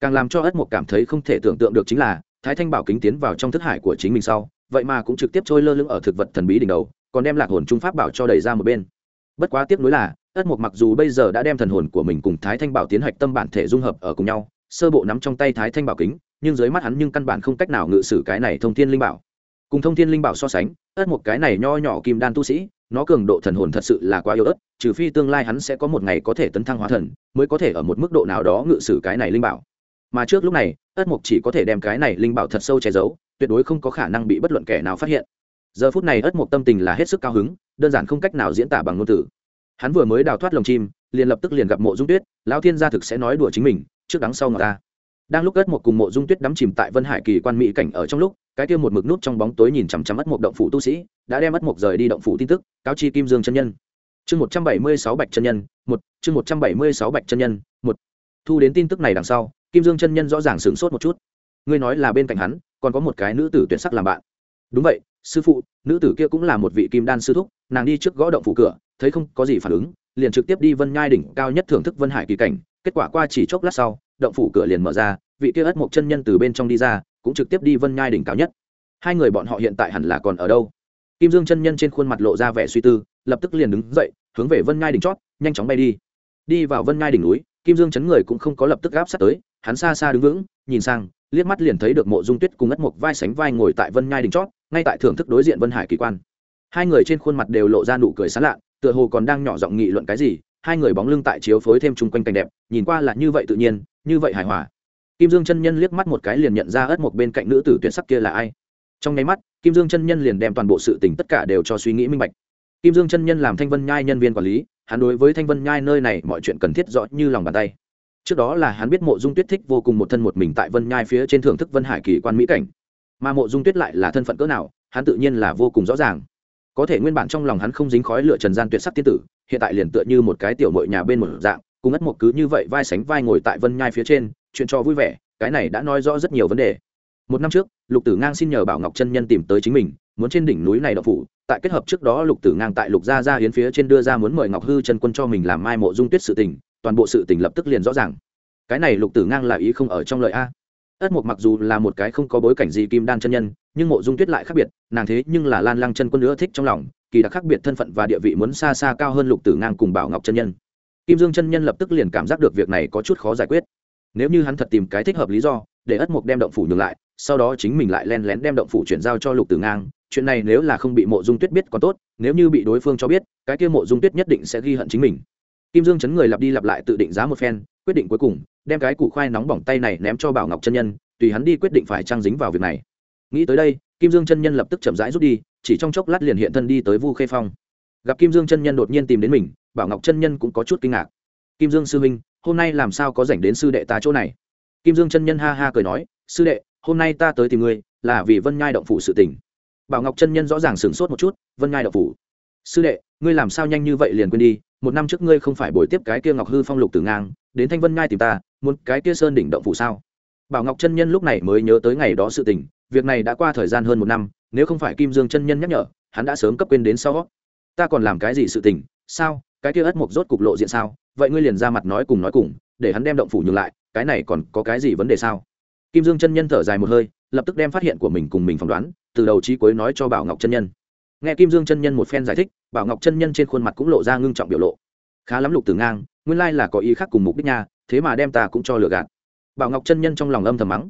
Càng làm cho ất mộc cảm thấy không thể tưởng tượng được chính là thái thanh bảo kính tiến vào trong thức hải của chính mình sau, vậy mà cũng trực tiếp trôi lơ lửng ở thực vật thần bí đỉnh đầu, còn đem lạc hồn trung pháp bảo cho đẩy ra một bên. Bất quá tiếc nuối là, ất mục mặc dù bây giờ đã đem thần hồn của mình cùng thái thanh bảo tiến hạch tâm bản thể dung hợp ở cùng nhau, sơ bộ nắm trong tay thái thanh bảo kính, nhưng dưới mắt hắn nhưng căn bản không cách nào ngự sử cái này thông thiên linh bảo. Cùng thông thiên linh bảo so sánh, ất một cái này nho nhỏ kim đan tu sĩ, nó cường độ thần hồn thật sự là quá yếu ớt, trừ phi tương lai hắn sẽ có một ngày có thể tấn thăng hóa thần, mới có thể ở một mức độ nào đó ngự sử cái này linh bảo mà trước lúc này, ất mục chỉ có thể đem cái này linh bảo thật sâu che giấu, tuyệt đối không có khả năng bị bất luận kẻ nào phát hiện. Giờ phút này ất mục tâm tình là hết sức cao hứng, đơn giản không cách nào diễn tả bằng ngôn từ. Hắn vừa mới đào thoát lồng chim, liền lập tức liền gặp mộ dung tuyết, lão thiên gia thực sẽ nói đùa chính mình, trước đắng sau ngọt ta. Đang lúc ất mục cùng mộ dung tuyết đắm chìm tại vân hải kỳ quan mỹ cảnh ở trong lúc, cái kia một mực nút trong bóng tối nhìn chằm chằm ất mục động phủ tu sĩ, đã đem ất mục rời đi động phủ tin tức, cáo chi kim dương chân nhân. Chương một trăm bảy mươi sáu bạch chân nhân, một, chương một trăm bảy mươi sáu bạch chân nhân, một. Thu đến tin tức này đằng sau kim dương chân nhân rõ ràng sửng sốt một chút. Ngươi nói là bên cạnh hắn, còn có một cái nữ tử tuyển sắc làm bạn. Đúng vậy, sư phụ, nữ tử kia cũng là một vị kim đan sư thúc, nàng đi trước gõ động phủ cửa, thấy không có gì phản ứng, liền trực tiếp đi vân nhai đỉnh cao nhất thưởng thức vân hải kỳ cảnh, kết quả qua chỉ chốc lát sau, động phủ cửa liền mở ra, vị kia ất mộc chân nhân từ bên trong đi ra, cũng trực tiếp đi vân nhai đỉnh cao nhất. Hai người bọn họ hiện tại hẳn là còn ở đâu? Kim dương chân nhân trên khuôn mặt lộ ra vẻ suy tư, lập tức liền đứng dậy, hướng về vân nhai đỉnh chót, nhanh chóng bay đi. Đi vào vân nhai đỉnh núi kim dương chấn người cũng không có lập tức gáp sát tới, hắn xa xa đứng vững, nhìn sang, liếc mắt liền thấy được mộ dung tuyết cùng ất mộc vai sánh vai ngồi tại vân nhai đỉnh chót, ngay tại thưởng thức đối diện vân hải kỳ quan. Hai người trên khuôn mặt đều lộ ra nụ cười sán lạ, tựa hồ còn đang nhỏ giọng nghị luận cái gì, hai người bóng lưng tại chiếu phối thêm chung quanh cảnh đẹp, nhìn qua là như vậy tự nhiên, như vậy hài hòa. Kim dương chân nhân liếc mắt một cái liền nhận ra ất một bên cạnh nữ tử tuyển sắc kia là ai. Trong nháy mắt, kim dương chân nhân liền đem toàn bộ sự tình tất cả đều cho suy nghĩ minh bạch kim dương chân nhân làm thanh vân nhai nhân viên quản lý, hắn đối với thanh vân nhai nơi này mọi chuyện cần thiết rõ như lòng bàn tay. Trước đó là hắn biết mộ dung tuyết thích vô cùng một thân một mình tại vân nhai phía trên thưởng thức vân hải kỳ quan mỹ cảnh. Mà mộ dung tuyết lại là thân phận cỡ nào, hắn tự nhiên là vô cùng rõ ràng. Có thể nguyên bản trong lòng hắn không dính khói lửa trần gian tuyệt sắc tiên tử, hiện tại liền tựa như một cái tiểu mội nhà bên một dạng, cùng ất một cứ như vậy vai sánh vai ngồi tại vân nhai phía trên, chuyện cho vui vẻ, cái này đã nói rõ rất nhiều vấn đề. Một năm trước, lục tử ngang xin nhờ bảo ngọc chân nhân tìm tới chính mình, muốn trên đỉnh núi này đậu phủ tại kết hợp trước đó lục tử ngang tại lục gia gia hiến phía trên đưa ra muốn mời ngọc hư chân quân cho mình làm mai mộ dung tuyết sự tình, toàn bộ sự tình lập tức liền rõ ràng. Cái này lục tử ngang là ý không ở trong lời a. Ất mục mặc dù là một cái không có bối cảnh gì kim đan chân nhân, nhưng mộ dung tuyết lại khác biệt, nàng thế nhưng là lan lăng chân quân nữa thích trong lòng, kỳ đặc khác biệt thân phận và địa vị muốn xa xa cao hơn lục tử ngang cùng bảo ngọc chân nhân. Kim dương chân nhân lập tức liền cảm giác được việc này có chút khó giải quyết. Nếu như hắn thật tìm cái thích hợp lý do, để ất mục đem động phủ nhường lại sau đó chính mình lại len lén đem động phủ chuyển giao cho lục tử ngang. Chuyện này nếu là không bị mộ dung tuyết biết còn tốt, nếu như bị đối phương cho biết, cái kia mộ dung tuyết nhất định sẽ ghi hận chính mình. Kim dương chấn người lặp đi lặp lại tự định giá một phen, quyết định cuối cùng, đem cái củ khoai nóng bỏng tay này ném cho bảo ngọc chân nhân, tùy hắn đi quyết định phải trang dính vào việc này. Nghĩ tới đây, kim dương chân nhân lập tức chậm rãi rút đi, chỉ trong chốc lát liền hiện thân đi tới vu khê phong. Gặp kim dương chân nhân đột nhiên tìm đến mình, bảo ngọc chân nhân cũng có chút kinh ngạc. Kim dương sư huynh, hôm nay làm sao có dành đến sư đệ ta chỗ này? Kim dương chân nhân ha ha cười nói, sư đệ hôm nay ta tới tìm ngươi, là vì vân nhai động phủ sự tình. Bảo ngọc chân nhân rõ ràng sửng sốt một chút, vân nhai động phủ. Sư đệ, ngươi làm sao nhanh như vậy liền quên đi, một năm trước ngươi không phải buổi tiếp cái kia ngọc hư phong lục từ ngang, đến thanh vân nhai tìm ta, muốn cái kia sơn đỉnh động phủ sao? Bảo ngọc chân nhân lúc này mới nhớ tới ngày đó sự tình, việc này đã qua thời gian hơn một năm, nếu không phải kim dương chân nhân nhắc nhở, hắn đã sớm cấp quên đến sau. Ta còn làm cái gì sự tình? Sao? Cái kia ất mục rốt cục lộ diện sao? Vậy ngươi liền ra mặt nói cùng nói cùng, để hắn đem động phủ nhường lại, cái này còn có cái gì vấn đề sao? Kim dương chân nhân thở dài một hơi, lập tức đem phát hiện của mình cùng mình phỏng đoán, từ đầu chí cuối nói cho bảo ngọc chân nhân. Nghe kim dương chân nhân một phen giải thích, bảo ngọc chân nhân trên khuôn mặt cũng lộ ra ngưng trọng biểu lộ. Khá lắm lục tử ngang, nguyên lai là có ý khác cùng mục đích nha, thế mà đem ta cũng cho lừa gạt. Bảo ngọc chân nhân trong lòng âm thầm mắng.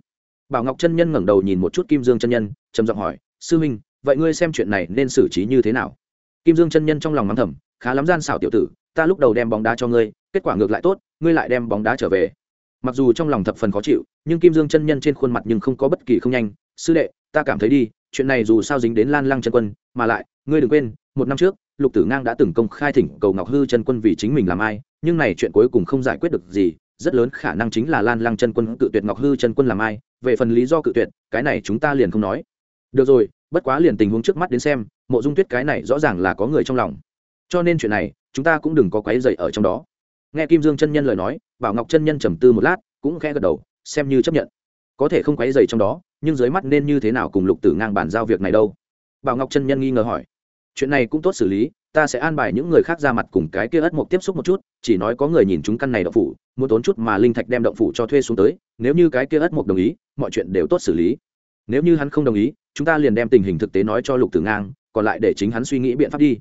Bảo ngọc chân nhân ngẩng đầu nhìn một chút kim dương chân nhân, trầm giọng hỏi, sư huynh, vậy ngươi xem chuyện này nên xử trí như thế nào? Kim dương chân nhân trong lòng mắng thầm, khá lắm gian xảo tiểu tử, ta lúc đầu đem bóng đá cho ngươi, kết quả ngược lại tốt, ngươi lại đem bóng đá trở về mặc dù trong lòng thập phần khó chịu, nhưng kim dương chân nhân trên khuôn mặt nhưng không có bất kỳ không nhanh. Sư đệ, ta cảm thấy đi, chuyện này dù sao dính đến lan lăng chân quân, mà lại, ngươi đừng quên, một năm trước, lục tử ngang đã từng công khai thỉnh cầu ngọc hư chân quân vì chính mình làm ai, nhưng này chuyện cuối cùng không giải quyết được gì, rất lớn khả năng chính là lan lăng chân quân cự tuyệt ngọc hư chân quân làm ai, về phần lý do cự tuyệt, cái này chúng ta liền không nói. Được rồi, bất quá liền tình huống trước mắt đến xem, mộ dung tuyết cái này rõ ràng là có người trong lòng. Cho nên chuyện này, chúng ta cũng đừng có quấy dậy ở trong đó. Nghe kim dương chân nhân lời nói bảo ngọc chân nhân trầm tư một lát, cũng khẽ gật đầu, xem như chấp nhận. Có thể không quấy dày trong đó, nhưng dưới mắt nên như thế nào cùng lục tử ngang bàn giao việc này đâu? Bảo ngọc chân nhân nghi ngờ hỏi. Chuyện này cũng tốt xử lý, ta sẽ an bài những người khác ra mặt cùng cái kia ất mộc tiếp xúc một chút, chỉ nói có người nhìn chúng căn này động phủ, muốn tốn chút mà linh thạch đem động phủ cho thuê xuống tới, nếu như cái kia ất mộc đồng ý, mọi chuyện đều tốt xử lý. Nếu như hắn không đồng ý, chúng ta liền đem tình hình thực tế nói cho lục tử ngang, còn lại để chính hắn suy nghĩ biện pháp đi.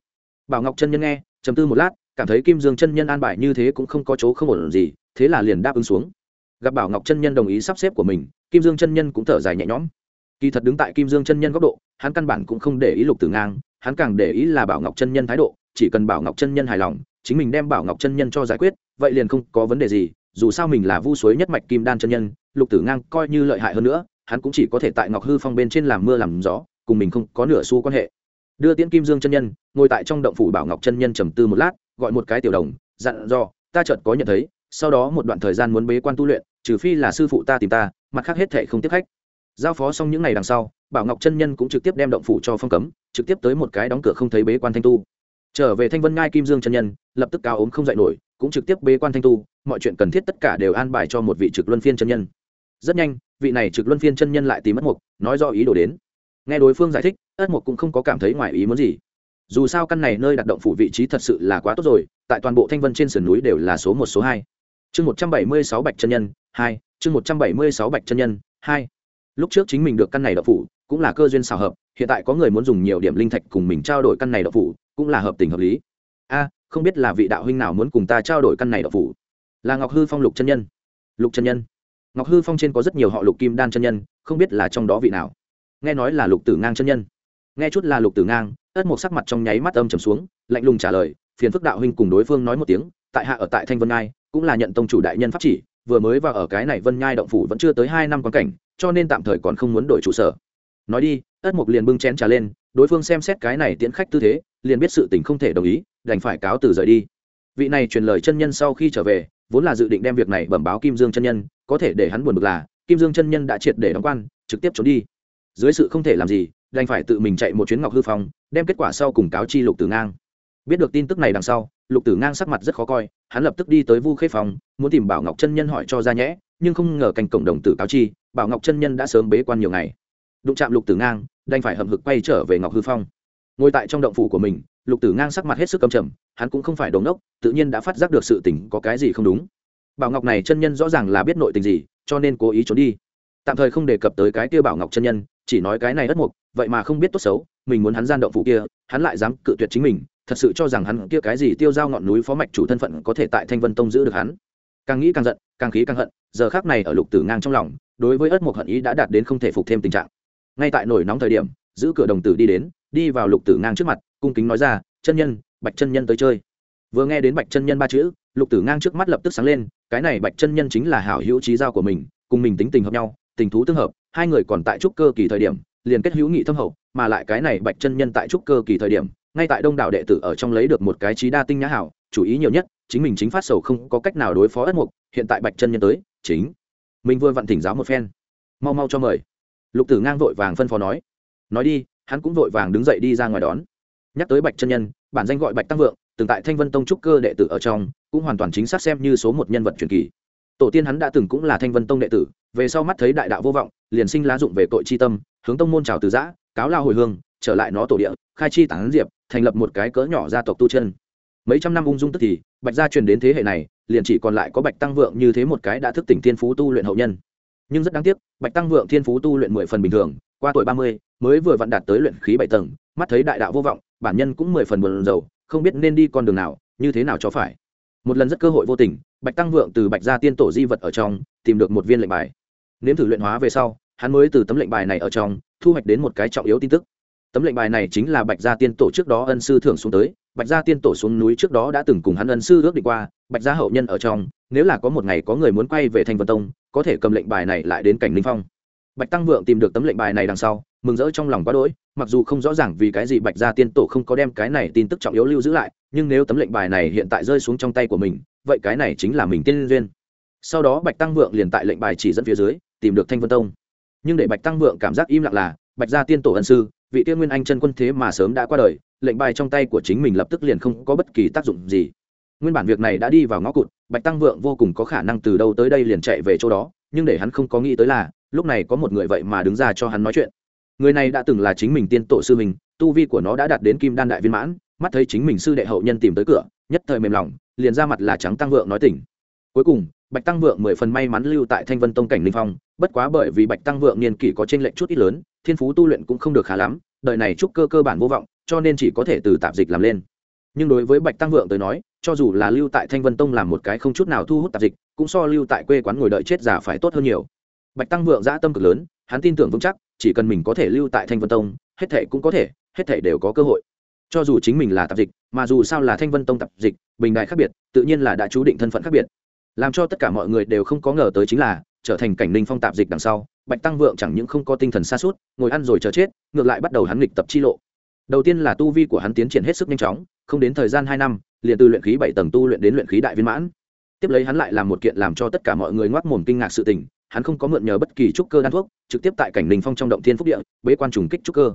Bảo ngọc chân nhân nghe chầm tư một lát, cảm thấy kim dương chân nhân an bài như thế cũng không có chỗ không ổn gì thế là liền đáp ứng xuống. Gặp bảo ngọc chân nhân đồng ý sắp xếp của mình, kim dương chân nhân cũng thở dài nhẹ nhõm. Kỳ thật đứng tại kim dương chân nhân góc độ, hắn căn bản cũng không để ý lục tử ngang, hắn càng để ý là bảo ngọc chân nhân thái độ, chỉ cần bảo ngọc chân nhân hài lòng, chính mình đem bảo ngọc chân nhân cho giải quyết, vậy liền không có vấn đề gì, dù sao mình là vu suối nhất mạch kim đan chân nhân, lục tử ngang coi như lợi hại hơn nữa, hắn cũng chỉ có thể tại ngọc hư phong bên trên làm mưa làm gió, cùng mình không có nửa xu quan hệ. Đưa tiễn kim dương chân nhân, ngồi tại trong động phủ bảo ngọc chân nhân trầm tư một lát, gọi một cái tiểu đồng, dặn dò, ta chợt có nhận thấy sau đó một đoạn thời gian muốn bế quan tu luyện, trừ phi là sư phụ ta tìm ta, mặt khác hết thệ không tiếp khách. Giao phó xong những ngày đằng sau, bảo ngọc chân nhân cũng trực tiếp đem động phủ cho phong cấm, trực tiếp tới một cái đóng cửa không thấy bế quan thanh tu. Trở về thanh vân ngai kim dương chân nhân, lập tức cao ốm không dạy nổi, cũng trực tiếp bế quan thanh tu, mọi chuyện cần thiết tất cả đều an bài cho một vị trực luân phiên chân nhân. Rất nhanh, vị này trực luân phiên chân nhân lại tìm mất mục, nói do ý đồ đến. Nghe đối phương giải thích, ất mục cũng không có cảm thấy ngoài ý muốn gì. Dù sao căn này nơi đặt động phủ vị trí thật sự là quá tốt rồi, tại toàn bộ thanh vân trên sườn núi đều là số một, số hai chương một trăm bảy mươi sáu bạch chân nhân, hai, chương một trăm bảy mươi sáu bạch chân nhân, hai. Lúc trước chính mình được căn này đạo phủ, cũng là cơ duyên xào hợp, hiện tại có người muốn dùng nhiều điểm linh thạch cùng mình trao đổi căn này đạo phủ, cũng là hợp tình hợp lý. A, không biết là vị đạo huynh nào muốn cùng ta trao đổi căn này đạo phủ? Là ngọc hư phong lục chân nhân. Lục chân nhân. Ngọc hư phong trên có rất nhiều họ lục kim đan chân nhân, không biết là trong đó vị nào. Nghe nói là lục tử ngang chân nhân. Nghe chút là lục tử ngang, ất một sắc mặt trong nháy mắt âm trầm xuống, lạnh lùng trả lời, phiền phức đạo huynh cùng đối phương nói một tiếng, tại hạ ở tại thanh vân ngai cũng là nhận tông chủ đại nhân pháp chỉ, vừa mới vào ở cái này vân nhai động phủ vẫn chưa tới hai năm quan cảnh, cho nên tạm thời còn không muốn đổi trụ sở. Nói đi, ất mục liền bưng chén trà lên, đối phương xem xét cái này tiễn khách tư thế, liền biết sự tình không thể đồng ý, đành phải cáo từ rời đi. Vị này truyền lời chân nhân sau khi trở về, vốn là dự định đem việc này bẩm báo kim dương chân nhân, có thể để hắn buồn bực là, kim dương chân nhân đã triệt để đóng quan, trực tiếp trốn đi. Dưới sự không thể làm gì, đành phải tự mình chạy một chuyến ngọc hư phong, đem kết quả sau cùng cáo chi lục từ ngang biết được tin tức này đằng sau, lục tử ngang sắc mặt rất khó coi, hắn lập tức đi tới vu khê phòng, muốn tìm bảo ngọc chân nhân hỏi cho ra nhẽ, nhưng không ngờ cành cộng đồng tử cáo chi, bảo ngọc chân nhân đã sớm bế quan nhiều ngày. Đụng chạm lục tử ngang, đành phải hậm hực quay trở về ngọc hư phong. Ngồi tại trong động phủ của mình, lục tử ngang sắc mặt hết sức cầm trầm, hắn cũng không phải đống ốc tự nhiên đã phát giác được sự tình có cái gì không đúng. Bảo ngọc này chân nhân rõ ràng là biết nội tình gì, cho nên cố ý trốn đi. Tạm thời không đề cập tới cái kia bảo ngọc chân nhân, chỉ nói cái này ất mục, vậy mà không biết tốt xấu, mình muốn hắn gian động phủ kia, hắn lại dám cự tuyệt chính mình thật sự cho rằng hắn kia cái gì tiêu giao ngọn núi phó mạch chủ thân phận có thể tại thanh vân tông giữ được hắn. Càng nghĩ càng giận, càng khí càng hận, giờ khác này ở lục tử ngang trong lòng, đối với ất mục hận ý đã đạt đến không thể phục thêm tình trạng. Ngay tại nổi nóng thời điểm, giữ cửa đồng tử đi đến, đi vào lục tử ngang trước mặt, cung kính nói ra, chân nhân, bạch chân nhân tới chơi. Vừa nghe đến bạch chân nhân ba chữ, lục tử ngang trước mắt lập tức sáng lên, cái này bạch chân nhân chính là hảo hữu trí giao của mình, cùng mình tính tình hợp nhau, tình thú tương hợp, hai người còn tại trúc cơ kỳ thời điểm liền kết hữu nghị thâm hậu, mà lại cái này bạch chân nhân tại trúc cơ kỳ thời điểm, ngay tại đông đảo đệ tử ở trong lấy được một cái trí đa tinh nhã hảo, chủ ý nhiều nhất, chính mình chính phát sầu không có cách nào đối phó ất mục, hiện tại bạch chân nhân tới, chính mình vừa vặn thỉnh giáo một phen. Mau mau cho mời. Lục tử ngang vội vàng phân phó nói. Nói đi, hắn cũng vội vàng đứng dậy đi ra ngoài đón. Nhắc tới bạch chân nhân, bản danh gọi bạch tăng vượng, từng tại thanh vân tông trúc cơ đệ tử ở trong, cũng hoàn toàn chính xác xem như số một nhân vật truyền kỳ. Tổ tiên hắn đã từng cũng là thanh vân tông đệ tử, về sau mắt thấy đại đạo vô vọng, liền sinh lá dụng về tội chi tâm hướng tông môn trào từ giã, cáo lao hồi hương, trở lại nó tổ địa, khai chi tán diệp, thành lập một cái cỡ nhỏ gia tộc tu chân. Mấy trăm năm ung dung tức thì, bạch gia truyền đến thế hệ này, liền chỉ còn lại có bạch tăng vượng như thế một cái đã thức tỉnh thiên phú tu luyện hậu nhân. Nhưng rất đáng tiếc, bạch tăng vượng thiên phú tu luyện mười phần bình thường, qua tuổi ba mươi, mới vừa vặn đạt tới luyện khí bảy tầng, mắt thấy đại đạo vô vọng, bản nhân cũng mười phần buồn rầu, không biết nên đi con đường nào, như thế nào cho phải. Một lần rất cơ hội vô tình, bạch tăng vượng từ bạch gia tiên tổ di vật ở trong, tìm được một viên lệnh bài. Nếm thử luyện hóa về sau hắn mới từ tấm lệnh bài này ở trong, thu hoạch đến một cái trọng yếu tin tức. Tấm lệnh bài này chính là bạch gia tiên tổ trước đó ân sư thưởng xuống tới. Bạch gia tiên tổ xuống núi trước đó đã từng cùng hắn ân sư ước định qua, bạch gia hậu nhân ở trong, nếu là có một ngày có người muốn quay về thành vân tông, có thể cầm lệnh bài này lại đến cảnh linh phong. Bạch tăng vượng tìm được tấm lệnh bài này đằng sau, mừng rỡ trong lòng quá đỗi, mặc dù không rõ ràng vì cái gì bạch gia tiên tổ không có đem cái này tin tức trọng yếu lưu giữ lại, nhưng nếu tấm lệnh bài này hiện tại rơi xuống trong tay của mình, vậy cái này chính là mình tiên duyên. Sau đó bạch tăng vượng liền tại lệnh bài chỉ dẫn phía dưới, tìm được thanh vân tông nhưng để bạch tăng vượng cảm giác im lặng là, bạch gia tiên tổ ân sư, vị tiên nguyên anh chân quân thế mà sớm đã qua đời, lệnh bài trong tay của chính mình lập tức liền không có bất kỳ tác dụng gì. Nguyên bản việc này đã đi vào ngõ cụt, bạch tăng vượng vô cùng có khả năng từ đâu tới đây liền chạy về chỗ đó, nhưng để hắn không có nghĩ tới là, lúc này có một người vậy mà đứng ra cho hắn nói chuyện. Người này đã từng là chính mình tiên tổ sư mình tu vi của nó đã đạt đến kim đan đại viên mãn, mắt thấy chính mình sư đệ hậu nhân tìm tới cửa, nhất thời mềm lòng, liền ra mặt là trắng tăng vượng nói tỉnh. Cuối cùng bạch tăng vượng mười phần may mắn lưu tại thanh vân tông cảnh linh phong, bất quá bởi vì bạch tăng vượng niên kỷ có t lệch chút ít lớn, thiên phú tu luyện cũng không được khá lắm, đời này trúc cơ cơ bản vô vọng, cho nên chỉ có thể từ tạp dịch làm lên. Nhưng đối với bạch tăng vượng tới nói, cho dù là lưu tại thanh vân tông làm một cái không chút nào thu hút tạp dịch, cũng so lưu tại quê quán ngồi đợi chết giả phải tốt hơn nhiều. Bạch tăng vượng dã tâm cực lớn, hắn tin tưởng vững chắc, chỉ cần mình có thể lưu tại thanh vân tông, hết thể cũng có thể, hết thể đều có cơ hội. Cho dù chính mình là tạp dịch, mà dù sao là thanh vân tông tạp dịch, bình đại khác biệt, tự nhiên là đã chú định thân phận khác biệt làm cho tất cả mọi người đều không có ngờ tới chính là, trở thành cảnh ninh phong tạp dịch đằng sau, bạch tăng vượng chẳng những không có tinh thần xa suốt ngồi ăn rồi chờ chết, ngược lại bắt đầu hắn nghịch tập chi lộ. Đầu tiên là tu vi của hắn tiến triển hết sức nhanh chóng, không đến thời gian hai năm, liền từ luyện khí bảy tầng tu luyện đến luyện khí đại viên mãn. Tiếp lấy hắn lại làm một kiện làm cho tất cả mọi người ngoác mồm kinh ngạc sự tình, hắn không có mượn nhờ bất kỳ trúc cơ đan thuốc, trực tiếp tại cảnh ninh phong trong động thiên phúc địa, bế quan trùng kích trúc cơ.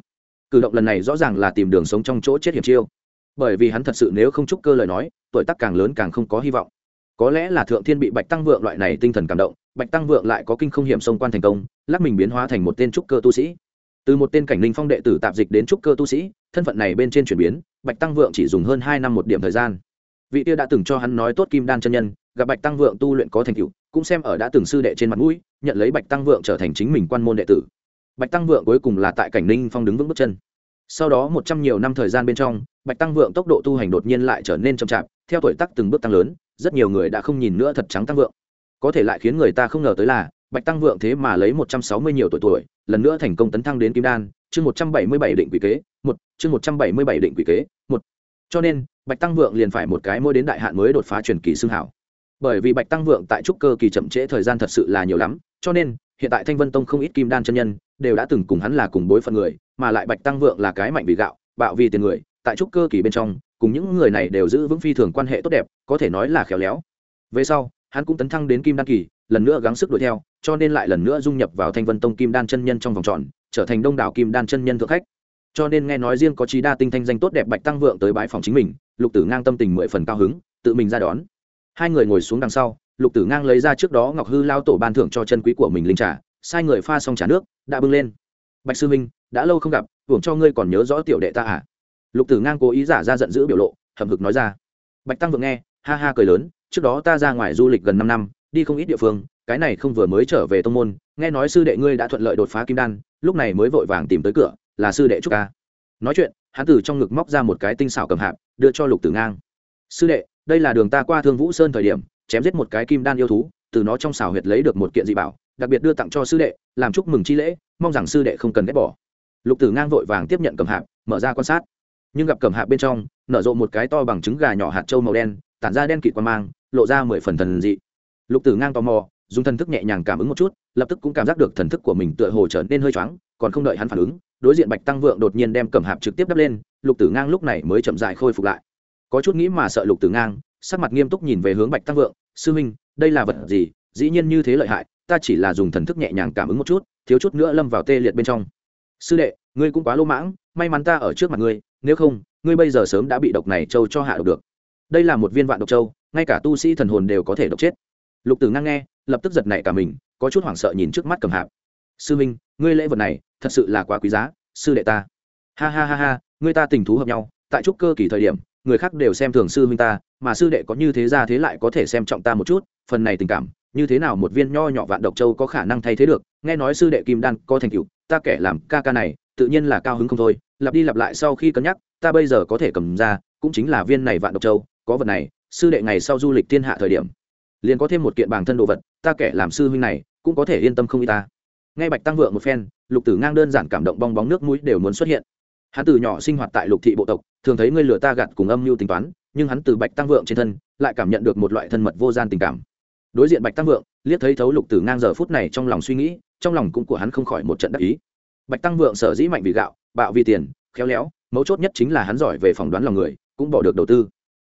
Cử động lần này rõ ràng là tìm đường sống trong chỗ chết hiểm chiêu. Bởi vì hắn thật sự nếu không trúc cơ lời nói, tuổi tác càng lớn càng không có hy vọng có lẽ là thượng thiên bị bạch tăng vượng loại này tinh thần cảm động, bạch tăng vượng lại có kinh không hiểm xông quan thành công, lắc mình biến hóa thành một tên trúc cơ tu sĩ. Từ một tên cảnh linh phong đệ tử tạp dịch đến trúc cơ tu sĩ, thân phận này bên trên chuyển biến, bạch tăng vượng chỉ dùng hơn hai năm một điểm thời gian. Vị tia đã từng cho hắn nói tốt kim đan chân nhân, gặp bạch tăng vượng tu luyện có thành tựu, cũng xem ở đã từng sư đệ trên mặt mũi, nhận lấy bạch tăng vượng trở thành chính mình quan môn đệ tử. Bạch tăng vượng cuối cùng là tại cảnh ninh phong đứng vững bước chân. Sau đó một trăm nhiều năm thời gian bên trong, bạch tăng vượng tốc độ tu hành đột nhiên lại trở nên chậm chạp, theo tuổi tác từng bước tăng lớn rất nhiều người đã không nhìn nữa thật trắng tăng vượng. Có thể lại khiến người ta không ngờ tới là, bạch tăng vượng thế mà lấy một trăm sáu mươi nhiều tuổi tuổi, lần nữa thành công tấn thăng đến kim đan, chương một trăm bảy mươi bảy định quỷ kế, một, chương một trăm bảy mươi bảy định quỷ kế, một. Cho nên, bạch tăng vượng liền phải một cái môi đến đại hạn mới đột phá truyền kỳ xương hảo. Bởi vì bạch tăng vượng tại trúc cơ kỳ chậm trễ thời gian thật sự là nhiều lắm, cho nên, hiện tại thanh vân tông không ít kim đan chân nhân, đều đã từng cùng hắn là cùng bối phận người, mà lại bạch tăng vượng là cái mạnh vì gạo, bạo vì tiền người, tại trúc cơ kỳ bên trong cùng những người này đều giữ vững phi thường quan hệ tốt đẹp, có thể nói là khéo léo. Về sau, hắn cũng tấn thăng đến kim đan kỳ, lần nữa gắng sức đuổi theo, cho nên lại lần nữa dung nhập vào thanh vân tông kim đan chân nhân trong vòng tròn, trở thành đông đảo kim đan chân nhân thượng khách. Cho nên nghe nói riêng có trí đa tinh thanh danh tốt đẹp bạch tăng vượng tới bãi phòng chính mình, lục tử ngang tâm tình mười phần cao hứng, tự mình ra đón. Hai người ngồi xuống đằng sau, lục tử ngang lấy ra trước đó ngọc hư lao tổ ban thưởng cho chân quý của mình linh trà, sai người pha xong trà nước, đã bưng lên. Bạch sư minh, đã lâu không gặp, hưởng cho ngươi còn nhớ rõ tiểu đệ ta à? Lục tử ngang cố ý giả ra giận dữ biểu lộ hầm hực nói ra. Bạch tăng vượng nghe, ha ha cười lớn, trước đó ta ra ngoài du lịch gần năm năm, đi không ít địa phương, cái này không vừa mới trở về tông môn, nghe nói sư đệ ngươi đã thuận lợi đột phá kim đan, lúc này mới vội vàng tìm tới cửa, là sư đệ trúc ca. Nói chuyện, hắn từ trong ngực móc ra một cái tinh xảo cầm hạp, đưa cho lục tử ngang. Sư đệ, đây là đường ta qua thương vũ sơn thời điểm, chém giết một cái kim đan yêu thú, từ nó trong xảo huyệt lấy được một kiện dị bảo, đặc biệt đưa tặng cho sư đệ, làm chúc mừng chi lễ, mong rằng sư đệ không cần ghét bỏ. Lục tử ngang vội vàng tiếp nhận cầm hạp, mở ra quan sát nhưng gặp cẩm hạ bên trong, nở rộ một cái to bằng trứng gà nhỏ hạt trâu màu đen, tản ra đen kịt quan mang, lộ ra mười phần thần dị. Lục tử ngang tò mò, dùng thần thức nhẹ nhàng cảm ứng một chút, lập tức cũng cảm giác được thần thức của mình tựa hồ trở nên hơi choáng, còn không đợi hắn phản ứng, đối diện bạch tăng vượng đột nhiên đem cẩm hạp trực tiếp đắp lên, lục tử ngang lúc này mới chậm dại khôi phục lại. Có chút nghĩ mà sợ lục tử ngang, sắc mặt nghiêm túc nhìn về hướng bạch tăng vượng, sư minh đây là vật gì? Dĩ nhiên như thế lợi hại, ta chỉ là dùng thần thức nhẹ nhàng cảm ứng một chút, thiếu chút nữa lâm vào tê liệt bên trong. Sư đệ, ngươi cũng quá lô mãng, may mắn ta ở trước mặt ngươi nếu không, ngươi bây giờ sớm đã bị độc này châu cho hạ độc được. Đây là một viên vạn độc châu, ngay cả tu sĩ thần hồn đều có thể độc chết. Lục tử ngang nghe, lập tức giật nảy cả mình, có chút hoảng sợ nhìn trước mắt cầm hạp. Sư minh, ngươi lễ vật này thật sự là quá quý giá, sư đệ ta. Ha ha ha ha, ngươi ta tình thú hợp nhau, tại trúc cơ kỳ thời điểm, người khác đều xem thường sư minh ta, mà sư đệ có như thế ra thế lại có thể xem trọng ta một chút, phần này tình cảm, như thế nào một viên nho nhỏ vạn độc châu có khả năng thay thế được? Nghe nói sư đệ kim đan có thành tựu, ta kẻ làm ca ca này tự nhiên là cao hứng không thôi, lặp đi lặp lại sau khi cân nhắc, ta bây giờ có thể cầm ra, cũng chính là viên này vạn độc châu, có vật này, sư đệ ngày sau du lịch thiên hạ thời điểm, liền có thêm một kiện bản thân đồ vật, ta kẻ làm sư huynh này, cũng có thể yên tâm không y ta. Ngay bạch tăng vượng một phen, lục tử ngang đơn giản cảm động bong bóng nước mũi đều muốn xuất hiện. Hắn từ nhỏ sinh hoạt tại lục thị bộ tộc, thường thấy ngươi lừa ta gạt cùng âm mưu tính toán, nhưng hắn từ bạch tăng vượng trên thân, lại cảm nhận được một loại thân mật vô gian tình cảm. Đối diện bạch tăng vượng, liếc thấy thấu lục tử ngang giờ phút này trong lòng suy nghĩ, trong lòng cũng của hắn không khỏi một trận đắc ý bạch tăng vượng sở dĩ mạnh vì gạo, bạo vì tiền, khéo léo, mấu chốt nhất chính là hắn giỏi về phỏng đoán lòng người, cũng bỏ được đầu tư.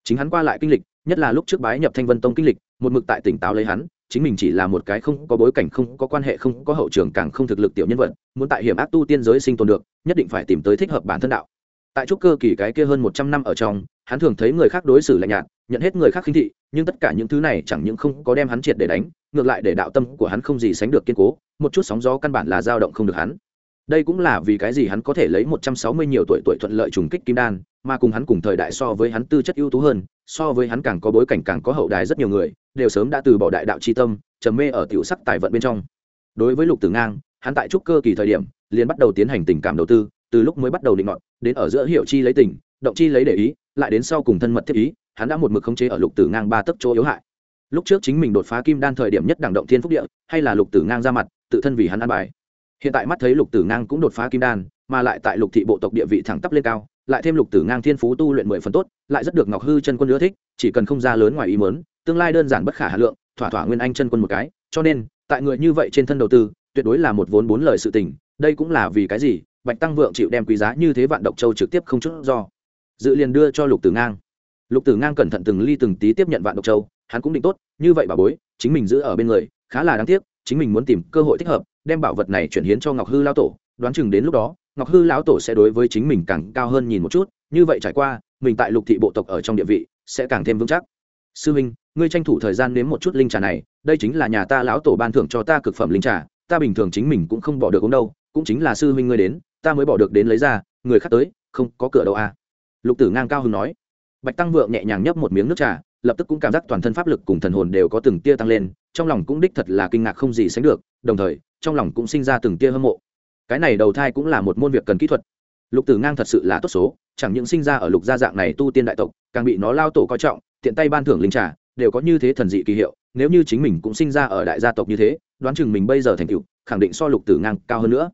Chính hắn qua lại kinh lịch, nhất là lúc trước bái nhập thanh vân tông kinh lịch, một mực tại tỉnh táo lấy hắn, chính mình chỉ là một cái không có bối cảnh, không có quan hệ, không có hậu trường, càng không thực lực tiểu nhân vật, muốn tại hiểm ác tu tiên giới sinh tồn được, nhất định phải tìm tới thích hợp bản thân đạo. Tại trúc cơ kỳ cái kia hơn một trăm năm ở trong, hắn thường thấy người khác đối xử lạnh nhạt, nhận hết người khác khinh thị, nhưng tất cả những thứ này chẳng những không có đem hắn triệt để đánh, ngược lại để đạo tâm của hắn không gì sánh được kiên cố, một chút sóng gió căn bản là dao động không được hắn đây cũng là vì cái gì hắn có thể lấy một trăm sáu mươi nhiều tuổi tuổi thuận lợi trùng kích kim đan, mà cùng hắn cùng thời đại so với hắn tư chất ưu tú hơn, so với hắn càng có bối cảnh càng có hậu đài rất nhiều người, đều sớm đã từ bỏ đại đạo tri tâm, trầm mê ở tiểu sắc tài vận bên trong. Đối với lục tử ngang, hắn tại trúc cơ kỳ thời điểm, liền bắt đầu tiến hành tình cảm đầu tư, từ lúc mới bắt đầu định ngọn đến ở giữa hiệu chi lấy tình, động chi lấy để ý, lại đến sau cùng thân mật thiết ý, hắn đã một mực khống chế ở lục tử ngang ba tấc chỗ yếu hại. Lúc trước chính mình đột phá kim đan thời điểm nhất đẳng động thiên phúc địa, hay là lục tử ngang ra mặt, tự thân vì hắn ăn bài hiện tại mắt thấy lục tử ngang cũng đột phá kim đan, mà lại tại lục thị bộ tộc địa vị thẳng tắp lên cao, lại thêm lục tử ngang thiên phú tu luyện mười phần tốt, lại rất được ngọc hư chân quân ưa thích, chỉ cần không ra lớn ngoài ý mớn tương lai đơn giản bất khả hà lượng, thỏa thỏa nguyên anh chân quân một cái. Cho nên, tại người như vậy trên thân đầu tư, tuyệt đối là một vốn bốn lời sự tình, đây cũng là vì cái gì? Bạch tăng vượng chịu đem quý giá như thế vạn độc châu trực tiếp không chút do. Dự liền đưa cho lục tử ngang. Lục tử ngang cẩn thận từng ly từng tí tiếp nhận vạn độc châu, hắn cũng định tốt, như vậy bà bối, chính mình giữ ở bên người, khá là đáng tiếc, chính mình muốn tìm cơ hội thích hợp đem bảo vật này chuyển hiến cho ngọc hư Lão tổ, đoán chừng đến lúc đó, ngọc hư lão tổ sẽ đối với chính mình càng cao hơn nhìn một chút, như vậy trải qua, mình tại lục thị bộ tộc ở trong địa vị, sẽ càng thêm vững chắc. Sư minh, ngươi tranh thủ thời gian nếm một chút linh trà này, đây chính là nhà ta lão tổ ban thưởng cho ta cực phẩm linh trà, ta bình thường chính mình cũng không bỏ được uống đâu, cũng chính là sư huynh ngươi đến, ta mới bỏ được đến lấy ra, người khác tới, không có cửa đâu à. Lục tử ngang cao hưng nói. Bạch tăng vượng nhẹ nhàng nhấp một miếng nước trà, lập tức cũng cảm giác toàn thân pháp lực cùng thần hồn đều có từng tia tăng lên, trong lòng cũng đích thật là kinh ngạc không gì sánh được, đồng thời trong lòng cũng sinh ra từng tia hâm mộ. Cái này đầu thai cũng là một môn việc cần kỹ thuật. Lục tử ngang thật sự là tốt số, chẳng những sinh ra ở lục gia dạng này tu tiên đại tộc, càng bị nó lao tổ coi trọng, tiện tay ban thưởng linh trà, đều có như thế thần dị kỳ hiệu, nếu như chính mình cũng sinh ra ở đại gia tộc như thế, đoán chừng mình bây giờ thành tựu, khẳng định so lục tử ngang cao hơn nữa.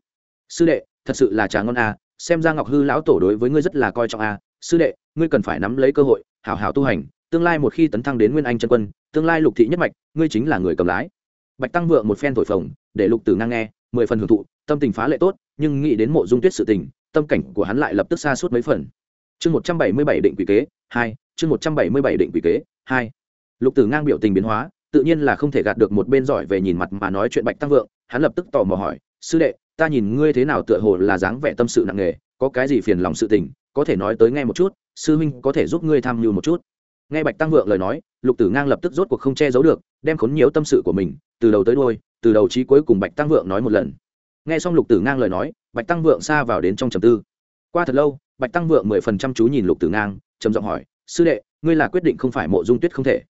Sư đệ, thật sự là trà ngon a xem ra ngọc hư lão tổ đối với ngươi rất là coi trọng a sư đệ, ngươi cần phải nắm lấy cơ hội, hảo hảo tu hành, tương lai một khi tấn thăng đến nguyên anh chân quân, tương lai lục thị nhất mạch, ngươi chính là người cầm lái bạch tăng vượng một phen thổi phồng, để lục tử ngang nghe, mười phần hưởng thụ, tâm tình phá lệ tốt, nhưng nghĩ đến mộ dung tuyết sự tình, tâm cảnh của hắn lại lập tức xa suốt mấy phần. Chương một trăm bảy mươi bảy định quỷ kế, hai, chương một trăm bảy mươi bảy định quỷ kế, hai. Lục tử ngang biểu tình biến hóa, tự nhiên là không thể gạt được một bên giỏi về nhìn mặt mà nói chuyện bạch tăng vượng, hắn lập tức tò mò hỏi, sư đệ, ta nhìn ngươi thế nào tựa hồ là dáng vẻ tâm sự nặng nề, có cái gì phiền lòng sự tình, có thể nói tới nghe một chút, sư huynh có thể giúp ngươi tham mưu một chút nghe bạch tăng vượng lời nói, lục tử ngang lập tức rốt cuộc không che giấu được, đem khốn nhiều tâm sự của mình, từ đầu tới đôi từ đầu chí cuối cùng bạch tăng vượng nói một lần. Nghe xong lục tử ngang lời nói, bạch tăng vượng xa vào đến trong trầm tư. Qua thật lâu, bạch tăng vượng mười phần trăm chú nhìn lục tử ngang, trầm giọng hỏi, sư đệ, ngươi là quyết định không phải mộ dung tuyết không thể?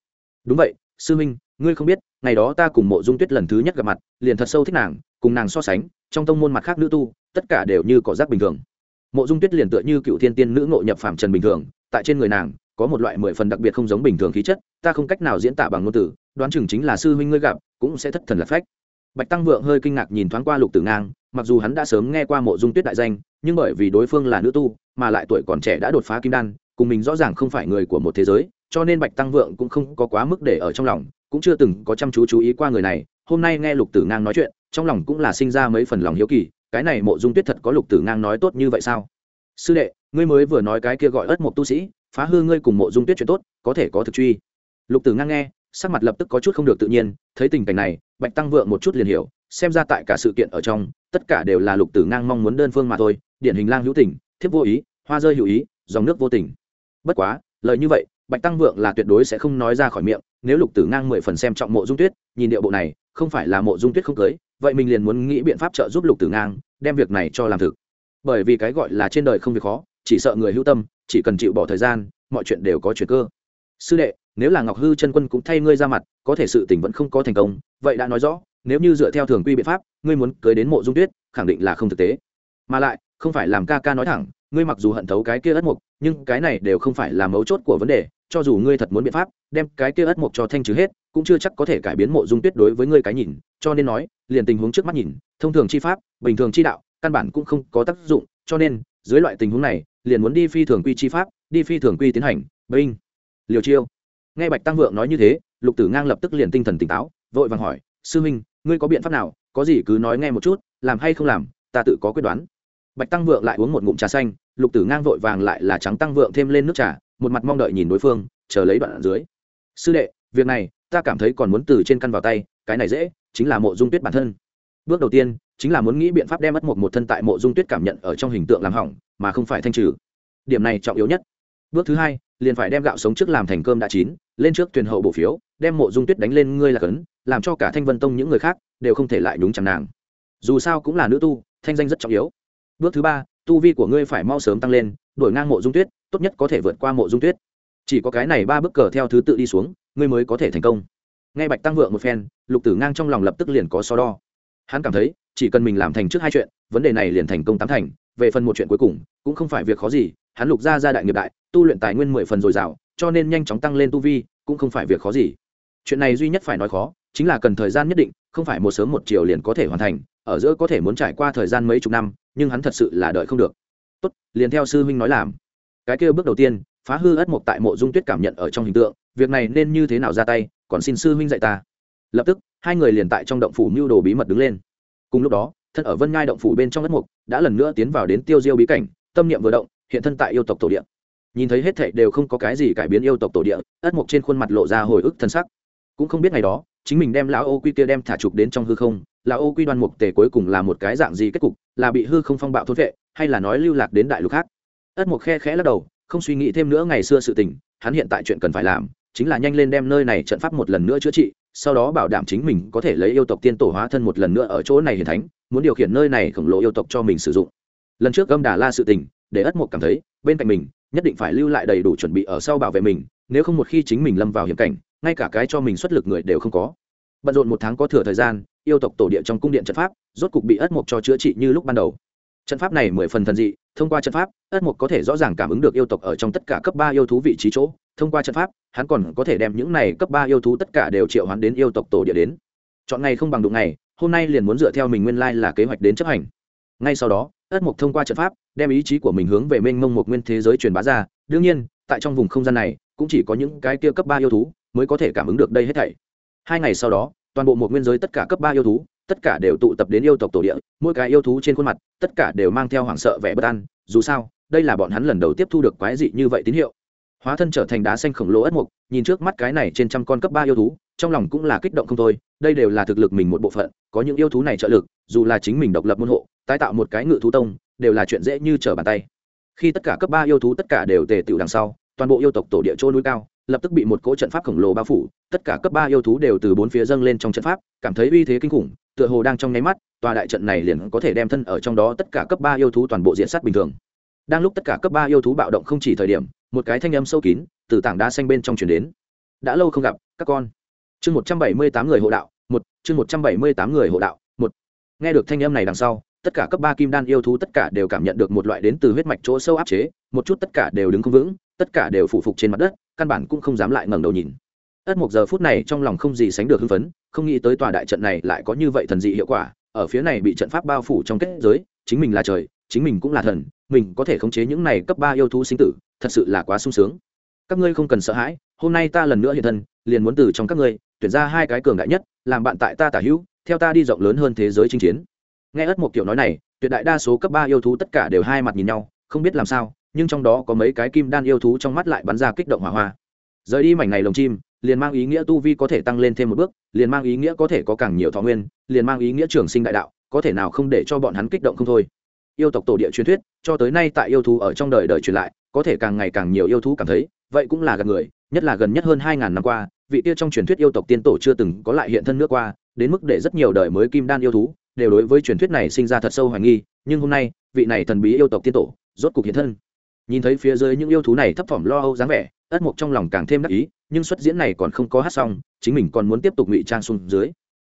Đúng vậy, sư minh, ngươi không biết, ngày đó ta cùng mộ dung tuyết lần thứ nhất gặp mặt, liền thật sâu thích nàng, cùng nàng so sánh, trong tông môn mặt khác nữ tu, tất cả đều như cỏ rác bình thường. Mộ dung tuyết liền tựa như cựu thiên tiên nữ ngộ nhập phạm trần bình thường, tại trên người nàng có một loại mười phần đặc biệt không giống bình thường khí chất, ta không cách nào diễn tả bằng ngôn từ, đoán chừng chính là sư huynh ngươi gặp, cũng sẽ thất thần lạc phách. Bạch tăng vượng hơi kinh ngạc nhìn thoáng qua lục tử ngang, mặc dù hắn đã sớm nghe qua mộ dung tuyết đại danh, nhưng bởi vì đối phương là nữ tu, mà lại tuổi còn trẻ đã đột phá kim đan, cùng mình rõ ràng không phải người của một thế giới, cho nên bạch tăng vượng cũng không có quá mức để ở trong lòng, cũng chưa từng có chăm chú chú ý qua người này. Hôm nay nghe lục tử ngang nói chuyện, trong lòng cũng là sinh ra mấy phần lòng hiếu kỳ, cái này mộ dung tuyết thật có lục tử ngang nói tốt như vậy sao? Sư đệ, ngươi mới vừa nói cái kia gọi ớt một tu sĩ phá hư ngươi cùng mộ dung tuyết chuyện tốt, có thể có thực truy. Lục tử ngang nghe, sắc mặt lập tức có chút không được tự nhiên, thấy tình cảnh này, bạch tăng vượng một chút liền hiểu, xem ra tại cả sự kiện ở trong, tất cả đều là lục tử ngang mong muốn đơn phương mà thôi, điển hình lang hữu tình, thiếp vô ý, hoa rơi hữu ý, dòng nước vô tình. Bất quá, lời như vậy, bạch tăng vượng là tuyệt đối sẽ không nói ra khỏi miệng, nếu lục tử ngang mười phần xem trọng mộ dung tuyết, nhìn điệu bộ này, không phải là mộ dung tuyết không cưới, vậy mình liền muốn nghĩ biện pháp trợ giúp lục tử ngang, đem việc này cho làm thực. Bởi vì cái gọi là trên đời không việc khó, chỉ sợ người hữu tâm chỉ cần chịu bỏ thời gian, mọi chuyện đều có chuyện cơ. Sư đệ, nếu là ngọc hư chân quân cũng thay ngươi ra mặt, có thể sự tình vẫn không có thành công, vậy đã nói rõ, nếu như dựa theo thường quy biện pháp, ngươi muốn cưới đến mộ dung tuyết, khẳng định là không thực tế. Mà lại, không phải làm ca ca nói thẳng, ngươi mặc dù hận thấu cái kia ất mục, nhưng cái này đều không phải là mấu chốt của vấn đề, cho dù ngươi thật muốn biện pháp, đem cái kia ất mục cho thanh trừ hết, cũng chưa chắc có thể cải biến mộ dung tuyết đối với ngươi cái nhìn, cho nên nói, liền tình huống trước mắt nhìn, thông thường chi pháp, bình thường chi đạo, căn bản cũng không có tác dụng, cho nên, dưới loại tình huống này liền muốn đi phi thường quy chi pháp, đi phi thường quy tiến hành, binh, liều chiêu. Nghe bạch tăng vượng nói như thế, lục tử ngang lập tức liền tinh thần tỉnh táo, vội vàng hỏi, sư huynh, ngươi có biện pháp nào? Có gì cứ nói nghe một chút, làm hay không làm, ta tự có quyết đoán. Bạch tăng vượng lại uống một ngụm trà xanh, lục tử ngang vội vàng lại là trắng tăng vượng thêm lên nước trà, một mặt mong đợi nhìn đối phương, chờ lấy đoạn ở dưới. Sư đệ, việc này, ta cảm thấy còn muốn từ trên căn vào tay, cái này dễ, chính là mộ dung tuyết bản thân. Bước đầu tiên, chính là muốn nghĩ biện pháp đem mất một một thân tại mộ dung tuyết cảm nhận ở trong hình tượng làm hỏng mà không phải thanh trừ. Điểm này trọng yếu nhất. Bước thứ hai, liền phải đem gạo sống trước làm thành cơm đã chín, lên trước tuyển hậu bổ phiếu, đem mộ dung tuyết đánh lên ngươi là cấn, làm cho cả thanh vân tông những người khác đều không thể lại đúng chẳng nàng. Dù sao cũng là nữ tu, thanh danh rất trọng yếu. Bước thứ ba, tu vi của ngươi phải mau sớm tăng lên đổi ngang mộ dung tuyết, tốt nhất có thể vượt qua mộ dung tuyết. Chỉ có cái này ba bước cờ theo thứ tự đi xuống, ngươi mới có thể thành công. Nghe bạch tăng vượng một phen, lục tử ngang trong lòng lập tức liền có so đo. Hắn cảm thấy, chỉ cần mình làm thành trước hai chuyện, vấn đề này liền thành công tám thành về phần một chuyện cuối cùng, cũng không phải việc khó gì, hắn lục ra ra đại nghiệp đại, tu luyện tài nguyên mười phần dồi dào, cho nên nhanh chóng tăng lên tu vi, cũng không phải việc khó gì. Chuyện này duy nhất phải nói khó, chính là cần thời gian nhất định, không phải một sớm một chiều liền có thể hoàn thành, ở giữa có thể muốn trải qua thời gian mấy chục năm, nhưng hắn thật sự là đợi không được. Tốt, liền theo sư huynh nói làm. Cái kia bước đầu tiên, phá hư ất mộc tại mộ dung tuyết cảm nhận ở trong hình tượng, việc này nên như thế nào ra tay, còn xin sư huynh dạy ta. Lập tức, hai người liền tại trong động phủ mưu đồ bí mật đứng lên. Cùng lúc đó thân ở vân ngai động phủ bên trong ất mục, đã lần nữa tiến vào đến tiêu diêu bí cảnh, tâm niệm vừa động, hiện thân tại yêu tộc tổ địa. Nhìn thấy hết thệ đều không có cái gì cải biến yêu tộc tổ địa ất mục trên khuôn mặt lộ ra hồi ức thân sắc. Cũng không biết ngày đó, chính mình đem lão ô quy kia đem thả trục đến trong hư không, lão ô quy đoan mục tề cuối cùng là một cái dạng gì kết cục, là bị hư không phong bạo thốt vệ, hay là nói lưu lạc đến đại lục khác? Ất mục khe khẽ lắc đầu, không suy nghĩ thêm nữa ngày xưa sự tình, hắn hiện tại chuyện cần phải làm, chính là nhanh lên đem nơi này trận pháp một lần nữa chữa trị sau đó bảo đảm chính mình có thể lấy yêu tộc tiên tổ hóa thân một lần nữa ở chỗ này hiền thánh, muốn điều khiển nơi này khổng lồ yêu tộc cho mình sử dụng. Lần trước gâm đà la sự tình, để ất mục cảm thấy, bên cạnh mình, nhất định phải lưu lại đầy đủ chuẩn bị ở sau bảo vệ mình, nếu không một khi chính mình lâm vào hiểm cảnh, ngay cả cái cho mình xuất lực người đều không có. Bận rộn một tháng có thừa thời gian, yêu tộc tổ địa trong cung điện trận pháp, rốt cục bị ất mục cho chữa trị như lúc ban đầu. Trận pháp này mười phần thần dị, thông qua trận pháp, ất mục có thể rõ ràng cảm ứng được yêu tộc ở trong tất cả cấp ba yêu thú vị trí chỗ thông qua trận pháp, hắn còn có thể đem những này cấp ba yêu thú tất cả đều triệu hắn đến yêu tộc tổ địa đến. Chọn ngày không bằng đụng ngày, hôm nay liền muốn dựa theo mình nguyên lai là kế hoạch đến chấp hành. Ngay sau đó, ất mục thông qua trận pháp, đem ý chí của mình hướng về mênh mông một nguyên thế giới truyền bá ra. Đương nhiên, tại trong vùng không gian này, cũng chỉ có những cái kia cấp ba yêu thú mới có thể cảm ứng được đây hết thảy. Hai ngày sau đó, toàn bộ một nguyên giới tất cả cấp ba yêu thú, tất cả đều tụ tập đến yêu tộc tổ địa. Mỗi cái yêu thú trên khuôn mặt, tất cả đều mang theo hoảng sợ vẻ bất an. Dù sao, đây là bọn hắn lần đầu tiếp thu được quái dị như vậy tín hiệu hóa thân trở thành đá xanh khổng lồ ất mục, nhìn trước mắt cái này trên trăm con cấp ba yêu thú, trong lòng cũng là kích động không thôi, đây đều là thực lực mình một bộ phận, có những yêu thú này trợ lực, dù là chính mình độc lập môn hộ, tái tạo một cái ngự thú tông, đều là chuyện dễ như trở bàn tay. Khi tất cả cấp ba yêu thú tất cả đều tề tựu đằng sau, toàn bộ yêu tộc tổ địa chỗ núi cao, lập tức bị một cỗ trận pháp khổng lồ bao phủ, tất cả cấp ba yêu thú đều từ bốn phía dâng lên trong trận pháp, cảm thấy uy thế kinh khủng, tựa hồ đang trong nháy mắt, tòa đại trận này liền có thể đem thân ở trong đó tất cả cấp ba yêu thú toàn bộ diện sát bình thường. Đang lúc tất cả cấp ba yêu thú bạo động không chỉ thời điểm một cái thanh âm sâu kín từ tảng đá xanh bên trong chuyển đến. Đã lâu không gặp, các con. Chương một trăm bảy mươi tám người hộ đạo, một, chương một trăm bảy mươi tám người hộ đạo, một. Nghe được thanh âm này đằng sau, tất cả cấp ba kim đan yêu thú tất cả đều cảm nhận được một loại đến từ huyết mạch chỗ sâu áp chế, một chút tất cả đều đứng không vững, tất cả đều phủ phục trên mặt đất, căn bản cũng không dám lại ngẩng đầu nhìn. Ất một giờ phút này trong lòng không gì sánh được hưng phấn, không nghĩ tới tòa đại trận này lại có như vậy thần dị hiệu quả, ở phía này bị trận pháp bao phủ trong kết giới, chính mình là trời, chính mình cũng là thần, mình có thể khống chế những này cấp ba yêu thú sinh tử thật sự là quá sung sướng. Các ngươi không cần sợ hãi, hôm nay ta lần nữa hiện thân, liền muốn từ trong các ngươi, tuyển ra hai cái cường đại nhất, làm bạn tại ta tả hữu, theo ta đi rộng lớn hơn thế giới chinh chiến. Nghe ất một kiểu nói này, tuyệt đại đa số cấp ba yêu thú tất cả đều hai mặt nhìn nhau, không biết làm sao, nhưng trong đó có mấy cái kim đan yêu thú trong mắt lại bắn ra kích động hỏa hoa. Rời đi mảnh này lồng chim, liền mang ý nghĩa tu vi có thể tăng lên thêm một bước, liền mang ý nghĩa có thể có càng nhiều thọ nguyên, liền mang ý nghĩa trường sinh đại đạo, có thể nào không để cho bọn hắn kích động không thôi. Yêu tộc tổ địa truyền thuyết, cho tới nay tại yêu thú ở trong đời đời truyền lại có thể càng ngày càng nhiều yêu thú cảm thấy, vậy cũng là gần người, nhất là gần nhất hơn hai ngàn năm qua, vị kia trong truyền thuyết yêu tộc tiên tổ chưa từng có lại hiện thân nước qua, đến mức để rất nhiều đời mới kim đan yêu thú đều đối với truyền thuyết này sinh ra thật sâu hoài nghi, nhưng hôm nay, vị này thần bí yêu tộc tiên tổ rốt cục hiện thân. Nhìn thấy phía dưới những yêu thú này thấp thỏm lo âu dáng vẻ, ất mục trong lòng càng thêm đắc ý, nhưng xuất diễn này còn không có hát xong, chính mình còn muốn tiếp tục ngụy trang xuống dưới.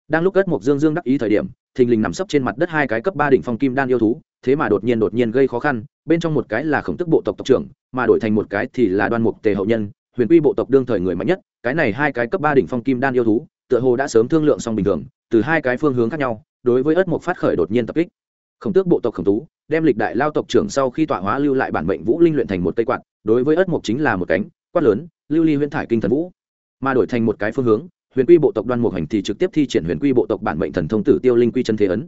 Đang lúc ất mục dương dương đắc ý thời điểm, thình lình nằm sấp trên mặt đất hai cái cấp ba đỉnh phong kim đan yêu thú thế mà đột nhiên đột nhiên gây khó khăn, bên trong một cái là khổng tức bộ tộc tộc trưởng, mà đổi thành một cái thì là đoan mục tề hậu nhân, huyền quy bộ tộc đương thời người mạnh nhất, cái này hai cái cấp ba đỉnh phong kim đan yêu thú, tựa hồ đã sớm thương lượng xong bình thường, từ hai cái phương hướng khác nhau, đối với ất mục phát khởi đột nhiên tập kích. Khổng tước bộ tộc khổng tú, đem lịch đại lao tộc trưởng sau khi tọa hóa lưu lại bản mệnh vũ linh luyện thành một cây quạt, đối với ất mục chính là một cánh, quát lớn, lưu ly huyễn thải kinh thần vũ. Mà đổi thành một cái phương hướng, huyền quy bộ tộc đoan mục hành thì trực tiếp thi triển huyền quy bộ tộc bản mệnh thần thông tử tiêu linh quy chân thế ấn.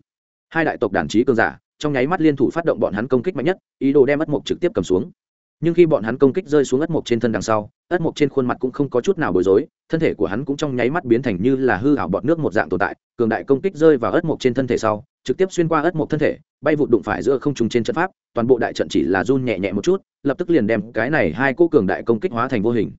Hai đại tộc đản trí cường giả trong nháy mắt liên thủ phát động bọn hắn công kích mạnh nhất, ý đồ đem ất mục trực tiếp cầm xuống. Nhưng khi bọn hắn công kích rơi xuống ất mộc trên thân đằng sau, ất mộc trên khuôn mặt cũng không có chút nào bối rối, thân thể của hắn cũng trong nháy mắt biến thành như là hư ảo bọt nước một dạng tồn tại, cường đại công kích rơi vào ất mộc trên thân thể sau, trực tiếp xuyên qua ất mộc thân thể, bay vụt đụng phải giữa không trùng trên trận pháp, toàn bộ đại trận chỉ là run nhẹ nhẹ một chút, lập tức liền đem cái này hai cô cường đại công kích hóa thành vô hình.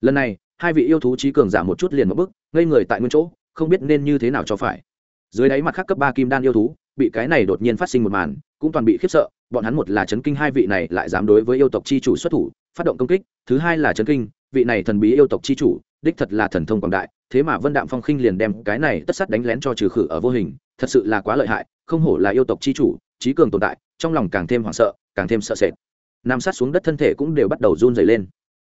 Lần này, hai vị yêu thú trí cường giả một chút liền một bước, ngây người tại nguyên chỗ, không biết nên như thế nào cho phải. Dưới đáy mặt khác cấp ba kim đan yêu thú bị cái này đột nhiên phát sinh một màn, cũng toàn bị khiếp sợ, bọn hắn một là chấn kinh hai vị này lại dám đối với yêu tộc chi chủ xuất thủ, phát động công kích, thứ hai là chấn kinh, vị này thần bí yêu tộc chi chủ, đích thật là thần thông quảng đại, thế mà vân đạm phong khinh liền đem cái này tất sắt đánh lén cho trừ khử ở vô hình, thật sự là quá lợi hại, không hổ là yêu tộc chi chủ, trí cường tồn tại, trong lòng càng thêm hoảng sợ, càng thêm sợ sệt. Nằm sát xuống đất thân thể cũng đều bắt đầu run dày lên.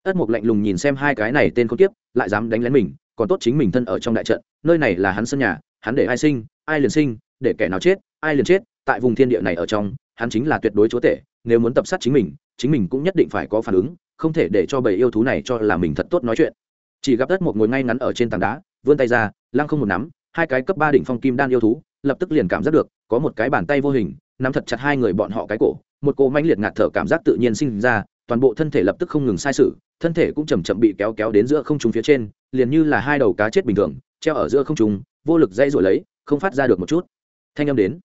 Ất mục lạnh lùng nhìn xem hai cái này tên khốn kiếp, lại dám đánh lén mình, còn tốt chính mình thân ở trong đại trận, nơi này là hắn sân nhà, hắn để ai sinh, ai liền sinh, để kẻ nào chết ai liền chết, tại vùng thiên địa này ở trong, hắn chính là tuyệt đối chúa tể, nếu muốn tập sát chính mình chính mình cũng nhất định phải có phản ứng, không thể để cho bầy yêu thú này cho là mình thật tốt nói chuyện. Chỉ gặp đất một ngồi ngay ngắn ở trên tảng đá, vươn tay ra, lăng không một nắm, hai cái cấp ba đỉnh phong kim đan yêu thú, lập tức liền cảm giác được, có một cái bàn tay vô hình, nắm thật chặt hai người bọn họ cái cổ, một cô manh liệt ngạt thở cảm giác tự nhiên sinh ra, toàn bộ thân thể lập tức không ngừng sai sự, thân thể cũng chầm chậm bị kéo kéo đến giữa không trung phía trên, liền như là hai đầu cá chết bình thường, treo ở giữa không trung, vô lực dây rồi lấy, không phát ra được một chút. Thanh âm đến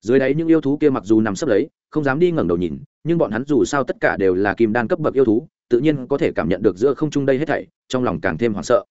dưới đáy những yêu thú kia mặc dù nằm sấp lấy, không dám đi ngẩng đầu nhìn, nhưng bọn hắn dù sao tất cả đều là kim đan cấp bậc yêu thú, tự nhiên có thể cảm nhận được giữa không trung đây hết thảy, trong lòng càng thêm hoảng sợ.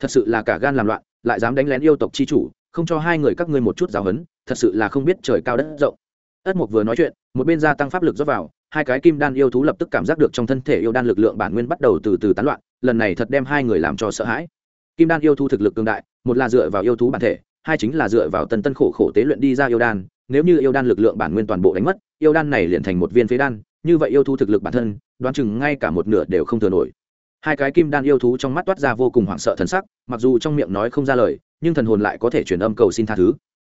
Thật sự là cả gan làm loạn, lại dám đánh lén yêu tộc chi chủ, không cho hai người các ngươi một chút giáo hấn thật sự là không biết trời cao đất rộng. Ất mục vừa nói chuyện, một bên gia tăng pháp lực rót vào, hai cái kim đan yêu thú lập tức cảm giác được trong thân thể yêu đan lực lượng bản nguyên bắt đầu từ từ tán loạn, lần này thật đem hai người làm cho sợ hãi. Kim đan yêu thú thực lực cường đại, một là dựa vào yêu thú bản thể, hai chính là dựa vào tân tân khổ khổ tế luyện đi ra yêu đan nếu như yêu đan lực lượng bản nguyên toàn bộ đánh mất, yêu đan này liền thành một viên phế đan, như vậy yêu thú thực lực bản thân, đoán chừng ngay cả một nửa đều không thừa nổi. Hai cái kim đan yêu thú trong mắt toát ra vô cùng hoảng sợ thần sắc, mặc dù trong miệng nói không ra lời, nhưng thần hồn lại có thể truyền âm cầu xin tha thứ.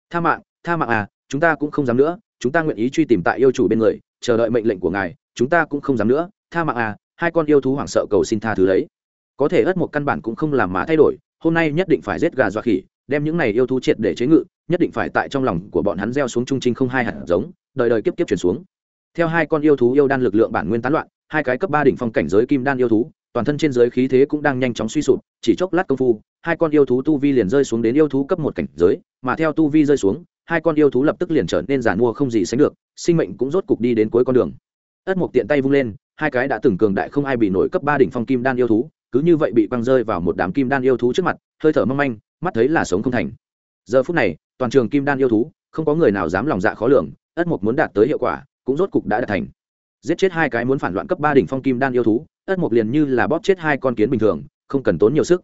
Tha mạng tha mạng à chúng ta cũng không dám nữa, chúng ta nguyện ý truy tìm tại yêu chủ bên người, chờ đợi mệnh lệnh của ngài, chúng ta cũng không dám nữa, tha mạng à hai con yêu thú hoảng sợ cầu xin tha thứ đấy. Có thể ất một căn bản cũng không làm mà thay đổi, hôm nay nhất định phải giết gà dọa khỉ, đem những này yêu thú triệt để chế ngự nhất định phải tại trong lòng của bọn hắn gieo xuống trung trinh không hai hạt giống, đời đời kiếp kiếp chuyển xuống. Theo hai con yêu thú yêu đan lực lượng bản nguyên tán loạn, hai cái cấp ba đỉnh phong cảnh giới kim đan yêu thú, toàn thân trên giới khí thế cũng đang nhanh chóng suy sụp, chỉ chốc lát công phu, hai con yêu thú tu vi liền rơi xuống đến yêu thú cấp một cảnh giới, mà theo tu vi rơi xuống, hai con yêu thú lập tức liền trở nên giàn mua không gì sánh được, sinh mệnh cũng rốt cục đi đến cuối con đường. Ất một tiện tay vung lên, hai cái đã từng cường đại không ai bị nổi cấp ba đỉnh phong kim đan yêu thú, cứ như vậy bị quăng rơi vào một đám kim đan yêu thú trước mặt, hơi thở mong manh, mắt thấy là sống không thành. Giờ phút này toàn trường kim đan yêu thú, không có người nào dám lòng dạ khó lường, ất mục muốn đạt tới hiệu quả, cũng rốt cục đã đạt thành. Giết chết hai cái muốn phản loạn cấp ba đỉnh phong kim đan yêu thú, ất mục liền như là bóp chết hai con kiến bình thường, không cần tốn nhiều sức.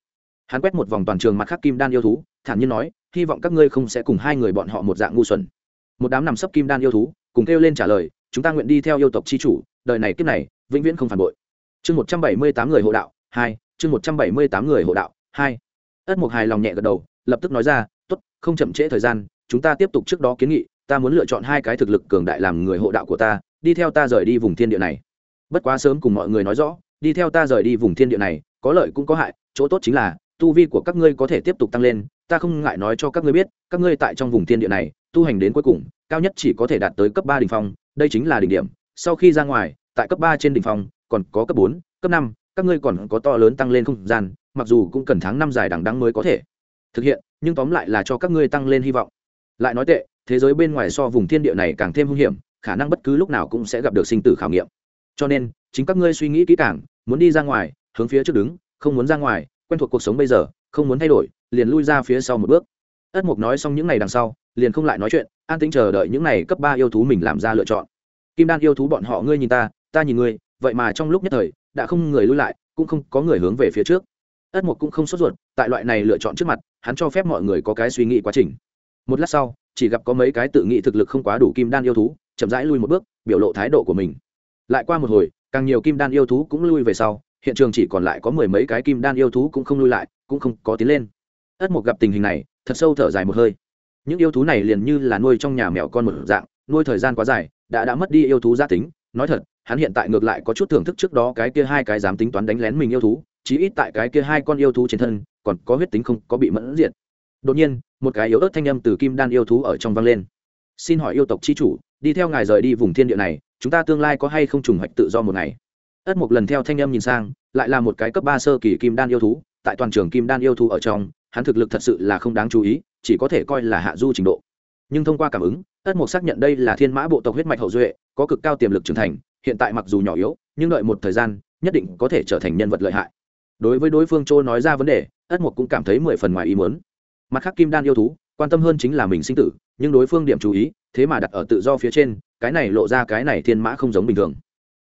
Hắn quét một vòng toàn trường mặt khác kim đan yêu thú, thản nhiên nói, hy vọng các ngươi không sẽ cùng hai người bọn họ một dạng ngu xuẩn. Một đám nằm sấp kim đan yêu thú, cùng kêu lên trả lời, chúng ta nguyện đi theo yêu tộc chi chủ, đời này kiếp này, vĩnh viễn không phản bội. Chương một trăm bảy mươi tám người hộ đạo, hai, chương một trăm bảy mươi tám người hộ đạo, hai. Ất mục hài lòng nhẹ gật đầu, lập tức nói ra không chậm trễ thời gian, chúng ta tiếp tục trước đó kiến nghị, ta muốn lựa chọn hai cái thực lực cường đại làm người hộ đạo của ta, đi theo ta rời đi vùng thiên địa này. Bất quá sớm cùng mọi người nói rõ, đi theo ta rời đi vùng thiên địa này, có lợi cũng có hại, chỗ tốt chính là, tu vi của các ngươi có thể tiếp tục tăng lên, ta không ngại nói cho các ngươi biết, các ngươi tại trong vùng thiên địa này, tu hành đến cuối cùng, cao nhất chỉ có thể đạt tới cấp ba đỉnh phong, đây chính là đỉnh điểm. Sau khi ra ngoài, tại cấp ba trên đỉnh phong, còn có cấp bốn, cấp năm, các ngươi còn có to lớn tăng lên không gian, mặc dù cũng cần tháng năm dài đằng đắng mới có thể thực hiện, nhưng tóm lại là cho các ngươi tăng lên hy vọng. Lại nói tệ, thế giới bên ngoài so vùng thiên địa này càng thêm hung hiểm, khả năng bất cứ lúc nào cũng sẽ gặp được sinh tử khảo nghiệm. Cho nên, chính các ngươi suy nghĩ kỹ càng, muốn đi ra ngoài, hướng phía trước đứng, không muốn ra ngoài, quen thuộc cuộc sống bây giờ, không muốn thay đổi, liền lui ra phía sau một bước. Ất mục nói xong những ngày đằng sau, liền không lại nói chuyện, an tĩnh chờ đợi những ngày cấp ba yêu thú mình làm ra lựa chọn. Kim đan yêu thú bọn họ, ngươi nhìn ta ta nhìn ngươi, vậy mà trong lúc nhất thời, đã không người lui lại, cũng không có người hướng về phía trước ất mục cũng không sốt ruột, tại loại này lựa chọn trước mặt, hắn cho phép mọi người có cái suy nghĩ quá trình. Một lát sau, chỉ gặp có mấy cái tự nghĩ thực lực không quá đủ kim đan yêu thú, chậm rãi lui một bước, biểu lộ thái độ của mình. Lại qua một hồi, càng nhiều kim đan yêu thú cũng lui về sau, hiện trường chỉ còn lại có mười mấy cái kim đan yêu thú cũng không lui lại, cũng không có tiến lên. Ất mục gặp tình hình này, thật sâu thở dài một hơi. Những yêu thú này liền như là nuôi trong nhà mèo con một dạng, nuôi thời gian quá dài, đã đã mất đi yêu thú gia tính. Nói thật, hắn hiện tại ngược lại có chút thưởng thức trước đó cái kia hai cái dám tính toán đánh lén mình yêu thú chí ít tại cái kia hai con yêu thú trên thân, còn có huyết tính không có bị mẫn diện đột nhiên, một cái yếu ớt thanh âm từ kim đan yêu thú ở trong vang lên. Xin hỏi yêu tộc chi chủ, đi theo ngài rời đi vùng thiên địa này, chúng ta tương lai có hay không trùng hoạch tự do một ngày? Ất một lần theo thanh âm nhìn sang, lại là một cái cấp ba sơ kỳ kim đan yêu thú, tại toàn trường kim đan yêu thú ở trong, hắn thực lực thật sự là không đáng chú ý, chỉ có thể coi là hạ du trình độ. Nhưng thông qua cảm ứng, ất mục xác nhận đây là thiên mã bộ tộc huyết mạch hậu duệ, có cực cao tiềm lực trưởng thành, hiện tại mặc dù nhỏ yếu, nhưng đợi một thời gian, nhất định có thể trở thành nhân vật lợi hại đối với đối phương châu nói ra vấn đề, ất mục cũng cảm thấy mười phần ngoài ý muốn. Mặt khác, kim đan yêu thú, quan tâm hơn chính là mình sinh tử, nhưng đối phương điểm chú ý, thế mà đặt ở tự do phía trên, cái này lộ ra cái này thiên mã không giống bình thường.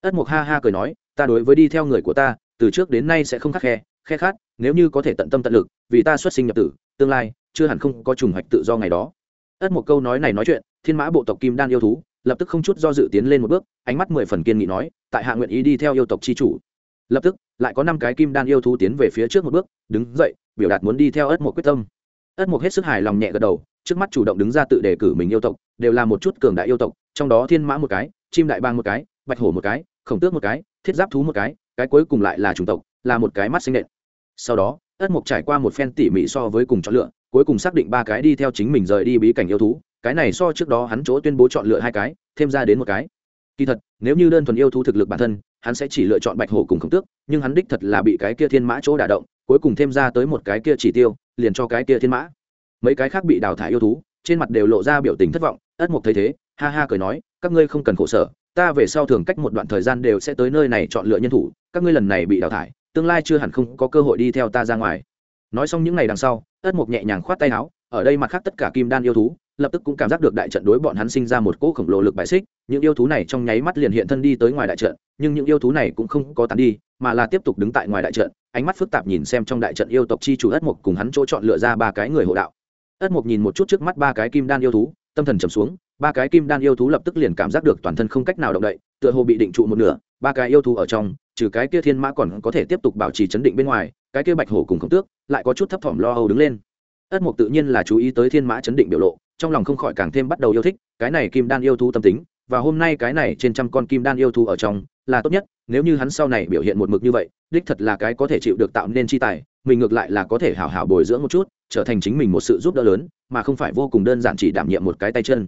Ất mục ha ha cười nói, ta đối với đi theo người của ta, từ trước đến nay sẽ không khắc khe khe khát, nếu như có thể tận tâm tận lực, vì ta xuất sinh nhập tử, tương lai, chưa hẳn không có trùng hoạch tự do ngày đó. Ất một câu nói này nói chuyện, thiên mã bộ tộc kim đan yêu thú, lập tức không chút do dự tiến lên một bước, ánh mắt mười phần kiên nghị nói, tại hạ nguyện ý đi theo yêu tộc c h i chủ lập tức, lại có năm cái kim đan yêu thú tiến về phía trước một bước, đứng dậy, biểu đạt muốn đi theo ất một quyết tâm. Ất một hết sức hài lòng nhẹ gật đầu, trước mắt chủ động đứng ra tự đề cử mình yêu tộc, đều là một chút cường đại yêu tộc, trong đó thiên mã một cái, chim đại bang một cái, bạch hổ một cái, khổng tước một cái, thiết giáp thú một cái cái cuối cùng lại là chủng tộc, là một cái mắt sinh nện. Sau đó, ất mục trải qua một phen tỉ mỉ so với cùng chọn lựa, cuối cùng xác định ba cái đi theo chính mình rời đi bí cảnh yêu thú, cái này so trước đó hắn chỗ tuyên bố chọn lựa hai cái, thêm ra đến một cái. Kỳ thật, nếu như đơn thuần yêu thú thực lực bản thân hắn sẽ chỉ lựa chọn bạch hổ cùng khổng tước, nhưng hắn đích thật là bị cái kia thiên mã chỗ đả động, cuối cùng thêm ra tới một cái kia chỉ tiêu, liền cho cái kia thiên mã. Mấy cái khác bị đào thải yêu thú, trên mặt đều lộ ra biểu tình thất vọng, ất mục thấy thế, ha ha cười nói, các ngươi không cần khổ sở, ta về sau thường cách một đoạn thời gian đều sẽ tới nơi này chọn lựa nhân thủ, các ngươi lần này bị đào thải, tương lai chưa hẳn không có cơ hội đi theo ta ra ngoài. Nói xong những ngày đằng sau, ất mục nhẹ nhàng khoát tay áo, ở đây mặt khác tất cả kim đan yêu thú lập tức cũng cảm giác được đại trận đối bọn hắn sinh ra một cỗ khổng lồ lực bại xích, những yêu thú này trong nháy mắt liền hiện thân đi tới ngoài đại trận, nhưng những yêu thú này cũng không có tán đi, mà là tiếp tục đứng tại ngoài đại trận, ánh mắt phức tạp nhìn xem trong đại trận yêu tộc chi chủ ất mục cùng hắn chỗ chọn lựa ra ba cái người hộ đạo. Ất mục nhìn một chút trước mắt ba cái kim đan yêu thú, tâm thần trầm xuống, ba cái kim đan yêu thú lập tức liền cảm giác được toàn thân không cách nào động đậy, tựa hồ bị định trụ một nửa, ba cái yêu thú ở trong, trừ cái kia thiên mã còn có thể tiếp tục bảo trì chấn định bên ngoài, cái kia bạch hổ cùng khổng tước lại có chút thấp thỏm lo âu đứng lên. Ất mục tự nhiên là chú ý tới thiên mã chấn định biểu lộ trong lòng không khỏi càng thêm bắt đầu yêu thích, cái này kim đan yêu thú tâm tính, và hôm nay cái này trên trăm con kim đan yêu thú ở trong, là tốt nhất, nếu như hắn sau này biểu hiện một mực như vậy, đích thật là cái có thể chịu được tạo nên chi tài, mình ngược lại là có thể hào hào bồi dưỡng một chút, trở thành chính mình một sự giúp đỡ lớn, mà không phải vô cùng đơn giản chỉ đảm nhiệm một cái tay chân.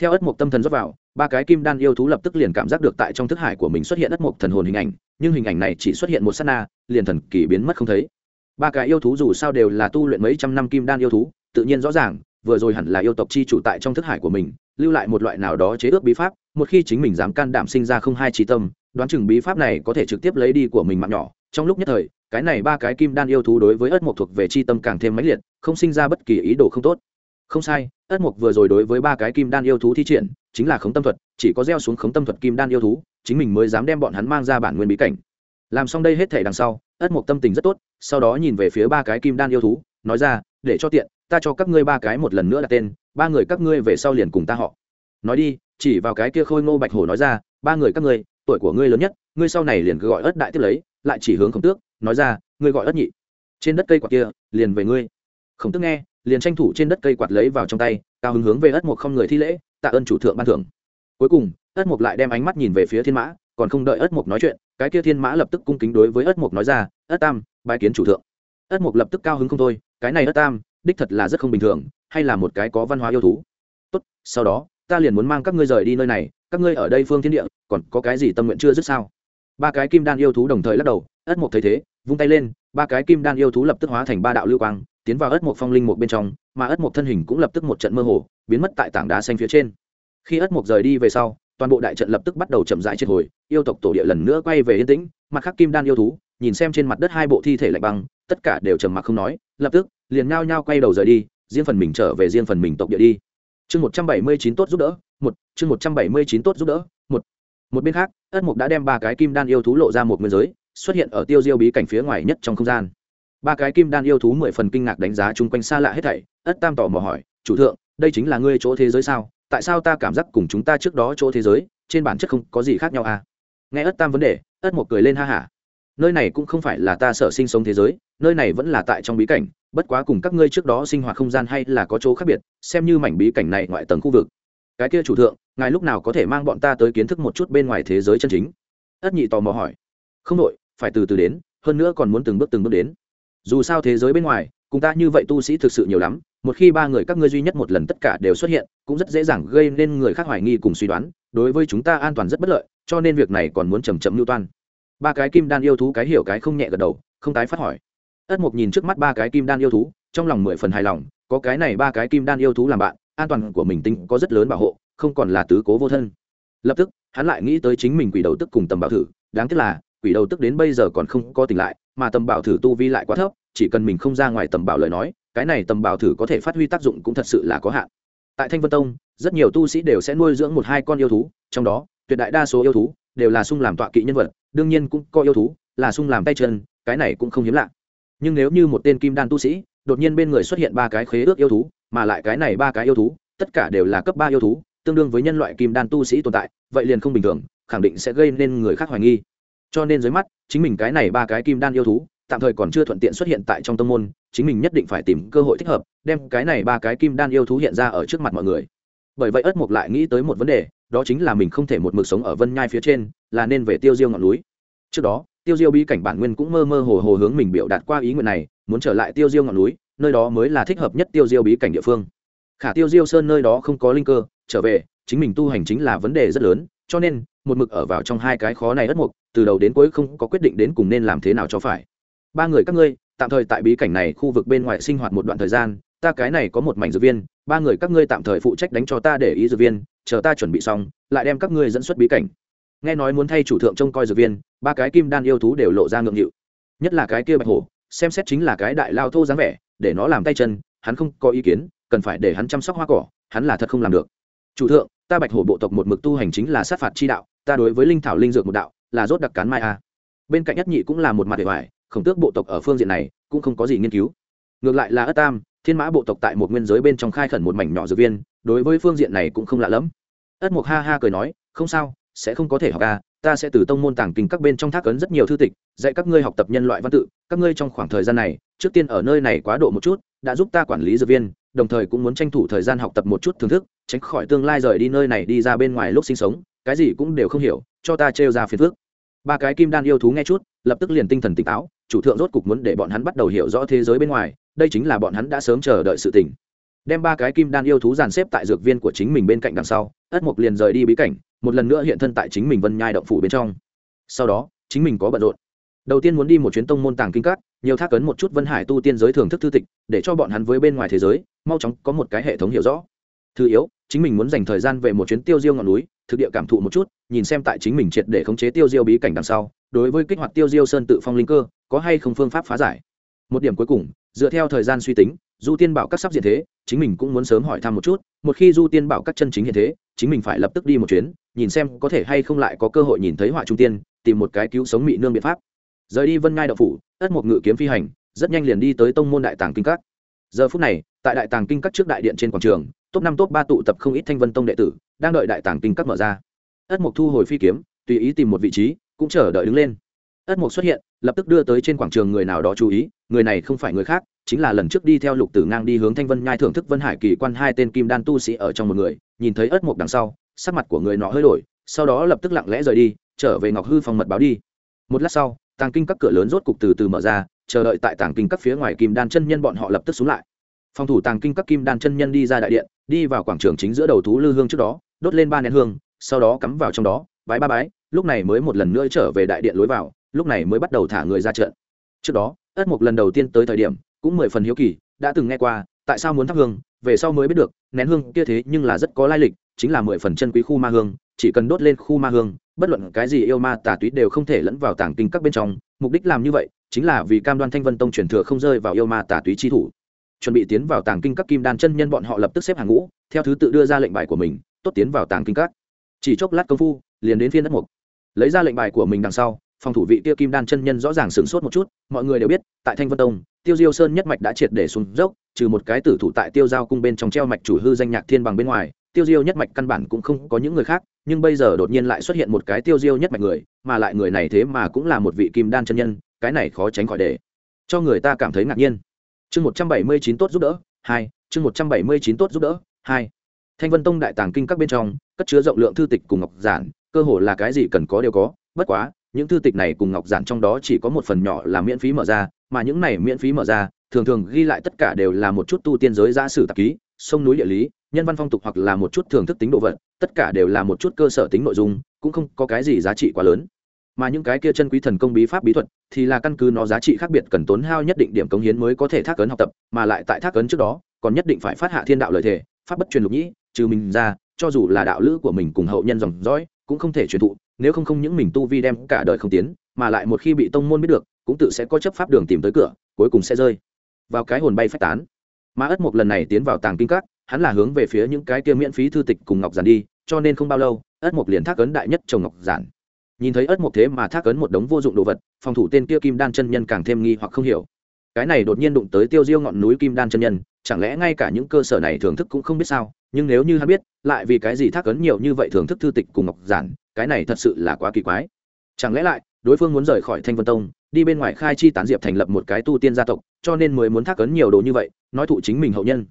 Theo ất mộc tâm thần rót vào, ba cái kim đan yêu thú lập tức liền cảm giác được tại trong thức hải của mình xuất hiện ất mộc thần hồn hình ảnh, nhưng hình ảnh này chỉ xuất hiện một s á t na, liền thần kỳ biến mất không thấy. Ba cái yêu thú dù sao đều là tu luyện mấy trăm năm kim đan yêu thú, tự nhiên rõ ràng vừa rồi hẳn là yêu tộc chi chủ tại trong thức hải của mình, lưu lại một loại nào đó chế ước bí pháp, một khi chính mình dám can đảm sinh ra không hai trí tâm, đoán chừng bí pháp này có thể trực tiếp lấy đi của mình mạng nhỏ. Trong lúc nhất thời, cái này ba cái kim đan yêu thú đối với ất mộc thuộc về chi tâm càng thêm mãnh liệt, không sinh ra bất kỳ ý đồ không tốt. Không sai, ất mộc vừa rồi đối với ba cái kim đan yêu thú thi triển, chính là khống tâm thuật, chỉ có gieo xuống khống tâm thuật kim đan yêu thú, chính mình mới dám đem bọn hắn mang ra bản nguyên bí cảnh. Làm xong đây hết thể đằng sau, ất mộc tâm tình rất tốt, sau đó nhìn về phía ba cái kim đan yêu thú, nói ra, để cho tiện ta cho các ngươi ba cái một lần nữa là tên, ba người các ngươi về sau liền cùng ta họ. Nói đi, chỉ vào cái kia khôi ngô bạch hổ nói ra, ba người các ngươi, tuổi của ngươi lớn nhất, ngươi sau này liền cứ gọi ớt đại tiếp lấy, lại chỉ hướng khổng tước, nói ra, ngươi gọi ớt nhị. Trên đất cây quạt kia, liền về ngươi. Khổng tước nghe, liền tranh thủ trên đất cây quạt lấy vào trong tay, cao hứng hướng về ất mục không người thi lễ, tạ ơn chủ thượng ban thưởng. Cuối cùng ất mục lại đem ánh mắt nhìn về phía thiên mã, còn không đợi ất mục nói chuyện, cái kia thiên mã lập tức cung kính đối với ất mục nói ra, ất tam, bái kiến chủ thượng. Ất mục lập tức cao hứng không thôi, cái này ất tam đích thật là rất không bình thường, hay là một cái có văn hóa yêu thú. Tốt, sau đó, ta liền muốn mang các ngươi rời đi nơi này, các ngươi ở đây phương thiên địa, còn có cái gì tâm nguyện chưa dứt sao? Ba cái kim đan yêu thú đồng thời lắc đầu, ất mục thấy thế, vung tay lên, ba cái kim đan yêu thú lập tức hóa thành ba đạo lưu quang, tiến vào ất mục phong linh một bên trong, mà ất mục thân hình cũng lập tức một trận mơ hồ, biến mất tại tảng đá xanh phía trên. Khi ất mục rời đi về sau, toàn bộ đại trận lập tức bắt đầu chậm rãi triệt hồi, yêu tộc tổ địa lần nữa quay về yên tĩnh, mặt khác kim đan yêu thú, nhìn xem trên mặt đất hai bộ thi thể lạnh băng tất cả đều trầm mặc không nói, lập tức, liền nhao nhao quay đầu rời đi, riêng phần mình trở về riêng phần mình tộc địa đi. Chương một trăm bảy mươi chín tốt giúp đỡ, một, chương một trăm bảy mươi chín tốt giúp đỡ, một. Một bên khác, ất mục đã đem ba cái kim đan yêu thú lộ ra một nguyên giới, xuất hiện ở tiêu diêu bí cảnh phía ngoài nhất trong không gian. Ba cái kim đan yêu thú mười phần kinh ngạc đánh giá chung quanh xa lạ hết thảy, ất tam tỏ mò hỏi, chủ thượng, đây chính là ngươi chỗ thế giới sao? Tại sao ta cảm giác cùng chúng ta trước đó chỗ thế giới, trên bản chất không có gì khác nhau à? Nghe ất tam vấn đề, ất một cười lên ha hả nơi này cũng không phải là ta sợ sinh sống thế giới, nơi này vẫn là tại trong bí cảnh, bất quá cùng các ngươi trước đó sinh hoạt không gian hay là có chỗ khác biệt, xem như mảnh bí cảnh này ngoại tầng khu vực. Cái kia chủ thượng, ngài lúc nào có thể mang bọn ta tới kiến thức một chút bên ngoài thế giới chân chính? Ất nhị tò mò hỏi. Không đội phải từ từ đến, hơn nữa còn muốn từng bước từng bước đến. Dù sao thế giới bên ngoài, cùng ta như vậy tu sĩ thực sự nhiều lắm, một khi ba người các ngươi duy nhất một lần tất cả đều xuất hiện, cũng rất dễ dàng gây nên người khác hoài nghi cùng suy đoán, đối với chúng ta an toàn rất bất lợi, cho nên việc này còn muốn chầm chậm lưu toan ba cái kim đan yêu thú cái hiểu cái không nhẹ gật đầu, không tái phát hỏi. Ất mục nhìn trước mắt ba cái kim đan yêu thú, trong lòng mười phần hài lòng, có cái này ba cái kim đan yêu thú làm bạn, an toàn của mình tinh có rất lớn bảo hộ, không còn là tứ cố vô thân. Lập tức, hắn lại nghĩ tới chính mình quỷ đầu tức cùng tầm bảo thử, đáng tiếc là, quỷ đầu tức đến bây giờ còn không có tỉnh lại, mà tầm bảo thử tu vi lại quá thấp, chỉ cần mình không ra ngoài tầm bảo lời nói, cái này tầm bảo thử có thể phát huy tác dụng cũng thật sự là có hạn. Tại thanh vân tông, rất nhiều tu sĩ đều sẽ nuôi dưỡng một hai con yêu thú, trong đó, tuyệt đại đa số yêu thú đều là sung làm tọa kỵ nhân vật, đương nhiên cũng có yêu thú, là sung làm tay chân, cái này cũng không hiếm lạ. Nhưng nếu như một tên kim đan tu sĩ, đột nhiên bên người xuất hiện ba cái khế ước yêu thú, mà lại cái này ba cái yêu thú, tất cả đều là cấp ba yêu thú, tương đương với nhân loại kim đan tu sĩ tồn tại, vậy liền không bình thường, khẳng định sẽ gây nên người khác hoài nghi. Cho nên dưới mắt, chính mình cái này ba cái kim đan yêu thú, tạm thời còn chưa thuận tiện xuất hiện tại trong tông môn, chính mình nhất định phải tìm cơ hội thích hợp, đem cái này ba cái kim đan yêu thú hiện ra ở trước mặt mọi người. Bởi vậy ất mục lại nghĩ tới một vấn đề đó chính là mình không thể một mực sống ở vân nhai phía trên, là nên về tiêu diêu ngọn núi. Trước đó, tiêu diêu bí cảnh bản nguyên cũng mơ mơ hồ hồ hướng mình biểu đạt qua ý nguyện này, muốn trở lại tiêu diêu ngọn núi, nơi đó mới là thích hợp nhất tiêu diêu bí cảnh địa phương. Khả tiêu diêu sơn nơi đó không có linh cơ, trở về, chính mình tu hành chính là vấn đề rất lớn, cho nên, một mực ở vào trong hai cái khó này ất mục, từ đầu đến cuối không có quyết định đến cùng nên làm thế nào cho phải. Ba người các ngươi, tạm thời tại bí cảnh này khu vực bên ngoài sinh hoạt một đoạn thời gian, ta cái này có một mảnh dược viên, ba người các ngươi tạm thời phụ trách đánh cho ta để ý dược viên chờ ta chuẩn bị xong, lại đem các ngươi dẫn xuất bí cảnh. Nghe nói muốn thay chủ thượng trông coi dược viên, ba cái kim đan yêu thú đều lộ ra ngượng nghịu. Nhất là cái kia bạch hổ, xem xét chính là cái đại lao thô dáng vẻ, để nó làm tay chân, hắn không có ý kiến, cần phải để hắn chăm sóc hoa cỏ, hắn là thật không làm được. Chủ thượng, ta bạch hổ bộ tộc một mực tu hành chính là sát phạt chi đạo, ta đối với linh thảo linh dược một đạo là rốt đặc cán mai a. Bên cạnh nhất nhị cũng là một mặt để hoài khổng tước bộ tộc ở phương diện này cũng không có gì nghiên cứu. Ngược lại là ất tam, thiên mã bộ tộc tại một nguyên giới bên trong khai khẩn một mảnh nhỏ dược viên đối với phương diện này cũng không lạ lẫm. Ất mục ha ha cười nói, không sao, sẽ không có thể học ca ta sẽ từ tông môn tàng kinh các bên trong thác ấn rất nhiều thư tịch, dạy các ngươi học tập nhân loại văn tự. Các ngươi trong khoảng thời gian này, trước tiên ở nơi này quá độ một chút, đã giúp ta quản lý dược viên, đồng thời cũng muốn tranh thủ thời gian học tập một chút thưởng thức, tránh khỏi tương lai rời đi nơi này đi ra bên ngoài lúc sinh sống, cái gì cũng đều không hiểu, cho ta trêu ra phiền phước ba cái kim đan yêu thú nghe chút, lập tức liền tinh thần tỉnh táo, chủ thượng rốt cục muốn để bọn hắn bắt đầu hiểu rõ thế giới bên ngoài, đây chính là bọn hắn đã sớm chờ đợi sự tỉnh đem ba cái kim đan yêu thú dàn xếp tại dược viên của chính mình bên cạnh đằng sau, ất mục liền rời đi bí cảnh, một lần nữa hiện thân tại chính mình vân nhai động phủ bên trong. Sau đó, chính mình có bận rộn. Đầu tiên muốn đi một chuyến tông môn tàng kinh các, nhiều thác cấn một chút vân hải tu tiên giới thưởng thức thư tịch, để cho bọn hắn với bên ngoài thế giới, mau chóng có một cái hệ thống hiểu rõ. Thứ yếu, chính mình muốn dành thời gian về một chuyến tiêu diêu ngọn núi, thực địa cảm thụ một chút, nhìn xem tại chính mình triệt để khống chế tiêu diêu bí cảnh đằng sau, đối với kích hoạt tiêu diêu sơn tự phong linh cơ, có hay không phương pháp phá giải. Một điểm cuối cùng, dựa theo thời gian suy tính du tiên bảo các sắp diện thế, chính mình cũng muốn sớm hỏi thăm một chút, một khi du tiên bảo các chân chính hiện thế, chính mình phải lập tức đi một chuyến, nhìn xem có thể hay không lại có cơ hội nhìn thấy họa trung tiên, tìm một cái cứu sống mỹ nương biện pháp. Rời đi vân ngai đậu phủ, ất một ngự kiếm phi hành, rất nhanh liền đi tới tông môn đại tàng kinh các. Giờ phút này, tại đại tàng kinh các trước đại điện trên quảng trường, top năm top ba tụ tập không ít thanh vân tông đệ tử, đang đợi đại tàng kinh các mở ra. Ất mục thu hồi phi kiếm, tùy ý tìm một vị trí, cũng chờ đợi đứng lên. Ất mục xuất hiện, lập tức đưa tới trên quảng trường người nào đó chú ý, người này không phải người khác chính là lần trước đi theo lục tử ngang đi hướng thanh vân nhai thưởng thức vân hải kỳ quan hai tên kim đan tu sĩ ở trong một người, nhìn thấy ất mục đằng sau, sắc mặt của người nọ hơi đổi, sau đó lập tức lặng lẽ rời đi, trở về ngọc hư phòng mật báo đi. Một lát sau, tàng kinh các cửa lớn rốt cục từ từ mở ra, chờ đợi tại tàng kinh các phía ngoài kim đan chân nhân bọn họ lập tức xuống lại. Phòng thủ tàng kinh các kim đan chân nhân đi ra đại điện, đi vào quảng trường chính giữa đầu thú lư hương trước đó, đốt lên ba nén hương, sau đó cắm vào trong đó, bái ba bái, lúc này mới một lần nữa trở về đại điện lối vào, lúc này mới bắt đầu thả người ra trận. Trước đó ất mục lần đầu tiên tới thời điểm cũng mười phần hiếu kỳ, đã từng nghe qua, tại sao muốn thắp hương, về sau mới biết được, nén hương kia thế nhưng là rất có lai lịch, chính là mười phần chân quý khu ma hương, chỉ cần đốt lên khu ma hương, bất luận cái gì yêu ma tà túy đều không thể lẫn vào tảng kinh các bên trong, mục đích làm như vậy, chính là vì cam đoan thanh vân tông truyền thừa không rơi vào yêu ma tà túy chi thủ. Chuẩn bị tiến vào tàng kinh các kim đan chân nhân bọn họ lập tức xếp hàng ngũ, theo thứ tự đưa ra lệnh bài của mình, tốt tiến vào tàng kinh các. Chỉ chốc lát công phu, liền đến phiên đất mục. Lấy ra lệnh bài của mình đằng sau phòng thủ vị tiêu kim đan chân nhân rõ ràng sửng sốt một chút, mọi người đều biết, tại thanh vân tông, tiêu diêu sơn nhất mạch đã triệt để xuống dốc, trừ một cái tử thủ tại tiêu giao cung bên trong treo mạch chủ hư danh nhạc thiên bằng bên ngoài, tiêu diêu nhất mạch căn bản cũng không có những người khác, nhưng bây giờ đột nhiên lại xuất hiện một cái tiêu diêu nhất mạch người, mà lại người này thế mà cũng là một vị kim đan chân nhân, cái này khó tránh khỏi để cho người ta cảm thấy ngạc nhiên. Chương một trăm bảy mươi chín tốt giúp đỡ, hai, chương một trăm bảy mươi chín tốt giúp đỡ, hai. Thanh vân tông đại tàng kinh các bên trong, cất chứa rộng lượng thư tịch cùng ngọc giản, cơ hồ là cái gì cần có đều có, bất quá những thư tịch này cùng ngọc giản trong đó chỉ có một phần nhỏ là miễn phí mở ra, mà những này miễn phí mở ra, thường thường ghi lại tất cả đều là một chút tu tiên giới giả sử tạp ký, sông núi địa lý, nhân văn phong tục hoặc là một chút thưởng thức tính độ vật, tất cả đều là một chút cơ sở tính nội dung, cũng không có cái gì giá trị quá lớn. Mà những cái kia chân quý thần công bí pháp bí thuật thì là căn cứ nó giá trị khác biệt cần tốn hao nhất định điểm cống hiến mới có thể thác ấn học tập, mà lại tại thác ấn trước đó, còn nhất định phải phát hạ thiên đạo lợi thể pháp bất truyền lục nhĩ, trừ mình ra, cho dù là đạo lữ của mình cùng hậu nhân dòng dõi cũng không thể truyền thụ, nếu không không những mình tu vi đem cả đời không tiến, mà lại một khi bị tông môn biết được, cũng tự sẽ có chấp pháp đường tìm tới cửa, cuối cùng sẽ rơi vào cái hồn bay phách tán. Mà ất một lần này tiến vào tàng kinh các, hắn là hướng về phía những cái kia miễn phí thư tịch cùng ngọc giản đi, cho nên không bao lâu, ất một liền thác ấn đại nhất chồng ngọc giản. Nhìn thấy ất một thế mà thác ấn một đống vô dụng đồ vật, phòng thủ tên kia kim đan chân nhân càng thêm nghi hoặc không hiểu. Cái này đột nhiên đụng tới tiêu diêu ngọn núi kim đan chân nhân chẳng lẽ ngay cả những cơ sở này thưởng thức cũng không biết sao? Nhưng nếu như hắn biết, lại vì cái gì thác ấn nhiều như vậy thưởng thức thư tịch cùng ngọc giản, cái này thật sự là quá kỳ quái. Chẳng lẽ lại, đối phương muốn rời khỏi thanh vân tông, đi bên ngoài khai chi tán diệp thành lập một cái tu tiên gia tộc, cho nên mới muốn thác ấn nhiều đồ như vậy, nói thụ chính mình hậu nhân.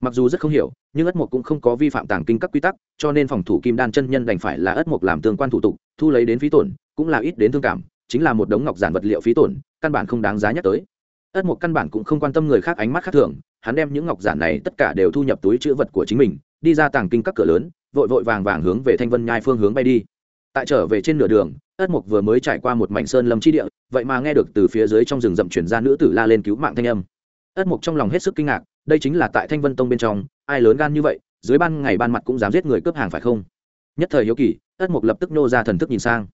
Mặc dù rất không hiểu, nhưng ất mộc cũng không có vi phạm tàng kinh các quy tắc, cho nên phòng thủ kim đan chân nhân đành phải là ất mộc làm tương quan thủ tục, thu lấy đến phí tổn, cũng là ít đến thương cảm, chính là một đống ngọc giản vật liệu phí tổn, căn bản không đáng giá nhắc tới. Ất mộc căn bản cũng không quan tâm người khác ánh mắt khác thường hắn đem những ngọc giản này tất cả đều thu nhập túi chữ vật của chính mình, đi ra tàng kinh các cửa lớn, vội vội vàng vàng hướng về thanh vân nhai phương hướng bay đi. Tại trở về trên nửa đường, ất mục vừa mới trải qua một mảnh sơn lâm chi địa, vậy mà nghe được từ phía dưới trong rừng rậm chuyển ra nữ tử la lên cứu mạng thanh âm. Ất mục trong lòng hết sức kinh ngạc, đây chính là tại thanh vân tông bên trong, ai lớn gan như vậy, dưới ban ngày ban mặt cũng dám giết người cướp hàng phải không? Nhất thời hiếu kỳ, ất mục lập tức nô ra thần thức nhìn sang.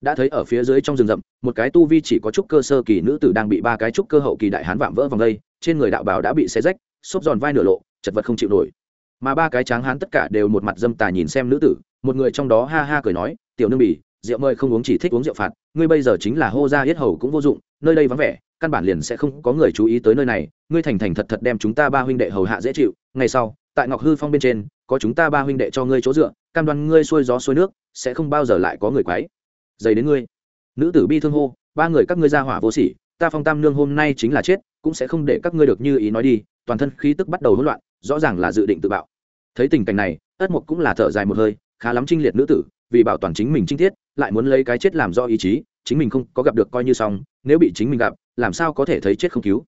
Đã thấy ở phía dưới trong rừng rậm, một cái tu vi chỉ có chút cơ sơ kỳ nữ tử đang bị ba cái trúc cơ hậu kỳ đại hán vạm vỡ vòng đây trên người đạo bào đã bị xé rách, xốp giòn vai nửa lộ, chật vật không chịu nổi. Mà ba cái tráng hán tất cả đều một mặt dâm tà nhìn xem nữ tử, một người trong đó ha ha cười nói, tiểu nương bỉ rượu mời không uống chỉ thích uống rượu phạt, ngươi bây giờ chính là hô ra yết hầu cũng vô dụng, nơi đây vắng vẻ, căn bản liền sẽ không có người chú ý tới nơi này, ngươi thành thành thật thật đem chúng ta ba huynh đệ hầu hạ dễ chịu, ngày sau, tại ngọc hư phong bên trên, có chúng ta ba huynh đệ cho ngươi chỗ dựa, cam đoan ngươi xuôi gió xuôi nước, sẽ không bao giờ lại có người quái dày đến ngươi. Nữ tử bi thương hô, ba người các ngươi ra hỏa vô sỉ, ta phong tam nương hôm nay chính là chết cũng sẽ không để các ngươi được như ý nói đi toàn thân khí tức bắt đầu hỗn loạn rõ ràng là dự định tự bạo. Thấy tình cảnh này ất mục cũng là thở dài một hơi khá lắm trinh liệt nữ tử vì bảo toàn chính mình trinh thiết, lại muốn lấy cái chết làm do ý chí chính mình không có gặp được coi như xong nếu bị chính mình gặp làm sao có thể thấy chết không cứu.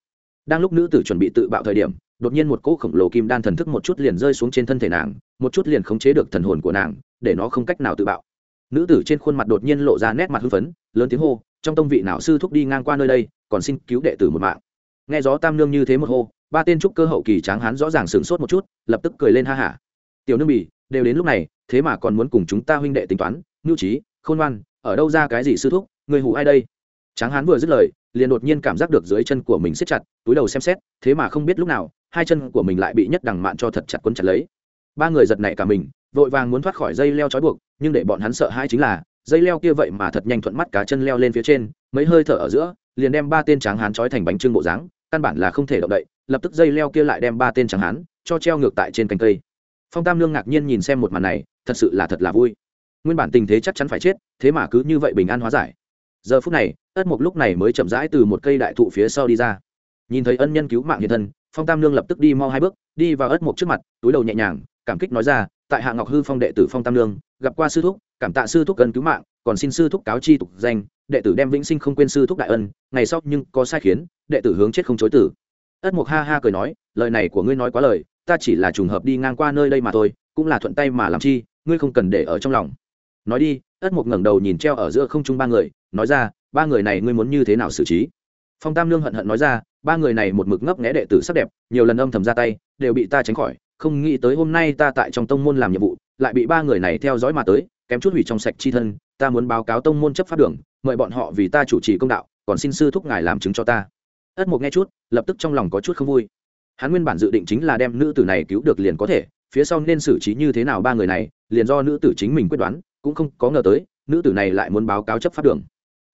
Đang lúc nữ tử chuẩn bị tự bạo thời điểm đột nhiên một cỗ khổng lồ kim đan thần thức một chút liền rơi xuống trên thân thể nàng một chút liền khống chế được thần hồn của nàng để nó không cách nào tự bạo. Nữ tử trên khuôn mặt đột nhiên lộ ra nét mặt hưng phấn lớn tiếng hô trong tông vị nào sư thúc đi ngang qua nơi đây còn xin cứu đệ tử một mạng nghe gió tam nương như thế một hô, ba tên trúc cơ hậu kỳ tráng hán rõ ràng sửng sốt một chút, lập tức cười lên ha hả. Tiểu nương bỉ đều đến lúc này, thế mà còn muốn cùng chúng ta huynh đệ tính toán nhu trí khôn ngoan, ở đâu ra cái gì sư thúc, người hủ ai đây? Tráng hán vừa dứt lời, liền đột nhiên cảm giác được dưới chân của mình siết chặt, túi đầu xem xét, thế mà không biết lúc nào, hai chân của mình lại bị nhất đằng mạn cho thật chặt quấn chặt lấy. Ba người giật nảy cả mình, vội vàng muốn thoát khỏi dây leo trói buộc, nhưng để bọn hắn sợ hai chính là dây leo kia vậy mà thật nhanh thuận mắt cá chân leo lên phía trên, mấy hơi thở ở giữa, liền đem ba tên tráng hán trói thành bánh trưng bộ dáng, căn bản là không thể động đậy, lập tức dây leo kia lại đem ba tên tráng hán cho treo ngược tại trên cành cây. Phong tam lương ngạc nhiên nhìn xem một màn này, thật sự là thật là vui. Nguyên bản tình thế chắc chắn phải chết, thế mà cứ như vậy bình an hóa giải. Giờ phút này, ất mục lúc này mới chậm rãi từ một cây đại thụ phía sau đi ra. Nhìn thấy ân nhân cứu mạng hiện thân, phong tam lương lập tức đi mau hai bước, đi vào ất mục trước mặt, túi đầu nhẹ nhàng, cảm kích nói ra, tại hạ ngọc hư phong đệ tử phong tam lương gặp qua sư thúc cảm tạ sư thúc cần cứu mạng, còn xin sư thúc cáo chi tục danh, đệ tử đem vĩnh sinh không quên sư thúc đại ân, ngày sau nhưng có sai khiến, đệ tử hướng chết không chối tử. Ất mục ha ha cười nói, lời này của ngươi nói quá lời, ta chỉ là trùng hợp đi ngang qua nơi đây mà thôi, cũng là thuận tay mà làm chi, ngươi không cần để ở trong lòng. Nói đi, ất mục ngẩng đầu nhìn treo ở giữa không trung ba người, nói ra, ba người này ngươi muốn như thế nào xử trí? Phong tam lương hận hận nói ra, ba người này một mực ngấp nghẽ đệ tử sắc đẹp, nhiều lần âm thầm ra tay, đều bị ta tránh khỏi, không nghĩ tới hôm nay ta tại trong tông môn làm nhiệm vụ, lại bị ba người này theo dõi mà tới kém chút hủy trong sạch chi thân, ta muốn báo cáo tông môn chấp pháp đường, mời bọn họ vì ta chủ trì công đạo, còn xin sư thúc ngài làm chứng cho ta. Ất mục nghe chút, lập tức trong lòng có chút không vui. Hắn nguyên bản dự định chính là đem nữ tử này cứu được liền có thể, phía sau nên xử trí như thế nào ba người này, liền do nữ tử chính mình quyết đoán, cũng không có ngờ tới, nữ tử này lại muốn báo cáo chấp pháp đường.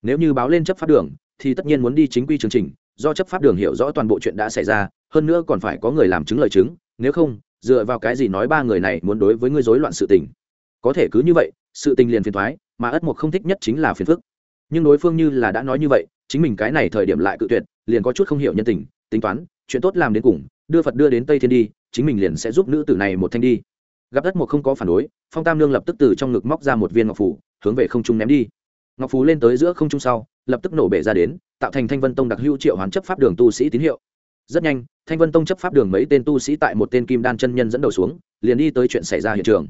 Nếu như báo lên chấp pháp đường, thì tất nhiên muốn đi chính quy chương trình, do chấp pháp đường hiểu rõ toàn bộ chuyện đã xảy ra, hơn nữa còn phải có người làm chứng lời chứng, nếu không, dựa vào cái gì nói ba người này muốn đối với ngươi rối loạn sự tình? Có thể cứ như vậy, sự tình liền phiền thoái mà ất mục không thích nhất chính là phiền phức. Nhưng đối phương như là đã nói như vậy, chính mình cái này thời điểm lại cự tuyệt, liền có chút không hiểu nhân tình, tính toán, chuyện tốt làm đến cùng, đưa phật đưa đến tây thiên đi, chính mình liền sẽ giúp nữ tử này một thanh đi. Gặp đất một không có phản đối, phong tam lương lập tức từ trong ngực móc ra một viên ngọc phủ hướng về không trung ném đi. Ngọc phú lên tới giữa không trung sau, lập tức nổ bể ra đến, tạo thành thanh vân tông đặc hữu triệu hoán chấp pháp đường tu sĩ tín hiệu. Rất nhanh, thanh vân tông chấp pháp đường mấy tên tu sĩ tại một tên kim đan chân nhân dẫn đầu xuống, liền đi tới chuyện xảy ra hiện trường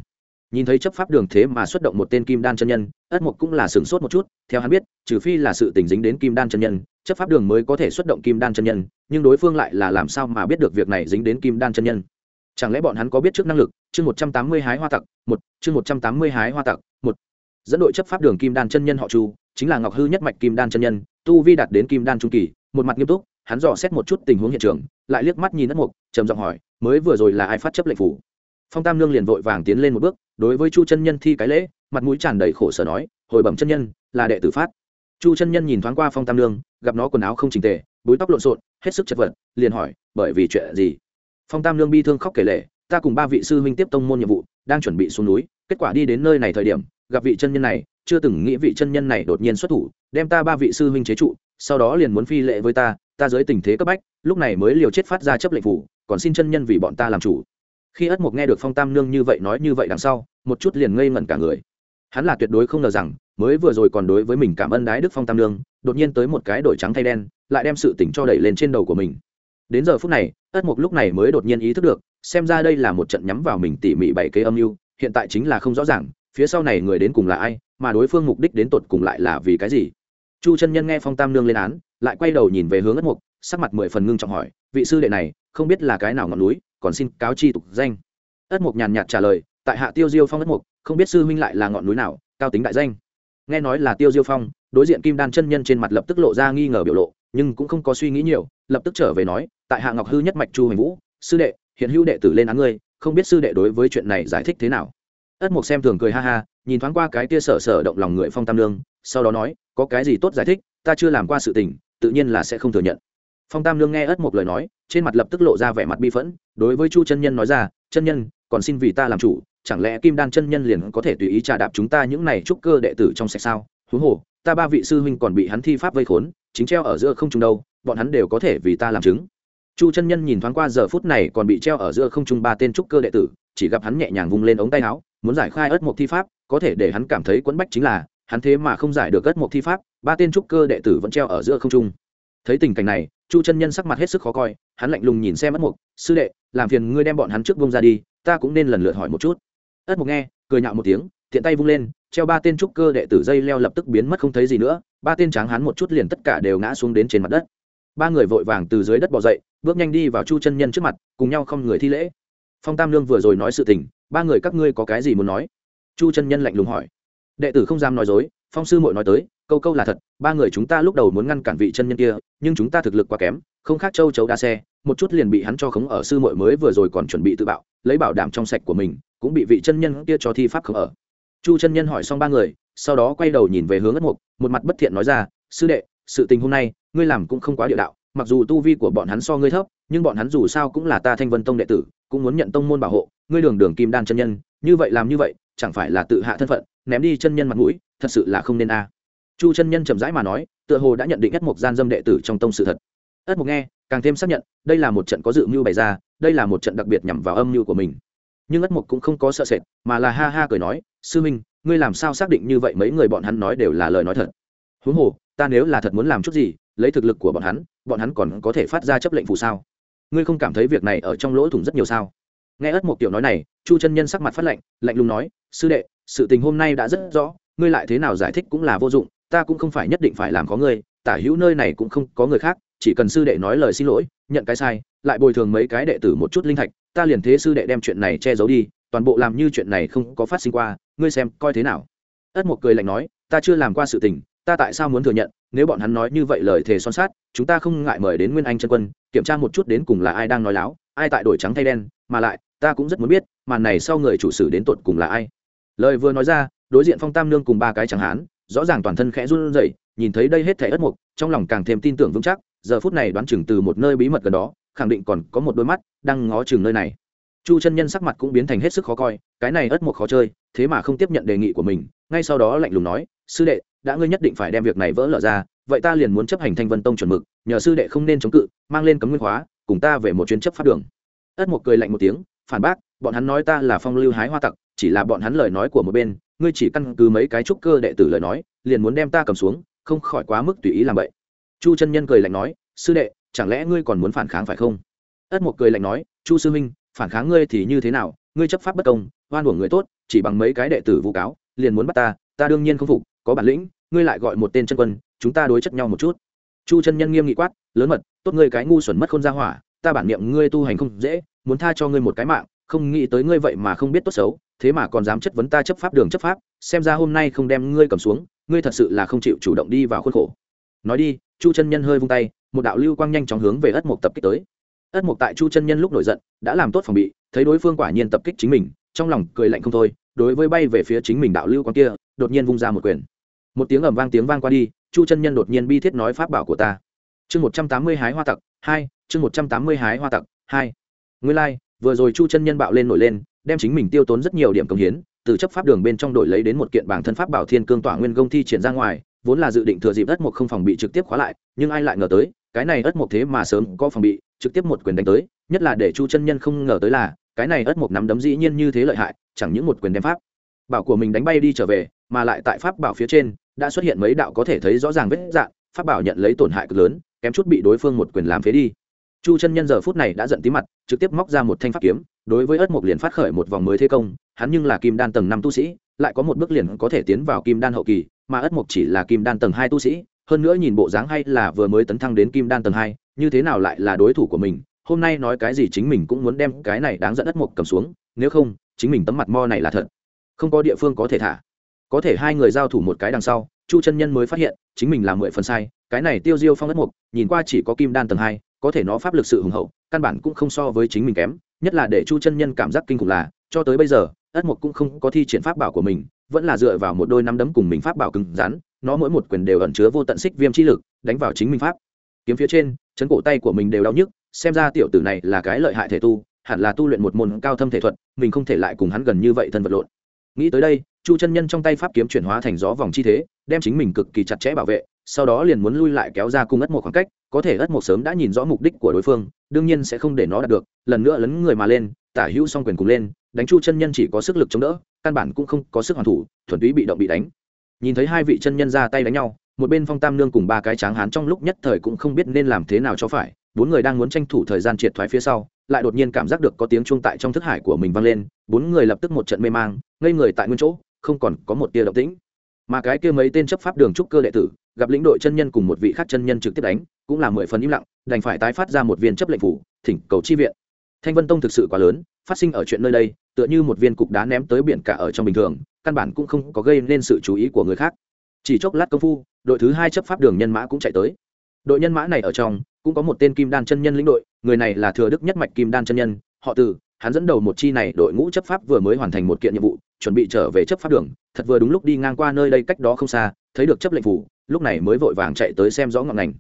nhìn thấy chấp pháp đường thế mà xuất động một tên kim đan chân nhân, ất mục cũng là sửng sốt một chút, theo hắn biết, trừ phi là sự tình dính đến kim đan chân nhân, chấp pháp đường mới có thể xuất động kim đan chân nhân, nhưng đối phương lại là làm sao mà biết được việc này dính đến kim đan chân nhân? Chẳng lẽ bọn hắn có biết trước năng lực? Chương một trăm tám mươi hái hoa tặc, một, chương một trăm tám mươi hái hoa tặc, một. Dẫn đội chấp pháp đường kim đan chân nhân họ chu, chính là ngọc hư nhất mạch kim đan chân nhân, tu vi đạt đến kim đan trung kỳ, một mặt nghiêm túc, hắn dò xét một chút tình huống hiện trường, lại liếc mắt nhìn ất mục trầm giọng hỏi, mới vừa rồi là ai phát chấp lệnh phủ? Phong tam lương liền vội vàng tiến lên một bước, đối với chu chân nhân thi cái lễ, mặt mũi tràn đầy khổ sở nói, hồi bẩm chân nhân, là đệ tử phát. Chu chân nhân nhìn thoáng qua phong tam lương gặp nó quần áo không trình tề, búi tóc lộn xộn, hết sức chật vật, liền hỏi, bởi vì chuyện gì? Phong tam lương bi thương khóc kể lệ ta cùng ba vị sư huynh tiếp tông môn nhiệm vụ, đang chuẩn bị xuống núi, kết quả đi đến nơi này thời điểm, gặp vị chân nhân này, chưa từng nghĩ vị chân nhân này đột nhiên xuất thủ, đem ta ba vị sư huynh chế trụ, sau đó liền muốn phi lệ với ta ta dưới tình thế cấp bách, lúc này mới liều chết phát ra chấp lệnh phủ còn xin chân nhân vì bọn ta làm chủ khi ất mục nghe được phong tam nương như vậy nói như vậy đằng sau, một chút liền ngây ngẩn cả người. Hắn là tuyệt đối không ngờ rằng, mới vừa rồi còn đối với mình cảm ơn đái đức phong tam nương, đột nhiên tới một cái đổi trắng thay đen, lại đem sự tỉnh cho đẩy lên trên đầu của mình. Đến giờ phút này, ất mục lúc này mới đột nhiên ý thức được, xem ra đây là một trận nhắm vào mình tỉ mỉ bảy kế âm mưu, hiện tại chính là không rõ ràng, phía sau này người đến cùng là ai, mà đối phương mục đích đến tột cùng lại là vì cái gì. Chu chân nhân nghe phong tam nương lên án, lại quay đầu nhìn về hướng ất mục sắc mặt mười phần ngưng trọng hỏi, vị sư đệ này, không biết là cái nào ngọn núi? Còn xin cáo chi tục danh. Ất mục nhàn nhạt trả lời, tại hạ tiêu diêu phong ất mục, không biết sư huynh lại là ngọn núi nào, cao tính đại danh. Nghe nói là tiêu diêu phong, đối diện kim đan chân nhân trên mặt lập tức lộ ra nghi ngờ biểu lộ, nhưng cũng không có suy nghĩ nhiều, lập tức trở về nói, tại hạ ngọc hư nhất mạch chu hoành vũ, sư đệ, hiện hữu đệ tử lên án ngươi, không biết sư đệ đối với chuyện này giải thích thế nào. Ất mục xem thường cười ha ha, nhìn thoáng qua cái tia sở sở động lòng người phong tam lương sau đó nói, có cái gì tốt giải thích, ta chưa làm qua sự tình, tự nhiên là sẽ không thừa nhận phong tam lương nghe ất một lời nói, trên mặt lập tức lộ ra vẻ mặt bi phẫn, đối với chu chân nhân nói ra, chân nhân, còn xin vì ta làm chủ, chẳng lẽ kim đan chân nhân liền có thể tùy ý trà đạp chúng ta những này trúc cơ đệ tử trong sạch sao? Huống hồ, ta ba vị sư huynh còn bị hắn thi pháp vây khốn, chính treo ở giữa không trung đâu, bọn hắn đều có thể vì ta làm chứng. Chu chân nhân nhìn thoáng qua giờ phút này còn bị treo ở giữa không trung ba tên trúc cơ đệ tử, chỉ gặp hắn nhẹ nhàng vung lên ống tay áo, muốn giải khai ớt một thi pháp, có thể để hắn cảm thấy quẫn bách chính là, hắn thế mà không giải được ớt một thi pháp, ba tên trúc cơ đệ tử vẫn treo ở giữa không trung. Thấy tình cảnh này chu chân nhân sắc mặt hết sức khó coi, hắn lạnh lùng nhìn xem ất mục, sư đệ, làm phiền ngươi đem bọn hắn trước bông ra đi, ta cũng nên lần lượt hỏi một chút. Ất mục nghe, cười nhạo một tiếng, tiện tay vung lên, treo ba tên trúc cơ đệ tử dây leo lập tức biến mất không thấy gì nữa, ba tên tráng hắn một chút liền tất cả đều ngã xuống đến trên mặt đất. Ba người vội vàng từ dưới đất bỏ dậy, bước nhanh đi vào chu chân nhân trước mặt, cùng nhau không người thi lễ. Phong tam lương vừa rồi nói sự tình, ba người các ngươi có cái gì muốn nói? Chu chân nhân lạnh lùng hỏi. Đệ tử không dám nói dối phong sư mội nói tới, câu câu là thật, ba người chúng ta lúc đầu muốn ngăn cản vị chân nhân kia, nhưng chúng ta thực lực quá kém, không khác châu chấu đa xe, một chút liền bị hắn cho khống ở sư mội mới vừa rồi còn chuẩn bị tự bạo, lấy bảo đảm trong sạch của mình, cũng bị vị chân nhân kia cho thi pháp khống ở. Chu chân nhân hỏi xong ba người, sau đó quay đầu nhìn về hướng ất mục, một mặt bất thiện nói ra, sư đệ, sự tình hôm nay, ngươi làm cũng không quá địa đạo, mặc dù tu vi của bọn hắn so ngươi thấp, nhưng bọn hắn dù sao cũng là ta thanh vân tông đệ tử, cũng muốn nhận tông môn bảo hộ, ngươi đường đường kim đan chân nhân, như vậy làm như vậy, chẳng phải là tự hạ thân phận ném đi chân nhân mặt mũi, thật sự là không nên a. À. Chu chân nhân chậm rãi mà nói, tựa hồ đã nhận định ất mục gian dâm đệ tử trong tông sự thật. Ất mục nghe, càng thêm xác nhận, đây là một trận có dự mưu bày ra, đây là một trận đặc biệt nhằm vào âm mưu của mình. Nhưng ất mục cũng không có sợ sệt, mà là ha ha cười nói, sư minh, ngươi làm sao xác định như vậy mấy người bọn hắn nói đều là lời nói thật? Huống hồ, ta nếu là thật muốn làm chút gì, lấy thực lực của bọn hắn bọn hắn còn có thể phát ra chấp lệnh phù sao? Ngươi không cảm thấy việc này ở trong lỗ thủng rất nhiều sao? Nghe ất Mục tiểu nói này, chu chân nhân sắc mặt phát lạnh lạnh lùng nói, sư đệ sự tình hôm nay đã rất rõ, ngươi lại thế nào giải thích cũng là vô dụng, ta cũng không phải nhất định phải làm có ngươi, tả hữu nơi này cũng không có người khác, chỉ cần sư đệ nói lời xin lỗi, nhận cái sai, lại bồi thường mấy cái đệ tử một chút linh thạch, ta liền thế sư đệ đem chuyện này che giấu đi, toàn bộ làm như chuyện này không có phát sinh qua, ngươi xem coi thế nào. Ất một cười lạnh nói, ta chưa làm qua sự tình, ta tại sao muốn thừa nhận, nếu bọn hắn nói như vậy lời thề son sát chúng ta không ngại mời đến nguyên anh chân quân, kiểm tra một chút đến cùng là ai đang nói láo, ai tại đổi trắng thay đen, mà lại, ta cũng rất muốn biết, màn này sau người chủ sử đến tột cùng là ai lời vừa nói ra, đối diện phong tam nương cùng ba cái chẳng hán, rõ ràng toàn thân khẽ run rẩy, nhìn thấy đây hết thảy ất mục, trong lòng càng thêm tin tưởng vững chắc, giờ phút này đoán chừng từ một nơi bí mật gần đó, khẳng định còn có một đôi mắt đang ngó chừng nơi này. Chu chân nhân sắc mặt cũng biến thành hết sức khó coi, cái này ất mục khó chơi, thế mà không tiếp nhận đề nghị của mình, ngay sau đó lạnh lùng nói, sư đệ, đã ngươi nhất định phải đem việc này vỡ lở ra, vậy ta liền muốn chấp hành thanh vân tông chuẩn mực, nhờ sư đệ không nên chống cự, mang lên cấm nguyên khóa, cùng ta về một chuyến chấp pháp đường. Ất mục cười lạnh một tiếng, phản bác, bọn hắn nói ta là phong lưu hái hoa tặc chỉ là bọn hắn lời nói của một bên, ngươi chỉ căn cứ mấy cái trúc cơ đệ tử lời nói, liền muốn đem ta cầm xuống, không khỏi quá mức tùy ý làm vậy. Chu chân nhân cười lạnh nói, sư đệ, chẳng lẽ ngươi còn muốn phản kháng phải không? Ất một cười lạnh nói, chu sư huynh, phản kháng ngươi thì như thế nào? Ngươi chấp pháp bất công, oan uổng người tốt, chỉ bằng mấy cái đệ tử vụ cáo, liền muốn bắt ta ta đương nhiên không phục, có bản lĩnh, ngươi lại gọi một tên chân quân, chúng ta đối chất nhau một chút. Chu chân nhân nghiêm nghị quát, lớn mật, tốt ngươi cái ngu xuẩn mất khôn ra hỏa, ta bản niệm ngươi tu hành không dễ, muốn tha cho ngươi một cái mạng, không nghĩ tới ngươi vậy mà không biết tốt xấu thế mà còn dám chất vấn ta chấp pháp đường chấp pháp xem ra hôm nay không đem ngươi cầm xuống ngươi thật sự là không chịu chủ động đi vào khuôn khổ. Nói đi chu chân nhân hơi vung tay một đạo lưu quang nhanh chóng hướng về ất mục tập kích tới. Ất mục tại chu chân nhân lúc nổi giận đã làm tốt phòng bị thấy đối phương quả nhiên tập kích chính mình trong lòng cười lạnh không thôi đối với bay về phía chính mình đạo lưu quang kia đột nhiên vung ra một quyền. Một tiếng ầm vang tiếng vang qua đi chu chân nhân đột nhiên bi thiết nói pháp bảo của ta. Chương một trăm tám mươi hái hoa tặc hai chương một trăm tám mươi hái hoa tặc hai. Ngươi lai、like, vừa rồi chu chân nhân bạo lên nổi lên đem chính mình tiêu tốn rất nhiều điểm công hiến, từ chấp pháp đường bên trong đổi lấy đến một kiện bảng thân pháp bảo thiên cương tỏa nguyên công thi triển ra ngoài, vốn là dự định thừa dịp ất một không phòng bị trực tiếp khóa lại, nhưng ai lại ngờ tới, cái này ất một thế mà sớm có phòng bị, trực tiếp một quyền đánh tới, nhất là để chu chân nhân không ngờ tới là, cái này ất một nắm đấm dĩ nhiên như thế lợi hại, chẳng những một quyền đem pháp bảo của mình đánh bay đi trở về, mà lại tại pháp bảo phía trên, đã xuất hiện mấy đạo có thể thấy rõ ràng vết dạn pháp bảo nhận lấy tổn hại cực lớn, kém chút bị đối phương một quyền làm phế đi. Chu chân nhân giờ phút này đã giận tí mặt, trực tiếp móc ra một thanh pháp kiếm đối với ất mục liền phát khởi một vòng mới thế công, hắn nhưng là kim đan tầng năm tu sĩ, lại có một bước liền có thể tiến vào kim đan hậu kỳ, mà ất mục chỉ là kim đan tầng hai tu sĩ, hơn nữa nhìn bộ dáng hay là vừa mới tấn thăng đến kim đan tầng hai, như thế nào lại là đối thủ của mình, hôm nay nói cái gì chính mình cũng muốn đem cái này đáng dẫn ất mục cầm xuống, nếu không, chính mình tấm mặt mo này là thật. Không có địa phương có thể thả. Có thể hai người giao thủ một cái đằng sau, chu chân nhân mới phát hiện, chính mình làm mười phần sai, cái này tiêu diêu phong ất mục nhìn qua chỉ có kim đan tầng hai, có thể nó pháp lực sự hùng hậu, căn bản cũng không so với chính mình kém nhất là để chu chân nhân cảm giác kinh khủng là, cho tới bây giờ, ất mục cũng không có thi triển pháp bảo của mình, vẫn là dựa vào một đôi nắm đấm cùng mình pháp bảo cứng rắn, nó mỗi một quyền đều ẩn chứa vô tận xích viêm chi lực, đánh vào chính mình pháp. Kiếm phía trên, chấn cổ tay của mình đều đau nhức, xem ra tiểu tử này là cái lợi hại thể tu, hẳn là tu luyện một môn cao thâm thể thuật, mình không thể lại cùng hắn gần như vậy thân vật lộn. Nghĩ tới đây, chu chân nhân trong tay pháp kiếm chuyển hóa thành gió vòng chi thế, đem chính mình cực kỳ chặt chẽ bảo vệ sau đó liền muốn lui lại kéo ra cung ất một khoảng cách, có thể ất một sớm đã nhìn rõ mục đích của đối phương, đương nhiên sẽ không để nó đạt được, lần nữa lấn người mà lên, tả hữu song quyền cùng lên, đánh chu chân nhân chỉ có sức lực chống đỡ, căn bản cũng không có sức hoàn thủ, thuần túy bị động bị đánh. Nhìn thấy hai vị chân nhân ra tay đánh nhau, một bên phong tam nương cùng ba cái tráng hán trong lúc nhất thời cũng không biết nên làm thế nào cho phải, bốn người đang muốn tranh thủ thời gian triệt thoái phía sau, lại đột nhiên cảm giác được có tiếng chuông tại trong thức hải của mình vang lên, bốn người lập tức một trận mê mang, ngây người tại nguyên chỗ, không còn có một tia động tĩnh. Mà cái kia mấy tên chấp pháp đường trúc cơ đệ tử gặp lĩnh đội chân nhân cùng một vị khác chân nhân trực tiếp đánh, cũng là mười phần im lặng, đành phải tái phát ra một viên chấp lệnh phủ, thỉnh cầu chi viện. Thanh vân tông thực sự quá lớn, phát sinh ở chuyện nơi đây, tựa như một viên cục đá ném tới biển cả ở trong bình thường, căn bản cũng không có gây nên sự chú ý của người khác. Chỉ chốc lát công phu, đội thứ hai chấp pháp đường nhân mã cũng chạy tới. Đội nhân mã này ở trong, cũng có một tên kim đan chân nhân lĩnh đội, người này là thừa đức nhất mạch kim đan chân nhân, họ từ, hắn dẫn đầu một chi này đội ngũ chấp pháp vừa mới hoàn thành một kiện nhiệm vụ, chuẩn bị trở về chấp pháp đường, thật vừa đúng lúc đi ngang qua nơi đây cách đó không xa, thấy được chấp lệnh phủ lúc này mới vội vàng chạy tới xem rõ ngọn ngành.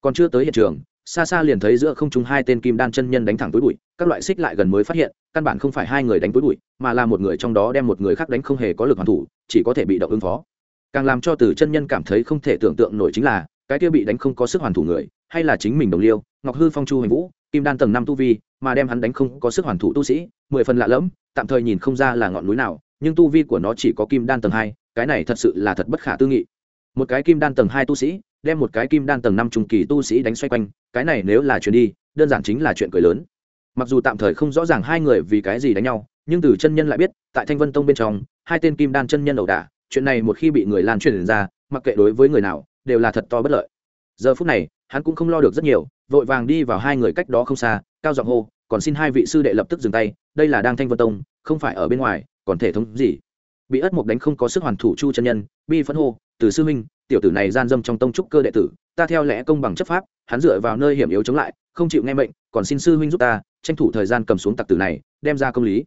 Còn chưa tới hiện trường, xa xa liền thấy giữa không trung hai tên kim đan chân nhân đánh thẳng túi bụi, các loại xích lại gần mới phát hiện, căn bản không phải hai người đánh túi bụi, mà là một người trong đó đem một người khác đánh không hề có lực hoàn thủ, chỉ có thể bị động ứng phó. Càng làm cho từ chân nhân cảm thấy không thể tưởng tượng nổi chính là, cái kia bị đánh không có sức hoàn thủ người, hay là chính mình đồng liêu, ngọc hư phong chu hành vũ, kim đan tầng năm tu vi, mà đem hắn đánh không có sức hoàn thủ tu sĩ, mười phần lạ lẫm, tạm thời nhìn không ra là ngọn núi nào, nhưng tu vi của nó chỉ có kim đan tầng hai, cái này thật sự là thật bất khả tư nghị một cái kim đan tầng hai tu sĩ, đem một cái kim đan tầng năm trung kỳ tu sĩ đánh xoay quanh, cái này nếu là chuyện đi, đơn giản chính là chuyện cười lớn. Mặc dù tạm thời không rõ ràng hai người vì cái gì đánh nhau, nhưng từ chân nhân lại biết, tại thanh vân tông bên trong, hai tên kim đan chân nhân ẩu đả, chuyện này một khi bị người lan truyền ra, mặc kệ đối với người nào, đều là thật to bất lợi. Giờ phút này, hắn cũng không lo được rất nhiều, vội vàng đi vào hai người cách đó không xa, cao giọng hô, còn xin hai vị sư đệ lập tức dừng tay, đây là đang thanh vân tông, không phải ở bên ngoài, còn thể thống gì? Bị ất mục đánh không có sức hoàn thủ chu chân nhân, bi phẫn hô từ sư minh, tiểu tử này gian dâm trong tông trúc cơ đệ tử ta theo lẽ công bằng chấp pháp hắn dựa vào nơi hiểm yếu chống lại không chịu nghe mệnh còn xin sư huynh giúp ta tranh thủ thời gian cầm xuống tặc tử này đem ra công lý.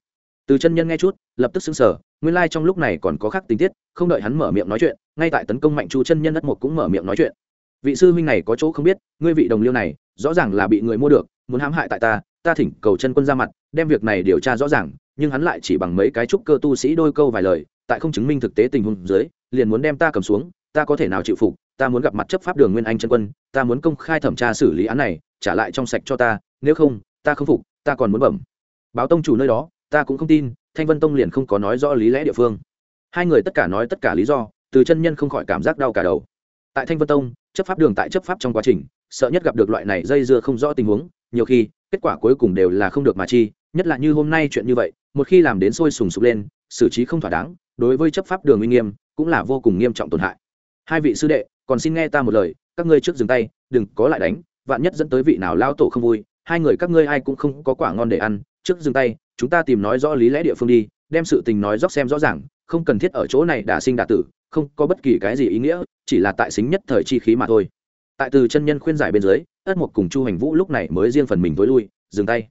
Từ chân nhân nghe chút lập tức xứng sở nguyên lai trong lúc này còn có khác tình tiết không đợi hắn mở miệng nói chuyện ngay tại tấn công mạnh chu chân nhân đất một cũng mở miệng nói chuyện. Vị sư huynh này có chỗ không biết ngươi vị đồng liêu này rõ ràng là bị người mua được muốn hãm hại tại ta ta thỉnh cầu chân quân ra mặt đem việc này điều tra rõ ràng nhưng hắn lại chỉ bằng mấy cái trúc cơ tu sĩ đôi câu vài lời tại không chứng minh thực tế tình huống dưới, liền muốn đem ta cầm xuống, ta có thể nào chịu phục, ta muốn gặp mặt chấp pháp đường nguyên anh chân quân, ta muốn công khai thẩm tra xử lý án này, trả lại trong sạch cho ta, nếu không, ta không phục, ta còn muốn bẩm. Báo tông chủ nơi đó, ta cũng không tin, thanh vân tông liền không có nói rõ lý lẽ địa phương. Hai người tất cả nói tất cả lý do, từ chân nhân không khỏi cảm giác đau cả đầu. Tại thanh vân tông, chấp pháp đường tại chấp pháp trong quá trình, sợ nhất gặp được loại này dây dưa không rõ tình huống, nhiều khi, kết quả cuối cùng đều là không được mà chi, nhất là như hôm nay chuyện như vậy, một khi làm đến sôi sùng sục lên, xử trí không thỏa đáng đối với chấp pháp đường uy nghiêm, cũng là vô cùng nghiêm trọng tổn hại. Hai vị sư đệ, còn xin nghe ta một lời, các ngươi trước dừng tay, đừng có lại đánh, vạn nhất dẫn tới vị nào lao tổ không vui, hai người các ngươi ai cũng không có quả ngon để ăn, trước dừng tay, chúng ta tìm nói rõ lý lẽ địa phương đi, đem sự tình nói rõ xem rõ ràng, không cần thiết ở chỗ này đả sinh đả tử, không có bất kỳ cái gì ý nghĩa, chỉ là tại xính nhất thời chi khí mà thôi. Tại từ chân nhân khuyên giải bên dưới, ất mục cùng chu hành vũ lúc này mới riêng phần mình tối lui, dừng tay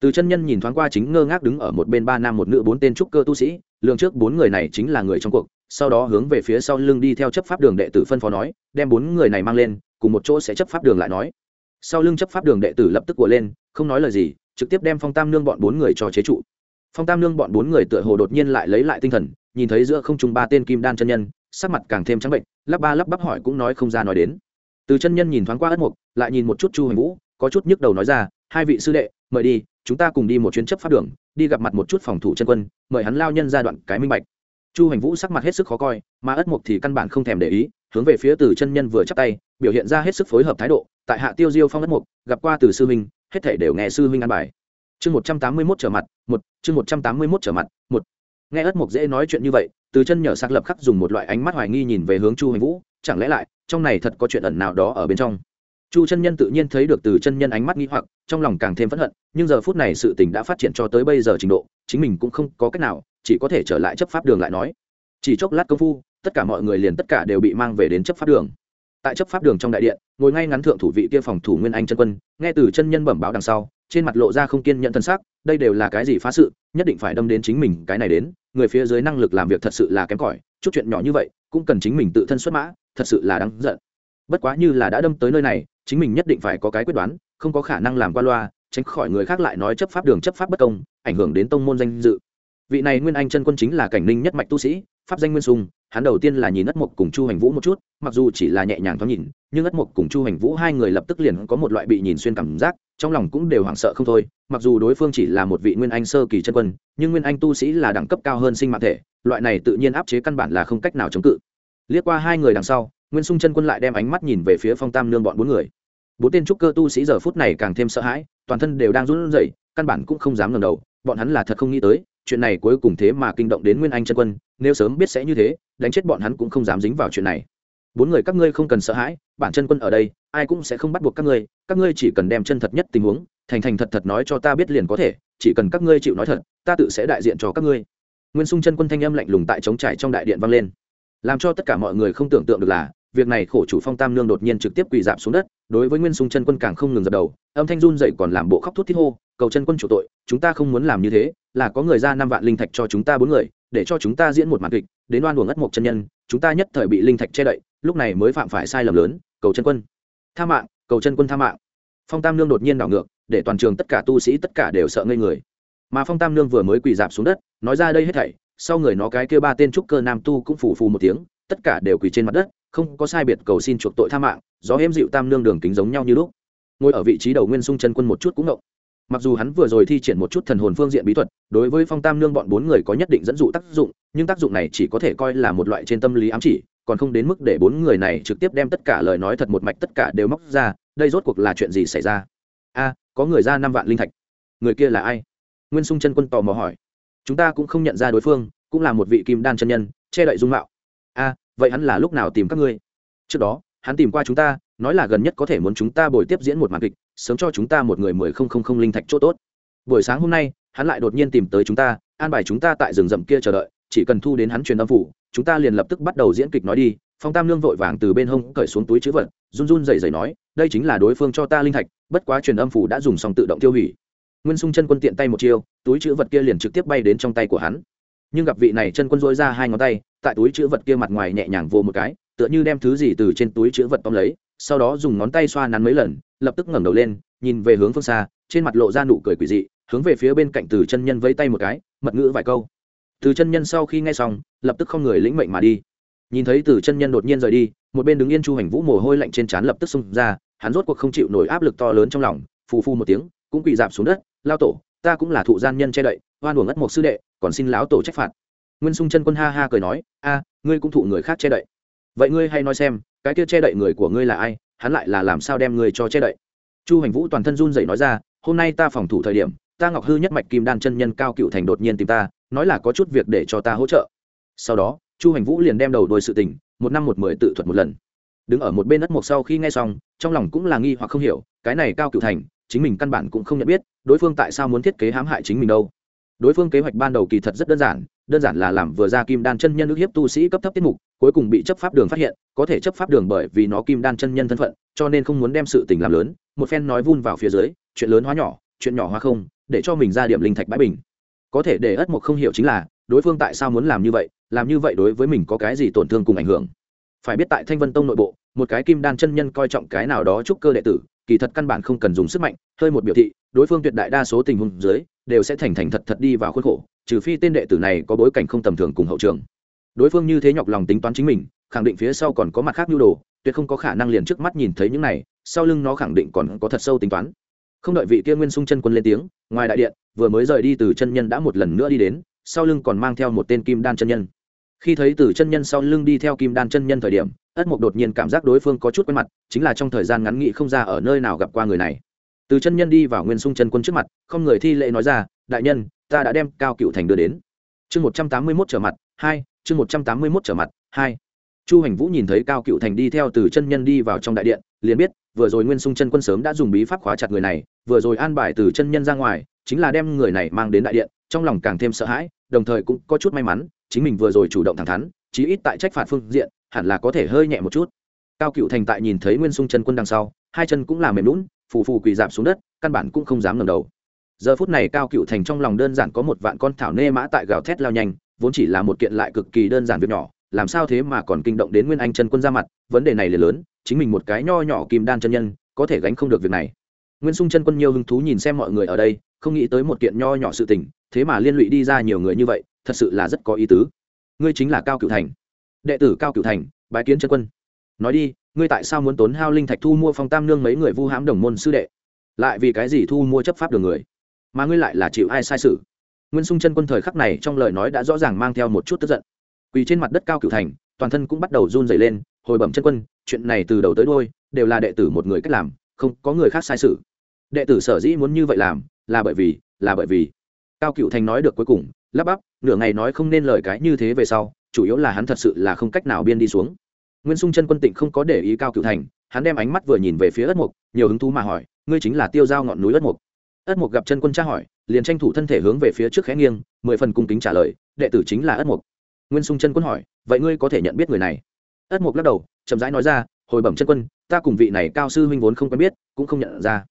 từ chân nhân nhìn thoáng qua chính ngơ ngác đứng ở một bên ba nam một nữ bốn tên trúc cơ tu sĩ lương trước bốn người này chính là người trong cuộc, sau đó hướng về phía sau lưng đi theo chấp pháp đường đệ tử phân phó nói, đem bốn người này mang lên, cùng một chỗ sẽ chấp pháp đường lại nói. Sau lưng chấp pháp đường đệ tử lập tức của lên, không nói lời gì, trực tiếp đem phong tam nương bọn bốn người cho chế trụ. Phong tam nương bọn bốn người tựa hồ đột nhiên lại lấy lại tinh thần, nhìn thấy giữa không trung ba tên kim đan chân nhân, sắc mặt càng thêm trắng bệnh, lắp ba lắp bắp hỏi cũng nói không ra nói đến. Từ chân nhân nhìn thoáng qua ất mục, lại nhìn một chút chu hành vũ, có chút nhức đầu nói ra, hai vị sư đệ, mời đi chúng ta cùng đi một chuyến chấp pháp đường, đi gặp mặt một chút phòng thủ chân quân, mời hắn lao nhân ra đoạn cái minh bạch. Chu hành vũ sắc mặt hết sức khó coi, mà ất mục thì căn bản không thèm để ý, hướng về phía từ chân nhân vừa chắp tay, biểu hiện ra hết sức phối hợp thái độ, tại hạ tiêu diêu phong ất mục, gặp qua từ sư huynh, hết thể đều nghe sư huynh ăn bài. Chương một trăm tám mươi mốt trở mặt, một, chương một trăm tám mươi mốt trở mặt, một. Nghe ất mục dễ nói chuyện như vậy, từ chân nhở xác lập khắc dùng một loại ánh mắt hoài nghi nhìn về hướng chu hành vũ, chẳng lẽ lại, trong này thật có chuyện ẩn nào đó ở bên trong? Chu chân nhân tự nhiên thấy được từ chân nhân ánh mắt nghi hoặc, trong lòng càng thêm phẫn hận, nhưng giờ phút này sự tình đã phát triển cho tới bây giờ trình độ, chính mình cũng không có cách nào, chỉ có thể trở lại chấp pháp đường lại nói. Chỉ chốc lát công phu, tất cả mọi người liền tất cả đều bị mang về đến chấp pháp đường. Tại chấp pháp đường trong đại điện, ngồi ngay ngắn thượng thủ vị kia phòng thủ nguyên anh chân quân, nghe từ chân nhân bẩm báo đằng sau, trên mặt lộ ra không kiên nhận thân xác đây đều là cái gì phá sự, nhất định phải đâm đến chính mình, cái này đến, người phía dưới năng lực làm việc thật sự là kém cỏi, chút chuyện nhỏ như vậy, cũng cần chính mình tự thân xuất mã, thật sự là đáng giận. Bất quá như là đã đâm tới nơi này chính mình nhất định phải có cái quyết đoán, không có khả năng làm qua loa, tránh khỏi người khác lại nói chấp pháp đường chấp pháp bất công, ảnh hưởng đến tông môn danh dự. Vị này nguyên anh chân quân chính là cảnh ninh nhất mạch tu sĩ, pháp danh nguyên sung, hắn đầu tiên là nhìn ất mộc cùng chu hành vũ một chút, mặc dù chỉ là nhẹ nhàng thoáng nhìn, nhưng ất mộc cùng chu hành vũ hai người lập tức liền có một loại bị nhìn xuyên cảm giác, trong lòng cũng đều hoảng sợ không thôi, mặc dù đối phương chỉ là một vị nguyên anh sơ kỳ chân quân, nhưng nguyên anh tu sĩ là đẳng cấp cao hơn sinh mạng thể, loại này tự nhiên áp chế căn bản là không cách nào chống cự. Liếc qua hai người đằng sau, nguyên sung chân quân lại đem ánh mắt nhìn về phía phong tam nương bọn bốn người bốn tên trúc cơ tu sĩ giờ phút này càng thêm sợ hãi, toàn thân đều đang run rẩy, căn bản cũng không dám ngẩng đầu, bọn hắn là thật không nghĩ tới, chuyện này cuối cùng thế mà kinh động đến nguyên anh chân quân, nếu sớm biết sẽ như thế, đánh chết bọn hắn cũng không dám dính vào chuyện này. Bốn người các ngươi không cần sợ hãi, bản chân quân ở đây, ai cũng sẽ không bắt buộc các ngươi các ngươi chỉ cần đem chân thật nhất tình huống, thành thành thật thật nói cho ta biết liền có thể, chỉ cần các ngươi chịu nói thật, ta tự sẽ đại diện cho các ngươi. Nguyên sung chân quân thanh âm lạnh lùng tại trống trải trong đại điện vang lên. Làm cho tất cả mọi người không tưởng tượng được là, việc này khổ chủ phong tam nương đột nhiên trực tiếp quỳ dạp xuống đất đối với nguyên sung chân quân càng không ngừng dập đầu, âm thanh run dậy còn làm bộ khóc thút thít hô, cầu chân quân chủ tội, chúng ta không muốn làm như thế, là có người ra năm vạn linh thạch cho chúng ta bốn người, để cho chúng ta diễn một màn kịch, đến đoan uổng ất mộc chân nhân, chúng ta nhất thời bị linh thạch che đậy, lúc này mới phạm phải sai lầm lớn, cầu chân quân. Tha mạng, cầu chân quân tha mạng. Phong tam nương đột nhiên đảo ngược, để toàn trường tất cả tu sĩ tất cả đều sợ ngây người. Mà phong tam nương vừa mới quỳ dạp xuống đất, nói ra đây hết thảy, sau người nó cái kêu ba tên trúc cơ nam tu cũng phủ phù một tiếng, tất cả đều quỳ trên mặt đất, không có sai biệt cầu xin chuộc tội tha mạng gió êm dịu tam nương đường kính giống nhau như lúc. Ngồi ở vị trí đầu nguyên sung chân quân một chút cũng ngộng. Mặc dù hắn vừa rồi thi triển một chút thần hồn phương diện bí thuật, đối với phong tam nương bọn bốn người có nhất định dẫn dụ tác dụng, nhưng tác dụng này chỉ có thể coi là một loại trên tâm lý ám chỉ, còn không đến mức để bốn người này trực tiếp đem tất cả lời nói thật một mạch tất cả đều móc ra, đây rốt cuộc là chuyện gì xảy ra? A, có người ra năm vạn linh thạch. Người kia là ai? Nguyên sung chân quân tò mò hỏi. Chúng ta cũng không nhận ra đối phương, cũng là một vị kim đan chân nhân, che đậy dung mạo. A, vậy hắn là lúc nào tìm các ngươi? Trước đó hắn tìm qua chúng ta, nói là gần nhất có thể muốn chúng ta bồi tiếp diễn một màn kịch, sớm cho chúng ta một người mười không không không linh thạch chỗ tốt. Buổi sáng hôm nay, hắn lại đột nhiên tìm tới chúng ta, an bài chúng ta tại rừng rậm kia chờ đợi, chỉ cần thu đến hắn truyền âm phủ, chúng ta liền lập tức bắt đầu diễn kịch nói đi. Phong tam lương vội vàng từ bên hông cởi xuống túi chữ vật, run run dày dày nói, đây chính là đối phương cho ta linh thạch, bất quá truyền âm phủ đã dùng xong tự động tiêu hủy. Nguyên sung chân quân tiện tay một chiêu, túi chữ vật kia liền trực tiếp bay đến trong tay của hắn. Nhưng gặp vị này chân quân dối ra hai ngón tay, tại túi chữ vật kia mặt ngoài nhẹ nhàng vô một cái tựa như đem thứ gì từ trên túi chữ vật tóm lấy, sau đó dùng ngón tay xoa nắn mấy lần, lập tức ngẩng đầu lên, nhìn về hướng phương xa, trên mặt lộ ra nụ cười quỷ dị, hướng về phía bên cạnh từ chân nhân vẫy tay một cái, mật ngữ vài câu. Từ chân nhân sau khi nghe xong, lập tức không người lĩnh mệnh mà đi. Nhìn thấy từ chân nhân đột nhiên rời đi, một bên đứng yên chu hành vũ mồ hôi lạnh trên trán lập tức xông ra, hắn rốt cuộc không chịu nổi áp lực to lớn trong lòng, phù phu một tiếng, cũng quỳ dạp xuống đất, lao tổ, ta cũng là thụ gian nhân che đậy, oan uổng ất một sư đệ, còn xin lão tổ trách phạt. Nguyên sung chân quân ha ha cười nói, a, ngươi cũng thụ người khác che đậy vậy ngươi hay nói xem, cái kia che đậy người của ngươi là ai, hắn lại là làm sao đem ngươi cho che đậy? Chu hành vũ toàn thân run dậy nói ra, hôm nay ta phòng thủ thời điểm, ta ngọc hư nhất mạch kim đan chân nhân cao cựu thành đột nhiên tìm ta, nói là có chút việc để cho ta hỗ trợ. Sau đó, chu hành vũ liền đem đầu đôi sự tình, một năm một mười tự thuật một lần. Đứng ở một bên đất mộc sau khi nghe xong, trong lòng cũng là nghi hoặc không hiểu, cái này cao cựu thành, chính mình căn bản cũng không nhận biết, đối phương tại sao muốn thiết kế hãm hại chính mình đâu. Đối phương kế hoạch ban đầu kỳ thật rất đơn giản đơn giản là làm vừa ra kim đan chân nhân ước hiếp tu sĩ cấp thấp tiết mục, cuối cùng bị chấp pháp đường phát hiện, có thể chấp pháp đường bởi vì nó kim đan chân nhân thân phận, cho nên không muốn đem sự tình làm lớn, một phen nói vun vào phía dưới, chuyện lớn hóa nhỏ, chuyện nhỏ hóa không, để cho mình ra điểm linh thạch bãi bình. Có thể để ất mục không hiểu chính là, đối phương tại sao muốn làm như vậy, làm như vậy đối với mình có cái gì tổn thương cùng ảnh hưởng. Phải biết tại thanh vân tông nội bộ, một cái kim đan chân nhân coi trọng cái nào đó chúc cơ đệ tử, kỳ thật căn bản không cần dùng sức mạnh, hơi một biểu thị, đối phương tuyệt đại đa số tình huống dưới đều sẽ thành thành thật thật đi vào khuôn khổ, trừ phi tên đệ tử này có bối cảnh không tầm thường cùng hậu trường. Đối phương như thế nhọc lòng tính toán chính mình, khẳng định phía sau còn có mặt khác nhu đồ, tuyệt không có khả năng liền trước mắt nhìn thấy những này, sau lưng nó khẳng định còn có thật sâu tính toán. Không đợi vị kia nguyên sung chân quân lên tiếng, ngoài đại điện, vừa mới rời đi từ chân nhân đã một lần nữa đi đến, sau lưng còn mang theo một tên kim đan chân nhân. Khi thấy từ chân nhân sau lưng đi theo kim đan chân nhân thời điểm, ất mục đột nhiên cảm giác đối phương có chút quen mặt, chính là trong thời gian ngắn nghị không ra ở nơi nào gặp qua người này từ chân nhân đi vào nguyên sung chân quân trước mặt, không người thi lễ nói ra, đại nhân, ta đã đem cao cựu thành đưa đến. Chương một trăm tám mươi mốt trở mặt, hai, chương một trăm tám mươi mốt trở mặt, hai. Chu hành vũ nhìn thấy cao cựu thành đi theo từ chân nhân đi vào trong đại điện, liền biết, vừa rồi nguyên sung chân quân sớm đã dùng bí pháp khóa chặt người này, vừa rồi an bài từ chân nhân ra ngoài, chính là đem người này mang đến đại điện, trong lòng càng thêm sợ hãi, đồng thời cũng có chút may mắn, chính mình vừa rồi chủ động thẳng thắn, chí ít tại trách phạt phương diện, hẳn là có thể hơi nhẹ một chút. Cao cựu thành tại nhìn thấy nguyên sung chân quân đằng sau, hai chân cũng là mềm lún phù phù quỳ dạp xuống đất, căn bản cũng không dám ngẩng đầu. Giờ phút này cao cựu thành trong lòng đơn giản có một vạn con thảo nê mã tại gào thét lao nhanh, vốn chỉ là một kiện lại cực kỳ đơn giản việc nhỏ, làm sao thế mà còn kinh động đến nguyên anh chân quân ra mặt, vấn đề này là lớn, chính mình một cái nho nhỏ kim đan chân nhân, có thể gánh không được việc này. Nguyên sung chân quân nhiều hứng thú nhìn xem mọi người ở đây, không nghĩ tới một kiện nho nhỏ sự tình, thế mà liên lụy đi ra nhiều người như vậy, thật sự là rất có ý tứ. Ngươi chính là cao cựu thành. Đệ tử cao cựu thành, bái kiến chân quân. Nói đi ngươi tại sao muốn tốn hao linh thạch thu mua phong tam nương mấy người vu hãm đồng môn sư đệ? Lại vì cái gì thu mua chấp pháp đường người? Mà ngươi lại là chịu ai sai sự? Nguyên sung chân quân thời khắc này trong lời nói đã rõ ràng mang theo một chút tức giận. Quỳ trên mặt đất cao cửu thành, toàn thân cũng bắt đầu run dày lên, hồi bẩm chân quân, chuyện này từ đầu tới đôi đều là đệ tử một người cách làm, không có người khác sai sự. Đệ tử sở dĩ muốn như vậy làm, là bởi vì, là bởi vì. Cao cựu thành nói được cuối cùng, lắp bắp, nửa ngày nói không nên lời cái như thế về sau, chủ yếu là hắn thật sự là không cách nào biên đi xuống nguyên sung chân quân tịnh không có để ý cao Cửu thành, hắn đem ánh mắt vừa nhìn về phía ất mục, nhiều hứng thú mà hỏi, ngươi chính là tiêu giao ngọn núi ất mục? Ất mục gặp chân quân tra hỏi, liền tranh thủ thân thể hướng về phía trước khẽ nghiêng, mười phần cung kính trả lời, đệ tử chính là ất mục. Nguyên sung chân quân hỏi, vậy ngươi có thể nhận biết người này? Ất mục lắc đầu, chậm rãi nói ra, hồi bẩm chân quân, ta cùng vị này cao sư huynh vốn không quen biết, cũng không nhận ra.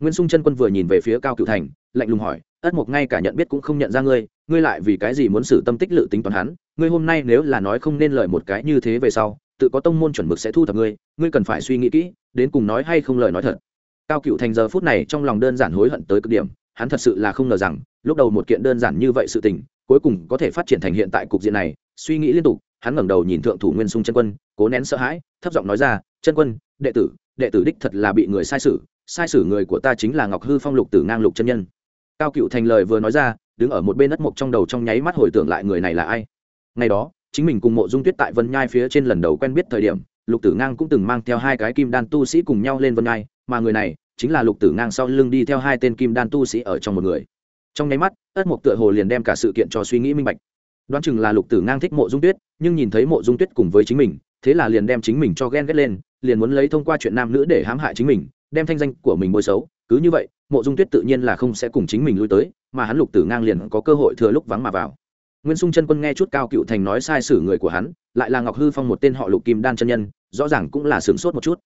Nguyên sung chân quân vừa nhìn về phía cao Cửu thành, lạnh lùng hỏi, ất mục ngay cả nhận biết cũng không nhận ra ngươi ngươi lại vì cái gì muốn xử tâm tích lự tính toán hắn? Ngươi hôm nay nếu là nói không nên lời một cái như thế về sau tự có tông môn chuẩn mực sẽ thu thập ngươi ngươi cần phải suy nghĩ kỹ, đến cùng nói hay không lời nói thật. Cao cựu thành giờ phút này trong lòng đơn giản hối hận tới cực điểm, hắn thật sự là không ngờ rằng, lúc đầu một kiện đơn giản như vậy sự tình, cuối cùng có thể phát triển thành hiện tại cục diện này, suy nghĩ liên tục, hắn ngẩng đầu nhìn thượng thủ nguyên sung chân quân, cố nén sợ hãi, thấp giọng nói ra, chân quân, đệ tử đệ tử đích thật là bị người sai sử sai sử người của ta chính là ngọc hư phong lục tử ngang lục chân nhân. Cao cựu thành lời vừa nói ra, đứng ở một bên đất mộc trong đầu trong nháy mắt hồi tưởng lại người này là ai. Ngày đó chính mình cùng mộ dung tuyết tại vân nhai phía trên lần đầu quen biết thời điểm, lục tử ngang cũng từng mang theo hai cái kim đan tu sĩ cùng nhau lên vân nhai, mà người này chính là lục tử ngang sau lưng đi theo hai tên kim đan tu sĩ ở trong một người. Trong nháy mắt, ất mộc tựa hồ liền đem cả sự kiện cho suy nghĩ minh bạch. Đoán chừng là lục tử ngang thích mộ dung tuyết, nhưng nhìn thấy mộ dung tuyết cùng với chính mình, thế là liền đem chính mình cho ghen ghét lên, liền muốn lấy thông qua chuyện nam nữ để hãm hại chính mình, đem thanh danh của mình bôi xấu. Cứ như vậy, mộ dung tuyết tự nhiên là không sẽ cùng chính mình lui tới, mà hắn lục tử ngang liền có cơ hội thừa lúc vắng mà vào nguyên sung chân quân nghe chút cao cựu thành nói sai sử người của hắn lại là ngọc hư phong một tên họ lục kim đan chân nhân rõ ràng cũng là sửng sốt một chút.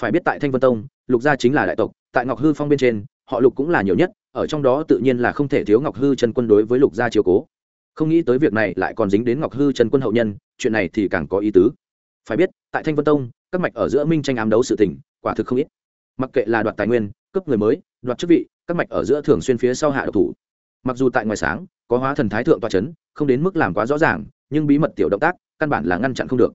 Phải biết tại thanh vân tông lục gia chính là đại tộc tại ngọc hư phong bên trên họ lục cũng là nhiều nhất ở trong đó tự nhiên là không thể thiếu ngọc hư chân quân đối với lục gia chiếu cố. Không nghĩ tới việc này lại còn dính đến ngọc hư chân quân hậu nhân chuyện này thì càng có ý tứ. Phải biết tại thanh vân tông các mạch ở giữa minh tranh ám đấu sự tình quả thực không ít. Mặc kệ là đoạt tài nguyên cấp người mới đoạt chức vị các mạch ở giữa thường xuyên phía sau hạ độc thủ. Mặc dù tại ngoài sáng có hóa thần thái thượng tọa chấn, không đến mức làm quá rõ ràng, nhưng bí mật tiểu động tác, căn bản là ngăn chặn không được.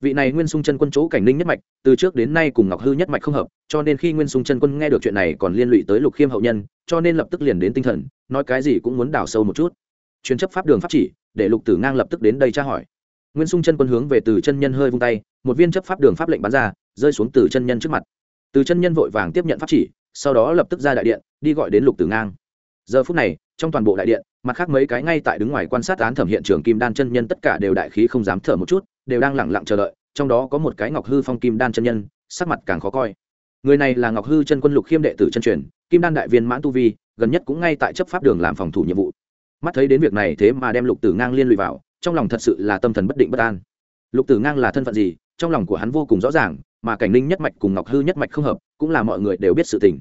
Vị này nguyên sung chân quân chỗ cảnh ninh nhất mạch, từ trước đến nay cùng ngọc hư nhất mạch không hợp, cho nên khi nguyên sung chân quân nghe được chuyện này còn liên lụy tới lục khiêm hậu nhân, cho nên lập tức liền đến tinh thần, nói cái gì cũng muốn đào sâu một chút. Chuyến chấp pháp đường pháp chỉ, để lục tử ngang lập tức đến đây tra hỏi. Nguyên sung chân quân hướng về từ chân nhân hơi vung tay, một viên chấp pháp đường pháp lệnh bắn ra, rơi xuống từ chân nhân trước mặt. Từ chân nhân vội vàng tiếp nhận pháp chỉ, sau đó lập tức ra đại điện, đi gọi đến lục tử ngang giờ phút này, trong toàn bộ đại điện, mặt khác mấy cái ngay tại đứng ngoài quan sát án thẩm hiện trường kim đan chân nhân tất cả đều đại khí không dám thở một chút, đều đang lẳng lặng chờ đợi, trong đó có một cái ngọc hư phong kim đan chân nhân, sắc mặt càng khó coi. Người này là ngọc hư chân quân lục khiêm đệ tử chân truyền, kim đan đại viên mãn tu vi, gần nhất cũng ngay tại chấp pháp đường làm phòng thủ nhiệm vụ. Mắt thấy đến việc này thế mà đem lục tử ngang liên lụy vào, trong lòng thật sự là tâm thần bất định bất an. Lục tử ngang là thân phận gì, trong lòng của hắn vô cùng rõ ràng, mà cảnh ninh nhất mạch cùng ngọc hư nhất mạch không hợp, cũng là mọi người đều biết sự tình.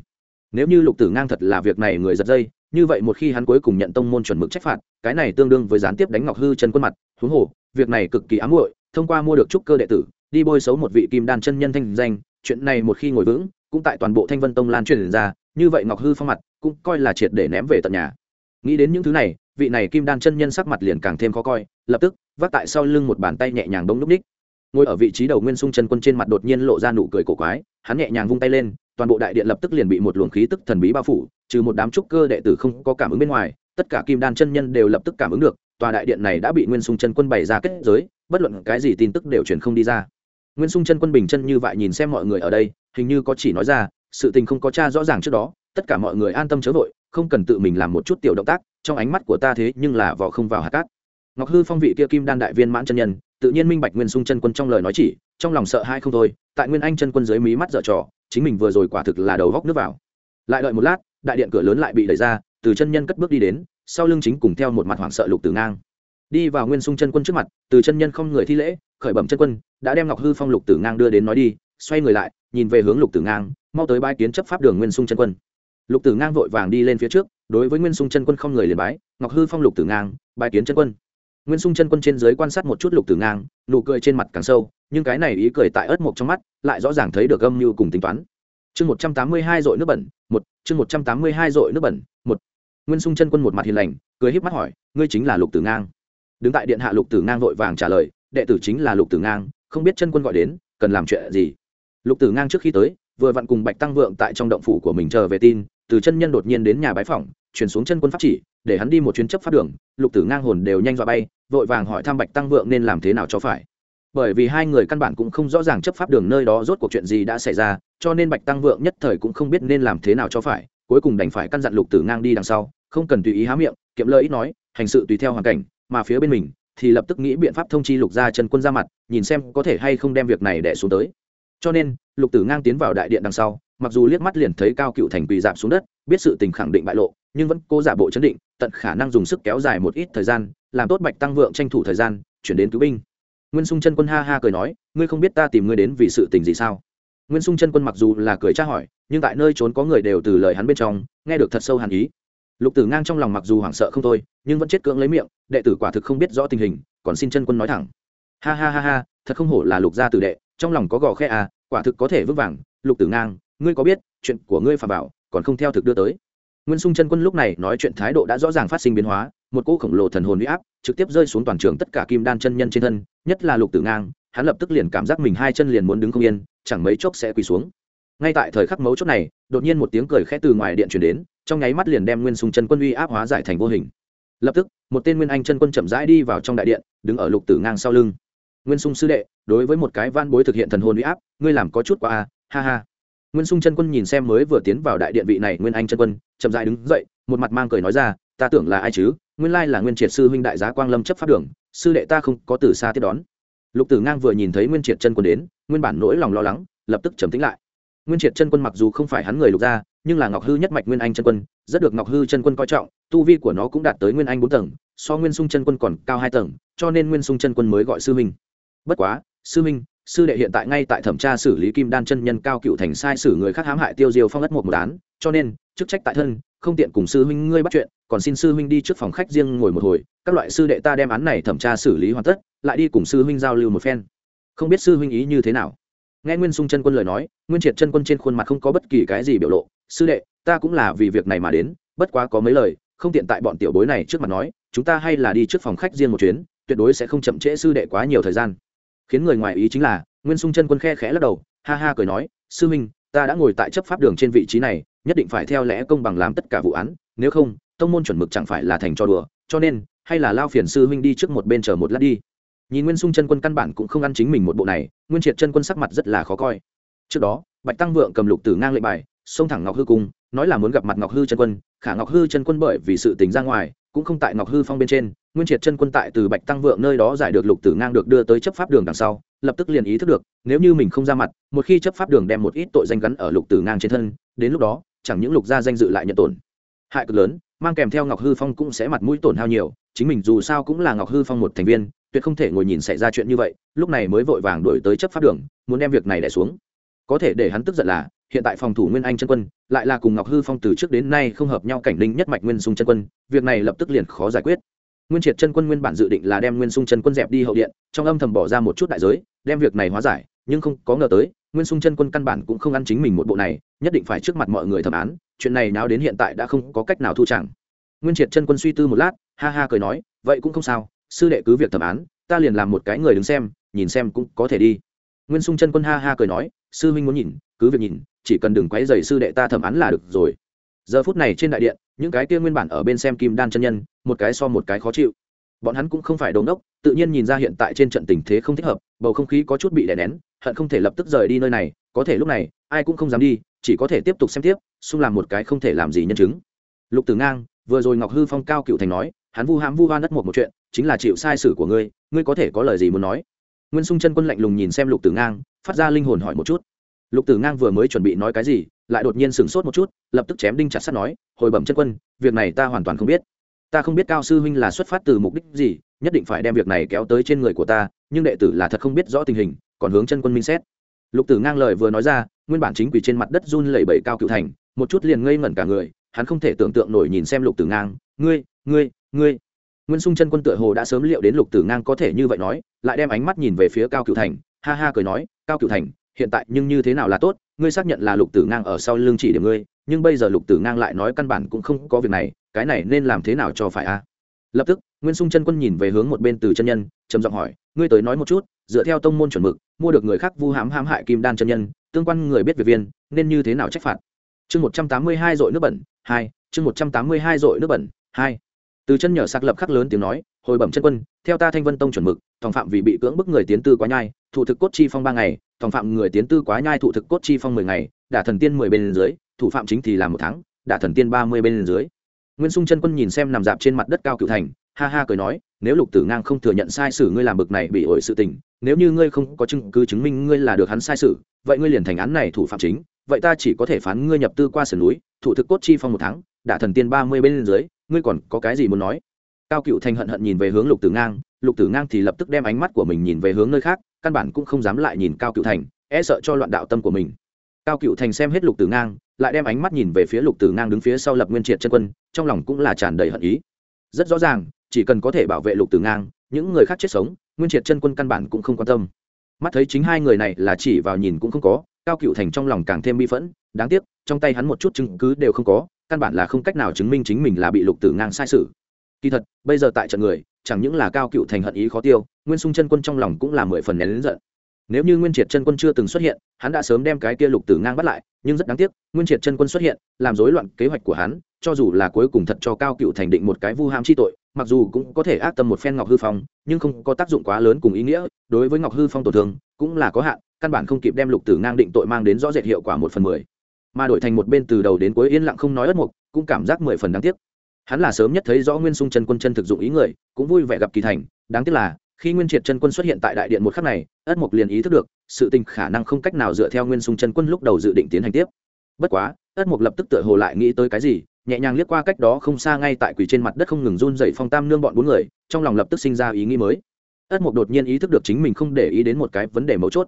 Nếu như lục tử ngang thật là việc này người giật dây như vậy một khi hắn cuối cùng nhận tông môn chuẩn mực trách phạt, cái này tương đương với gián tiếp đánh ngọc hư chân quân mặt, huống hồ, việc này cực kỳ ám muội, thông qua mua được trúc cơ đệ tử, đi bôi xấu một vị kim đan chân nhân thanh danh, chuyện này một khi ngồi vững, cũng tại toàn bộ thanh vân tông lan truyền ra, như vậy ngọc hư phong mặt cũng coi là triệt để ném về tận nhà. Nghĩ đến những thứ này, vị này kim đan chân nhân sắc mặt liền càng thêm khó coi, lập tức, vác tại sau lưng một bàn tay nhẹ nhàng bỗng núp ních. Ngồi ở vị trí đầu nguyên sung chân quân trên mặt đột nhiên lộ ra nụ cười cổ quái, hắn nhẹ nhàng vung tay lên toàn bộ đại điện lập tức liền bị một luồng khí tức thần bí bao phủ, trừ một đám trúc cơ đệ tử không có cảm ứng bên ngoài, tất cả kim đan chân nhân đều lập tức cảm ứng được, tòa đại điện này đã bị nguyên sung chân quân bày ra kết giới, bất luận cái gì tin tức đều truyền không đi ra. Nguyên sung chân quân bình chân như vậy nhìn xem mọi người ở đây, hình như có chỉ nói ra, sự tình không có cha rõ ràng trước đó, tất cả mọi người an tâm chớ vội, không cần tự mình làm một chút tiểu động tác, trong ánh mắt của ta thế nhưng là vỏ không vào hạt cát. Ngọc hư phong vị kia kim đan đại viên mãn chân nhân, tự nhiên minh bạch nguyên sung chân quân trong lời nói chỉ, trong lòng sợ hai không thôi tại nguyên anh chân quân dưới mí mắt dở trò, chính mình vừa rồi quả thực là đầu góc nước vào. Lại đợi một lát, đại điện cửa lớn lại bị đẩy ra, từ chân nhân cất bước đi đến, sau lưng chính cùng theo một mặt hoảng sợ lục tử ngang. Đi vào nguyên sung chân quân trước mặt, từ chân nhân không người thi lễ, khởi bẩm chân quân, đã đem ngọc hư phong lục tử ngang đưa đến nói đi, xoay người lại, nhìn về hướng lục tử ngang, mau tới bãi kiến chấp pháp đường nguyên sung chân quân. Lục tử ngang vội vàng đi lên phía trước, đối với nguyên sung chân quân không người liền bái, ngọc hư phong lục tử ngang bãi kiến chân quân nguyên sung chân quân trên dưới quan sát một chút lục tử ngang, nụ cười trên mặt càng sâu, nhưng cái này ý cười tại ớt mộc trong mắt, lại rõ ràng thấy được âm mưu cùng tính toán. Chương một trăm tám mươi hai dội nước bẩn, một, chương một trăm tám mươi hai dội nước bẩn, một. Nguyên sung chân quân một mặt hiền lành, cười híp mắt hỏi, ngươi chính là lục tử ngang? Đứng tại điện hạ lục tử ngang vội vàng trả lời, đệ tử chính là lục tử ngang, không biết chân quân gọi đến, cần làm chuyện gì? Lục tử ngang trước khi tới, vừa vặn cùng bạch tăng vượng tại trong động phủ của mình chờ về tin, từ chân nhân đột nhiên đến nhà bái phỏng chuyển xuống chân quân pháp chỉ, để hắn đi một chuyến chấp pháp đường, lục tử ngang hồn đều nhanh dọa bay, vội vàng hỏi thăm bạch tăng vượng nên làm thế nào cho phải. Bởi vì hai người căn bản cũng không rõ ràng chấp pháp đường nơi đó rốt cuộc chuyện gì đã xảy ra, cho nên bạch tăng vượng nhất thời cũng không biết nên làm thế nào cho phải, cuối cùng đành phải căn dặn lục tử ngang đi đằng sau, không cần tùy ý há miệng, kiệm lợi ít nói, hành sự tùy theo hoàn cảnh, mà phía bên mình thì lập tức nghĩ biện pháp thông chi lục gia chân quân ra mặt, nhìn xem có thể hay không đem việc này đẻ xuống tới. Cho nên, lục tử ngang tiến vào đại điện đằng sau, mặc dù liếc mắt liền thấy cao cựu thành quỳ dạp xuống đất, biết sự tình khẳng định bại lộ nhưng vẫn cố giả bộ chấn định, tận khả năng dùng sức kéo dài một ít thời gian, làm tốt bạch tăng vượng tranh thủ thời gian, chuyển đến cứu binh. Nguyên sung chân quân ha ha cười nói, ngươi không biết ta tìm ngươi đến vì sự tình gì sao? Nguyên sung chân quân mặc dù là cười tra hỏi, nhưng tại nơi trốn có người đều từ lời hắn bên trong, nghe được thật sâu hàn ý. Lục tử ngang trong lòng mặc dù hoảng sợ không thôi, nhưng vẫn chết cưỡng lấy miệng, đệ tử quả thực không biết rõ tình hình, còn xin chân quân nói thẳng. Ha ha ha ha, thật không hổ là lục gia tử đệ, trong lòng có gò khe à quả thực có thể vững vàng. Lục tử ngang, ngươi có biết, chuyện của ngươi phà bảo còn không theo thực đưa tới nguyên sung chân quân lúc này nói chuyện thái độ đã rõ ràng phát sinh biến hóa, một cỗ khổng lồ thần hồn huy áp trực tiếp rơi xuống toàn trường tất cả kim đan chân nhân trên thân, nhất là lục tử ngang, hắn lập tức liền cảm giác mình hai chân liền muốn đứng không yên, chẳng mấy chốc sẽ quỳ xuống. Ngay tại thời khắc mấu chốt này, đột nhiên một tiếng cười khẽ từ ngoài điện chuyển đến, trong nháy mắt liền đem nguyên sung chân quân uy áp hóa giải thành vô hình. Lập tức, một tên nguyên anh chân quân chậm rãi đi vào trong đại điện, đứng ở lục tử ngang sau lưng. Nguyên sung sư đệ, đối với một cái van bối thực hiện thần hồn uy áp, ngươi làm có chút quá a ha ha. Nguyên sung chân quân nhìn xem mới vừa tiến vào đại điện vị này nguyên anh chân quân chậm dài đứng dậy, một mặt mang cười nói ra, ta tưởng là ai chứ? Nguyên lai là nguyên triệt sư huynh đại giá quang lâm chấp pháp đường, sư đệ ta không có từ xa tiếp đón. Lục tử ngang vừa nhìn thấy nguyên triệt chân quân đến, nguyên bản nỗi lòng lo lắng, lập tức trầm tính lại. Nguyên triệt chân quân mặc dù không phải hắn người lục gia, nhưng là ngọc hư nhất mạch nguyên anh chân quân, rất được ngọc hư chân quân coi trọng, tu vi của nó cũng đạt tới nguyên anh bốn tầng, so nguyên sung chân quân còn cao hai tầng, cho nên nguyên sung chân quân mới gọi sư huynh. Bất quá, sư huynh sư đệ hiện tại ngay tại thẩm tra xử lý kim đan chân nhân cao cựu thành sai xử người khác hãm hại tiêu diêu phong ất một một án, cho nên, chức trách tại thân, không tiện cùng sư huynh ngươi bắt chuyện, còn xin sư huynh đi trước phòng khách riêng ngồi một hồi, các loại sư đệ ta đem án này thẩm tra xử lý hoàn tất, lại đi cùng sư huynh giao lưu một phen. Không biết sư huynh ý như thế nào? Nghe nguyên sung chân quân lời nói, nguyên triệt chân quân trên khuôn mặt không có bất kỳ cái gì biểu lộ, sư đệ, ta cũng là vì việc này mà đến, bất quá có mấy lời, không tiện tại bọn tiểu bối này trước mặt nói, chúng ta hay là đi trước phòng khách riêng một chuyến, tuyệt đối sẽ không chậm trễ sư đệ quá nhiều thời gian khiến người ngoài ý chính là, nguyên sung chân quân khe khẽ lắc đầu, ha ha cười nói, sư minh ta đã ngồi tại chấp pháp đường trên vị trí này, nhất định phải theo lẽ công bằng làm tất cả vụ án, nếu không, tông môn chuẩn mực chẳng phải là thành cho đùa, cho nên, hay là lao phiền sư huynh đi trước một bên chờ một lát đi. Nhìn nguyên sung chân quân căn bản cũng không ăn chính mình một bộ này, nguyên triệt chân quân sắc mặt rất là khó coi. Trước đó, bạch tăng vượng cầm lục tử ngang lệnh bài, xông thẳng ngọc hư cung, nói là muốn gặp mặt ngọc hư chân quân, khả ngọc hư chân quân bởi vì sự tình ra ngoài, cũng không tại ngọc hư phong bên trên nguyên triệt chân quân tại từ bạch tăng vượng nơi đó giải được lục tử ngang được đưa tới chấp pháp đường đằng sau, lập tức liền ý thức được, nếu như mình không ra mặt, một khi chấp pháp đường đem một ít tội danh gắn ở lục tử ngang trên thân, đến lúc đó, chẳng những lục gia danh dự lại nhận tổn. Hại cực lớn, mang kèm theo ngọc hư phong cũng sẽ mặt mũi tổn hao nhiều, chính mình dù sao cũng là ngọc hư phong một thành viên, tuyệt không thể ngồi nhìn xảy ra chuyện như vậy, lúc này mới vội vàng đổi tới chấp pháp đường, muốn đem việc này đẻ xuống. Có thể để hắn tức giận là, hiện tại phòng thủ nguyên anh chân quân, lại là cùng ngọc hư phong từ trước đến nay không hợp nhau cảnh linh nhất mạch nguyên sung chân quân, việc này lập tức liền khó giải quyết nguyên triệt chân quân nguyên bản dự định là đem nguyên sung chân quân dẹp đi hậu điện, trong âm thầm bỏ ra một chút đại giới, đem việc này hóa giải, nhưng không có ngờ tới, nguyên sung chân quân căn bản cũng không ăn chính mình một bộ này, nhất định phải trước mặt mọi người thẩm án, chuyện này nào đến hiện tại đã không có cách nào thu chẳng. Nguyên triệt chân quân suy tư một lát, ha ha cười nói, vậy cũng không sao, sư đệ cứ việc thẩm án, ta liền làm một cái người đứng xem, nhìn xem cũng có thể đi. Nguyên sung chân quân ha ha cười nói, sư huynh muốn nhìn, cứ việc nhìn, chỉ cần đừng quấy dày sư đệ ta thẩm án là được rồi giờ phút này trên đại điện, những cái kia nguyên bản ở bên xem kim đan chân nhân, một cái so một cái khó chịu. Bọn hắn cũng không phải đồn đốc tự nhiên nhìn ra hiện tại trên trận tình thế không thích hợp, bầu không khí có chút bị đè nén, hận không thể lập tức rời đi nơi này, có thể lúc này, ai cũng không dám đi, chỉ có thể tiếp tục xem tiếp, xung làm một cái không thể làm gì nhân chứng. Lục tử ngang, vừa rồi ngọc hư phong cao cựu thành nói, hắn vu hãm vu hoan đất một một chuyện, chính là chịu sai sử của ngươi ngươi có thể có lời gì muốn nói? Nguyên sung chân quân lạnh lùng nhìn xem lục tử ngang, phát ra linh hồn hỏi một chút lục tử ngang vừa mới chuẩn bị nói cái gì, lại đột nhiên sửng sốt một chút, lập tức chém đinh chặt sắt nói, hồi bẩm chân quân, việc này ta hoàn toàn không biết. Ta không biết cao sư huynh là xuất phát từ mục đích gì, nhất định phải đem việc này kéo tới trên người của ta, nhưng đệ tử là thật không biết rõ tình hình, còn hướng chân quân minh xét. Lục tử ngang lời vừa nói ra, nguyên bản chính quỷ trên mặt đất run lẩy bẩy cao cựu thành, một chút liền ngây ngẩn cả người, hắn không thể tưởng tượng nổi nhìn xem lục tử ngang, ngươi ngươi ngươi. Nguyên sung chân quân tựa hồ đã sớm liệu đến lục tử ngang có thể như vậy nói, lại đem ánh mắt nhìn về phía cao cựu thành, ha ha cười nói, cao cựu thành hiện tại nhưng như thế nào là tốt, ngươi xác nhận là lục tử ngang ở sau lưng chỉ điểm ngươi, nhưng bây giờ lục tử ngang lại nói căn bản cũng không có việc này, cái này nên làm thế nào cho phải a lập tức, nguyên sung chân quân nhìn về hướng một bên từ chân nhân, trầm giọng hỏi, ngươi tới nói một chút, dựa theo tông môn chuẩn mực, mua được người khác vu hãm hãm hại kim đan chân nhân, tương quan người biết về viên, nên như thế nào trách phạt? Chương một trăm tám mươi hai dội nước bẩn, hai, chương một trăm tám mươi hai dội nước bẩn, hai. Từ chân nhở sạc lập khắc lớn tiếng nói, hồi bẩm chân quân, theo ta thanh vân tông chuẩn mực thòng phạm vì bị cưỡng bức người tiến tư quá nhai, thủ thực cốt chi phong ba ngày thòng phạm người tiến tư quá nhai thủ thực cốt chi phong mười ngày, đả thần tiên mười bên dưới, thủ phạm chính thì làm một tháng, đả thần tiên ba mươi bên dưới. Nguyên sung chân quân nhìn xem nằm dạp trên mặt đất cao cựu thành, ha ha cười nói, nếu lục tử ngang không thừa nhận sai sử ngươi làm bực này bị ổi sự tình, nếu như ngươi không có chứng cứ chứng minh ngươi là được hắn sai sử, vậy ngươi liền thành án này thủ phạm chính, vậy ta chỉ có thể phán ngươi nhập tư qua sườn núi thủ thực cốt chi phong một tháng, đả thần tiên ba mươi bên dưới, ngươi còn có cái gì muốn nói? Cao cựu thành hận hận nhìn về hướng lục tử ngang, lục tử ngang thì lập tức đem ánh mắt của mình nhìn về hướng nơi khác căn bản cũng không dám lại nhìn cao cựu thành e sợ cho loạn đạo tâm của mình. Cao cựu thành xem hết lục tử ngang, lại đem ánh mắt nhìn về phía lục tử ngang đứng phía sau lập nguyên triệt chân quân, trong lòng cũng là tràn đầy hận ý. Rất rõ ràng, chỉ cần có thể bảo vệ lục tử ngang, những người khác chết sống, nguyên triệt chân quân căn bản cũng không quan tâm. Mắt thấy chính hai người này là chỉ vào nhìn cũng không có, cao cựu thành trong lòng càng thêm bi phẫn, đáng tiếc, trong tay hắn một chút chứng cứ đều không có, căn bản là không cách nào chứng minh chính mình là bị lục tử ngang sai sự kỳ thật, bây giờ tại trận người chẳng những là cao cựu thành hận ý khó tiêu, nguyên sung chân quân trong lòng cũng là mười phần nén lớn giận. Nếu như nguyên triệt chân quân chưa từng xuất hiện, hắn đã sớm đem cái kia lục tử ngang bắt lại, nhưng rất đáng tiếc, nguyên triệt chân quân xuất hiện, làm rối loạn kế hoạch của hắn, cho dù là cuối cùng thật cho cao cựu thành định một cái vu ham chi tội, mặc dù cũng có thể ác tâm một phen ngọc hư phong, nhưng không có tác dụng quá lớn cùng ý nghĩa, đối với ngọc hư phong tổn thương, cũng là có hạn, căn bản không kịp đem lục tử ngang định tội mang đến rõ rệt hiệu quả một phần mười. Mà đổi thành một bên từ đầu đến cuối yên lặng không nói ất mục, cũng cảm giác mười phần đáng tiếc hắn là sớm nhất thấy rõ nguyên sung chân quân chân thực dụng ý người, cũng vui vẻ gặp kỳ thành. Đáng tiếc là, khi nguyên triệt chân quân xuất hiện tại đại điện một khắc này, ất mục liền ý thức được, sự tình khả năng không cách nào dựa theo nguyên sung chân quân lúc đầu dự định tiến hành tiếp. Bất quá, ất mục lập tức tựa hồ lại nghĩ tới cái gì, nhẹ nhàng liếc qua cách đó không xa ngay tại quỳ trên mặt đất không ngừng run dậy phong tam nương bọn bốn người, trong lòng lập tức sinh ra ý nghĩ mới. Ất mục đột nhiên ý thức được chính mình không để ý đến một cái vấn đề mấu chốt.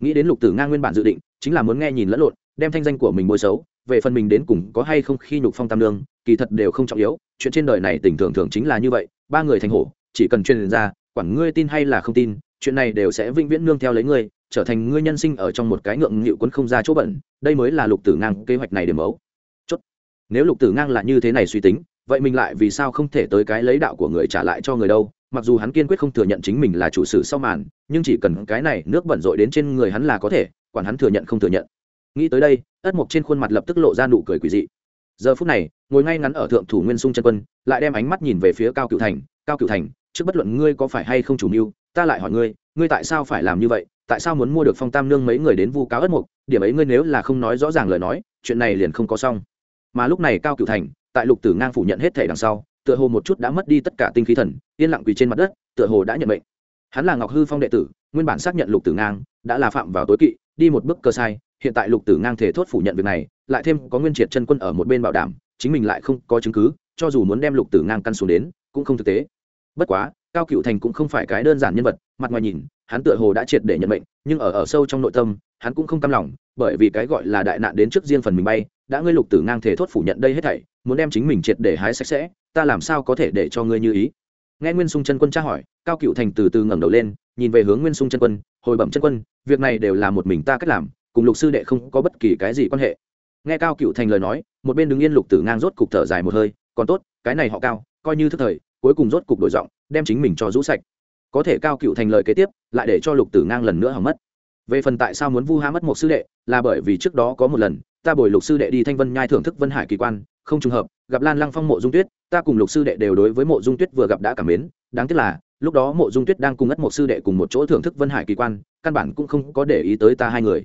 Nghĩ đến lục tử ngang nguyên bản dự định, chính là muốn nghe nhìn lẫn lộn, đem thanh danh của mình bôi xấu về phần mình đến cùng có hay không khi nhục phong tam nương, kỳ thật đều không trọng yếu, chuyện trên đời này tình thường thường chính là như vậy, ba người thành hổ, chỉ cần truyền ra, quản ngươi tin hay là không tin, chuyện này đều sẽ vĩnh viễn nương theo lấy ngươi, trở thành ngươi nhân sinh ở trong một cái ngượng nghịu quấn không ra chỗ bẩn, đây mới là lục tử ngang kế hoạch này điểm mấu. Chốt. Nếu lục tử ngang là như thế này suy tính, vậy mình lại vì sao không thể tới cái lấy đạo của người trả lại cho người đâu? Mặc dù hắn kiên quyết không thừa nhận chính mình là chủ sử sau màn, nhưng chỉ cần cái này nước bẩn rội đến trên người hắn là có thể, quản hắn thừa nhận không thừa nhận. Nghĩ tới đây ất mộc trên khuôn mặt lập tức lộ ra nụ cười quỷ dị. Giờ phút này, ngồi ngay ngắn ở thượng thủ nguyên sung chân quân, lại đem ánh mắt nhìn về phía cao cựu thành. Cao cựu thành, trước bất luận ngươi có phải hay không chủ mưu, ta lại hỏi ngươi ngươi tại sao phải làm như vậy? Tại sao muốn mua được phong tam nương mấy người đến vu cáo ất mục điểm ấy ngươi nếu là không nói rõ ràng lời nói, chuyện này liền không có xong. Mà lúc này cao cựu thành, tại lục tử ngang phủ nhận hết thể đằng sau, tựa hồ một chút đã mất đi tất cả tinh khí thần, yên lặng quỳ trên mặt đất, tựa hồ đã nhận mệnh. hắn là ngọc hư phong đệ tử, nguyên bản xác nhận lục tử ngang, đã là phạm vào tối kỵ, đi một bước cơ sai hiện tại lục tử ngang thể thốt phủ nhận việc này, lại thêm có nguyên triệt chân quân ở một bên bảo đảm, chính mình lại không có chứng cứ, cho dù muốn đem lục tử ngang căn xuống đến, cũng không thực tế. Bất quá, cao cựu thành cũng không phải cái đơn giản nhân vật, mặt ngoài nhìn, hắn tựa hồ đã triệt để nhận bệnh nhưng ở ở sâu trong nội tâm, hắn cũng không cam lòng, bởi vì cái gọi là đại nạn đến trước riêng phần mình bay, đã ngươi lục tử ngang thể thốt phủ nhận đây hết thảy, muốn đem chính mình triệt để hái sạch sẽ, ta làm sao có thể để cho ngươi như ý? Nghe nguyên sung chân quân tra hỏi, cao cựu thành từ từ ngẩng đầu lên, nhìn về hướng nguyên sung chân quân, hồi bẩm chân quân, việc này đều là một mình ta cách làm cùng lục sư đệ không có bất kỳ cái gì quan hệ. Nghe cao cựu thành lời nói, một bên đứng yên lục tử ngang rốt cục thở dài một hơi, còn tốt, cái này họ cao, coi như thức thời, cuối cùng rốt cục đổi giọng, đem chính mình cho rũ sạch. Có thể cao cựu thành lời kế tiếp, lại để cho lục tử ngang lần nữa hỏng mất. Về phần tại sao muốn vu ha mất một sư đệ, là bởi vì trước đó có một lần, ta bồi lục sư đệ đi thanh vân nhai thưởng thức vân hải kỳ quan, không trùng hợp, gặp lan lăng phong mộ dung tuyết, ta cùng lục sư đệ đều đối với mộ dung tuyết vừa gặp đã cảm mến, đáng tiếc là, lúc đó mộ dung tuyết đang cùng ất một sư đệ cùng một chỗ thưởng thức vân hải kỳ quan, căn bản cũng không có để ý tới ta hai người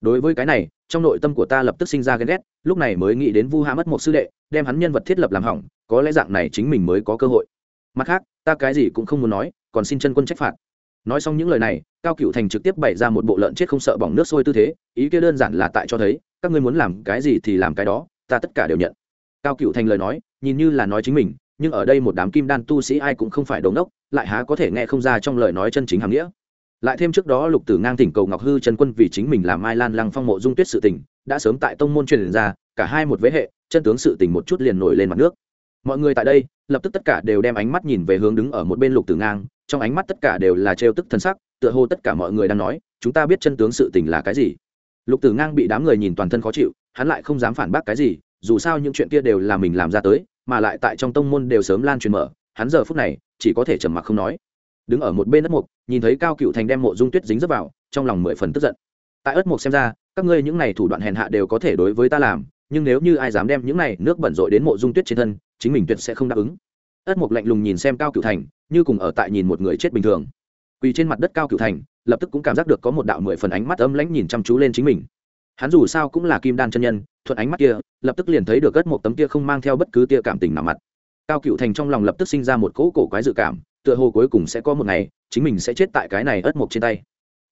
đối với cái này, trong nội tâm của ta lập tức sinh ra ghen ghét, lúc này mới nghĩ đến vu hạ mất một sư đệ, đem hắn nhân vật thiết lập làm hỏng, có lẽ dạng này chính mình mới có cơ hội. Mặt khác, ta cái gì cũng không muốn nói, còn xin chân quân trách phạt. Nói xong những lời này, cao cựu thành trực tiếp bày ra một bộ lợn chết không sợ bỏng nước sôi tư thế, ý kia đơn giản là tại cho thấy, các ngươi muốn làm cái gì thì làm cái đó, ta tất cả đều nhận. Cao cựu thành lời nói, nhìn như là nói chính mình, nhưng ở đây một đám kim đan tu sĩ ai cũng không phải đống đốc, lại há có thể nghe không ra trong lời nói chân chính hàm nghĩa lại thêm trước đó lục tử ngang tỉnh cầu ngọc hư trần quân vì chính mình làm mai lan lăng phong mộ dung tuyết sự tình, đã sớm tại tông môn truyền ra, cả hai một vế hệ, chân tướng sự tình một chút liền nổi lên mặt nước. Mọi người tại đây, lập tức tất cả đều đem ánh mắt nhìn về hướng đứng ở một bên lục tử ngang, trong ánh mắt tất cả đều là trêu tức thân sắc, tựa hồ tất cả mọi người đang nói, chúng ta biết chân tướng sự tình là cái gì? Lục tử ngang bị đám người nhìn toàn thân khó chịu, hắn lại không dám phản bác cái gì, dù sao những chuyện kia đều là mình làm ra tới, mà lại tại trong tông môn đều sớm lan truyền mở, hắn giờ phút này, chỉ có thể trầm mặc không nói đứng ở một bên ất mục, nhìn thấy cao cựu thành đem mộ dung tuyết dính dấp vào, trong lòng mười phần tức giận. Tại ất mục xem ra, các ngươi những này thủ đoạn hèn hạ đều có thể đối với ta làm, nhưng nếu như ai dám đem những này nước bẩn rội đến mộ dung tuyết trên thân, chính mình tuyệt sẽ không đáp ứng. Ất mục lạnh lùng nhìn xem cao cựu thành, như cùng ở tại nhìn một người chết bình thường. Quỳ trên mặt đất cao cựu thành, lập tức cũng cảm giác được có một đạo mười phần ánh mắt âm lãnh nhìn chăm chú lên chính mình. Hắn dù sao cũng là kim đan chân nhân, thuận ánh mắt kia, lập tức liền thấy được ất một tấm kia không mang theo bất cứ tia cảm tình nào mặt. Cao cựu thành trong lòng lập tức sinh ra một cỗ cổ quái dự cảm tựa hồ cuối cùng sẽ có một ngày, chính mình sẽ chết tại cái này ớt mộc trên tay.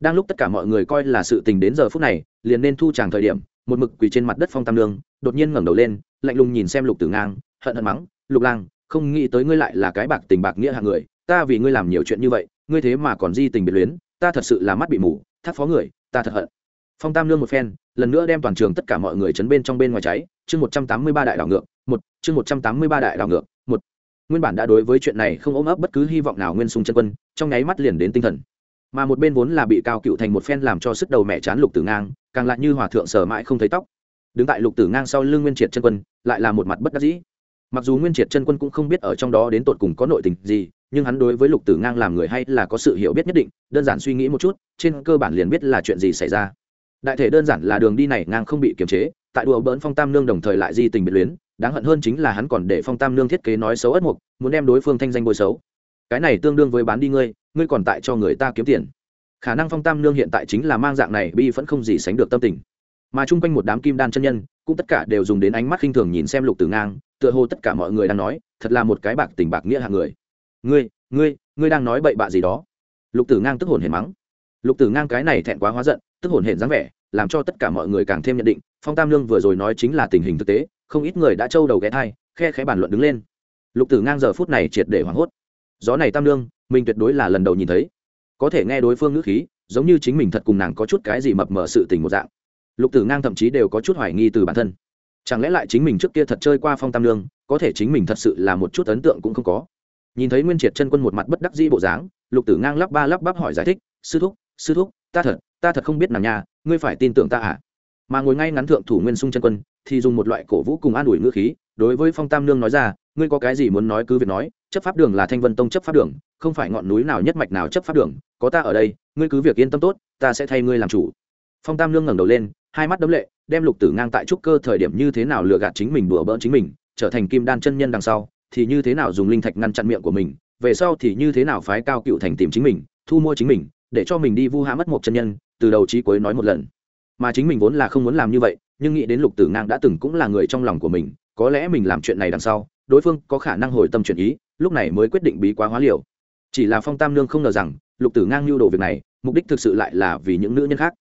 Đang lúc tất cả mọi người coi là sự tình đến giờ phút này, liền nên thu tràng thời điểm, một mực quỳ trên mặt đất phong tam lương đột nhiên ngẩng đầu lên, lạnh lùng nhìn xem lục tử ngang, hận hận mắng, lục lang, không nghĩ tới ngươi lại là cái bạc tình bạc nghĩa hạng người, ta vì ngươi làm nhiều chuyện như vậy, ngươi thế mà còn di tình biệt luyến, ta thật sự là mắt bị mù thắt phó người, ta thật hận. Phong tam lương một phen, lần nữa đem toàn trường tất cả mọi người chấn bên trong bên ngoài cháy, chương một trăm tám mươi ba đại đảo ngược, một, chương một trăm tám mươi ba đại đảo ngược nguyên bản đã đối với chuyện này không ôm ấp bất cứ hy vọng nào nguyên sung chân quân, trong nháy mắt liền đến tinh thần. Mà một bên vốn là bị cao cựu thành một phen làm cho sức đầu mẹ chán lục tử ngang, càng lại như hòa thượng sở mãi không thấy tóc. Đứng tại lục tử ngang sau lưng nguyên triệt chân quân, lại là một mặt bất đắc dĩ. Mặc dù nguyên triệt chân quân cũng không biết ở trong đó đến tột cùng có nội tình gì, nhưng hắn đối với lục tử ngang làm người hay là có sự hiểu biết nhất định, đơn giản suy nghĩ một chút, trên cơ bản liền biết là chuyện gì xảy ra. Đại thể đơn giản là đường đi này ngang không bị kiềm chế, tại đùa bỡn phong tam nương đồng thời lại di tình biệt luyến đáng hận hơn chính là hắn còn để phong tam nương thiết kế nói xấu ất mục, muốn đem đối phương thanh danh bôi xấu. Cái này tương đương với bán đi ngươi ngươi còn tại cho người ta kiếm tiền. Khả năng phong tam nương hiện tại chính là mang dạng này bi vẫn không gì sánh được tâm tình. Mà chung quanh một đám kim đan chân nhân, cũng tất cả đều dùng đến ánh mắt khinh thường nhìn xem lục tử ngang, tựa hồ tất cả mọi người đang nói, thật là một cái bạc tình bạc nghĩa hạng người. Ngươi ngươi ngươi đang nói bậy bạ gì đó? Lục tử ngang tức hồn hển mắng. Lục tử ngang cái này thẹn quá hóa giận, tức hồn hển dáng vẻ, làm cho tất cả mọi người càng thêm nhận định phong tam lương vừa rồi nói chính là tình hình thực tế, không ít người đã trâu đầu ghé thai, khe khẽ bàn luận đứng lên. Lục tử ngang giờ phút này triệt để hoảng hốt. Gió này tam lương, mình tuyệt đối là lần đầu nhìn thấy. Có thể nghe đối phương ngữ khí, giống như chính mình thật cùng nàng có chút cái gì mập mờ sự tình một dạng. Lục tử ngang thậm chí đều có chút hoài nghi từ bản thân. Chẳng lẽ lại chính mình trước kia thật chơi qua phong tam lương, có thể chính mình thật sự là một chút ấn tượng cũng không có. Nhìn thấy nguyên triệt chân quân một mặt bất đắc dĩ bộ dáng, lục tử ngang lắp ba lắp bắp hỏi giải thích, sư thúc sư thúc, ta thật ta thật không biết nàng nhà, ngươi phải tin tưởng ta à? Mà ngồi ngay ngắn thượng thủ nguyên sung chân quân, thì dùng một loại cổ vũ cùng an ủi ngữ khí, đối với phong tam nương nói ra, ngươi có cái gì muốn nói cứ việc nói, chấp pháp đường là thanh vân tông chấp pháp đường, không phải ngọn núi nào nhất mạch nào chấp pháp đường, có ta ở đây, ngươi cứ việc yên tâm tốt, ta sẽ thay ngươi làm chủ. Phong tam nương ngẩng đầu lên, hai mắt đấm lệ, đem lục tử ngang tại trúc cơ thời điểm như thế nào lừa gạt chính mình đùa bỡn chính mình, trở thành kim đan chân nhân đằng sau, thì như thế nào dùng linh thạch ngăn chặn miệng của mình, về sau thì như thế nào phái cao cựu thành tìm chính mình, thu mua chính mình, để cho mình đi vu hạ mất một chân nhân, từ đầu chí cuối nói một lần mà chính mình vốn là không muốn làm như vậy, nhưng nghĩ đến lục tử ngang đã từng cũng là người trong lòng của mình, có lẽ mình làm chuyện này đằng sau, đối phương có khả năng hồi tâm chuyển ý, lúc này mới quyết định bí quá hóa liều. Chỉ là phong tam nương không ngờ rằng, lục tử ngang lưu đồ việc này, mục đích thực sự lại là vì những nữ nhân khác.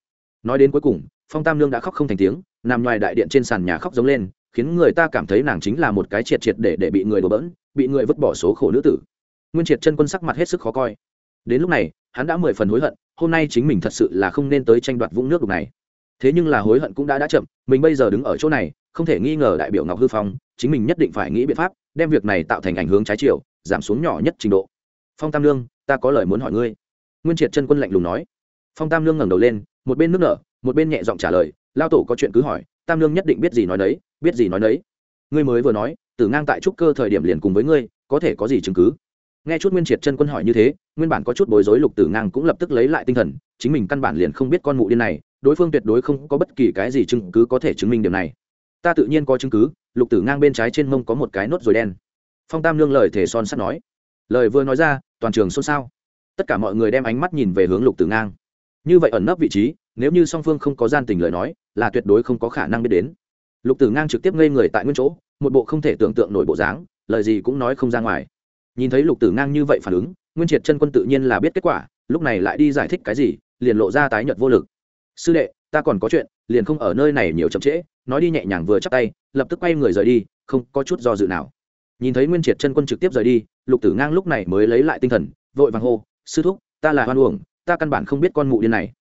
Nói đến cuối cùng, phong tam nương đã khóc không thành tiếng, nằm ngoài đại điện trên sàn nhà khóc giống lên, khiến người ta cảm thấy nàng chính là một cái triệt triệt để để bị người đổ bỡn, bị người vứt bỏ số khổ nữ tử. Nguyên triệt chân quân sắc mặt hết sức khó coi. Đến lúc này, hắn đã mười phần hối hận, hôm nay chính mình thật sự là không nên tới tranh đoạt vũng nước đục này thế nhưng là hối hận cũng đã đã chậm, mình bây giờ đứng ở chỗ này, không thể nghi ngờ đại biểu ngọc hư phong, chính mình nhất định phải nghĩ biện pháp, đem việc này tạo thành ảnh hướng trái chiều, giảm xuống nhỏ nhất trình độ. Phong tam lương ta có lời muốn hỏi ngươi. Nguyên triệt chân quân lạnh lùng nói. Phong tam lương ngẩng đầu lên, một bên nước nở, một bên nhẹ giọng trả lời, lao tổ có chuyện cứ hỏi, tam lương nhất định biết gì nói đấy biết gì nói đấy ngươi mới vừa nói, tử ngang tại trúc cơ thời điểm liền cùng với ngươi, có thể có gì chứng cứ? Nghe chút nguyên triệt chân quân hỏi như thế, nguyên bản có chút bối rối lục tử ngang cũng lập tức lấy lại tinh thần, chính mình căn bản liền không biết con mụ điên này đối phương tuyệt đối không có bất kỳ cái gì chứng cứ có thể chứng minh điều này. Ta tự nhiên có chứng cứ, lục tử ngang bên trái trên mông có một cái nốt rồi đen. Phong tam lương lời thể son sắt nói. Lời vừa nói ra, toàn trường xôn xao. Tất cả mọi người đem ánh mắt nhìn về hướng lục tử ngang. Như vậy ẩn nấp vị trí, nếu như song phương không có gian tình lời nói, là tuyệt đối không có khả năng biết đến. Lục tử ngang trực tiếp ngây người tại nguyên chỗ, một bộ không thể tưởng tượng nổi bộ dáng, lời gì cũng nói không ra ngoài. Nhìn thấy lục tử ngang như vậy phản ứng, nguyên triệt chân quân tự nhiên là biết kết quả, lúc này lại đi giải thích cái gì, liền lộ ra tái nhợt vô lực sư đệ, ta còn có chuyện, liền không ở nơi này nhiều chậm trễ, nói đi nhẹ nhàng vừa chắc tay, lập tức quay người rời đi, không có chút do dự nào. Nhìn thấy nguyên triệt chân quân trực tiếp rời đi, lục tử ngang lúc này mới lấy lại tinh thần, vội vàng hô, sư thúc, ta là hoan uổng, ta căn bản không biết con mụ điên này.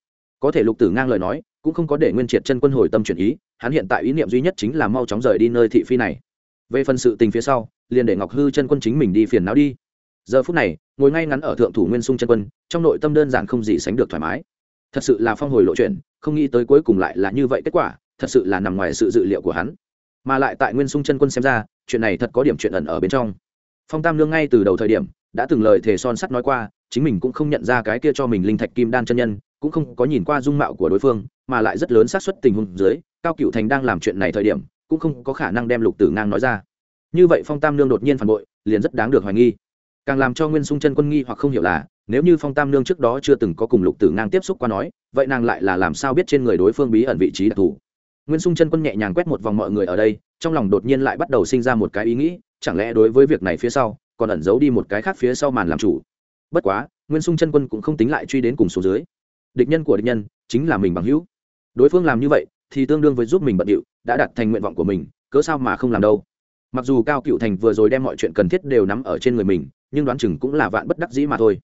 Có thể lục tử ngang lời nói, cũng không có để nguyên triệt chân quân hồi tâm chuyển ý, hắn hiện tại ý niệm duy nhất chính là mau chóng rời đi nơi thị phi này. Về phần sự tình phía sau, liền để ngọc hư chân quân chính mình đi phiền não đi. Giờ phút này, ngồi ngay ngắn ở thượng thủ nguyên sung chân quân, trong nội tâm đơn giản không gì sánh được thoải mái thật sự là phong hồi lộ chuyện không nghĩ tới cuối cùng lại là như vậy kết quả, thật sự là nằm ngoài sự dự liệu của hắn. Mà lại tại nguyên sung chân quân xem ra, chuyện này thật có điểm chuyện ẩn ở bên trong. Phong tam lương ngay từ đầu thời điểm, đã từng lời thề son sắt nói qua, chính mình cũng không nhận ra cái kia cho mình linh thạch kim đan chân nhân, cũng không có nhìn qua dung mạo của đối phương, mà lại rất lớn xác suất tình huống dưới, cao cựu thành đang làm chuyện này thời điểm, cũng không có khả năng đem lục tử ngang nói ra. Như vậy phong tam lương đột nhiên phản bội, liền rất đáng được hoài nghi. Càng làm cho nguyên sung chân quân nghi hoặc không hiểu là nếu như phong tam nương trước đó chưa từng có cùng lục tử ngang tiếp xúc qua nói, vậy nàng lại là làm sao biết trên người đối phương bí ẩn vị trí đặc thù? Nguyên sung chân quân nhẹ nhàng quét một vòng mọi người ở đây, trong lòng đột nhiên lại bắt đầu sinh ra một cái ý nghĩ, chẳng lẽ đối với việc này phía sau, còn ẩn giấu đi một cái khác phía sau màn làm chủ? Bất quá, nguyên sung chân quân cũng không tính lại truy đến cùng số dưới. Địch nhân của địch nhân, chính là mình bằng hữu. Đối phương làm như vậy, thì tương đương với giúp mình bận điệu, đã đặt thành nguyện vọng của mình, cớ sao mà không làm đâu? Mặc dù cao cựu thành vừa rồi đem mọi chuyện cần thiết đều nắm ở trên người mình, nhưng đoán chừng cũng là vạn bất đắc dĩ mà thôi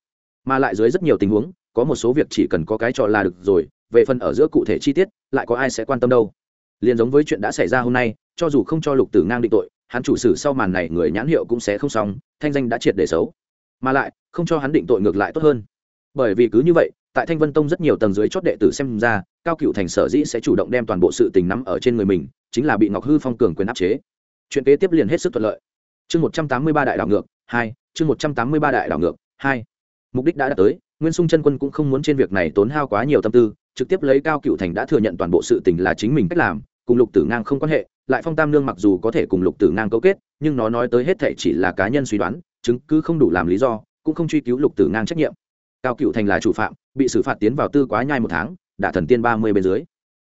mà lại dưới rất nhiều tình huống, có một số việc chỉ cần có cái trò là được rồi, về phần ở giữa cụ thể chi tiết, lại có ai sẽ quan tâm đâu. Liền giống với chuyện đã xảy ra hôm nay, cho dù không cho lục tử ngang định tội, hắn chủ sử sau màn này người nhãn hiệu cũng sẽ không xong, thanh danh đã triệt để xấu. Mà lại, không cho hắn định tội ngược lại tốt hơn. Bởi vì cứ như vậy, tại thanh vân tông rất nhiều tầng dưới chót đệ tử xem ra, cao cựu thành sở dĩ sẽ chủ động đem toàn bộ sự tình nắm ở trên người mình, chính là bị ngọc hư phong cường quyền áp chế. Chuyện kế tiếp liền hết sức thuận lợi. Chương một trăm tám mươi ba đại đảo ngược hai, chương một trăm tám mươi ba đại đảo ngược hai mục đích đã đạt tới, nguyên sung chân quân cũng không muốn trên việc này tốn hao quá nhiều tâm tư, trực tiếp lấy cao cựu thành đã thừa nhận toàn bộ sự tình là chính mình cách làm, cùng lục tử ngang không quan hệ, lại phong tam nương mặc dù có thể cùng lục tử ngang cấu kết, nhưng nó nói tới hết thể chỉ là cá nhân suy đoán, chứng cứ không đủ làm lý do, cũng không truy cứu lục tử ngang trách nhiệm. Cao cựu thành là chủ phạm, bị xử phạt tiến vào tư quá nhai một tháng đả thần tiên ba mươi bên dưới.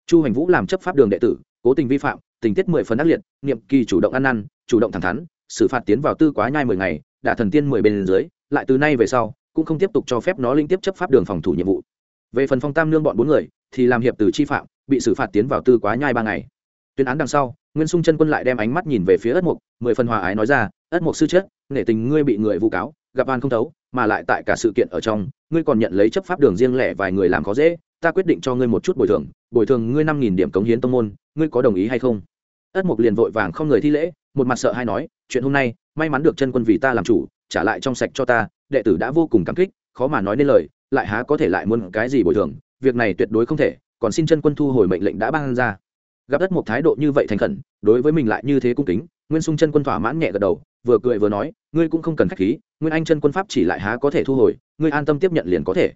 Chu hành vũ làm chấp pháp đường đệ tử, cố tình vi phạm, tình tiết mười phần ác liệt, niệm kỳ chủ động ăn năn, chủ động thẳng thắn, xử phạt tiến vào tư quá nhai mười ngày đả thần tiên mười bên dưới, lại từ nay về sau cũng không tiếp tục cho phép nó linh tiếp chấp pháp đường phòng thủ nhiệm vụ. Về phần phong tam nương bọn bốn người, thì làm hiệp từ chi phạm, bị xử phạt tiến vào tư quá nhai ba ngày. Tuyên án đằng sau, nguyên sung chân quân lại đem ánh mắt nhìn về phía ất mục, mười phần hòa ái nói ra, ất mục sư chết, nể tình ngươi bị người vu cáo, gặp an không thấu, mà lại tại cả sự kiện ở trong, ngươi còn nhận lấy chấp pháp đường riêng lẻ vài người làm khó dễ, ta quyết định cho ngươi một chút bồi thường bồi thường ngươi năm nghìn điểm cống hiến tông môn, ngươi có đồng ý hay không? Ất mục liền vội vàng không người thi lễ, một mặt sợ hay nói, chuyện hôm nay, may mắn được chân quân vì ta làm chủ trả lại trong sạch cho ta, đệ tử đã vô cùng cảm kích, khó mà nói nên lời, lại há có thể lại muốn cái gì bồi thường, việc này tuyệt đối không thể, còn xin chân quân thu hồi mệnh lệnh đã ban ra. Gặp đất một thái độ như vậy thành khẩn, đối với mình lại như thế cung kính, nguyên sung chân quân thỏa mãn nhẹ gật đầu, vừa cười vừa nói, ngươi cũng không cần khách khí, nguyên anh chân quân pháp chỉ lại há có thể thu hồi, ngươi an tâm tiếp nhận liền có thể.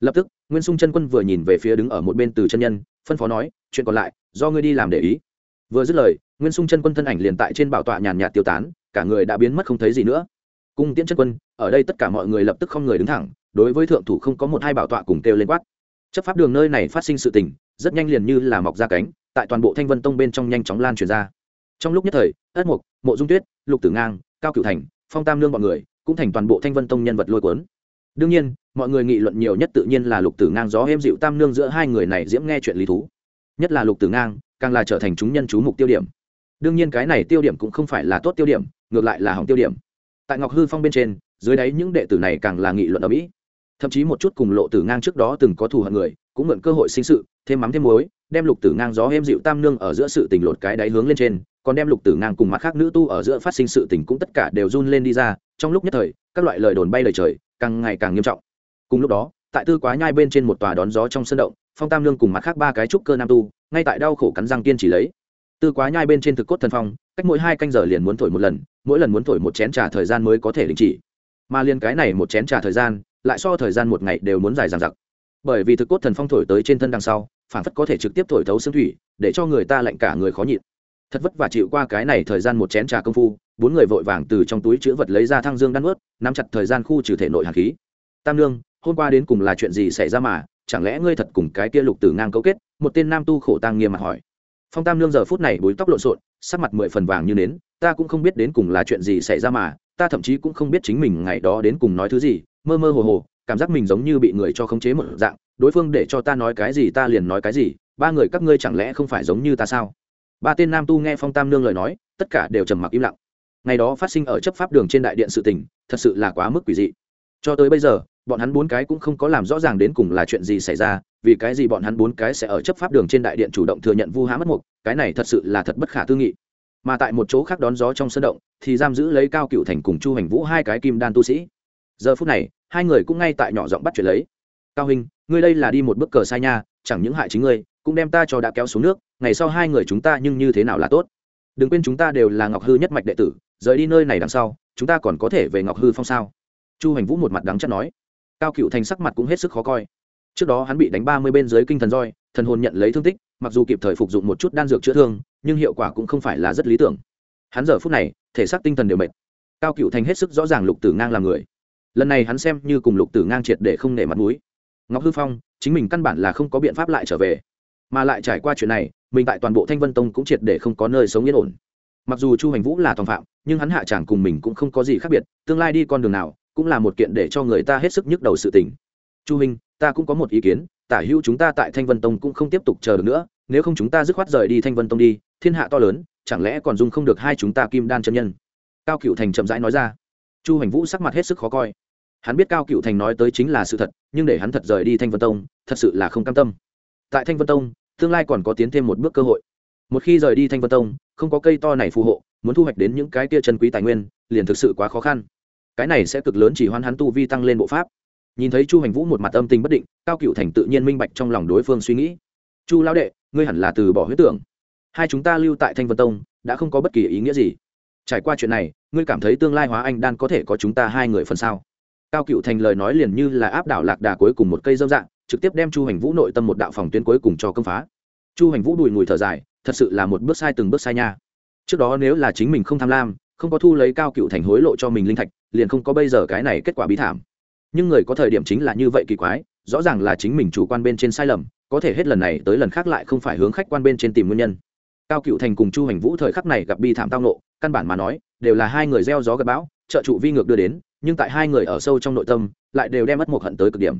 Lập tức, nguyên sung chân quân vừa nhìn về phía đứng ở một bên từ chân nhân, phân phó nói, chuyện còn lại, do ngươi đi làm để ý. Vừa dứt lời, nguyên sung chân quân thân ảnh liền tại trên bảo tọa nhàn nhạt tiêu tán, cả người đã biến mất không thấy gì nữa cung tiễn chân quân, ở đây tất cả mọi người lập tức không người đứng thẳng, đối với thượng thủ không có một hai bảo tọa cùng kêu lên quát. Chấp pháp đường nơi này phát sinh sự tình, rất nhanh liền như là mọc ra cánh, tại toàn bộ thanh vân tông bên trong nhanh chóng lan truyền ra. Trong lúc nhất thời, ất mục mộ dung tuyết, lục tử ngang, cao cửu thành, phong tam lương b ọ n người, cũng thành toàn bộ thanh vân tông nhân vật lôi cuốn. Đương nhiên, mọi người nghị luận nhiều nhất tự nhiên là lục tử ngang gió êm dịu tam nương giữa hai người này diễm nghe chuyện lý thú. Nhất là lục tử ngang, càng là trở thành chúng nhân chú mục tiêu điểm. Đương nhiên cái này tiêu điểm cũng không phải là tốt tiêu điểm, ngược lại là hỏng tiêu điểm tại ngọc hư phong bên trên, dưới đáy những đệ tử này càng là nghị luận ở mỹ. Thậm chí một chút cùng lộ tử ngang trước đó từng có thù hận người, cũng mượn cơ hội sinh sự, thêm mắm thêm muối, đem lục tử ngang gió êm dịu tam nương ở giữa sự tình lột cái đáy hướng lên trên, còn đem lục tử ngang cùng mặt khác nữ tu ở giữa phát sinh sự tình cũng tất cả đều run lên đi ra, trong lúc nhất thời, các loại lời đồn bay lời trời, càng ngày càng nghiêm trọng. Cùng lúc đó, tại tư quá nhai bên trên một tòa đón gió trong sân động, phong tam nương cùng mặt khác ba cái trúc cơ nam tu, ngay tại đau khổ cắn răng kiên chỉ lấy. Tư quá nhai bên trên thực cốt thần phong cách mỗi hai canh giờ liền muốn thổi một lần, mỗi lần muốn thổi một chén trà thời gian mới có thể đình chỉ. Mà liền cái này một chén trà thời gian, lại so thời gian một ngày đều muốn dài dằng dặc. Bởi vì thực cốt thần phong thổi tới trên thân đằng sau phản phất có thể trực tiếp thổi thấu xương thủy, để cho người ta lạnh cả người khó nhịn. Thật vất vả chịu qua cái này thời gian một chén trà công phu, bốn người vội vàng từ trong túi chữ vật lấy ra thăng dương đan ướt, nắm chặt thời gian khu trừ thể nội hàn khí. Tam lương hôm qua đến cùng là chuyện gì xảy ra mà? Chẳng lẽ ngươi thật cùng cái kia lục tử ngang cấu kết? Một tên nam tu khổ tăng nghiêm mặt hỏi phong tam Nương giờ phút này búi tóc lộn xộn, sắc mặt mười phần vàng như nến, ta cũng không biết đến cùng là chuyện gì xảy ra mà, ta thậm chí cũng không biết chính mình ngày đó đến cùng nói thứ gì, mơ mơ hồ hồ, cảm giác mình giống như bị người cho khống chế một dạng, đối phương để cho ta nói cái gì ta liền nói cái gì, ba người các ngươi chẳng lẽ không phải giống như ta sao? Ba tên nam tu nghe phong tam nương lời nói, tất cả đều trầm mặc im lặng. Ngày đó phát sinh ở chấp pháp đường trên đại điện sự tình, thật sự là quá mức quỷ dị. Cho tới bây giờ bọn hắn bốn cái cũng không có làm rõ ràng đến cùng là chuyện gì xảy ra, vì cái gì bọn hắn bốn cái sẽ ở chấp pháp đường trên đại điện chủ động thừa nhận vu há mất mục, cái này thật sự là thật bất khả tư nghị. Mà tại một chỗ khác đón gió trong sân động, thì giam giữ lấy cao cựu thành cùng chu hành vũ hai cái kim đan tu sĩ. Giờ phút này, hai người cũng ngay tại nhỏ giọng bắt chuyện lấy. Cao hình ngươi đây là đi một bước cờ sai nha, chẳng những hại chính ngươi, cũng đem ta cho đã kéo xuống nước, ngày sau hai người chúng ta nhưng như thế nào là tốt? Đừng quên chúng ta đều là ngọc hư nhất mạch đệ tử, rời đi nơi này đằng sau, chúng ta còn có thể về ngọc hư phong sao? Chu hành vũ một mặt đắng chắc nói cao cựu thành sắc mặt cũng hết sức khó coi. Trước đó hắn bị đánh ba mươi bên dưới kinh thần roi, thần hồn nhận lấy thương tích, mặc dù kịp thời phục dụng một chút đan dược chữa thương, nhưng hiệu quả cũng không phải là rất lý tưởng. Hắn giờ phút này, thể xác tinh thần đều mệt. Cao cựu thành hết sức rõ ràng lục tử ngang là người. Lần này hắn xem như cùng lục tử ngang triệt để không nể mặt mũi. Ngọc hư phong, chính mình căn bản là không có biện pháp lại trở về. Mà lại trải qua chuyện này, mình tại toàn bộ thanh vân tông cũng triệt để không có nơi sống yên ổn. Mặc dù chu hành vũ là tòng phạm, nhưng hắn hạ tràng cùng mình cũng không có gì khác biệt, tương lai đi con đường nào cũng là một kiện để cho người ta hết sức nhức đầu sự tình. Chu Minh, ta cũng có một ý kiến tả hữu chúng ta tại thanh vân tông cũng không tiếp tục chờ được nữa nếu không chúng ta dứt khoát rời đi thanh vân tông đi thiên hạ to lớn chẳng lẽ còn dung không được hai chúng ta kim đan chân nhân? Cao cựu thành chậm rãi nói ra. Chu hành vũ sắc mặt hết sức khó coi. Hắn biết cao cựu thành nói tới chính là sự thật nhưng để hắn thật rời đi thanh vân tông thật sự là không cam tâm. Tại thanh vân tông tương lai còn có tiến thêm một bước cơ hội. Một khi rời đi thanh vân tông không có cây to này phù hộ muốn thu hoạch đến những cái tia chân quý tài nguyên liền thực sự quá khó khăn cái này sẽ cực lớn chỉ hoan hắn tu vi tăng lên bộ pháp. Nhìn thấy chu hành vũ một mặt âm tình bất định, cao cựu thành tự nhiên minh bạch trong lòng đối phương suy nghĩ. Chu lão đệ, ngươi hẳn là từ bỏ huyết tưởng. Hai chúng ta lưu tại thanh vân tông, đã không có bất kỳ ý nghĩa gì. Trải qua chuyện này, ngươi cảm thấy tương lai hóa anh đan có thể có chúng ta hai người phần sau cao cựu thành lời nói liền như là áp đảo lạc đà cuối cùng một cây dâm dạng, trực tiếp đem chu hành vũ nội tâm một đạo phòng tuyến cuối cùng cho công phá. Chu hành vũ đùi ngùi thở dài, thật sự là một bước sai từng bước sai nha. Trước đó nếu là chính mình không tham lam, không có thu lấy cao cựu thành hối lộ cho mình linh thạch liền không có bây giờ cái này kết quả bí thảm. Nhưng người có thời điểm chính là như vậy kỳ quái, rõ ràng là chính mình chủ quan bên trên sai lầm, có thể hết lần này tới lần khác lại không phải hướng khách quan bên trên tìm nguyên nhân. Cao cựu thành cùng chu hành vũ thời khắc này gặp bi thảm tao nộ căn bản mà nói, đều là hai người gieo gió gặp bão, trợ trụ vi ngược đưa đến, nhưng tại hai người ở sâu trong nội tâm, lại đều đem ất mộc hận tới cực điểm.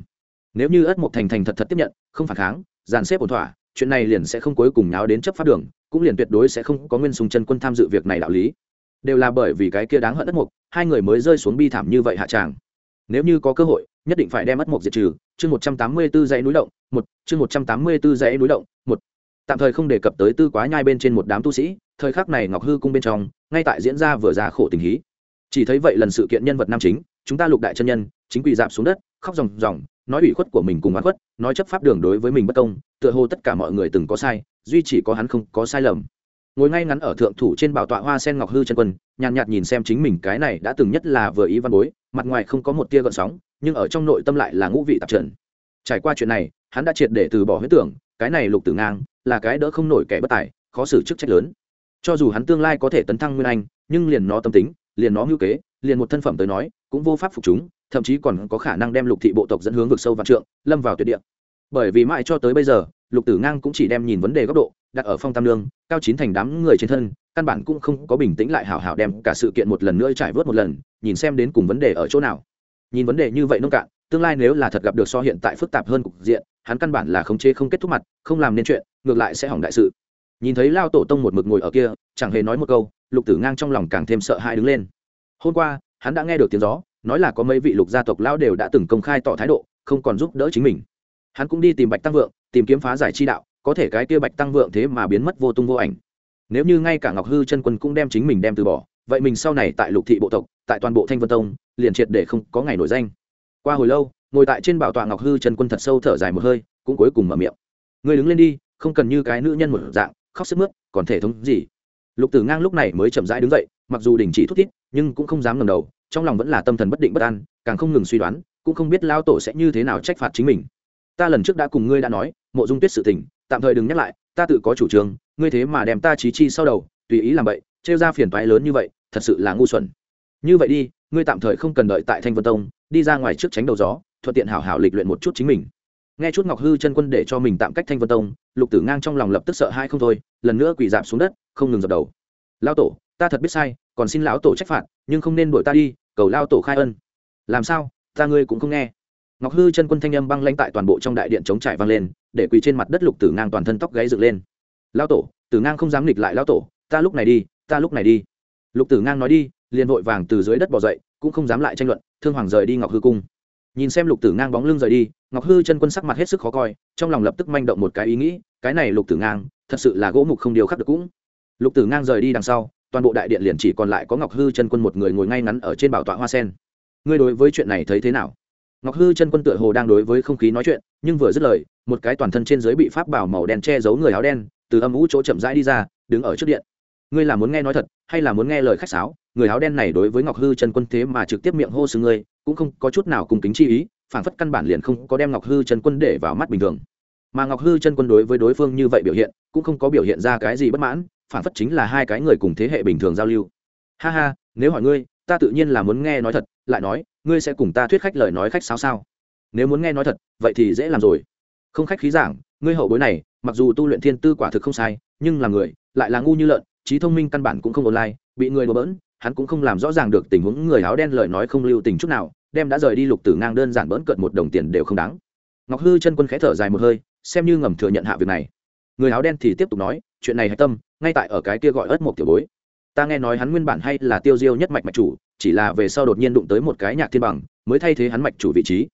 Nếu như ất mộc thành thành thật thật tiếp nhận, không phản kháng, dàn xếp ổn thỏa, chuyện này liền sẽ không cuối cùng náo đến chấp pháp đường, cũng liền tuyệt đối sẽ không có nguyên sùng chân quân tham dự việc này đạo lý đều là bởi vì cái kia đáng hận ất mục, hai người mới rơi xuống bi thảm như vậy hạ tràng. Nếu như có cơ hội nhất định phải đem ất mục diệt trừ. Chương một trăm tám mươi 184 dãy núi động một chương một trăm tám mươi 184 dãy núi động một. Tạm thời không đề cập tới tư quá nhai bên trên một đám tu sĩ thời khắc này ngọc hư cung bên trong ngay tại diễn ra vừa ra khổ tình hí. Chỉ thấy vậy lần sự kiện nhân vật nam chính chúng ta lục đại chân nhân chính quỳ dạp xuống đất khóc ròng ròng nói ủy khuất của mình cùng oán khuất nói chấp pháp đường đối với mình bất công tựa hồ tất cả mọi người từng có sai duy chỉ có hắn không có sai lầm ngồi ngay ngắn ở thượng thủ trên bảo tọa hoa sen ngọc hư chân quân nhàn nhạt, nhìn xem chính mình cái này đã từng nhất là vừa ý văn bối mặt ngoài không có một tia gợn sóng nhưng ở trong nội tâm lại là ngũ vị tạp trần. Trải qua chuyện này hắn đã triệt để từ bỏ huyết tưởng cái này lục tử ngang là cái đỡ không nổi kẻ bất tài khó xử chức trách lớn. Cho dù hắn tương lai có thể tấn thăng nguyên anh nhưng liền nó tâm tính liền nó ngữ kế liền một thân phẩm tới nói cũng vô pháp phục chúng thậm chí còn có khả năng đem lục thị bộ tộc dẫn hướng vực sâu vạn trượng lâm vào tuyệt địa. Bởi vì mãi cho tới bây giờ lục tử ngang cũng chỉ đem nhìn vấn đề góc độ đặt ở phong tam lương, cao chín thành đám người trên thân, căn bản cũng không có bình tĩnh lại hảo hảo đem cả sự kiện một lần nữa trải vớt một lần, nhìn xem đến cùng vấn đề ở chỗ nào. Nhìn vấn đề như vậy nông cạn, tương lai nếu là thật gặp được so hiện tại phức tạp hơn cục diện, hắn căn bản là khống chế không kết thúc mặt, không làm nên chuyện, ngược lại sẽ hỏng đại sự. Nhìn thấy lao tổ tông một mực ngồi ở kia, chẳng hề nói một câu, lục tử ngang trong lòng càng thêm sợ hãi đứng lên. Hôm qua, hắn đã nghe được tiếng gió, nói là có mấy vị lục gia tộc lao đều đã từng công khai tỏ thái độ, không còn giúp đỡ chính mình. Hắn cũng đi tìm bạch tăng vượng, tìm kiếm phá giải chi đạo có thể cái kia bạch tăng vượng thế mà biến mất vô tung vô ảnh. Nếu như ngay cả ngọc hư chân quân cũng đem chính mình đem từ bỏ vậy mình sau này tại lục thị bộ tộc tại toàn bộ thanh vân tông liền triệt để không có ngày nổi danh. Qua hồi lâu ngồi tại trên bảo tọa ngọc hư chân quân thật sâu thở dài một hơi cũng cuối cùng mở miệng. Người đứng lên đi không cần như cái nữ nhân một dạng khóc sức mướt còn thể thống gì? Lục tử ngang lúc này mới chậm rãi đứng dậy mặc dù đình chỉ thúc thiết, nhưng cũng không dám ngầm đầu trong lòng vẫn là tâm thần bất định bất an càng không ngừng suy đoán cũng không biết lao tổ sẽ như thế nào trách phạt chính mình. Ta lần trước đã cùng ngươi đã nói mộ dung tuyết sự tình tạm thời đừng nhắc lại, ta tự có chủ trương, ngươi thế mà đem ta trí chi sau đầu, tùy ý làm vậy trêu ra phiền toái lớn như vậy, thật sự là ngu xuẩn. Như vậy đi, ngươi tạm thời không cần đợi tại thanh vân tông, đi ra ngoài trước tránh đầu gió, thuận tiện hảo hảo lịch luyện một chút chính mình. Nghe chút ngọc hư chân quân để cho mình tạm cách thanh vân tông, lục tử ngang trong lòng lập tức sợ hai không thôi, lần nữa quỳ dạp xuống đất, không ngừng dập đầu. Lao tổ, ta thật biết sai, còn xin lão tổ trách phạt, nhưng không nên đuổi ta đi, cầu lao tổ khai ân. Làm sao, ta ngươi cũng không nghe ngọc hư chân quân thanh âm băng lanh tại toàn bộ trong đại điện chống trải vang lên, để quỳ trên mặt đất lục tử ngang toàn thân tóc gáy dựng lên. Lao tổ, tử ngang không dám nghịch lại lao tổ, ta lúc này đi, ta lúc này đi. Lục tử ngang nói đi, liền vội vàng từ dưới đất bỏ dậy, cũng không dám lại tranh luận, thương hoàng rời đi ngọc hư cung. Nhìn xem lục tử ngang bóng lưng rời đi, ngọc hư chân quân sắc mặt hết sức khó coi, trong lòng lập tức manh động một cái ý nghĩ, cái này lục tử ngang, thật sự là gỗ mục không điều khắc được cũng. Lục tử ngang rời đi đằng sau, toàn bộ đại điện liền chỉ còn lại có ngọc hư chân quân một người ngồi ngay ngắn ở trên bảo tọa hoa sen. Ngươi đối với chuyện này thấy thế nào? Ngọc hư chân quân tựa hồ đang đối với không khí nói chuyện, nhưng vừa dứt lời, một cái toàn thân trên dưới bị pháp bảo màu đen che giấu người áo đen, từ âm ủ chỗ chậm rãi đi ra, đứng ở trước điện. Ngươi là muốn nghe nói thật, hay là muốn nghe lời khách sáo? Người áo đen này đối với ngọc hư chân quân thế mà trực tiếp miệng hô xưng ngươi, cũng không có chút nào cùng kính chi ý phản phất căn bản liền không có đem ngọc hư chân quân để vào mắt bình thường. Mà ngọc hư chân quân đối với đối phương như vậy biểu hiện, cũng không có biểu hiện ra cái gì bất mãn phản phất chính là hai cái người cùng thế hệ bình thường giao lưu. Ha ha, nếu hỏi ngươi ta tự nhiên là muốn nghe nói thật, lại nói, ngươi sẽ cùng ta thuyết khách lời nói khách sao sao? Nếu muốn nghe nói thật, vậy thì dễ làm rồi. Không khách khí giảng, ngươi hậu bối này, mặc dù tu luyện thiên tư quả thực không sai, nhưng là người, lại là ngu như lợn, trí thông minh căn bản cũng không online, bị người đùa bỡn, hắn cũng không làm rõ ràng được tình huống người áo đen lời nói không lưu tình chút nào, đem đã rời đi lục tử ngang đơn giản bỡn cợt một đồng tiền đều không đáng. Ngọc hư chân quân khẽ thở dài một hơi, xem như ngầm thừa nhận hạ việc này. Người áo đen thì tiếp tục nói, chuyện này hạch tâm, ngay tại ở cái kia gọi ớt một tiểu bối ta nghe nói hắn nguyên bản hay là tiêu diêu nhất mạch mạch chủ, chỉ là về sau đột nhiên đụng tới một cái nhạc thiên bằng, mới thay thế hắn mạch chủ vị trí.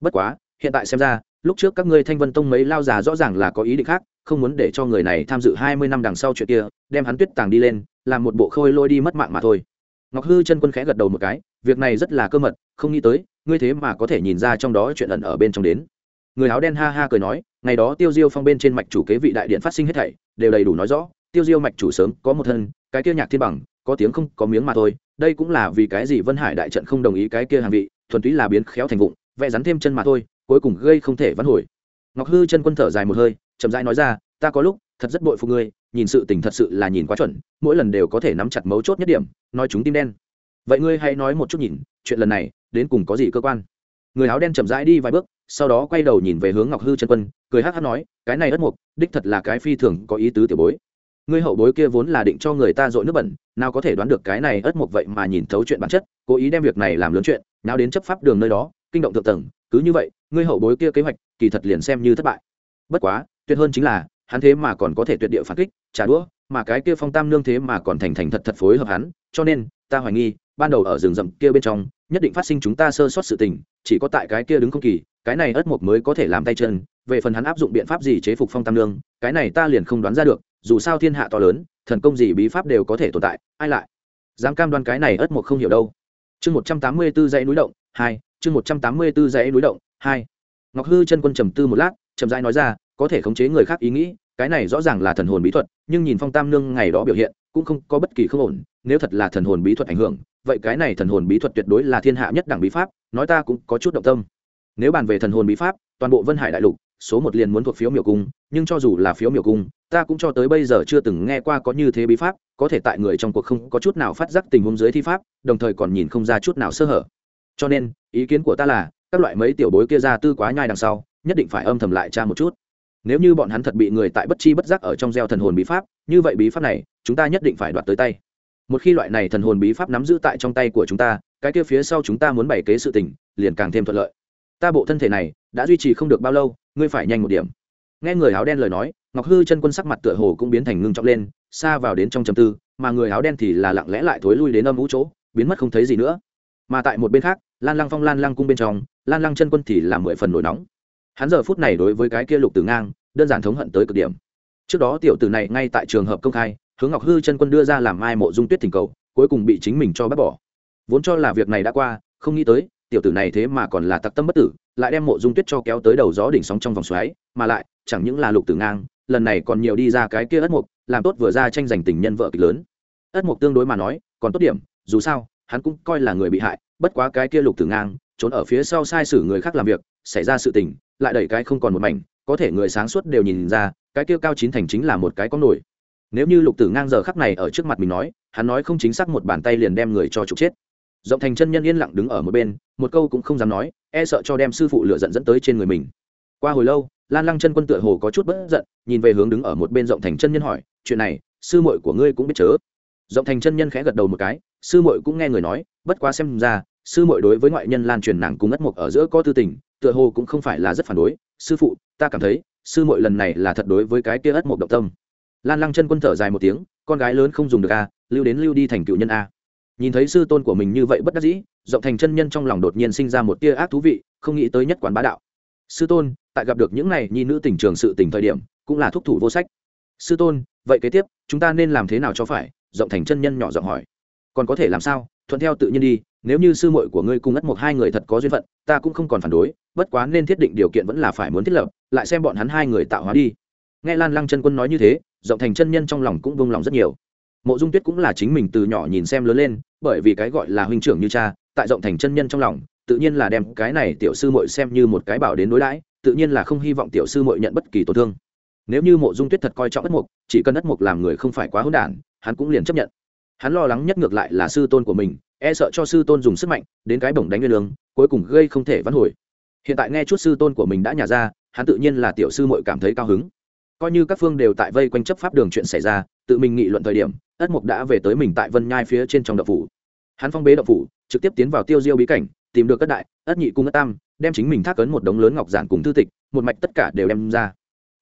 Bất quá, hiện tại xem ra, lúc trước các ngươi thanh vân tông mấy lao già rõ ràng là có ý định khác, không muốn để cho người này tham dự hai mươi năm đằng sau chuyện kia, đem hắn tuyết tàng đi lên, làm một bộ khôi lôi đi mất mạng mà thôi. Ngọc hư chân quân khẽ gật đầu một cái, việc này rất là cơ mật, không nghĩ tới, ngươi thế mà có thể nhìn ra trong đó chuyện ẩn ở bên trong đến. Người áo đen ha ha cười nói, ngày đó tiêu diêu phong bên trên mạch chủ kế vị đại điện phát sinh hết thảy, đều đầy đủ nói rõ, tiêu diêu mạch chủ sớm có một thân cái kia nhạc thiên bằng, có tiếng không, có miếng mà thôi, đây cũng là vì cái gì vân hải đại trận không đồng ý cái kia hàng vị, thuần túy là biến khéo thành vụng, vẽ rắn thêm chân mà thôi, cuối cùng gây không thể vãn hồi. Ngọc hư chân quân thở dài một hơi, chậm rãi nói ra, ta có lúc thật rất bội phục ngươi, nhìn sự tình thật sự là nhìn quá chuẩn, mỗi lần đều có thể nắm chặt mấu chốt nhất điểm, nói chúng tim đen. Vậy ngươi hãy nói một chút nhìn, chuyện lần này, đến cùng có gì cơ quan? Người áo đen chậm rãi đi vài bước, sau đó quay đầu nhìn về hướng ngọc hư chân quân, cười hát hát nói, cái này đất mục, đích thật là cái phi thường có ý tứ tiểu bối ngươi hậu bối kia vốn là định cho người ta dội nước bẩn, nào có thể đoán được cái này ất một vậy mà nhìn thấu chuyện bản chất, cố ý đem việc này làm lớn chuyện nào đến chấp pháp đường nơi đó, kinh động thượng tầng, cứ như vậy, ngươi hậu bối kia kế hoạch, kỳ thật liền xem như thất bại. Bất quá, tuyệt hơn chính là, hắn thế mà còn có thể tuyệt địa phản kích trả đũa, mà cái kia phong tam nương thế mà còn thành thành thật thật phối hợp hắn, cho nên, ta hoài nghi, ban đầu ở rừng rậm kia bên trong, nhất định phát sinh chúng ta sơ sót sự tình, chỉ có tại cái kia đứng không kỳ, cái này ất mộc mới có thể làm tay chân, về phần hắn áp dụng biện pháp gì chế phục phong tam nương, cái này ta liền không đoán ra được dù sao thiên hạ to lớn, thần công gì bí pháp đều có thể tồn tại, ai lại dám cam đoan cái này ất mộc không hiểu đâu. Chương một trăm tám mươi b ố dãy núi động, hai, chương một trăm tám mươi b ố dãy núi động, hai. Ngọc hư chân quân trầm tư một lát, chậm rãi nói ra, có thể khống chế người khác ý nghĩ, cái này rõ ràng là thần hồn bí thuật, nhưng nhìn phong tam nương ngày đó biểu hiện, cũng không có bất kỳ không ổn, nếu thật là thần hồn bí thuật ảnh hưởng, vậy cái này thần hồn bí thuật tuyệt đối là thiên hạ nhất đẳng bí pháp, nói ta cũng có chút động tâm. Nếu bàn về thần hồn bí pháp, toàn bộ vân hải đại lục số một liền muốn thuộc phiếu miểu cung, nhưng cho dù là phiếu miểu cung, ta cũng cho tới bây giờ chưa từng nghe qua có như thế bí pháp, có thể tại người trong cuộc không có chút nào phát giác tình huống dưới thi pháp, đồng thời còn nhìn không ra chút nào sơ hở. Cho nên, ý kiến của ta là, các loại mấy tiểu bối kia ra tư quá nhai đằng sau, nhất định phải âm thầm lại tra một chút. Nếu như bọn hắn thật bị người tại bất chi bất giác ở trong gieo thần hồn bí pháp, như vậy bí pháp này, chúng ta nhất định phải đoạt tới tay. Một khi loại này thần hồn bí pháp nắm giữ tại trong tay của chúng ta, cái kia phía sau chúng ta muốn bày kế sự tình, liền càng thêm thuận lợi. Ta bộ thân thể này, đã duy trì không được bao lâu ngươi phải nhanh một điểm. Nghe người áo đen lời nói, ngọc hư chân quân sắc mặt tựa hồ cũng biến thành ngưng trọng lên, xa vào đến trong trầm tư, mà người áo đen thì là lặng lẽ lại thối lui đến âm vũ chỗ, biến mất không thấy gì nữa. Mà tại một bên khác, lan lăng phong lan lăng cung bên trong, lan lăng chân quân thì là mười phần nổi nóng. Hắn giờ phút này đối với cái kia lục tử ngang, đơn giản thống hận tới cực điểm. Trước đó tiểu tử này ngay tại trường hợp công khai, hướng ngọc hư chân quân đưa ra làm mai mộ dung tuyết thỉnh cầu, cuối cùng bị chính mình cho bác bỏ. Vốn cho là việc này đã qua, không nghĩ tới, tiểu tử này thế mà còn là tặc tâm bất tử lại đem mộ dung tuyết cho kéo tới đầu gió đỉnh sóng trong vòng xoáy, mà lại, chẳng những là lục tử ngang, lần này còn nhiều đi ra cái kia ất mục, làm tốt vừa ra tranh giành tình nhân vợ kịch lớn. Ất mục tương đối mà nói, còn tốt điểm, dù sao, hắn cũng coi là người bị hại, bất quá cái kia lục tử ngang, trốn ở phía sau sai sử người khác làm việc, xảy ra sự tình, lại đẩy cái không còn một mảnh, có thể người sáng suốt đều nhìn ra, cái kia cao chín thành chính là một cái có nổi. Nếu như lục tử ngang giờ khắc này ở trước mặt mình nói, hắn nói không chính xác một bàn tay liền đem người cho trục chết rộng thành chân nhân yên lặng đứng ở một bên, một câu cũng không dám nói e sợ cho đem sư phụ lựa dẫn dẫn tới trên người mình. Qua hồi lâu, lan lăng chân quân tựa hồ có chút bất giận, nhìn về hướng đứng ở một bên rộng thành chân nhân hỏi, chuyện này, sư muội của ngươi cũng biết chớ? Rộng thành chân nhân khẽ gật đầu một cái, sư muội cũng nghe người nói, bất quá xem ra, sư muội đối với ngoại nhân lan truyền nàng cùng ất mục ở giữa có tư tình, tựa hồ cũng không phải là rất phản đối. Sư phụ, ta cảm thấy, sư muội lần này là thật đối với cái kia ất mục động tâm. Lan lăng chân quân thở dài một tiếng, con gái lớn không dùng được a, lưu đến lưu đi thành cựu nhân a nhìn thấy sư tôn của mình như vậy bất đắc dĩ, rộng thành chân nhân trong lòng đột nhiên sinh ra một tia ác thú vị, không nghĩ tới nhất quán bá đạo. Sư tôn, tại gặp được những này nhi nữ tình trường sự tình thời điểm, cũng là thúc thủ vô sách. Sư tôn, vậy kế tiếp, chúng ta nên làm thế nào cho phải? Rộng thành chân nhân nhỏ giọng hỏi. Còn có thể làm sao? Thuận theo tự nhiên đi, nếu như sư muội của ngươi cùng ất một hai người thật có duyên phận, ta cũng không còn phản đối, bất quá nên thiết định điều kiện vẫn là phải muốn thiết lập, lại xem bọn hắn hai người tạo hóa đi. Nghe lan lăng chân quân nói như thế, rộng thành chân nhân trong lòng cũng vung lòng rất nhiều mộ dung tuyết cũng là chính mình từ nhỏ nhìn xem lớn lên, bởi vì cái gọi là huynh trưởng như cha, tại rộng thành chân nhân trong lòng, tự nhiên là đem cái này tiểu sư muội xem như một cái bảo đến đối đãi, tự nhiên là không hy vọng tiểu sư muội nhận bất kỳ tổn thương. Nếu như mộ dung tuyết thật coi trọng ất mục, chỉ cần ất mục làm người không phải quá hỗn đản, hắn cũng liền chấp nhận. Hắn lo lắng nhất ngược lại là sư tôn của mình e sợ cho sư tôn dùng sức mạnh, đến cái bổng đánh nguyên lương, cuối cùng gây không thể vãn hồi. Hiện tại nghe chút sư tôn của mình đã nhả ra, hắn tự nhiên là tiểu sư muội cảm thấy cao hứng. Coi như các phương đều tại vây quanh chấp pháp đường chuyện xảy ra, tự mình nghị luận thời điểm ất mục đã về tới mình tại vân nhai phía trên trong đậu phủ. Hắn phong bế đậu phủ, trực tiếp tiến vào tiêu diêu bí cảnh, tìm được các đại, ất nhị cung ất tam, đem chính mình thác ấn một đống lớn ngọc giản cùng thư tịch, một mạch tất cả đều đem ra.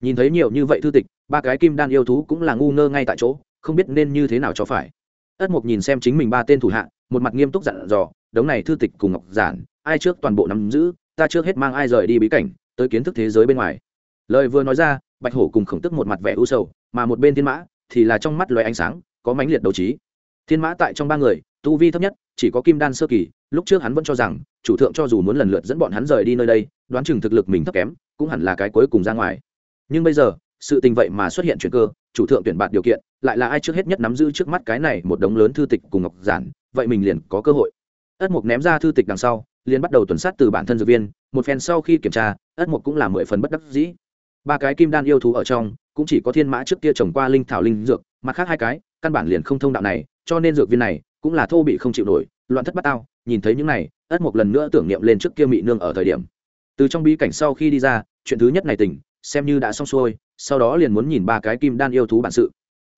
Nhìn thấy nhiều như vậy thư tịch, ba cái kim đan yêu thú cũng là ngu ngơ ngay tại chỗ, không biết nên như thế nào cho phải. Ất mục nhìn xem chính mình ba tên thủ hạ, một mặt nghiêm túc dặn dò, đống này thư tịch cùng ngọc giản, ai trước toàn bộ nắm giữ, ta trước hết mang ai rời đi bí cảnh, tới kiến thức thế giới bên ngoài. Lời vừa nói ra, bạch hổ cùng khổng tức một mặt vẻ u sầu, mà một bên thiên mã thì là trong mắt loài ánh sáng có mãnh liệt đấu trí. Thiên mã tại trong ba người, tu vi thấp nhất, chỉ có kim đan sơ kỳ, lúc trước hắn vẫn cho rằng, chủ thượng cho dù muốn lần lượt dẫn bọn hắn rời đi nơi đây, đoán chừng thực lực mình thấp kém, cũng hẳn là cái cuối cùng ra ngoài. Nhưng bây giờ, sự tình vậy mà xuất hiện chuyện cơ, chủ thượng tuyển bạt điều kiện, lại là ai trước hết nhất nắm giữ trước mắt cái này một đống lớn thư tịch cùng ngọc giản, vậy mình liền có cơ hội. Ất mục ném ra thư tịch đằng sau, liền bắt đầu tuần sát từ bản thân dược viên, một phen sau khi kiểm tra, ất mục cũng là mười phần bất đắc dĩ. Ba cái kim đan yêu thú ở trong, cũng chỉ có thiên mã trước kia trồng qua linh thảo linh dược, mặt khác hai cái căn bản liền không thông đạo này, cho nên dược viên này cũng là thô bị không chịu nổi, loạn thất bát tao, nhìn thấy những này, ất một lần nữa tưởng niệm lên trước kia mị nương ở thời điểm. Từ trong bí cảnh sau khi đi ra, chuyện thứ nhất này tỉnh, xem như đã xong xuôi, sau đó liền muốn nhìn ba cái kim đan yêu thú bản sự.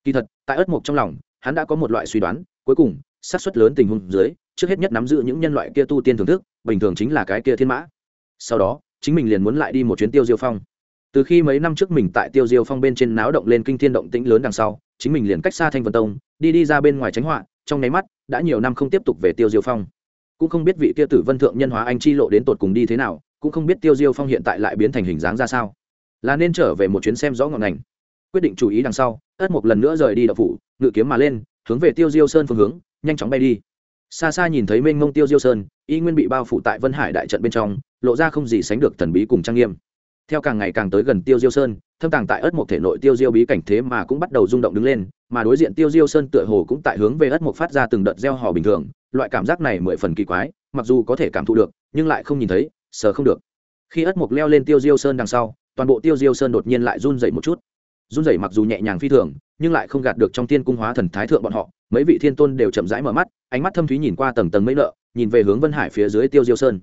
Kỳ thật, tại ất mộc trong lòng, hắn đã có một loại suy đoán, cuối cùng, xác suất lớn tình huống dưới, trước hết nhất nắm giữ những nhân loại kia tu tiên thưởng thức, bình thường chính là cái kia thiên mã. Sau đó, chính mình liền muốn lại đi một chuyến tiêu diêu phong từ khi mấy năm trước mình tại tiêu diêu phong bên trên náo động lên kinh thiên động tĩnh lớn đằng sau, chính mình liền cách xa thanh vân tông, đi đi ra bên ngoài tránh họa, trong nháy mắt, đã nhiều năm không tiếp tục về tiêu diêu phong. Cũng không biết vị kia tử vân thượng nhân hóa anh chi lộ đến tột cùng đi thế nào, cũng không biết tiêu diêu phong hiện tại lại biến thành hình dáng ra sao. Là nên trở về một chuyến xem rõ ngọn ngành. Quyết định chú ý đằng sau, ất một lần nữa rời đi đậu phủ, ngự kiếm mà lên, hướng về tiêu diêu sơn phương hướng, nhanh chóng bay đi. Xa xa nhìn thấy mênh mông tiêu diêu sơn, y nguyên bị bao phủ tại vân hải đại trận bên trong, lộ ra không gì sánh được thần bí cùng trang nghiêm theo càng ngày càng tới gần tiêu diêu sơn, thâm tàng tại ớt mộc thể nội tiêu diêu bí cảnh thế mà cũng bắt đầu rung động đứng lên, mà đối diện tiêu diêu sơn tựa hồ cũng tại hướng về ớt mộc phát ra từng đợt gieo hò bình thường, loại cảm giác này mười phần kỳ quái, mặc dù có thể cảm thụ được, nhưng lại không nhìn thấy, sờ không được. Khi ớt mộc leo lên tiêu diêu sơn đằng sau, toàn bộ tiêu diêu sơn đột nhiên lại run dậy một chút. Run dậy mặc dù nhẹ nhàng phi thường, nhưng lại không gạt được trong tiên cung hóa thần thái thượng bọn họ, mấy vị thiên tôn đều chậm rãi mở mắt, ánh mắt thâm thúy nhìn qua tầng tầng mấy nợ, nhìn về hướng vân hải phía dưới tiêu diêu sơn.